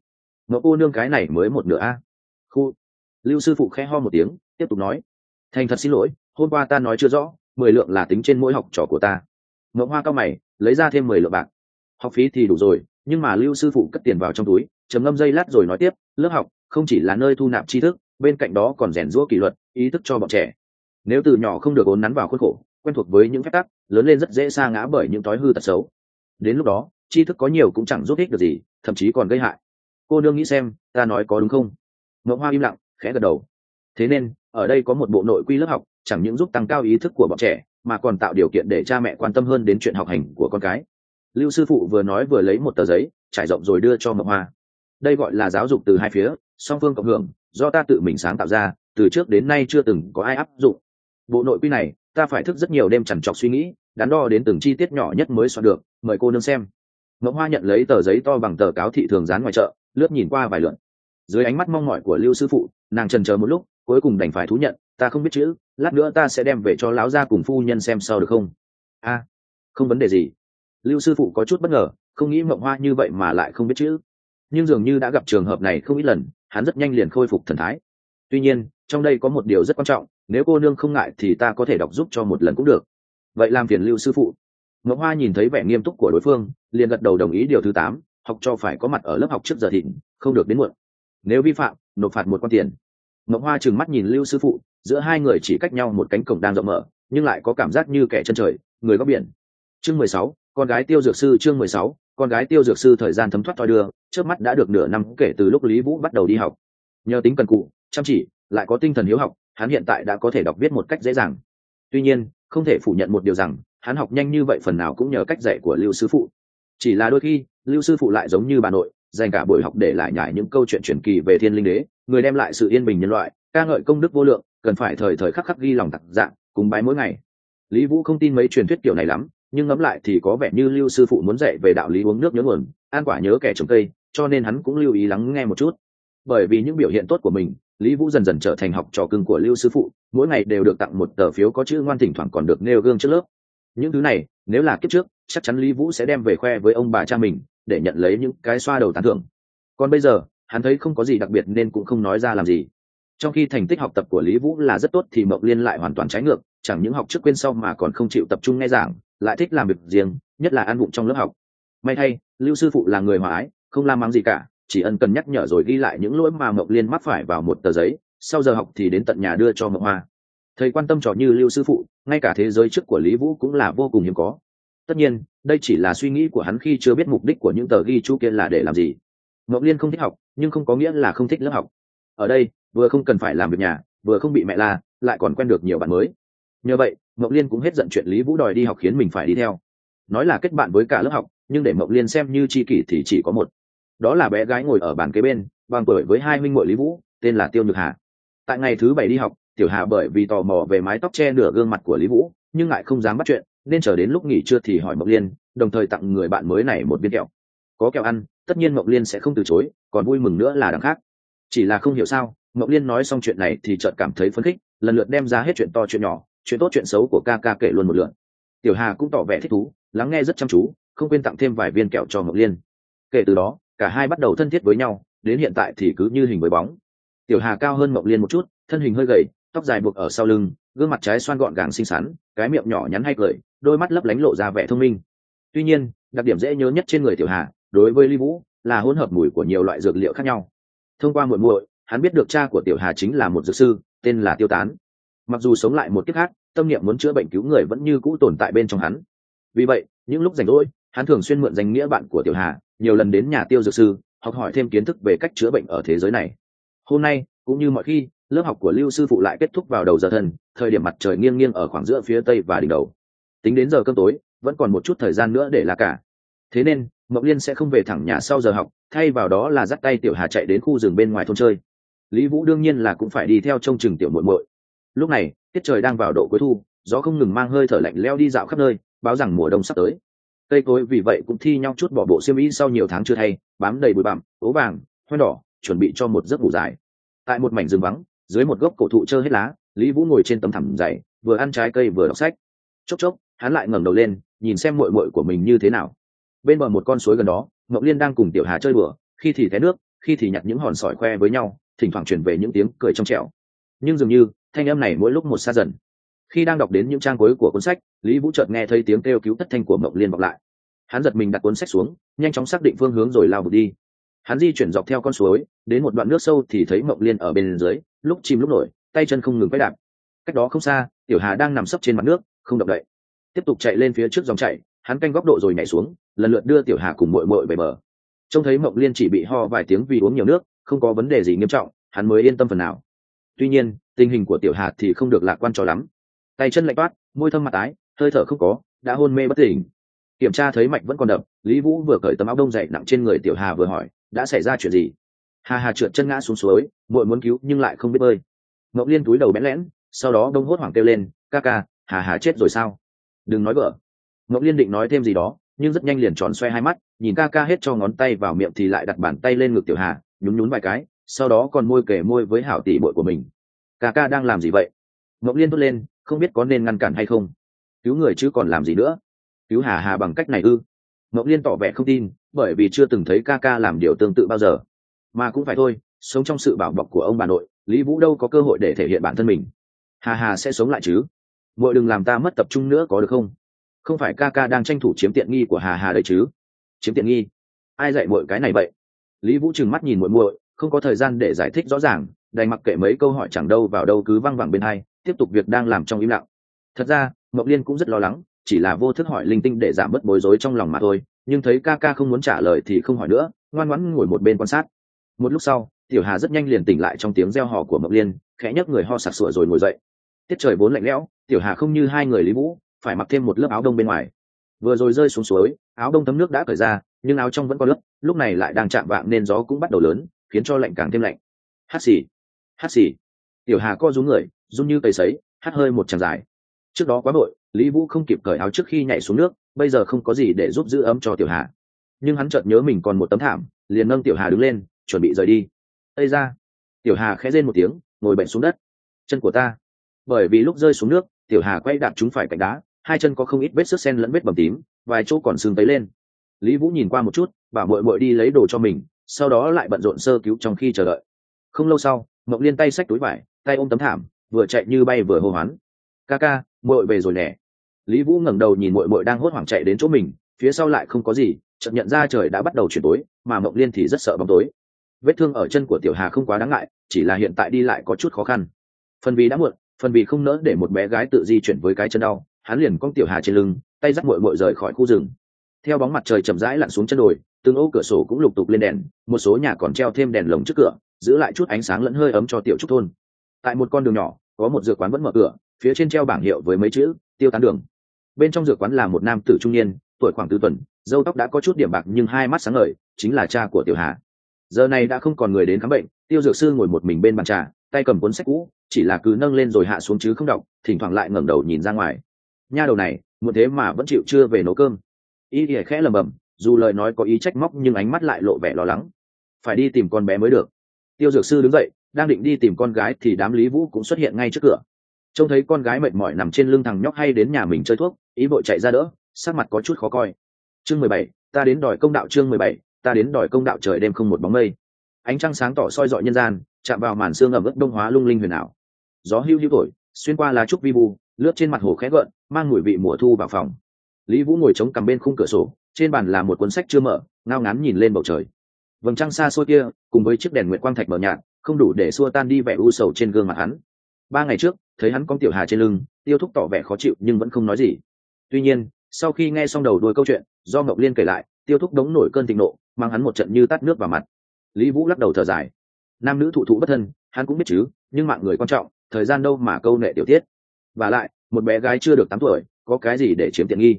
Mộng cô nương cái này mới một nửa a. Khu. Lưu sư phụ khẽ ho một tiếng, tiếp tục nói. Thành thật xin lỗi, hôm qua ta nói chưa rõ, mười lượng là tính trên mỗi học trò của ta. Mộng hoa cao mày, lấy ra thêm mười lượng bạc. Học phí thì đủ rồi, nhưng mà lưu sư phụ cất tiền vào trong túi chấm ngâm dây lát rồi nói tiếp, lớp học không chỉ là nơi thu nạp tri thức, bên cạnh đó còn rèn rũa kỷ luật, ý thức cho bọn trẻ. Nếu từ nhỏ không được ốn nắn vào khuôn khổ, quen thuộc với những phép tắc, lớn lên rất dễ sa ngã bởi những thói hư tật xấu. Đến lúc đó, tri thức có nhiều cũng chẳng giúp ích được gì, thậm chí còn gây hại cô nương nghĩ xem, ta nói có đúng không? Ngọc hoa im lặng, khẽ gật đầu. Thế nên, ở đây có một bộ nội quy lớp học, chẳng những giúp tăng cao ý thức của bọn trẻ, mà còn tạo điều kiện để cha mẹ quan tâm hơn đến chuyện học hành của con cái. Lưu sư phụ vừa nói vừa lấy một tờ giấy, trải rộng rồi đưa cho mộng hoa. Đây gọi là giáo dục từ hai phía, song phương cộng hưởng, do ta tự mình sáng tạo ra, từ trước đến nay chưa từng có ai áp dụng. Bộ nội quy này, ta phải thức rất nhiều đêm chằn trọc suy nghĩ, đắn đo đến từng chi tiết nhỏ nhất mới soạn được, mời cô nương xem. Mộng hoa nhận lấy tờ giấy to bằng tờ cáo thị thường dán ngoài chợ lướt nhìn qua vài lượn dưới ánh mắt mong mỏi của lưu sư phụ, nàng trần chờ một lúc, cuối cùng đành phải thú nhận, ta không biết chữ, lát nữa ta sẽ đem về cho lão gia cùng phu nhân xem sau được không? A, không vấn đề gì. Lưu sư phụ có chút bất ngờ, không nghĩ mộng hoa như vậy mà lại không biết chữ. Nhưng dường như đã gặp trường hợp này không ít lần, hắn rất nhanh liền khôi phục thần thái. Tuy nhiên, trong đây có một điều rất quan trọng, nếu cô nương không ngại thì ta có thể đọc giúp cho một lần cũng được. Vậy làm phiền lưu sư phụ. Mộng hoa nhìn thấy vẻ nghiêm túc của đối phương, liền gật đầu đồng ý điều thứ tám học cho phải có mặt ở lớp học trước giờ thịnh, không được đến muộn. Nếu vi phạm, nộp phạt một con tiền. Mộng hoa trừng mắt nhìn lưu sư phụ, giữa hai người chỉ cách nhau một cánh cổng đang rộng mở, nhưng lại có cảm giác như kẻ chân trời, người góc biển. Chương mười sáu, con gái tiêu dược sư, chương mười sáu, con gái tiêu dược sư thời gian thấm thoát thoi đưa, trước mắt đã được nửa năm kể từ lúc lý vũ bắt đầu đi học. Nhờ tính cần cụ, chăm chỉ, lại có tinh thần hiếu học, hắn hiện tại đã có thể đọc viết một cách dễ dàng. Tuy nhiên, không thể phủ nhận một điều rằng, hắn học nhanh như vậy phần nào cũng nhờ cách dạy của lưu sư phụ chỉ là đôi khi, lưu sư phụ lại giống như bà nội, dành cả buổi học để lại nhải những câu chuyện truyền kỳ về thiên linh đế, người đem lại sự yên bình nhân loại, ca ngợi công đức vô lượng, cần phải thời thời khắc khắc ghi lòng tặc dạng cùng bái mỗi ngày. Lý vũ không tin mấy truyền thuyết kiểu này lắm, nhưng ngẫm lại thì có vẻ như lưu sư phụ muốn dạy về đạo lý uống nước nhớ nguồn, an quả nhớ kẻ trồng cây, cho nên hắn cũng lưu ý lắng nghe một chút. Bởi vì những biểu hiện tốt của mình, lý vũ dần dần trở thành học trò cưng của lưu sư phụ, mỗi ngày đều được tặng một tờ phiếu có chữ ngoan thỉnh thoảng còn được nêu gương trước lớp. Những thứ này, nếu là kiếp trước chắc chắn lý vũ sẽ đem về khoe với ông bà cha mình, để nhận lấy những cái xoa đầu tán thưởng. Còn bây giờ, hắn thấy không có gì đặc biệt nên cũng không nói ra làm gì. Trong khi thành tích học tập của lý vũ là rất tốt thì mộng liên lại hoàn toàn trái ngược, chẳng những học trước quên sau mà còn không chịu tập trung nghe giảng, lại thích làm việc riêng, nhất là ăn vụng trong lớp học. May thay, lưu sư phụ là người hòa ái, không la mắng gì cả, chỉ ân cần nhắc nhở rồi ghi lại những lỗi mà mộng liên mắc phải vào một tờ giấy, sau giờ học thì đến tận nhà đưa cho mộng hoa. Thầy quan tâm trò như lưu sư phụ, ngay cả thế giới trước của lý vũ cũng là vô cùng hiếm có tất nhiên, đây chỉ là suy nghĩ của hắn khi chưa biết mục đích của những tờ ghi chú kia là để làm gì. Ngọc liên không thích học, nhưng không có nghĩa là không thích lớp học. Ở đây, vừa không cần phải làm việc nhà, vừa không bị mẹ la, lại còn quen được nhiều bạn mới. Nhờ vậy ngọc liên cũng hết giận chuyện lý vũ đòi đi học khiến mình phải đi theo. Nói là kết bạn với cả lớp học, nhưng để ngọc liên xem như c h i kỷ thì chỉ có một. Đó là bé gái ngồi ở bàn kế bên, bằng tuổi với hai minh mội lý vũ, tên là tiêu nhược hà. Tại ngày thứ bảy đi học, tiểu hà bởi vì tò mò về mái tóc che nửa gương mặt của lý vũ, nhưng lại không dám bắt chuyện nên chờ đến lúc nghỉ trưa thì hỏi mộng liên, đồng thời tặng người bạn mới này một viên kẹo. Có kẹo ăn, tất nhiên mộng liên sẽ không từ chối, còn vui mừng nữa là đằng khác. Chỉ là không hiểu sao mộng liên nói xong chuyện này thì chợt cảm thấy phấn khích, lần lượt đem ra hết chuyện to chuyện nhỏ, chuyện tốt chuyện xấu của ca ca kể luôn một lượt. Tiểu hà cũng tỏ vẻ thích thú, lắng nghe rất chăm chú, không quên tặng thêm vài viên kẹo cho mộng liên. Kể từ đó, cả hai bắt đầu thân thiết với nhau, đến hiện tại thì cứ như hình với bóng. Tiểu hà cao hơn mộng liên một chút, thân hình hơi gầy, tóc dài buộc ở sau lưng gương mặt trái xoan gọn gàng xinh xắn, cái miệng nhỏ nhắn hay cười, đôi mắt lấp lánh lộ ra vẻ thông minh. Tuy nhiên, đặc điểm dễ nhớ nhất trên người tiểu hà, đối với ly vũ, là hỗn hợp mùi của nhiều loại dược liệu khác nhau. Thông qua muội muội, hắn biết được cha của tiểu hà chính là một dược sư, tên là tiêu tán. Mặc dù sống lại một kiếp khác, tâm niệm muốn chữa bệnh cứu người vẫn như cũ tồn tại bên trong hắn. Vì vậy, những lúc rảnh rỗi, hắn thường xuyên mượn danh nghĩa bạn của tiểu hà, nhiều lần đến nhà tiêu dược sư, học hỏi thêm kiến thức về cách chữa bệnh ở thế giới này. Hôm nay, cũng như mọi khi lớp học của lưu sư phụ lại kết thúc vào đầu giờ thân, thời điểm mặt trời nghiêng nghiêng ở khoảng giữa phía tây và đỉnh đầu. Tính đến giờ cơm tối, vẫn còn một chút thời gian nữa để là cả. Thế nên, mộng liên sẽ không về thẳng nhà sau giờ học, thay vào đó là dắt tay tiểu hà chạy đến khu rừng bên ngoài thôn chơi. Lý vũ đương nhiên là cũng phải đi theo trông chừng tiểu muội muội. Lúc này, tiết trời đang vào độ cuối thu, gió không ngừng mang hơi thở lạnh leo đi dạo khắp nơi, báo rằng mùa đông sắp tới. Cây cối vì vậy cũng thi nhau chút bỏ bộ xiêm y sau nhiều tháng chưa thay, bám đầy bụi bặm, ố vàng hoen đỏ, chuẩn bị cho một giấc ngủ dài. Tại một mảnh rừng vắng dưới một gốc cổ thụ trơ hết lá, lý vũ ngồi trên tấm thảm dày, vừa ăn trái cây vừa đọc sách. Chốc chốc, hắn lại ngẩng đầu lên, nhìn xem mội mội của mình như thế nào. Bên bờ một con suối gần đó ngọc liên đang cùng tiểu hà chơi bừa khi thì té nước, khi thì nhặt những hòn sỏi khoe với nhau, thỉnh thoảng truyền về những tiếng cười trong trẻo. Nhưng dường như, thanh âm này mỗi lúc một xa dần. Khi đang đọc đến những trang cuối của cuốn sách, lý vũ chợt nghe thấy tiếng kêu cứu thất thanh của mộng liên vọng lại. Hắn giật mình đặt cuốn sách xuống, nhanh chóng xác định phương hướng rồi lao vụt đi. Hắn di chuyển dọc theo con suối, đến một đoạn nước sâu thì thấy mộng liên ở bên dưới lúc chìm lúc nổi, tay chân không ngừng quay đạp. Cách đó không xa, tiểu hà đang nằm sấp trên mặt nước, không động đậy. Tiếp tục chạy lên phía trước dòng chạy hắn canh góc độ rồi nhảy xuống, lần lượt đưa tiểu hà cùng mội mội về bờ. Trông thấy mộng liên chỉ bị ho vài tiếng vì uống nhiều nước, không có vấn đề gì nghiêm trọng, hắn mới yên tâm phần nào. Tuy nhiên, tình hình của tiểu hà thì không được lạc quan cho lắm. Tay chân lạnh toát, môi thâm mặt tái, hơi thở không có, đã hôn mê bất tỉnh. Kiểm tra thấy mạch vẫn còn đập, lý vũ vừa cởi tấm áo đông dậy nặng trên người tiểu hà vừa hỏi, đã xảy ra chuyện gì? Hà hà trượt chân ngã xuống suối, muội muốn cứu nhưng lại không biết bơi. Ngẫu liên túi đầu bẽn lẽn, sau đó đông hốt hoảng kêu lên, ca ca, hà hà chết rồi sao? Đừng nói vợ ngẫu liên định nói thêm gì đó, nhưng rất nhanh liền tròn xoe hai mắt, nhìn ca ca hết cho ngón tay vào miệng thì lại đặt bàn tay lên ngực tiểu hà, nhún nhún vài cái, sau đó còn môi kể môi với hảo tỷ bội của mình. Ca ca đang làm gì vậy? Ngẫu liên thốt lên, không biết có nên ngăn cản hay không? Cứu người chứ còn làm gì nữa? Cứu hà hà bằng cách này ư? Ngẫu liên tỏ vẻ không tin, bởi vì chưa từng thấy ca ca làm điều tương tự bao giờ mà cũng phải thôi, sống trong sự bảo bọc của ông bà nội, lý vũ đâu có cơ hội để thể hiện bản thân mình. Hà hà sẽ sống lại chứ? Muội đừng làm ta mất tập trung nữa có được không? Không phải ca ca đang tranh thủ chiếm tiện nghi của hà hà đấy chứ? Chiếm tiện nghi? Ai dạy muội cái này vậy? Lý vũ trừng mắt nhìn muội muội, không có thời gian để giải thích rõ ràng, đành mặc kệ mấy câu hỏi chẳng đâu vào đâu cứ văng vẳng bên hai, tiếp tục việc đang làm trong im lặng. Thật ra mộng liên cũng rất lo lắng, chỉ là vô thức hỏi linh tinh để giảm bớt bối rối trong lòng mà thôi, nhưng thấy ca ca không muốn trả lời thì không hỏi nữa, ngoan ngoãn ngồi một bên quan sát một lúc sau, tiểu hà rất nhanh liền tỉnh lại trong tiếng reo hò của mộng liên, khẽ nhấc người ho sặc sụa rồi ngồi dậy. Tiết trời vốn lạnh lẽo, tiểu hà không như hai người lý vũ, phải mặc thêm một lớp áo đông bên ngoài. Vừa rồi rơi xuống suối, áo đông thấm nước đã cởi ra, nhưng áo trong vẫn có lớp, lúc này lại đang chạm vạng nên gió cũng bắt đầu lớn, khiến cho lạnh càng thêm lạnh. Hát xì hát xì. Tiểu hà co rúm người, run như cầy sấy, hát hơi một tràng dài. Trước đó quá bội, lý vũ không kịp cởi áo trước khi nhảy xuống nước, bây giờ không có gì để giúp giữ ấm cho tiểu hà. Nhưng hắn chợt nhớ mình còn một tấm thảm, liền nâng tiểu hà đứng lên chuẩn bị rời đi. Ây ra tiểu hà khẽ rên một tiếng, ngồi bệnh xuống đất. Chân của ta. Bởi vì lúc rơi xuống nước, tiểu hà quay đạp chúng phải cạnh đá, hai chân có không ít vết sức sen lẫn vết bầm tím, vài chỗ còn sưng tấy lên. Lý vũ nhìn qua một chút, bảo mội mội đi lấy đồ cho mình, sau đó lại bận rộn sơ cứu trong khi chờ đợi. Không lâu sau, mộng liên tay xách túi vải, tay ôm tấm thảm, vừa chạy như bay vừa hô hoán. Ca ca mội về rồi nè. Lý vũ ngẩng đầu nhìn mội mội đang hốt hoảng chạy đến chỗ mình, phía sau lại không có gì, chợt nhận ra trời đã bắt đầu chuyển tối, mà mộng liên thì rất sợ bóng tối vết thương ở chân của tiểu hà không quá đáng ngại, chỉ là hiện tại đi lại có chút khó khăn. Phần vì đã muộn, phần vì không nỡ để một bé gái tự di chuyển với cái chân đau, hắn liền cong tiểu hà trên lưng, tay dắt mội mội rời khỏi khu rừng. Theo bóng mặt trời chậm rãi lặn xuống chân đồi, từng ô cửa sổ cũng lục tục lên đèn, một số nhà còn treo thêm đèn lồng trước cửa, giữ lại chút ánh sáng lẫn hơi ấm cho tiểu trúc thôn. Tại một con đường nhỏ, có một dược quán vẫn mở cửa, phía trên treo bảng hiệu với mấy chữ, tiêu tán đường. Bên trong dược quán là một nam tử trung niên, tuổi khoảng tứ tuần dâu tóc đã có chút điểm bạc nhưng hai mắt sáng ngời, chính là cha của tiểu hà giờ này đã không còn người đến khám bệnh, tiêu dược sư ngồi một mình bên bàn trà, tay cầm cuốn sách cũ, chỉ là cứ nâng lên rồi hạ xuống chứ không đọc, thỉnh thoảng lại ngẩng đầu nhìn ra ngoài. Nha đầu này một thế mà vẫn chịu chưa về nấu cơm. Ý ỉa khẽ lầm bầm dù lời nói có ý trách móc nhưng ánh mắt lại lộ vẻ lo lắng. Phải đi tìm con bé mới được. Tiêu dược sư đứng dậy, đang định đi tìm con gái thì đám lý vũ cũng xuất hiện ngay trước cửa. Trông thấy con gái mệt mỏi nằm trên lưng thằng nhóc hay đến nhà mình chơi thuốc, ý vội chạy ra đỡ, sắc mặt có chút khó coi. Chương mười bảy, ta đến đòi công đạo chương mười bảy ta đến đòi công đạo trời đêm không một bóng mây. Ánh trăng sáng tỏ soi dọi nhân gian, chạm vào màn xương ẩm ướt đông hóa lung linh huyền ảo. Gió hưu hưu thổi, xuyên qua lá trúc vi vu, lướt trên mặt hồ khẽ gợn, mang mùi vị mùa thu vào phòng. Lý vũ ngồi chống cằm bên khung cửa sổ, trên bàn là một cuốn sách chưa mở, ngao ngán nhìn lên bầu trời. Vầng trăng xa xôi kia, cùng với chiếc đèn nguyện quang thạch mờ nhạt, không đủ để xua tan đi vẻ u sầu trên gương mặt hắn. Ba ngày trước, thấy hắn con tiểu hà trên lưng, tiêu thúc tỏ vẻ khó chịu nhưng vẫn không nói gì. Tuy nhiên, sau khi nghe xong đầu đuôi câu chuyện, do ngọc liên kể lại tiêu thúc đống nổi cơn thịnh nộ, mang hắn một trận như tắt nước vào mặt. Lý vũ lắc đầu thở dài. Nam nữ thụ thụ bất thân, hắn cũng biết chứ, nhưng mạng người quan trọng, thời gian đâu mà câu nệ tiểu tiết. Và lại, một bé gái chưa được tám tuổi, có cái gì để chiếm tiện nghi?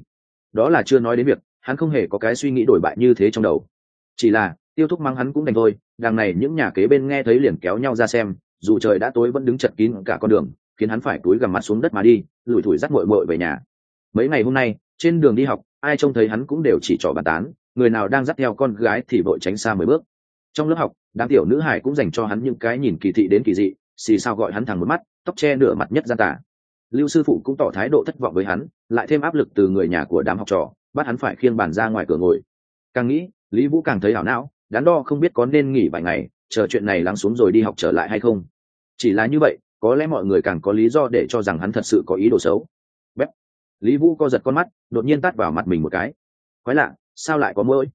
Đó là chưa nói đến việc, hắn không hề có cái suy nghĩ đổi bại như thế trong đầu. Chỉ là, tiêu thúc mắng hắn cũng đành thôi, đằng này những nhà kế bên nghe thấy liền kéo nhau ra xem, dù trời đã tối vẫn đứng chật kín cả con đường, khiến hắn phải túi gằm mặt xuống đất mà đi, lủi thủi rắt mội mội về nhà. Mấy ngày hôm nay, trên đường đi học, ai trông thấy hắn cũng đều chỉ trỏ bàn tán người nào đang dắt theo con gái thì vội tránh xa mười bước. Trong lớp học, đám tiểu nữ hải cũng dành cho hắn những cái nhìn kỳ thị đến kỳ dị, xì sao gọi hắn thẳng một mắt, tóc che nửa mặt nhất gian tả lưu sư phụ cũng tỏ thái độ thất vọng với hắn, lại thêm áp lực từ người nhà của đám học trò, bắt hắn phải khiêng bàn ra ngoài cửa ngồi. Càng nghĩ, lý vũ càng thấy hảo não, đắn đo không biết có nên nghỉ vài ngày, chờ chuyện này lắng xuống rồi đi học trở lại hay không. Chỉ là như vậy, có lẽ mọi người càng có lý do để cho rằng hắn thật sự có ý đồ xấu. Bếp. Lý vũ co giật con mắt, đột nhiên tắt vào mặt mình một cái. Quái lạ sao lại có mũi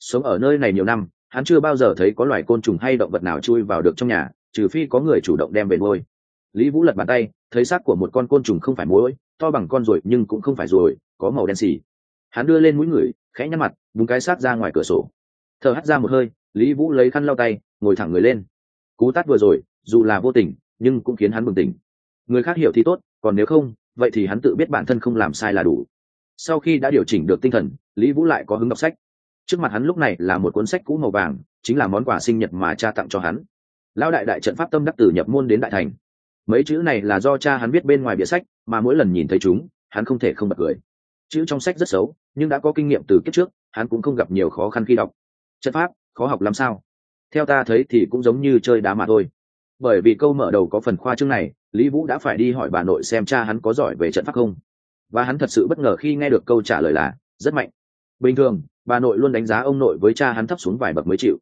sống ở nơi này nhiều năm, hắn chưa bao giờ thấy có loài côn trùng hay động vật nào chui vào được trong nhà, trừ phi có người chủ động đem về nuôi. Lý vũ lật bàn tay, thấy xác của một con côn trùng không phải mũi to bằng con ruồi nhưng cũng không phải ruồi, có màu đen xì. Hắn đưa lên mũi người, khẽ nhăn mặt, búng cái sát ra ngoài cửa sổ. Thở hắt ra một hơi, lý vũ lấy khăn lau tay, ngồi thẳng người lên. Cú tát vừa rồi, dù là vô tình, nhưng cũng khiến hắn bừng tỉnh. Người khác hiểu thì tốt, còn nếu không, vậy thì hắn tự biết bản thân không làm sai là đủ sau khi đã điều chỉnh được tinh thần, lý vũ lại có hứng đọc sách. Trước mặt hắn lúc này là một cuốn sách cũ màu vàng, chính là món quà sinh nhật mà cha tặng cho hắn. Lão đại đại trận pháp tâm đắc tử nhập môn đến đại thành. Mấy chữ này là do cha hắn biết bên ngoài bìa sách, mà mỗi lần nhìn thấy chúng, hắn không thể không bật cười. Chữ trong sách rất xấu, nhưng đã có kinh nghiệm từ kiếp trước, hắn cũng không gặp nhiều khó khăn khi đọc. Trận pháp, khó học làm sao? Theo ta thấy thì cũng giống như chơi đá mà thôi. Bởi vì câu mở đầu có phần khoa chương này, lý vũ đã phải đi hỏi bà nội xem cha hắn có giỏi về trận pháp không? Và hắn thật sự bất ngờ khi nghe được câu trả lời là, rất mạnh. Bình thường, bà nội luôn đánh giá ông nội với cha hắn thấp xuống vài bậc mới chịu.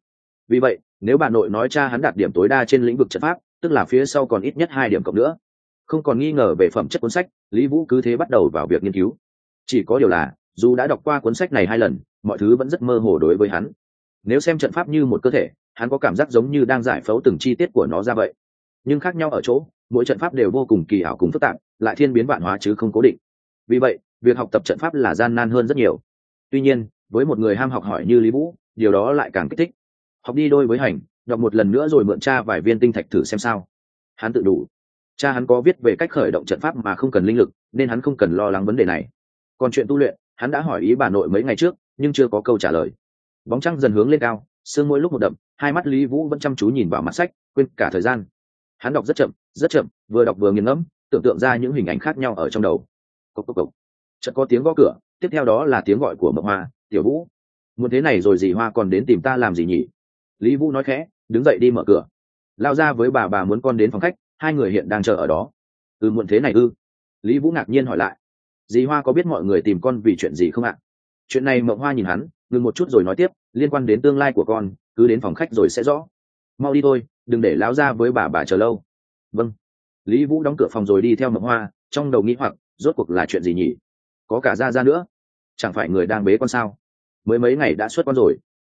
Vì vậy, nếu bà nội nói cha hắn đạt điểm tối đa trên lĩnh vực trận pháp, tức là phía sau còn ít nhất hai điểm cộng nữa. Không còn nghi ngờ về phẩm chất cuốn sách, lý vũ cứ thế bắt đầu vào việc nghiên cứu. Chỉ có điều là, dù đã đọc qua cuốn sách này hai lần, mọi thứ vẫn rất mơ hồ đối với hắn. Nếu xem trận pháp như một cơ thể, hắn có cảm giác giống như đang giải phẫu từng chi tiết của nó ra vậy. Nhưng khác nhau ở chỗ, mỗi trận pháp đều vô cùng kỳ ảo cùng phức tạp, lại thiên biến vạn hóa chứ không cố định vì vậy, việc học tập trận pháp là gian nan hơn rất nhiều. Tuy nhiên, với một người ham học hỏi như lý vũ, điều đó lại càng kích thích. Học đi đôi với hành, đọc một lần nữa rồi mượn cha vài viên tinh thạch thử xem sao. Hắn tự đủ. Cha hắn có viết về cách khởi động trận pháp mà không cần linh lực, nên hắn không cần lo lắng vấn đề này. Còn chuyện tu luyện, hắn đã hỏi ý bà nội mấy ngày trước, nhưng chưa có câu trả lời. Bóng trăng dần hướng lên cao, sương mỗi lúc một đậm, hai mắt lý vũ vẫn chăm chú nhìn vào mặt sách, quên cả thời gian. Hắn đọc rất chậm rất chậm, vừa đọc vừa nghiền ngẫm, tưởng tượng ra những hình ảnh khác nhau ở trong đầu cốc cốc cốc. chợt có tiếng gõ cửa, tiếp theo đó là tiếng gọi của mộng hoa, tiểu vũ, muốn thế này rồi dì hoa còn đến tìm ta làm gì nhỉ? Lý vũ nói khẽ, đứng dậy đi mở cửa. Lao ra với bà bà muốn con đến phòng khách, hai người hiện đang chờ ở đó. Ừ muộn thế này ư? Lý vũ ngạc nhiên hỏi lại. Dì hoa có biết mọi người tìm con vì chuyện gì không ạ? Chuyện này mộng hoa nhìn hắn, ngừng một chút rồi nói tiếp, liên quan đến tương lai của con, cứ đến phòng khách rồi sẽ rõ. Mau đi thôi, đừng để lão ra với bà bà chờ lâu. Vâng. Lý vũ đóng cửa phòng rồi đi theo mộng hoa, trong đầu nghĩ hoặc rốt cuộc là chuyện gì nhỉ? Có cả ra ra nữa? Chẳng phải người đang bế con sao? Mới mấy ngày đã xuất con rồi.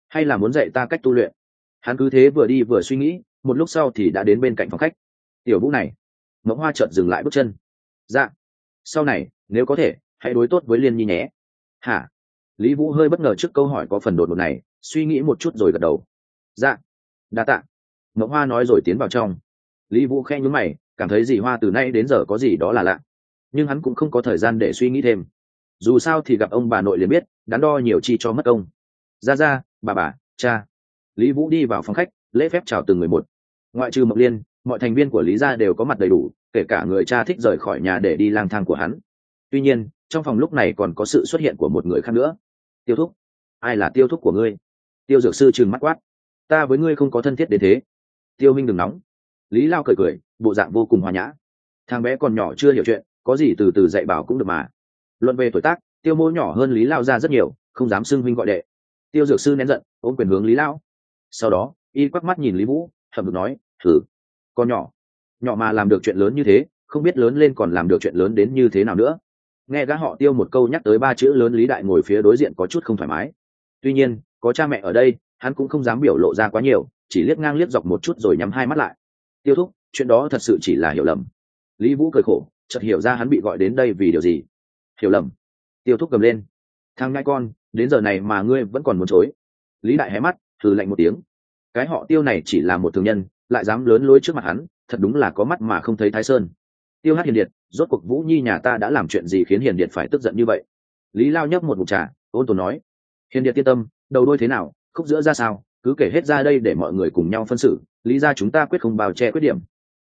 Hay là muốn dạy ta cách tu luyện? Hắn cứ thế vừa đi vừa suy nghĩ, một lúc sau thì đã đến bên cạnh phòng khách. Tiểu vũ này. Mộng hoa chợt dừng lại bước chân. Dạ. Sau này, nếu có thể, hãy đối tốt với liên nhi nhé. Hả? Lý vũ hơi bất ngờ trước câu hỏi có phần đột ngột này, suy nghĩ một chút rồi gật đầu. Dạ. Đa tạ. Mộng hoa nói rồi tiến vào trong. Lý vũ khe nhún mày, cảm thấy dì hoa từ nay đến giờ có gì đó là lạ nhưng hắn cũng không có thời gian để suy nghĩ thêm. Dù sao thì gặp ông bà nội liền biết, đắn đo nhiều chi cho mất công. Ra ra bà bà, cha. Lý vũ đi vào phòng khách, lễ phép chào từng người một. Ngoại trừ Mộc liên, mọi thành viên của lý gia đều có mặt đầy đủ, kể cả người cha thích rời khỏi nhà để đi lang thang của hắn. Tuy nhiên, trong phòng lúc này còn có sự xuất hiện của một người khác nữa. Tiêu thúc, ai là tiêu thúc của ngươi? Tiêu dược sư trừng mắt quát. Ta với ngươi không có thân thiết đến thế. Tiêu minh đừng nóng. Lý lao cười cười, bộ dạng vô cùng hòa nhã. Thằng bé còn nhỏ chưa hiểu chuyện có gì từ từ dạy bảo cũng được mà. Luận về tuổi tác, tiêu mô nhỏ hơn lý lao ra rất nhiều, không dám xưng huynh gọi đệ. Tiêu dược sư nén giận, ôm quyền hướng lý lao. Sau đó, y quắc mắt nhìn lý vũ, thầm được nói, thử, con nhỏ nhỏ mà làm được chuyện lớn như thế, không biết lớn lên còn làm được chuyện lớn đến như thế nào nữa. Nghe gã họ tiêu một câu nhắc tới ba chữ lớn lý đại ngồi phía đối diện có chút không thoải mái. Tuy nhiên, có cha mẹ ở đây, hắn cũng không dám biểu lộ ra quá nhiều, chỉ liếc ngang liếc dọc một chút rồi nhắm hai mắt lại. Tiêu thúc, chuyện đó thật sự chỉ là hiểu lầm. Lý vũ cười khổ chợt hiểu ra hắn bị gọi đến đây vì điều gì. Hiểu lầm. Tiêu thúc cầm lên. Thằng ngai con, đến giờ này mà ngươi vẫn còn muốn chối. Lý đại hé mắt thử lạnh một tiếng. Cái họ tiêu này chỉ là một thường nhân, lại dám lớn lối trước mặt hắn, thật đúng là có mắt mà không thấy thái sơn. Tiêu hát hiền điệt, rốt cuộc vũ nhi nhà ta đã làm chuyện gì khiến hiền điệt phải tức giận như vậy? Lý lao nhấp một mục trà, ôn tồn nói. Hiền điệt tiên tâm, đầu đôi thế nào, khúc giữa ra sao, cứ kể hết ra đây để mọi người cùng nhau phân xử, lý ra chúng ta quyết không bao che khuyết điểm.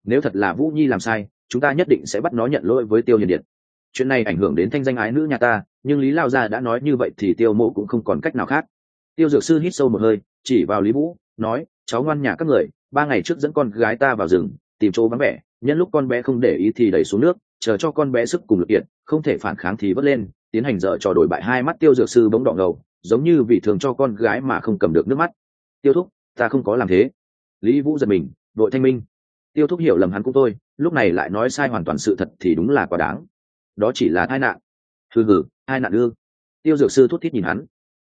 Nếu thật là vũ nhi làm sai chúng ta nhất định sẽ bắt nó nhận lỗi với tiêu hiền điệt. Chuyện này ảnh hưởng đến thanh danh ái nữ nhà ta, nhưng lý lao gia đã nói như vậy thì tiêu mộ cũng không còn cách nào khác. Tiêu dược sư hít sâu một hơi, chỉ vào lý vũ, nói, cháu ngoan nhà các người, ba ngày trước dẫn con gái ta vào rừng, tìm chỗ vắng vẻ, nhân lúc con bé không để ý thì đẩy xuống nước, chờ cho con bé sức cùng lực kiện không thể phản kháng thì vớt lên, tiến hành dở trò đổi bại. Hai mắt tiêu dược sư bỗng đỏ ngầu, giống như vì thường cho con gái mà không cầm được nước mắt. Tiêu thúc, ta không có làm thế. Lý vũ giật mình, đội thanh minh. Tiêu thúc hiểu lầm hắn cũng tôi lúc này lại nói sai hoàn toàn sự thật thì đúng là quá đáng. Đó chỉ là tai nạn. Hừ hừ hai nạn ư? Tiêu dược sư thút thít nhìn hắn.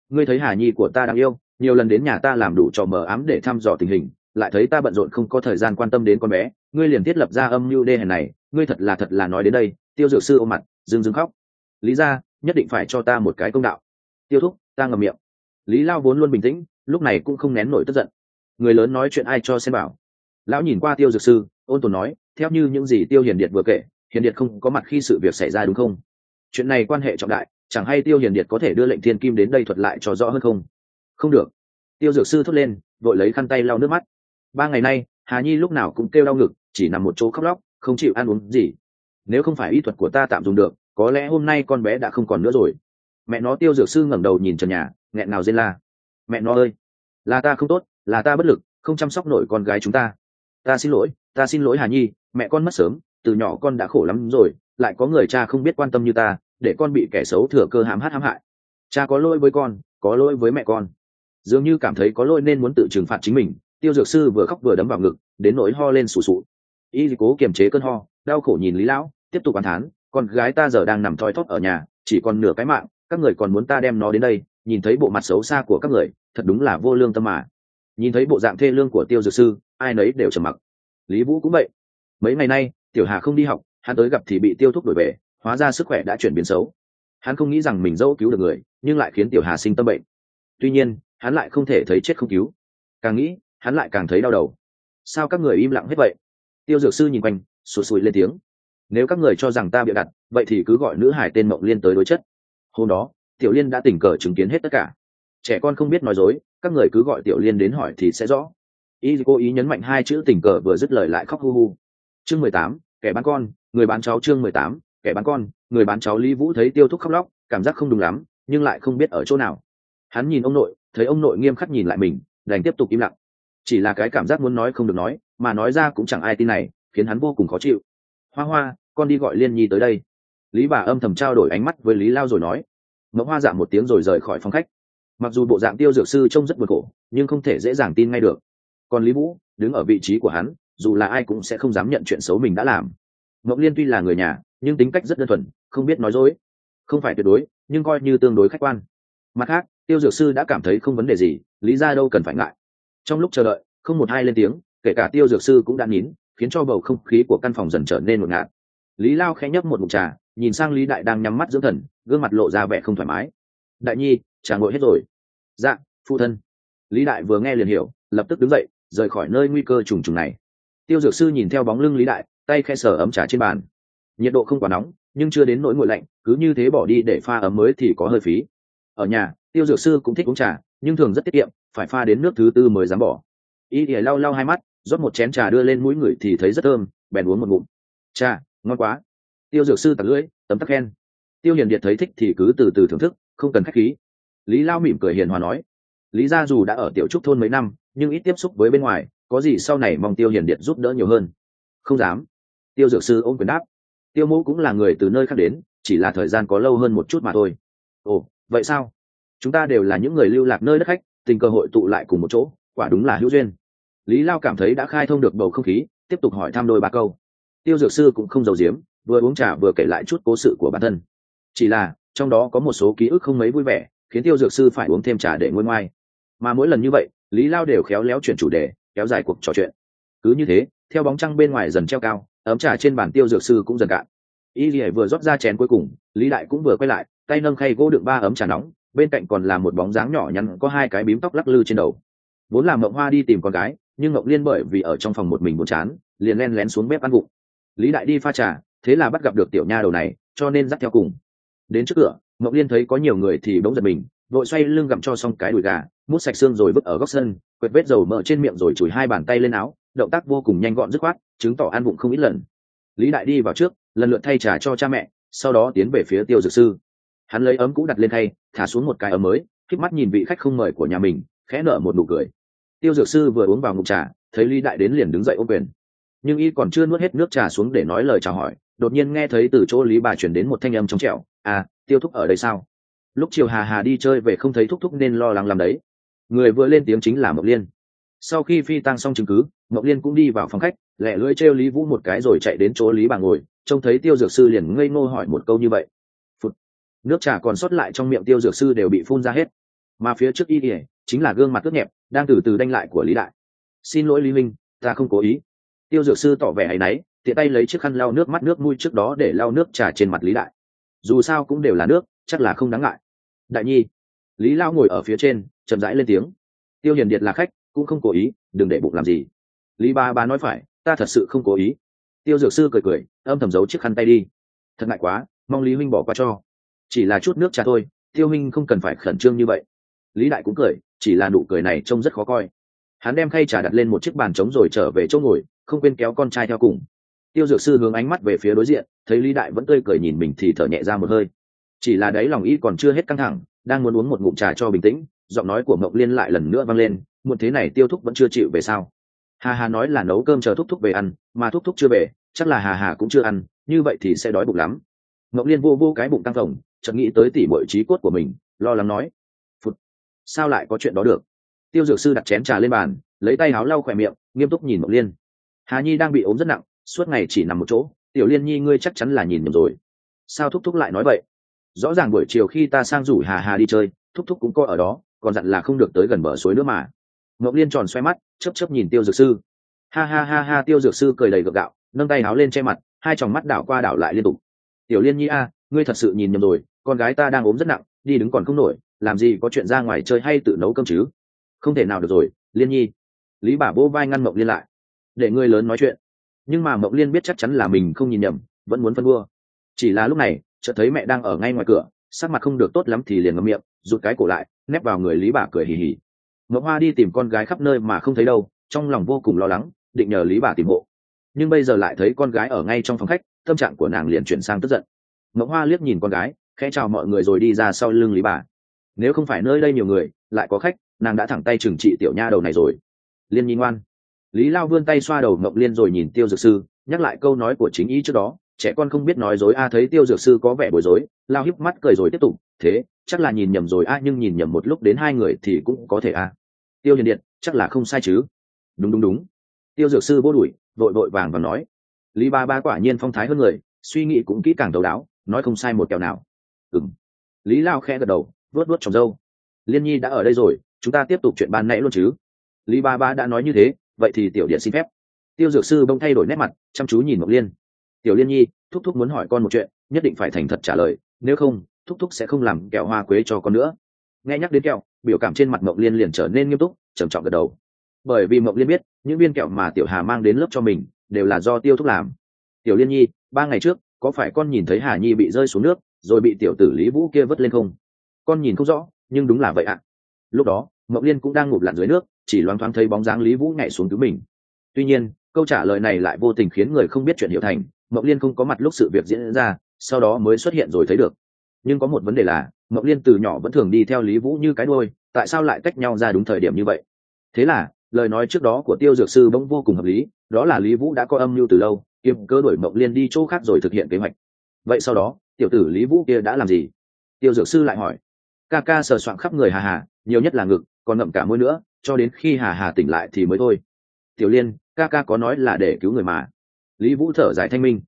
Ngươi thấy hà nhi của ta đang yêu, nhiều lần đến nhà ta làm đủ trò mờ ám để thăm dò tình hình, lại thấy ta bận rộn không có thời gian quan tâm đến con bé, ngươi liền thiết lập ra âm mưu đê hèn này, ngươi thật là thật là nói đến đây, tiêu dược sư ôm mặt dưng dưng khóc. Lý ra, nhất định phải cho ta một cái công đạo. Tiêu thúc, ta ngầm miệng. Lý lao vốn luôn bình tĩnh, lúc này cũng không nén nổi tức giận. Người lớn nói chuyện ai cho xem bảo. Lão nhìn qua tiêu dược sư, ôn tồn nói theo như những gì tiêu hiền điệt vừa kể, hiền điệt không có mặt khi sự việc xảy ra đúng không? Chuyện này quan hệ trọng đại, chẳng hay tiêu hiền điệt có thể đưa lệnh thiên kim đến đây thuật lại cho rõ hơn không? Không được. Tiêu dược sư thốt lên, vội lấy khăn tay lau nước mắt. Ba ngày nay, hà nhi lúc nào cũng kêu đau ngực, chỉ nằm một chỗ khóc lóc, không chịu ăn uống gì. Nếu không phải y thuật của ta tạm dùng được, có lẽ hôm nay con bé đã không còn nữa rồi. Mẹ nó, tiêu dược sư ngẩng đầu nhìn trần nhà, nghẹn nào rên la. Mẹ nó ơi! Là ta không tốt, là ta bất lực, không chăm sóc nổi con gái chúng ta. Ta xin lỗi ta xin lỗi hà nhi, mẹ con mất sớm, từ nhỏ con đã khổ lắm rồi, lại có người cha không biết quan tâm như ta, để con bị kẻ xấu thừa cơ hãm hát hãm hại. Cha có lỗi với con, có lỗi với mẹ con. Dường như cảm thấy có lỗi nên muốn tự trừng phạt chính mình, tiêu dược sư vừa khóc vừa đấm vào ngực, đến nỗi ho lên sù sụ. Y cố kiềm chế cơn ho, đau khổ nhìn lý lão, tiếp tục bàn thán, con gái ta giờ đang nằm thoi thóp ở nhà, chỉ còn nửa cái mạng, các người còn muốn ta đem nó đến đây, nhìn thấy bộ mặt xấu xa của các người, thật đúng là vô lương tâm mà. Nhìn thấy bộ dạng thê lương của tiêu dược sư, ai nấy đều trầm mặc lý vũ cũng vậy. Mấy ngày nay, tiểu hà không đi học, hắn tới gặp thì bị tiêu thúc đổi về, hóa ra sức khỏe đã chuyển biến xấu. Hắn không nghĩ rằng mình dẫu cứu được người, nhưng lại khiến tiểu hà sinh tâm bệnh. Tuy nhiên, hắn lại không thể thấy chết không cứu. Càng nghĩ, hắn lại càng thấy đau đầu. Sao các người im lặng hết vậy? Tiêu dược sư nhìn quanh sụt sùi lên tiếng. Nếu các người cho rằng ta bịa đặt, vậy thì cứ gọi nữ hải tên mộng liên tới đối chất. Hôm đó, tiểu liên đã tình cờ chứng kiến hết tất cả. Trẻ con không biết nói dối, các người cứ gọi tiểu liên đến hỏi thì sẽ rõ y cố ý nhấn mạnh hai chữ tình cờ vừa dứt lời lại khóc hu hu. Chương mười tám, kẻ bán con, người bán cháu chương mười tám, kẻ bán con, người bán cháu lý vũ thấy tiêu thúc khóc lóc, cảm giác không đúng lắm, nhưng lại không biết ở chỗ nào. Hắn nhìn ông nội, thấy ông nội nghiêm khắc nhìn lại mình, đành tiếp tục im lặng. Chỉ là cái cảm giác muốn nói không được nói, mà nói ra cũng chẳng ai tin này, khiến hắn vô cùng khó chịu. Hoa hoa, con đi gọi liên nhi tới đây. Lý bà âm thầm trao đổi ánh mắt với lý lao rồi nói. Mẫu hoa giảm một tiếng rồi rời khỏi phòng khách. Mặc dù bộ dạng tiêu dược sư trông rất buồn khổ, nhưng không thể dễ dàng tin ngay được còn lý vũ, đứng ở vị trí của hắn, dù là ai cũng sẽ không dám nhận chuyện xấu mình đã làm. Ngọc liên tuy là người nhà, nhưng tính cách rất đơn thuần, không biết nói dối. Không phải tuyệt đối, nhưng coi như tương đối khách quan. Mặt khác, tiêu dược sư đã cảm thấy không vấn đề gì, lý ra đâu cần phải ngại. Trong lúc chờ đợi, không một ai lên tiếng, kể cả tiêu dược sư cũng đã nín, khiến cho bầu không khí của căn phòng dần trở nên ngột ngạt. Lý lao khẽ nhấp một mục trà, nhìn sang lý đại đang nhắm mắt dưỡng thần, gương mặt lộ ra vẻ không thoải mái. Đại nhi, trà ngồi hết rồi. Dạ phụ thân. Lý đại vừa nghe liền hiểu, lập tức đứng dậy rời khỏi nơi nguy cơ trùng trùng này. Tiêu dược sư nhìn theo bóng lưng lý đại, tay khe sở ấm trà trên bàn. Nhiệt độ không quá nóng, nhưng chưa đến nỗi nguội lạnh, cứ như thế bỏ đi để pha ấm mới thì có hơi phí. Ở nhà, tiêu dược sư cũng thích uống trà, nhưng thường rất tiết kiệm, phải pha đến nước thứ tư mới dám bỏ. Y ỉa lau lau hai mắt, rót một chén trà đưa lên mũi người thì thấy rất thơm, bèn uống một ngụm. Trà, ngon quá. Tiêu dược sư tặc lưỡi, tấm tắc khen. Tiêu hiền điệt thấy thích thì cứ từ từ thưởng thức, không cần khách khí. Lý lao mỉm cười hiền hòa nói. Lý gia dù đã ở tiểu trúc thôn mấy năm nhưng ít tiếp xúc với bên ngoài, có gì sau này mong tiêu hiền điện giúp đỡ nhiều hơn? Không dám. Tiêu dược sư ôm quyền đáp. Tiêu mũ cũng là người từ nơi khác đến, chỉ là thời gian có lâu hơn một chút mà thôi. Ồ, vậy sao? Chúng ta đều là những người lưu lạc nơi đất khách, tình cơ hội tụ lại cùng một chỗ, quả đúng là hữu duyên. Lý lao cảm thấy đã khai thông được bầu không khí, tiếp tục hỏi thăm đôi ba câu. Tiêu dược sư cũng không giàu giếm, vừa uống trà vừa kể lại chút cố sự của bản thân. Chỉ là, trong đó có một số ký ức không mấy vui vẻ, khiến tiêu dược sư phải uống thêm trà để ngôi ngoai. Mà mỗi lần như vậy lý lao đều khéo léo chuyển chủ đề, kéo dài cuộc trò chuyện. Cứ như thế, theo bóng trăng bên ngoài dần treo cao, ấm trà trên bàn tiêu dược sư cũng dần cạn. Y lìa vừa rót ra chén cuối cùng, lý đại cũng vừa quay lại, tay nâng khay gỗ đựng ba ấm trà nóng, bên cạnh còn là một bóng dáng nhỏ nhắn có hai cái bím tóc lắc lư trên đầu. Vốn là mộng hoa đi tìm con gái, nhưng mộng liên bởi vì ở trong phòng một mình buồn chán, liền len lén xuống bếp ăn vụng. Lý đại đi pha trà, thế là bắt gặp được tiểu nha đầu này, cho nên dắt theo cùng. Đến trước cửa, mộng liên thấy có nhiều người thì bỗng giật mình vội xoay lưng gặm cho xong cái đùi gà, mút sạch xương rồi vứt ở góc sân, quệt vết dầu mỡ trên miệng rồi chùi hai bàn tay lên áo, động tác vô cùng nhanh gọn dứt khoát, chứng tỏ ăn bụng không ít lần. Lý đại đi vào trước, lần lượt thay trà cho cha mẹ, sau đó tiến về phía tiêu dược sư. Hắn lấy ấm cũ đặt lên thay thả xuống một cái ấm mới k mắt nhìn vị khách không mời của nhà mình, khẽ nở một nụ cười. Tiêu dược sư vừa uống vào ngụm trà, thấy lý đại đến liền đứng dậy ô quyền. Nhưng y còn chưa nuốt hết nước trà xuống để nói lời chào hỏi, đột nhiên nghe thấy từ chỗ lý bà chuyển đến một thanh âm trong trẻo à tiêu thúc ở đây sao? Lúc chiều hà hà đi chơi về không thấy thúc thúc nên lo lắng làm đấy. Người vừa lên tiếng chính là mộc liên. Sau khi phi tăng xong chứng cứ, mộc liên cũng đi vào phòng khách lẹ lưỡi trêu lý vũ một cái rồi chạy đến chỗ lý bà ngồi, trông thấy tiêu dược sư liền ngây ngô hỏi một câu như vậy. Phụt. nước trà còn sót lại trong miệng tiêu dược sư đều bị phun ra hết. Mà phía trước y ỉa chính là gương mặt ướt nhẹp, đang từ từ đanh lại của lý đại. Xin lỗi lý minh, ta không cố ý. Tiêu dược sư tỏ vẻ hay náy, tiện tay lấy chiếc khăn lau nước mắt nước mũi trước đó để lau nước trà trên mặt lý đại. Dù sao cũng đều là nước, chắc là không đáng ngại đại nhi. Lý lao ngồi ở phía trên, chậm rãi lên tiếng. Tiêu hiền điệt là khách, cũng không cố ý, đừng để bụng làm gì. Lý ba ba nói phải, ta thật sự không cố ý. Tiêu dược sư cười cười, âm thầm giấu chiếc khăn tay đi. Thật ngại quá, mong lý huynh bỏ qua cho. Chỉ là chút nước trà thôi, tiêu huynh không cần phải khẩn trương như vậy. Lý đại cũng cười, chỉ là nụ cười này trông rất khó coi. Hắn đem khay trà đặt lên một chiếc bàn trống rồi trở về chỗ ngồi, không quên kéo con trai theo cùng. Tiêu dược sư hướng ánh mắt về phía đối diện, thấy lý đại vẫn tươi cười nhìn mình thì thở nhẹ ra một hơi chỉ là đấy lòng y còn chưa hết căng thẳng, đang muốn uống một ngụm trà cho bình tĩnh, giọng nói của mộng liên lại lần nữa vang lên, muộn thế này tiêu thúc vẫn chưa chịu về sao? Hà hà nói là nấu cơm chờ thúc thúc về ăn, mà thúc thúc chưa về, chắc là hà hà cũng chưa ăn, như vậy thì sẽ đói bụng lắm. Mộng liên vô vô cái bụng tăng phồng, chợt nghĩ tới tỉ bội trí cốt của mình, lo lắng nói, phụt, sao lại có chuyện đó được? Tiêu dược sư đặt chén trà lên bàn, lấy tay áo lau khỏe miệng, nghiêm túc nhìn mộng liên. Hà nhi đang bị ốm rất nặng, suốt ngày chỉ nằm một chỗ, tiểu liên nhi ngươi chắc chắn là nhìn nhầm rồi. Sao thúc thúc lại nói vậy? Rõ ràng buổi chiều khi ta sang rủ hà hà đi chơi, thúc thúc cũng coi ở đó, còn dặn là không được tới gần bờ suối nữa mà. Ngọc liên tròn xoay mắt chấp chấp nhìn tiêu dược sư. Ha ha ha ha, tiêu dược sư cười đầy gượng gạo, nâng tay áo lên che mặt, hai tròng mắt đảo qua đảo lại liên tục. Tiểu liên nhi a, ngươi thật sự nhìn nhầm rồi, con gái ta đang ốm rất nặng, đi đứng còn không nổi, làm gì có chuyện ra ngoài chơi hay tự nấu cơm chứ? Không thể nào được rồi, liên nhi. Lý bà vỗ vai ngăn mộng liên lại. Để ngươi lớn nói chuyện. Nhưng mà mộng liên biết chắc chắn là mình không nhìn nhầm, vẫn muốn phân vua chỉ là lúc này chợt thấy mẹ đang ở ngay ngoài cửa, sắc mặt không được tốt lắm thì liền ngậm miệng, rụt cái cổ lại, nép vào người lý bà cười hì hì. Mộng hoa đi tìm con gái khắp nơi mà không thấy đâu, trong lòng vô cùng lo lắng, định nhờ lý bà tìm hộ. Nhưng bây giờ lại thấy con gái ở ngay trong phòng khách, tâm trạng của nàng liền chuyển sang tức giận. Mộng hoa liếc nhìn con gái, khẽ chào mọi người rồi đi ra sau lưng lý bà. Nếu không phải nơi đây nhiều người, lại có khách, nàng đã thẳng tay trừng trị tiểu nha đầu này rồi. Liên nhi ngoan. Lý lao vươn tay xoa đầu mộng liên rồi nhìn tiêu dược sư, nhắc lại câu nói của chính ý trước đó trẻ con không biết nói dối, a, thấy tiêu dược sư có vẻ bối rối, lao híp mắt cười rồi tiếp tục, thế, chắc là nhìn nhầm rồi, a, nhưng nhìn nhầm một lúc đến hai người thì cũng có thể, a. Tiêu hiền điện, chắc là không sai chứ. Đúng đúng đúng. Tiêu dược sư vô đuổi, vội vội vàng và nói. Lý ba ba quả nhiên phong thái hơn người, suy nghĩ cũng kỹ càng đầu đáo, nói không sai một kẹo nào. Ừng lý lao khẽ gật đầu vớt vớt trồng dâu. Liên nhi đã ở đây rồi, chúng ta tiếp tục chuyện ban nãy luôn chứ. Lý ba ba đã nói như thế, vậy thì tiểu điện xin phép. Tiêu dược sư bông thay đổi nét mặt, chăm chú nhìn mộc liên tiểu liên nhi, thúc thúc muốn hỏi con một chuyện, nhất định phải thành thật trả lời, nếu không, thúc thúc sẽ không làm kẹo hoa quế cho con nữa. Nghe nhắc đến kẹo, biểu cảm trên mặt Mộng liên liền trở nên nghiêm túc, trầm trọng gật đầu. Bởi vì Mộng liên biết, những viên kẹo mà tiểu hà mang đến lớp cho mình, đều là do tiêu thúc làm. Tiểu liên nhi, ba ngày trước, có phải con nhìn thấy hà nhi bị rơi xuống nước, rồi bị tiểu tử lý vũ kia vớt lên không? Con nhìn không rõ, nhưng đúng là vậy ạ. Lúc đó, Mộng liên cũng đang ngụp lặn dưới nước, chỉ loáng thoáng thấy bóng dáng lý vũ nhảy xuống cứu mình. Tuy nhiên, câu trả lời này lại vô tình khiến người không biết chuyện hiểu thành mộc liên không có mặt lúc sự việc diễn ra, sau đó mới xuất hiện rồi thấy được. Nhưng có một vấn đề là mộc liên từ nhỏ vẫn thường đi theo lý vũ như cái đôi tại sao lại cách nhau ra đúng thời điểm như vậy? Thế là, lời nói trước đó của tiêu dược sư bỗng vô cùng hợp lý, đó là lý vũ đã có âm mưu từ lâu kiềm cơ đổi mộc liên đi chỗ khác rồi thực hiện kế hoạch. Vậy sau đó, tiểu tử lý vũ kia đã làm gì? Tiêu dược sư lại hỏi. Ca ca sờ soạng khắp người hà hà, nhiều nhất là ngực, còn ngậm cả môi nữa, cho đến khi hà hà tỉnh lại thì mới thôi. Tiểu liên, ca ca có nói là để cứu người mà lý vũ thở dài thanh minh.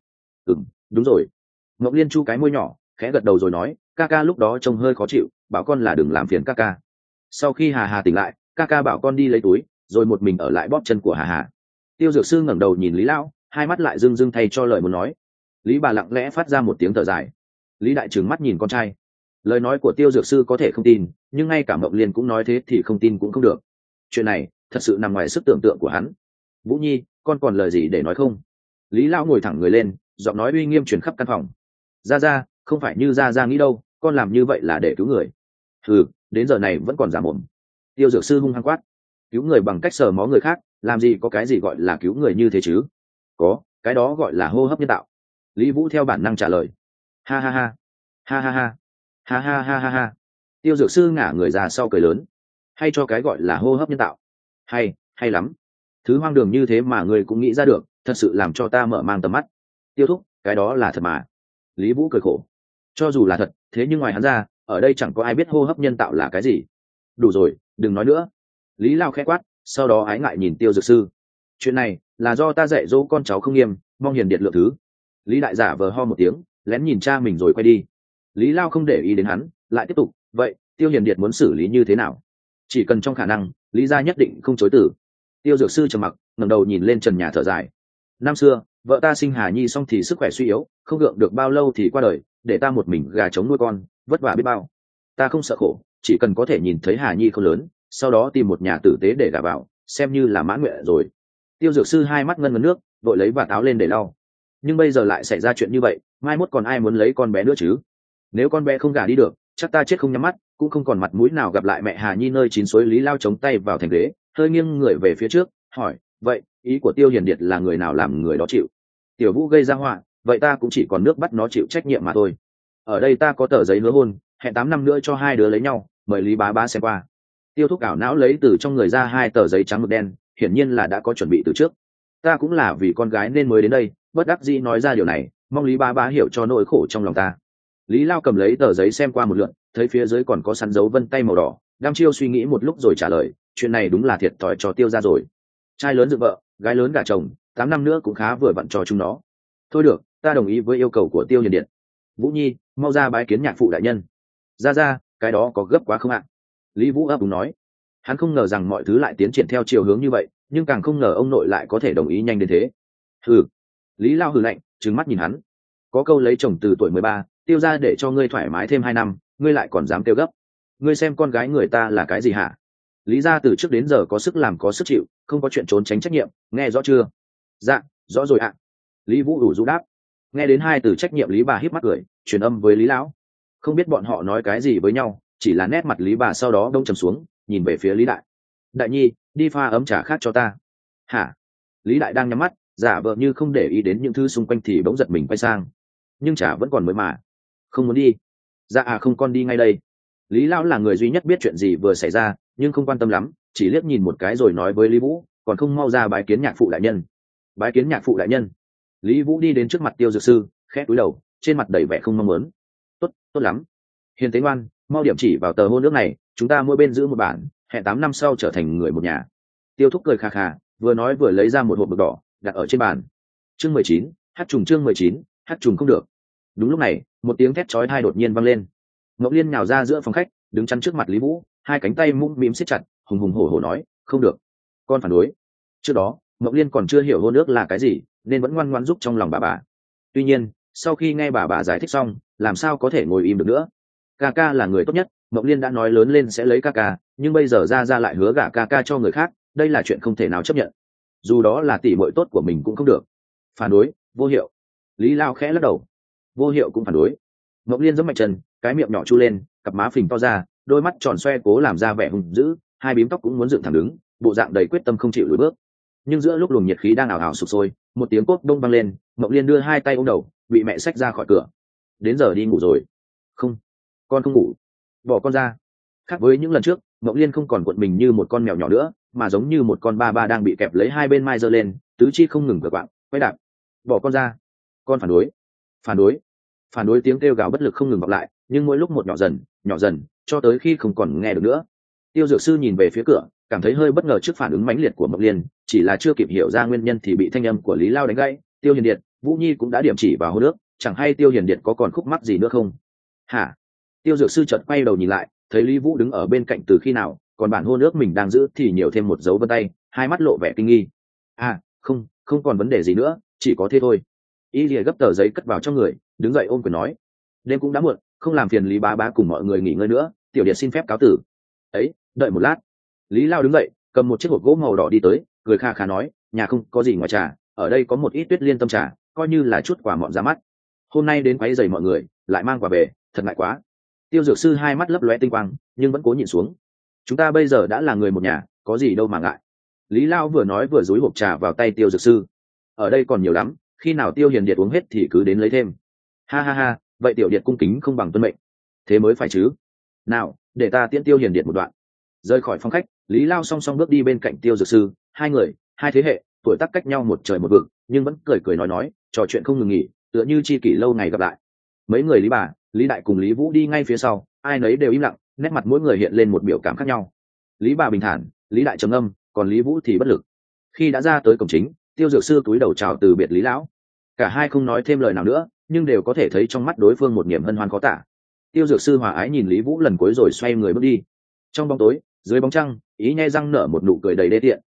Ừ đúng rồi. Ngọc liên chu cái môi nhỏ, khẽ gật đầu rồi nói, ca ca lúc đó trông hơi khó chịu, bảo con là đừng làm phiền ca ca. Sau khi hà hà tỉnh lại, ca ca bảo con đi lấy túi, rồi một mình ở lại bóp chân của hà hà. Tiêu dược sư ngẩng đầu nhìn lý lão, hai mắt lại dưng dưng thay cho lời muốn nói. Lý bà lặng lẽ phát ra một tiếng thở dài. Lý đại trừng mắt nhìn con trai. Lời nói của tiêu dược sư có thể không tin, nhưng ngay cả mộng liên cũng nói thế thì không tin cũng không được. Chuyện này thật sự nằm ngoài sức tưởng tượng của hắn. Vũ nhi, con còn lời gì để nói không? Lý lão ngồi thẳng người lên, giọng nói uy nghiêm chuyển khắp căn phòng. Ra ra không phải như ra ra nghĩ đâu, con làm như vậy là để cứu người. Ừ đến giờ này vẫn còn giả mồm. Tiêu dược sư hung hăng quát. Cứu người bằng cách sờ mó người khác, làm gì có cái gì gọi là cứu người như thế chứ? Có, cái đó gọi là hô hấp nhân tạo. Lý vũ theo bản năng trả lời. Ha ha ha ha ha ha ha ha ha ha ha. Tiêu dược sư ngả người ra sau cười lớn. Hay cho cái gọi là hô hấp nhân tạo. Hay hay lắm. Thứ hoang đường như thế mà người cũng nghĩ ra được thật sự làm cho ta mở mang tầm mắt. Tiêu thúc, cái đó là thật mà. Lý vũ cười khổ. Cho dù là thật, thế nhưng ngoài hắn ra, ở đây chẳng có ai biết hô hấp nhân tạo là cái gì. Đủ rồi, đừng nói nữa. Lý lao khẽ quát, sau đó ái ngại nhìn tiêu dược sư. Chuyện này là do ta dạy dỗ con cháu không nghiêm, mong hiền điện lượng thứ. Lý đại giả vờ ho một tiếng, lén nhìn cha mình rồi quay đi. Lý lao không để ý đến hắn, lại tiếp tục, vậy, tiêu hiền điện muốn xử lý như thế nào? Chỉ cần trong khả năng, lý gia nhất định không chối tử tiêu dược sư trầm mặc, ngẩng đầu nhìn lên trần nhà thở dài năm xưa, vợ ta sinh hà nhi xong thì sức khỏe suy yếu, không gượng được bao lâu thì qua đời, để ta một mình gà trống nuôi con, vất vả biết bao. Ta không sợ khổ, chỉ cần có thể nhìn thấy hà nhi không lớn, sau đó tìm một nhà tử tế để gả vào, xem như là mãn nguyện rồi. Tiêu dược sư hai mắt ngân ngấn nước, đội lấy và táo lên để lau. Nhưng bây giờ lại xảy ra chuyện như vậy, mai mốt còn ai muốn lấy con bé nữa chứ? Nếu con bé không gả đi được, chắc ta chết không nhắm mắt, cũng không còn mặt mũi nào gặp lại mẹ hà nhi nơi chín suối lý lao chống tay vào thành ghế, hơi nghiêng người về phía trước, hỏi, vậy ý của tiêu hiền điệt là người nào làm người đó chịu? Tiểu vũ gây ra họa, vậy ta cũng chỉ còn nước bắt nó chịu trách nhiệm mà thôi. Ở đây ta có tờ giấy hứa hôn, hẹn tám năm nữa cho hai đứa lấy nhau, mời lý bá bá xem qua. Tiêu thúc ảo não lấy từ trong người ra hai tờ giấy trắng mực đen, hiển nhiên là đã có chuẩn bị từ trước. Ta cũng là vì con gái nên mới đến đây, bất đắc dĩ nói ra điều này, mong lý bá bá hiểu cho nỗi khổ trong lòng ta. Lý lao cầm lấy tờ giấy xem qua một lượn thấy phía dưới còn có sắn dấu vân tay màu đỏ đam chiêu suy nghĩ một lúc rồi trả lời, chuyện này đúng là thiệt thòi cho tiêu ra rồi. Trai lớn dự vợ gái lớn gả chồng, tám năm nữa cũng khá vừa vặn cho chúng nó. Thôi được, ta đồng ý với yêu cầu của tiêu hiền điện. Vũ nhi, mau ra bái kiến nhạc phụ đại nhân. Ra ra, cái đó có gấp quá không ạ? Lý vũ ấp đúng nói. Hắn không ngờ rằng mọi thứ lại tiến triển theo chiều hướng như vậy, nhưng càng không ngờ ông nội lại có thể đồng ý nhanh đến thế. Hừ. Lý lao hừ lạnh trứng mắt nhìn hắn. Có câu lấy chồng từ tuổi mười ba, tiêu ra để cho ngươi thoải mái thêm hai năm, ngươi lại còn dám tiêu gấp. Ngươi xem con gái người ta là cái gì hả? Lý ra từ trước đến giờ có sức làm, có sức chịu, không có chuyện trốn tránh trách nhiệm, nghe rõ chưa? Dạ rõ rồi ạ. Lý vũ đủ rũ đáp. Nghe đến hai từ trách nhiệm lý bà híp mắt cười, truyền âm với lý lão. Không biết bọn họ nói cái gì với nhau, chỉ là nét mặt lý bà sau đó đông trầm xuống, nhìn về phía lý đại. Đại nhi, đi pha ấm trà khác cho ta. Hả? Lý đại đang nhắm mắt, giả vợ như không để ý đến những thứ xung quanh thì bỗng giật mình quay sang. Nhưng trà vẫn còn mới mà. Không muốn đi. Dạ à không con đi ngay đây. Lý lão là người duy nhất biết chuyện gì vừa xảy ra nhưng không quan tâm lắm, chỉ liếc nhìn một cái rồi nói với lý vũ, còn không mau ra bái kiến nhạc phụ đại nhân. Bái kiến nhạc phụ đại nhân. Lý vũ đi đến trước mặt tiêu dược sư, khẽ túi đầu, trên mặt đầy vẻ không mong muốn. Tốt tốt lắm. Hiền tế ngoan, mau điểm chỉ vào tờ hôn nước này, chúng ta mỗi bên giữ một bản, hẹn tám năm sau trở thành người một nhà. Tiêu thúc cười khà khà vừa nói vừa lấy ra một hộp mực đỏ, đặt ở trên bàn. Chương mười chín, hát trùng chương mười chín, hát trùng không được. Đúng lúc này, một tiếng thét chói thai đột nhiên vang lên. Ngọc liên nhào ra giữa phòng khách, đứng chắn trước mặt lý vũ hai cánh tay mũm mĩm siết chặt, hùng hùng hổ hổ nói, không được, con phản đối. Trước đó, mộng liên còn chưa hiểu hôn ước là cái gì, nên vẫn ngoan ngoan giúp trong lòng bà bà. Tuy nhiên, sau khi nghe bà bà giải thích xong, làm sao có thể ngồi im được nữa? Ca ca là người tốt nhất, mộng liên đã nói lớn lên sẽ lấy ca ca, nhưng bây giờ ra ra lại hứa gả ca ca cho người khác, đây là chuyện không thể nào chấp nhận. Dù đó là tỷ bội tốt của mình cũng không được. Phản đối, vô hiệu. Lý lao khẽ lắc đầu. Vô hiệu cũng phản đối. Mộng liên giấm mạnh chân, cái miệng nhỏ chu lên, cặp má phình to ra đôi mắt tròn xoe cố làm ra vẻ hung dữ, hai bím tóc cũng muốn dựng thẳng đứng, bộ dạng đầy quyết tâm không chịu lùi bước. Nhưng giữa lúc luồng nhiệt khí đang ảo ảo sụp sôi, một tiếng cốt đông băng lên, mộng liên đưa hai tay ôm đầu, bị mẹ xách ra khỏi cửa. Đến giờ đi ngủ rồi. Không, con không ngủ. Bỏ con ra. Khác với những lần trước, mộng liên không còn cuộn mình như một con mèo nhỏ nữa, mà giống như một con ba ba đang bị kẹp lấy hai bên mai giơ lên, tứ chi không ngừng vượt bạn quay đạp. Bỏ con ra. Con phản đối. Phản đối. Phản đối tiếng kêu gào bất lực không ngừng vọng lại, nhưng mỗi lúc một nhỏ dần nhỏ dần cho tới khi không còn nghe được nữa. Tiêu dược sư nhìn về phía cửa, cảm thấy hơi bất ngờ trước phản ứng mãnh liệt của mộc liên, chỉ là chưa kịp hiểu ra nguyên nhân thì bị thanh âm của lý lao đánh gãy. Tiêu hiền điện, vũ nhi cũng đã điểm chỉ vào hô nước, chẳng hay tiêu hiền điện có còn khúc mắc gì nữa không? Hả? Tiêu dược sư chợt quay đầu nhìn lại, thấy lý vũ đứng ở bên cạnh từ khi nào, còn bản hôn nước mình đang giữ thì nhiều thêm một dấu vân tay, hai mắt lộ vẻ kinh nghi. À không không còn vấn đề gì nữa, chỉ có thế thôi. Y lìa gấp tờ giấy cất vào trong người, đứng dậy ôm quyền nói. Đêm cũng đã muộn không làm phiền lý bá bá cùng mọi người nghỉ ngơi nữa, tiểu điệt xin phép cáo tử. Ấy, đợi một lát. Lý lao đứng dậy, cầm một chiếc hộp gỗ màu đỏ đi tới, cười kha khá nói, nhà không có gì ngoài trà, ở đây có một ít tuyết liên tâm trà, coi như là chút quả mọn ra mắt. Hôm nay đến quấy giày mọi người, lại mang quà về, thật ngại quá. Tiêu dược sư hai mắt lấp lóe tinh quang, nhưng vẫn cố nhịn xuống. Chúng ta bây giờ đã là người một nhà, có gì đâu mà ngại. Lý lao vừa nói vừa dối hộp trà vào tay tiêu dược sư. Ở đây còn nhiều lắm, khi nào tiêu hiền điệt uống hết thì cứ đến lấy thêm. Ha ha ha vậy tiểu điệt cung kính không bằng tuân mệnh. Thế mới phải chứ? Nào, để ta tiễn tiêu hiền điệt một đoạn. Rời khỏi phòng khách, lý lao song song bước đi bên cạnh tiêu dược sư, hai người, hai thế hệ, tuổi tác cách nhau một trời một vực, nhưng vẫn cười cười nói nói, trò chuyện không ngừng nghỉ, tựa như chi kỷ lâu ngày gặp lại. Mấy người lý bà, lý đại cùng lý vũ đi ngay phía sau, ai nấy đều im lặng, nét mặt mỗi người hiện lên một biểu cảm khác nhau. Lý bà bình thản, lý đại trầm âm còn lý vũ thì bất lực. Khi đã ra tới cổng chính, tiêu dược sư túi đầu chào từ biệt lý lão. Cả hai không nói thêm lời nào nữa nhưng đều có thể thấy trong mắt đối phương một niềm hân hoan khó tả. Tiêu dược sư hòa ái nhìn lý vũ lần cuối rồi xoay người bước đi. Trong bóng tối, dưới bóng trăng, ý nhai răng nở một nụ cười đầy đê tiện.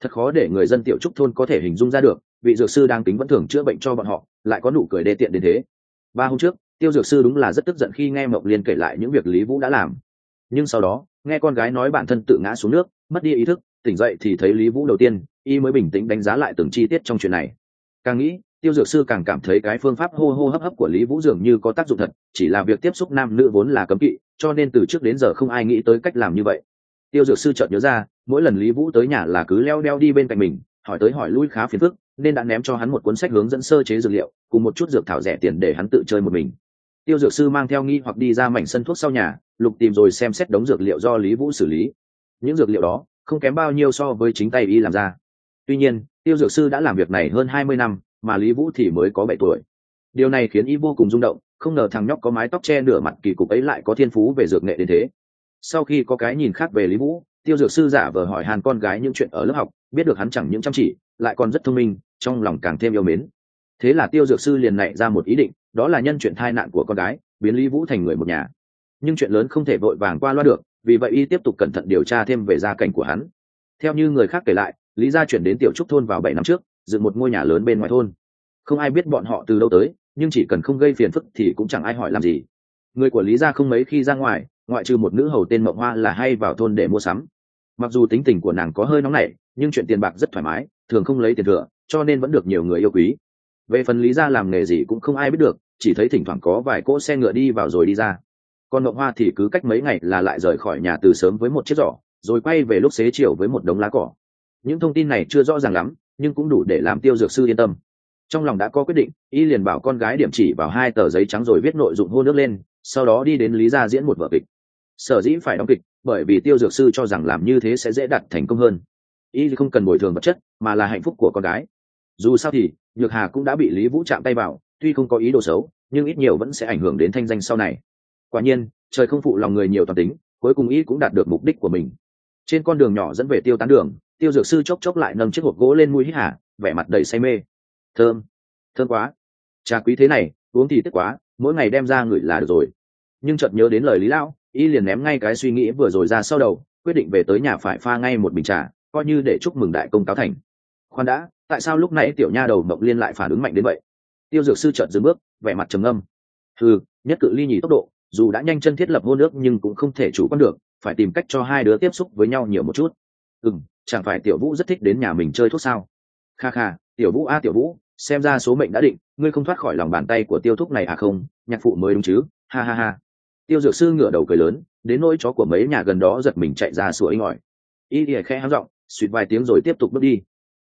Thật khó để người dân tiểu trúc thôn có thể hình dung ra được, vị dược sư đang tính vẫn thường chữa bệnh cho bọn họ, lại có nụ cười đê tiện đến thế. Ba hôm trước, tiêu dược sư đúng là rất tức giận khi nghe mộng liên kể lại những việc lý vũ đã làm. Nhưng sau đó, nghe con gái nói bản thân tự ngã xuống nước, mất đi ý thức, tỉnh dậy thì thấy lý vũ đầu tiên, y mới bình tĩnh đánh giá lại từng chi tiết trong chuyện này. Càng nghĩ tiêu dược sư càng cảm thấy cái phương pháp hô hô hấp hấp của lý vũ dường như có tác dụng thật, chỉ là việc tiếp xúc nam nữ vốn là cấm kỵ, cho nên từ trước đến giờ không ai nghĩ tới cách làm như vậy. Tiêu dược sư chợt nhớ ra, mỗi lần lý vũ tới nhà là cứ leo đeo đi bên cạnh mình, hỏi tới hỏi lui khá phiền phức, nên đã ném cho hắn một cuốn sách hướng dẫn sơ chế dược liệu, cùng một chút dược thảo rẻ tiền để hắn tự chơi một mình. Tiêu dược sư mang theo nghi hoặc đi ra mảnh sân thuốc sau nhà, lục tìm rồi xem xét đống dược liệu do lý vũ xử lý. Những dược liệu đó, không kém bao nhiêu so với chính tay y làm ra. Tuy nhiên, tiêu dược sư đã làm việc này hơn hai mươi năm mà lý vũ thì mới có bảy tuổi. Điều này khiến y vô cùng rung động, không ngờ thằng nhóc có mái tóc che nửa mặt kỳ cục ấy lại có thiên phú về dược nghệ đến thế. Sau khi có cái nhìn khác về lý vũ, tiêu dược sư giả vờ hỏi hàn con gái những chuyện ở lớp học, biết được hắn chẳng những chăm chỉ, lại còn rất thông minh, trong lòng càng thêm yêu mến. Thế là tiêu dược sư liền nảy ra một ý định, đó là nhân chuyện thai nạn của con gái, biến lý vũ thành người một nhà. Nhưng chuyện lớn không thể vội vàng qua loa được, vì vậy y tiếp tục cẩn thận điều tra thêm về gia cảnh của hắn. Theo như người khác kể lại, lý gia chuyển đến tiểu trúc thôn vào bảy năm trước dựng một ngôi nhà lớn bên ngoài thôn. Không ai biết bọn họ từ đâu tới, nhưng chỉ cần không gây phiền phức thì cũng chẳng ai hỏi làm gì. Người của lý gia không mấy khi ra ngoài, ngoại trừ một nữ hầu tên mộng hoa là hay vào thôn để mua sắm. Mặc dù tính tình của nàng có hơi nóng nảy, nhưng chuyện tiền bạc rất thoải mái, thường không lấy tiền thừa, cho nên vẫn được nhiều người yêu quý. Về phần lý gia làm nghề gì cũng không ai biết được, chỉ thấy thỉnh thoảng có vài cỗ xe ngựa đi vào rồi đi ra. Còn mộng hoa thì cứ cách mấy ngày là lại rời khỏi nhà từ sớm với một chiếc giỏ, rồi quay về lúc xế chiều với một đống lá cỏ. Những thông tin này chưa rõ ràng lắm nhưng cũng đủ để làm tiêu dược sư yên tâm. Trong lòng đã có quyết định, y liền bảo con gái điểm chỉ vào hai tờ giấy trắng rồi viết nội dụng hô nước lên, sau đó đi đến lý gia diễn một vở kịch. Sở dĩ phải đóng kịch, bởi vì tiêu dược sư cho rằng làm như thế sẽ dễ đạt thành công hơn. Y không cần bồi thường vật chất, mà là hạnh phúc của con gái. Dù sao thì, nhược hà cũng đã bị lý vũ chạm tay vào, tuy không có ý đồ xấu, nhưng ít nhiều vẫn sẽ ảnh hưởng đến thanh danh sau này. Quả nhiên, trời không phụ lòng người nhiều toàn tính, cuối cùng y cũng đạt được mục đích của mình. Trên con đường nhỏ dẫn về tiêu tán đường tiêu dược sư chốc chốc lại nâng chiếc hộp gỗ lên mũi hít hả vẻ mặt đầy say mê. Thơm thơm quá. Trà quý thế này, uống thì tức quá, mỗi ngày đem ra ngửi là được rồi. Nhưng chợt nhớ đến lời lý lão, y liền ném ngay cái suy nghĩ vừa rồi ra sau đầu, quyết định về tới nhà phải pha ngay một bình trà, coi như để chúc mừng đại công cáo thành. Khoan đã, tại sao lúc nãy tiểu nha đầu mộng liên lại phản ứng mạnh đến vậy? Tiêu dược sư chợt dừng bước, vẻ mặt trầm âm ừ nhất cự ly nhì tốc độ, dù đã nhanh chân thiết lập hôn nước nhưng cũng không thể chủ quan được, phải tìm cách cho hai đứa tiếp xúc với nhau nhiều một chút. Ừ chẳng phải tiểu vũ rất thích đến nhà mình chơi thuốc sao? Kha kha, tiểu vũ a, tiểu vũ, xem ra số mệnh đã định, ngươi không thoát khỏi lòng bàn tay của tiêu thúc này à không? Nhạc phụ mới đúng chứ, ha ha ha. Tiêu dược sư ngửa đầu cười lớn, đến nỗi chó của mấy nhà gần đó giật mình chạy ra sủa inh ỏi. Y thì khẽ háng giọng, suýt vài tiếng rồi tiếp tục bước đi.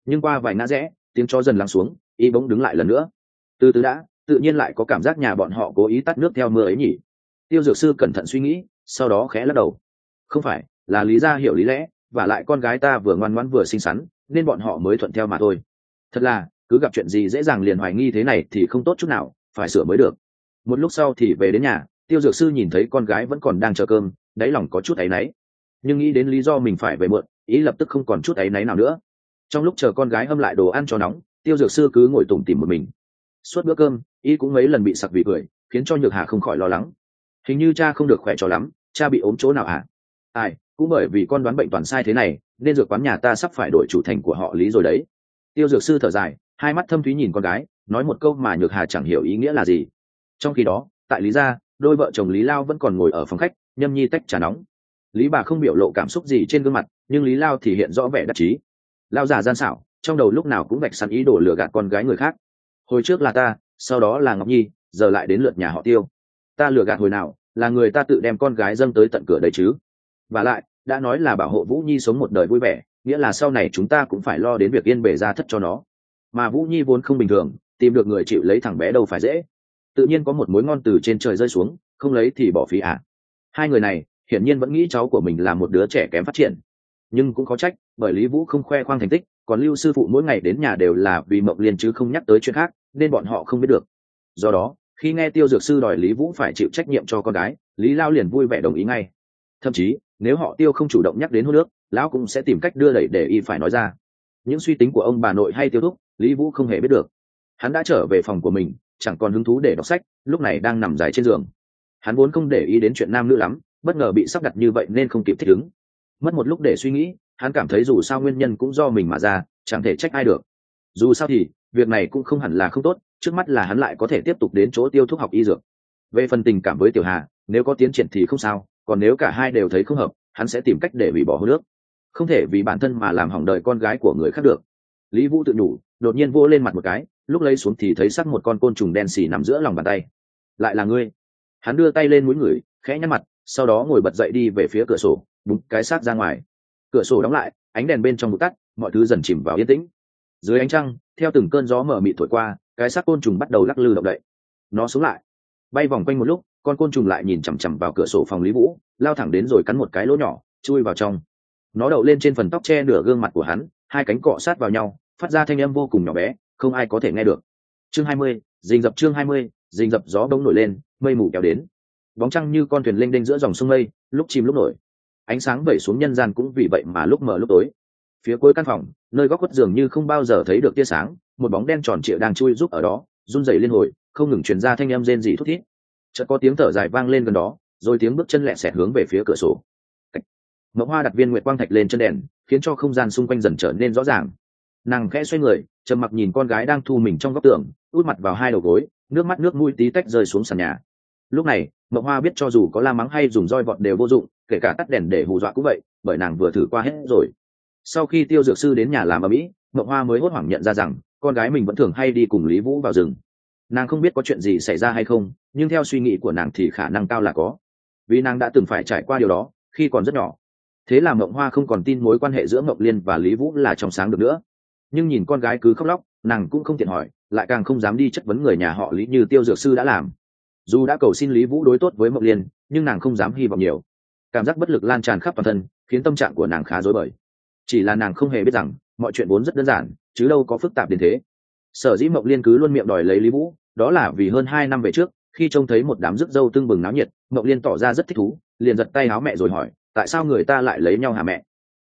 Nhưng qua vài ngã rẽ, tiếng cho dần lắng xuống, y bỗng đứng lại lần nữa. Từ từ đã, tự nhiên lại có cảm giác nhà bọn họ cố ý tắt nước theo mưa ấy nhỉ. Tiêu dược sư cẩn thận suy nghĩ, sau đó khẽ lắc đầu. Không phải, là lý gia hiểu lý lẽ và lại con gái ta vừa ngoan ngoãn vừa xinh xắn, nên bọn họ mới thuận theo mà thôi. Thật là, cứ gặp chuyện gì dễ dàng liền hoài nghi thế này thì không tốt chút nào, phải sửa mới được. Một lúc sau thì về đến nhà, tiêu dược sư nhìn thấy con gái vẫn còn đang chờ cơm, đáy lòng có chút áy náy. Nhưng nghĩ đến lý do mình phải về muộn, ý lập tức không còn chút áy náy nào nữa. Trong lúc chờ con gái hâm lại đồ ăn cho nóng, tiêu dược sư cứ ngồi tủm tỉm một mình. Suốt bữa cơm ý cũng mấy lần bị sặc vì cười, khiến cho nhược hà không khỏi lo lắng. Hình như cha không được khỏe cho lắm, cha bị ốm chỗ nào hả? À? ai? Cũng bởi vì con đoán bệnh toàn sai thế này, nên dược quán nhà ta sắp phải đổi chủ thành của họ lý rồi đấy. Tiêu dược sư thở dài, hai mắt thâm thúy nhìn con gái, nói một câu mà nhược hà chẳng hiểu ý nghĩa là gì. Trong khi đó, tại lý gia, đôi vợ chồng lý lao vẫn còn ngồi ở phòng khách, nhâm nhi tách trà nóng. Lý bà không biểu lộ cảm xúc gì trên gương mặt, nhưng lý lao thì hiện rõ vẻ đắc chí. Lao già gian xảo, trong đầu lúc nào cũng vạch sẵn ý đồ lừa gạt con gái người khác. Hồi trước là ta, sau đó là ngọc nhi, giờ lại đến lượt nhà họ tiêu. Ta lừa gạt hồi nào, là người ta tự đem con gái dâng tới tận cửa đấy chứ và lại, đã nói là bảo hộ vũ nhi sống một đời vui vẻ, nghĩa là sau này chúng ta cũng phải lo đến việc yên bề ra thất cho nó. Mà vũ nhi vốn không bình thường, tìm được người chịu lấy thằng bé đâu phải dễ. Tự nhiên có một mối ngon từ trên trời rơi xuống, không lấy thì bỏ phí à. Hai người này, hiển nhiên vẫn nghĩ cháu của mình là một đứa trẻ kém phát triển. Nhưng cũng có trách, bởi lý vũ không khoe khoang thành tích, còn lưu sư phụ mỗi ngày đến nhà đều là vì mộng liên chứ không nhắc tới chuyện khác, nên bọn họ không biết được. Do đó, khi nghe tiêu dược sư đòi lý vũ phải chịu trách nhiệm cho con gái, lý lao liền vui vẻ đồng ý ngay thậm chí, nếu họ tiêu không chủ động nhắc đến hô nước lão cũng sẽ tìm cách đưa đẩy để y phải nói ra. Những suy tính của ông bà nội hay tiêu thúc, lý vũ không hề biết được. Hắn đã trở về phòng của mình, chẳng còn hứng thú để đọc sách, lúc này đang nằm dài trên giường. Hắn vốn không để ý đến chuyện nam nữ lắm, bất ngờ bị sắp đặt như vậy nên không kịp thích ứng. Mất một lúc để suy nghĩ, hắn cảm thấy dù sao nguyên nhân cũng do mình mà ra, chẳng thể trách ai được. Dù sao thì, việc này cũng không hẳn là không tốt, trước mắt là hắn lại có thể tiếp tục đến chỗ tiêu thúc học y dược. Về phần tình cảm với tiểu hà, nếu có tiến triển thì không sao còn nếu cả hai đều thấy không hợp, hắn sẽ tìm cách để hủy bỏ hô nước không thể vì bản thân mà làm hỏng đời con gái của người khác được. Lý vũ tự nhủ, đột nhiên vô lên mặt một cái, lúc lấy xuống thì thấy sắc một con côn trùng đen xì nằm giữa lòng bàn tay. Lại là ngươi? Hắn đưa tay lên mũi người, khẽ nhăn mặt, sau đó ngồi bật dậy đi về phía cửa sổ đúng cái xác ra ngoài. Cửa sổ đóng lại, ánh đèn bên trong bụt tắt, mọi thứ dần chìm vào yên tĩnh. Dưới ánh trăng, theo từng cơn gió mở mịt thổi qua, cái xác côn trùng bắt đầu lắc lư động đậy. Nó xuống lại. Bay vòng quanh một lúc con côn trùng lại nhìn chằm chằm vào cửa sổ phòng lý vũ, lao thẳng đến rồi cắn một cái lỗ nhỏ, chui vào trong. Nó đậu lên trên phần tóc che nửa gương mặt của hắn, hai cánh cọ sát vào nhau, phát ra thanh âm vô cùng nhỏ bé, không ai có thể nghe được. Chương hai mươi, rình dập chương hai mươi, rình dập gió bỗng nổi lên, mây mù kéo đến. Bóng trăng như con thuyền lênh đênh giữa dòng sông mây, lúc chìm lúc nổi. Ánh sáng vẩy xuống nhân gian cũng vì vậy mà lúc mở lúc tối. Phía cuối căn phòng, nơi góc khuất giường như không bao giờ thấy được tia sáng, một bóng đen tròn trịa đang chui giúp ở đó, run rẩy liên hồi, không ngừng truyền ra thanh âm rên rỉ thút thít chợt có tiếng thở dài vang lên gần đó, rồi tiếng bước chân lẹ xẹt hướng về phía cửa sổ. Mẫu hoa đặt viên nguyệt quang thạch lên chân đèn, khiến cho không gian xung quanh dần trở nên rõ ràng. Nàng khẽ xoay người, trầm mặc nhìn con gái đang thu mình trong góc tường út mặt vào hai đầu gối, nước mắt nước mũi tí tách rơi xuống sàn nhà. Lúc này mậu hoa biết cho dù có la mắng hay dùng roi vọt đều vô dụng, kể cả tắt đèn để hù dọa cũng vậy, bởi nàng vừa thử qua hết rồi. Sau khi tiêu dược sư đến nhà làm ở mỹ mậu hoa mới hốt hoảng nhận ra rằng, con gái mình vẫn thường hay đi cùng lý vũ vào rừng. Nàng không biết có chuyện gì xảy ra hay không nhưng theo suy nghĩ của nàng thì khả năng cao là có. Vì nàng đã từng phải trải qua điều đó, khi còn rất nhỏ. Thế là mộng hoa không còn tin mối quan hệ giữa mộng liên và lý vũ là trong sáng được nữa. Nhưng nhìn con gái cứ khóc lóc, nàng cũng không tiện hỏi, lại càng không dám đi chất vấn người nhà họ lý như tiêu dược sư đã làm. Dù đã cầu xin lý vũ đối tốt với mộng liên, nhưng nàng không dám hy vọng nhiều. Cảm giác bất lực lan tràn khắp toàn thân, khiến tâm trạng của nàng khá rối bời. Chỉ là nàng không hề biết rằng, mọi chuyện vốn rất đơn giản, chứ đâu có phức tạp đến thế. Sở dĩ mộng liên cứ luôn miệng đòi lấy lý vũ, đó là vì hơn hai năm về trước khi trông thấy một đám rước dâu tưng bừng náo nhiệt, mộng liên tỏ ra rất thích thú, liền giật tay áo mẹ rồi hỏi, tại sao người ta lại lấy nhau hả mẹ?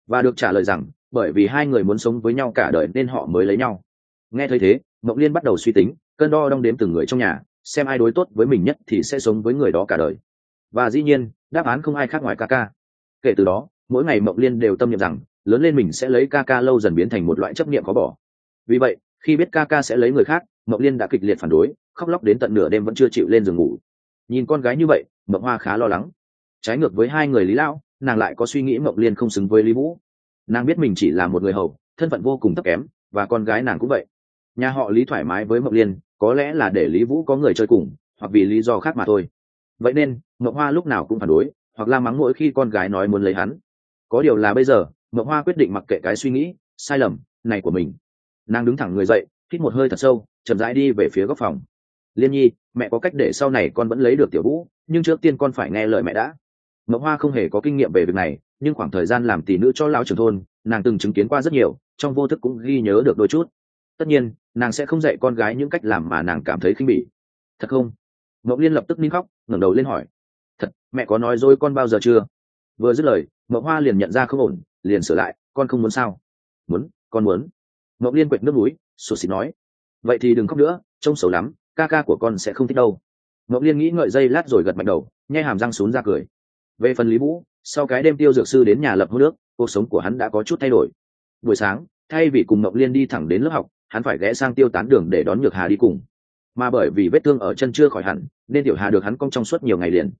Và được trả lời rằng, bởi vì hai người muốn sống với nhau cả đời nên họ mới lấy nhau. Nghe thấy thế, mộng liên bắt đầu suy tính cân đo đong đếm từng người trong nhà, xem ai đối tốt với mình nhất thì sẽ sống với người đó cả đời. Và dĩ nhiên, đáp án không ai khác ngoài ca ca. Kể từ đó, mỗi ngày mộng liên đều tâm niệm rằng, lớn lên mình sẽ lấy ca ca lâu dần biến thành một loại chấp niệm khó bỏ. Vì vậy, khi biết ca ca sẽ lấy người khác mộng liên đã kịch liệt phản đối, khóc lóc đến tận nửa đêm vẫn chưa chịu lên giường ngủ. Nhìn con gái như vậy, mộng hoa khá lo lắng. Trái ngược với hai người lý lão, nàng lại có suy nghĩ mộng liên không xứng với lý vũ. Nàng biết mình chỉ là một người hầu, thân phận vô cùng thấp kém, và con gái nàng cũng vậy. Nhà họ lý thoải mái với mộng liên, có lẽ là để lý vũ có người chơi cùng, hoặc vì lý do khác mà thôi. Vậy nên, mộng hoa lúc nào cũng phản đối, hoặc la mắng mỗi khi con gái nói muốn lấy hắn. Có điều là bây giờ, mộng hoa quyết định mặc kệ cái suy nghĩ, sai lầm, này của mình. Nàng đứng thẳng người dậy, hít một hơi thật sâu chậm rãi đi về phía góc phòng. Liên nhi, mẹ có cách để sau này con vẫn lấy được tiểu vũ, nhưng trước tiên con phải nghe lời mẹ đã. Mộng hoa không hề có kinh nghiệm về việc này, nhưng khoảng thời gian làm tỷ nữ cho lão trưởng thôn, nàng từng chứng kiến qua rất nhiều, trong vô thức cũng ghi nhớ được đôi chút. Tất nhiên, nàng sẽ không dạy con gái những cách làm mà nàng cảm thấy khinh bỉ. Thật không? Mộng liên lập tức nín khóc, ngẩng đầu lên hỏi. Thật, mẹ có nói dối con bao giờ chưa? Vừa dứt lời, mộng hoa liền nhận ra không ổn, liền sửa lại, con không muốn sao? Muốn, con muốn. Mộng liên quệt nước núi sụt xịt nói vậy thì đừng khóc nữa, trông xấu lắm, ca ca của con sẽ không thích đâu. Ngọc liên nghĩ ngợi dây lát rồi gật mạnh đầu, nhai hàm răng xuống ra cười. Về phần lý vũ, sau cái đêm tiêu dược sư đến nhà lập hô nước cuộc sống của hắn đã có chút thay đổi. Buổi sáng, thay vì cùng ngọc liên đi thẳng đến lớp học, hắn phải ghé sang tiêu tán đường để đón nhược hà đi cùng. Mà bởi vì vết thương ở chân chưa khỏi hẳn, nên tiểu hà được hắn cong trong suốt nhiều ngày liền.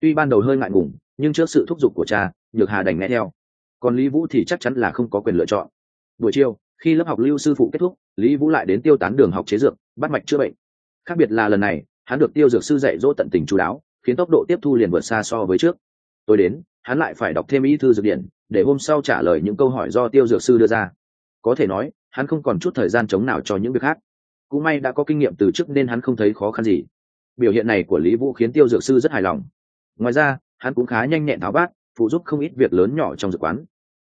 Tuy ban đầu hơi ngại ngùng, nhưng trước sự thúc giục của cha, nhược hà đành nghe theo. Còn lý vũ thì chắc chắn là không có quyền lựa chọn. Buổi chiều khi lớp học lưu sư phụ kết thúc, lý vũ lại đến tiêu tán đường học chế dược, bắt mạch chữa bệnh. Khác biệt là lần này, hắn được tiêu dược sư dạy dỗ tận tình chú đáo, khiến tốc độ tiếp thu liền vượt xa so với trước. Tôi đến, hắn lại phải đọc thêm ý thư dược điển để hôm sau trả lời những câu hỏi do tiêu dược sư đưa ra. Có thể nói, hắn không còn chút thời gian chống nào cho những việc khác. Cũng may đã có kinh nghiệm từ trước nên hắn không thấy khó khăn gì. Biểu hiện này của lý vũ khiến tiêu dược sư rất hài lòng. Ngoài ra, hắn cũng khá nhanh nhẹn tháo bát, phụ giúp không ít việc lớn nhỏ trong dược quán.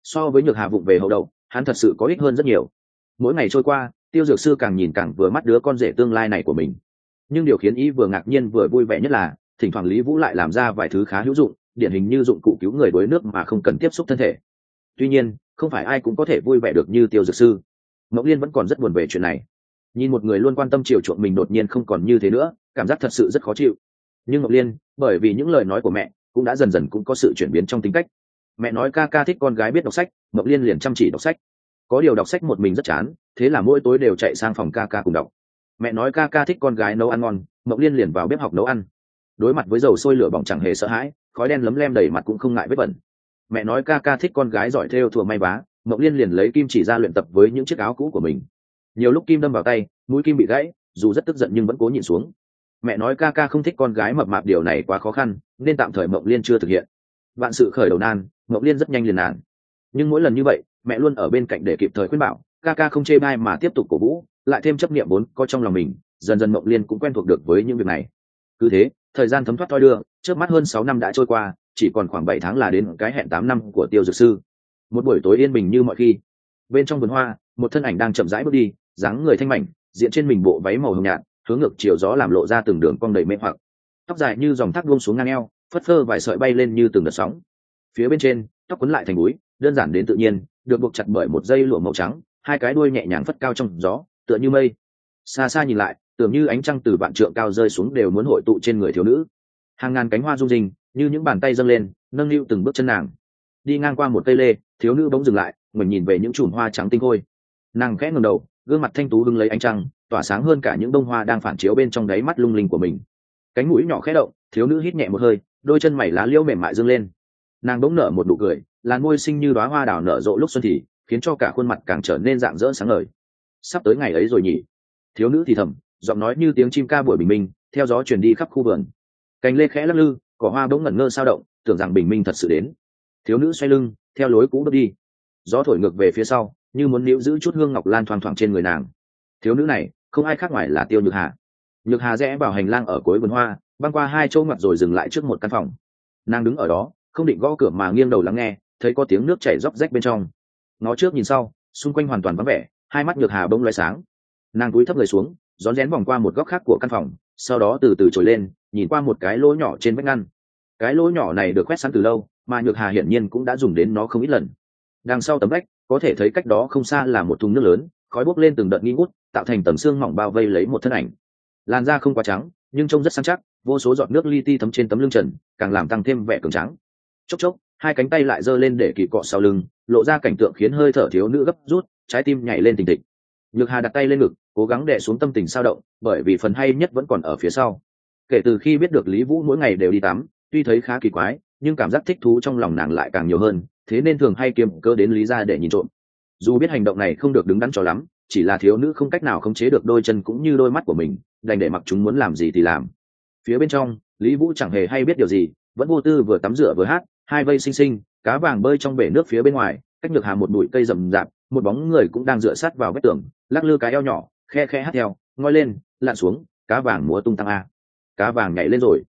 So với nhược hà vụng về hậu đậu hắn thật sự có ích hơn rất nhiều. Mỗi ngày trôi qua, tiêu dược sư càng nhìn càng vừa mắt đứa con rể tương lai này của mình. Nhưng điều khiến ý vừa ngạc nhiên vừa vui vẻ nhất là, thỉnh thoảng lý vũ lại làm ra vài thứ khá hữu dụng, điển hình như dụng cụ cứu người đuối nước mà không cần tiếp xúc thân thể. Tuy nhiên, không phải ai cũng có thể vui vẻ được như tiêu dược sư. Mẫu liên vẫn còn rất buồn về chuyện này. Nhìn một người luôn quan tâm chiều chuộng mình đột nhiên không còn như thế nữa, cảm giác thật sự rất khó chịu. Nhưng ngọc liên, bởi vì những lời nói của mẹ, cũng đã dần dần cũng có sự chuyển biến trong tính cách mẹ nói ca ca thích con gái biết đọc sách ngọc liên liền chăm chỉ đọc sách. Có điều đọc sách một mình rất chán, thế là mỗi tối đều chạy sang phòng ca ca cùng đọc. Mẹ nói ca ca thích con gái nấu ăn ngon ngọc liên liền vào bếp học nấu ăn. Đối mặt với dầu sôi lửa bỏng chẳng hề sợ hãi, khói đen lấm lem đầy mặt cũng không ngại vết bẩn. Mẹ nói ca ca thích con gái giỏi thêu thùa may vá mộng liên liền lấy kim chỉ ra luyện tập với những chiếc áo cũ của mình. Nhiều lúc kim đâm vào tay, mũi kim bị gãy, dù rất tức giận nhưng vẫn cố nhịn xuống. Mẹ nói ca ca không thích con gái mập mạp, điều này quá khó khăn, nên tạm thời mộng liên chưa thực hiện. Vạn sự khởi đầu nan ngọc liên rất nhanh liền nản. Nhưng mỗi lần như vậy, mẹ luôn ở bên cạnh để kịp thời khuyên bảo, ca ca không chê bai mà tiếp tục cổ vũ, lại thêm chấp niệm vốn có trong lòng mình, dần dần ngọc liên cũng quen thuộc được với những việc này. Cứ thế, thời gian thấm thoát thoi đưa, trước mắt hơn sáu năm đã trôi qua, chỉ còn khoảng bảy tháng là đến cái hẹn tám năm của tiêu dược sư. Một buổi tối yên bình như mọi khi. Bên trong vườn hoa, một thân ảnh đang chậm rãi bước đi, dáng người thanh mảnh, diện trên mình bộ váy màu hồng nhạt, hướng ngược chiều gió làm lộ ra từng đường cong đầy mê hoặc. Tóc dài như dòng thác buông xuống ngang eo, phất phơ vài sợi bay lên như từng đợt sóng phía bên trên, tóc quấn lại thành búi, đơn giản đến tự nhiên, được buộc chặt bởi một dây lụa màu trắng, hai cái đuôi nhẹ nhàng phất cao trong gió, tựa như mây. Xa xa nhìn lại, tưởng như ánh trăng từ vạn trượng cao rơi xuống đều muốn hội tụ trên người thiếu nữ. Hàng ngàn cánh hoa rung rinh, như những bàn tay dâng lên, nâng niu từng bước chân nàng. Đi ngang qua một cây lê, thiếu nữ bỗng dừng lại mình nhìn về những chùm hoa trắng tinh khôi. Nàng khẽ ngầm đầu, gương mặt thanh tú hưng lấy ánh trăng, tỏa sáng hơn cả những bông hoa đang phản chiếu bên trong đáy mắt lung linh của mình. Cánh mũi nhỏ khẽ động, thiếu nữ hít nhẹ một hơi, đôi chân mày lá liễu mềm mại dâng lên nàng bỗng nở một nụ cười, làn môi xinh như đoá hoa đào nở rộ lúc xuân thì, khiến cho cả khuôn mặt càng trở nên dạng dỡ sáng ngời. Sắp tới ngày ấy rồi nhỉ? Thiếu nữ thì thầm, giọng nói như tiếng chim ca buổi bình minh, theo gió truyền đi khắp khu vườn. Cành lê khẽ lắc lư, cỏ hoa bỗng ngẩn ngơ sao động, tưởng rằng bình minh thật sự đến. Thiếu nữ xoay lưng, theo lối cũ bước đi. Gió thổi ngược về phía sau, như muốn níu giữ chút hương ngọc lan thoang thoảng trên người nàng. Thiếu nữ này, không ai khác ngoài là tiêu nhược hà. Nhược hà rẽ vào hành lang ở cuối vườn hoa, băng qua hai chỗ ngoặt rồi dừng lại trước một căn phòng. Nàng đứng ở đó không định gõ cửa mà nghiêng đầu lắng nghe, thấy có tiếng nước chảy róc rách bên trong. Ngó trước nhìn sau, xung quanh hoàn toàn vắng vẻ, hai mắt nhược hà bỗng loay sáng. Nàng cúi thấp người xuống, rón rén vòng qua một góc khác của căn phòng, sau đó từ từ trồi lên, nhìn qua một cái lỗ nhỏ trên vách ngăn. Cái lỗ nhỏ này được quét sẵn từ lâu, mà nhược hà hiển nhiên cũng đã dùng đến nó không ít lần. Đằng sau tấm vách, có thể thấy cách đó không xa là một thùng nước lớn, khói bốc lên từng đợt nghi ngút, tạo thành tầng xương mỏng bao vây lấy một thân ảnh. Làn da không quá trắng, nhưng trông rất săn chắc, vô số giọt nước li ti thấm trên tấm lưng trần, càng làm tăng thêm vẻ cường trắng chốc chốc, hai cánh tay lại giơ lên để kỳ cọ sau lưng, lộ ra cảnh tượng khiến hơi thở thiếu nữ gấp rút, trái tim nhảy lên tình thịch. Nhược hà đặt tay lên ngực, cố gắng đè xuống tâm tình sao động, bởi vì phần hay nhất vẫn còn ở phía sau. Kể từ khi biết được lý vũ mỗi ngày đều đi tắm, tuy thấy khá kỳ quái, nhưng cảm giác thích thú trong lòng nàng lại càng nhiều hơn, thế nên thường hay kiềm cơ đến lý ra để nhìn trộm. Dù biết hành động này không được đứng đắn cho lắm, chỉ là thiếu nữ không cách nào khống chế được đôi chân cũng như đôi mắt của mình, đành để mặc chúng muốn làm gì thì làm. Phía bên trong, lý vũ chẳng hề hay biết điều gì, vẫn vô tư vừa tắm rửa vừa hát hai vây xinh xinh, cá vàng bơi trong bể nước phía bên ngoài, cách nhược hà một bụi cây rậm rạp, một bóng người cũng đang dựa sát vào vách tường, lắc lư cái eo nhỏ, khe khe hát theo, ngoi lên, lặn xuống, cá vàng múa tung tăng a. Cá vàng nhảy lên rồi.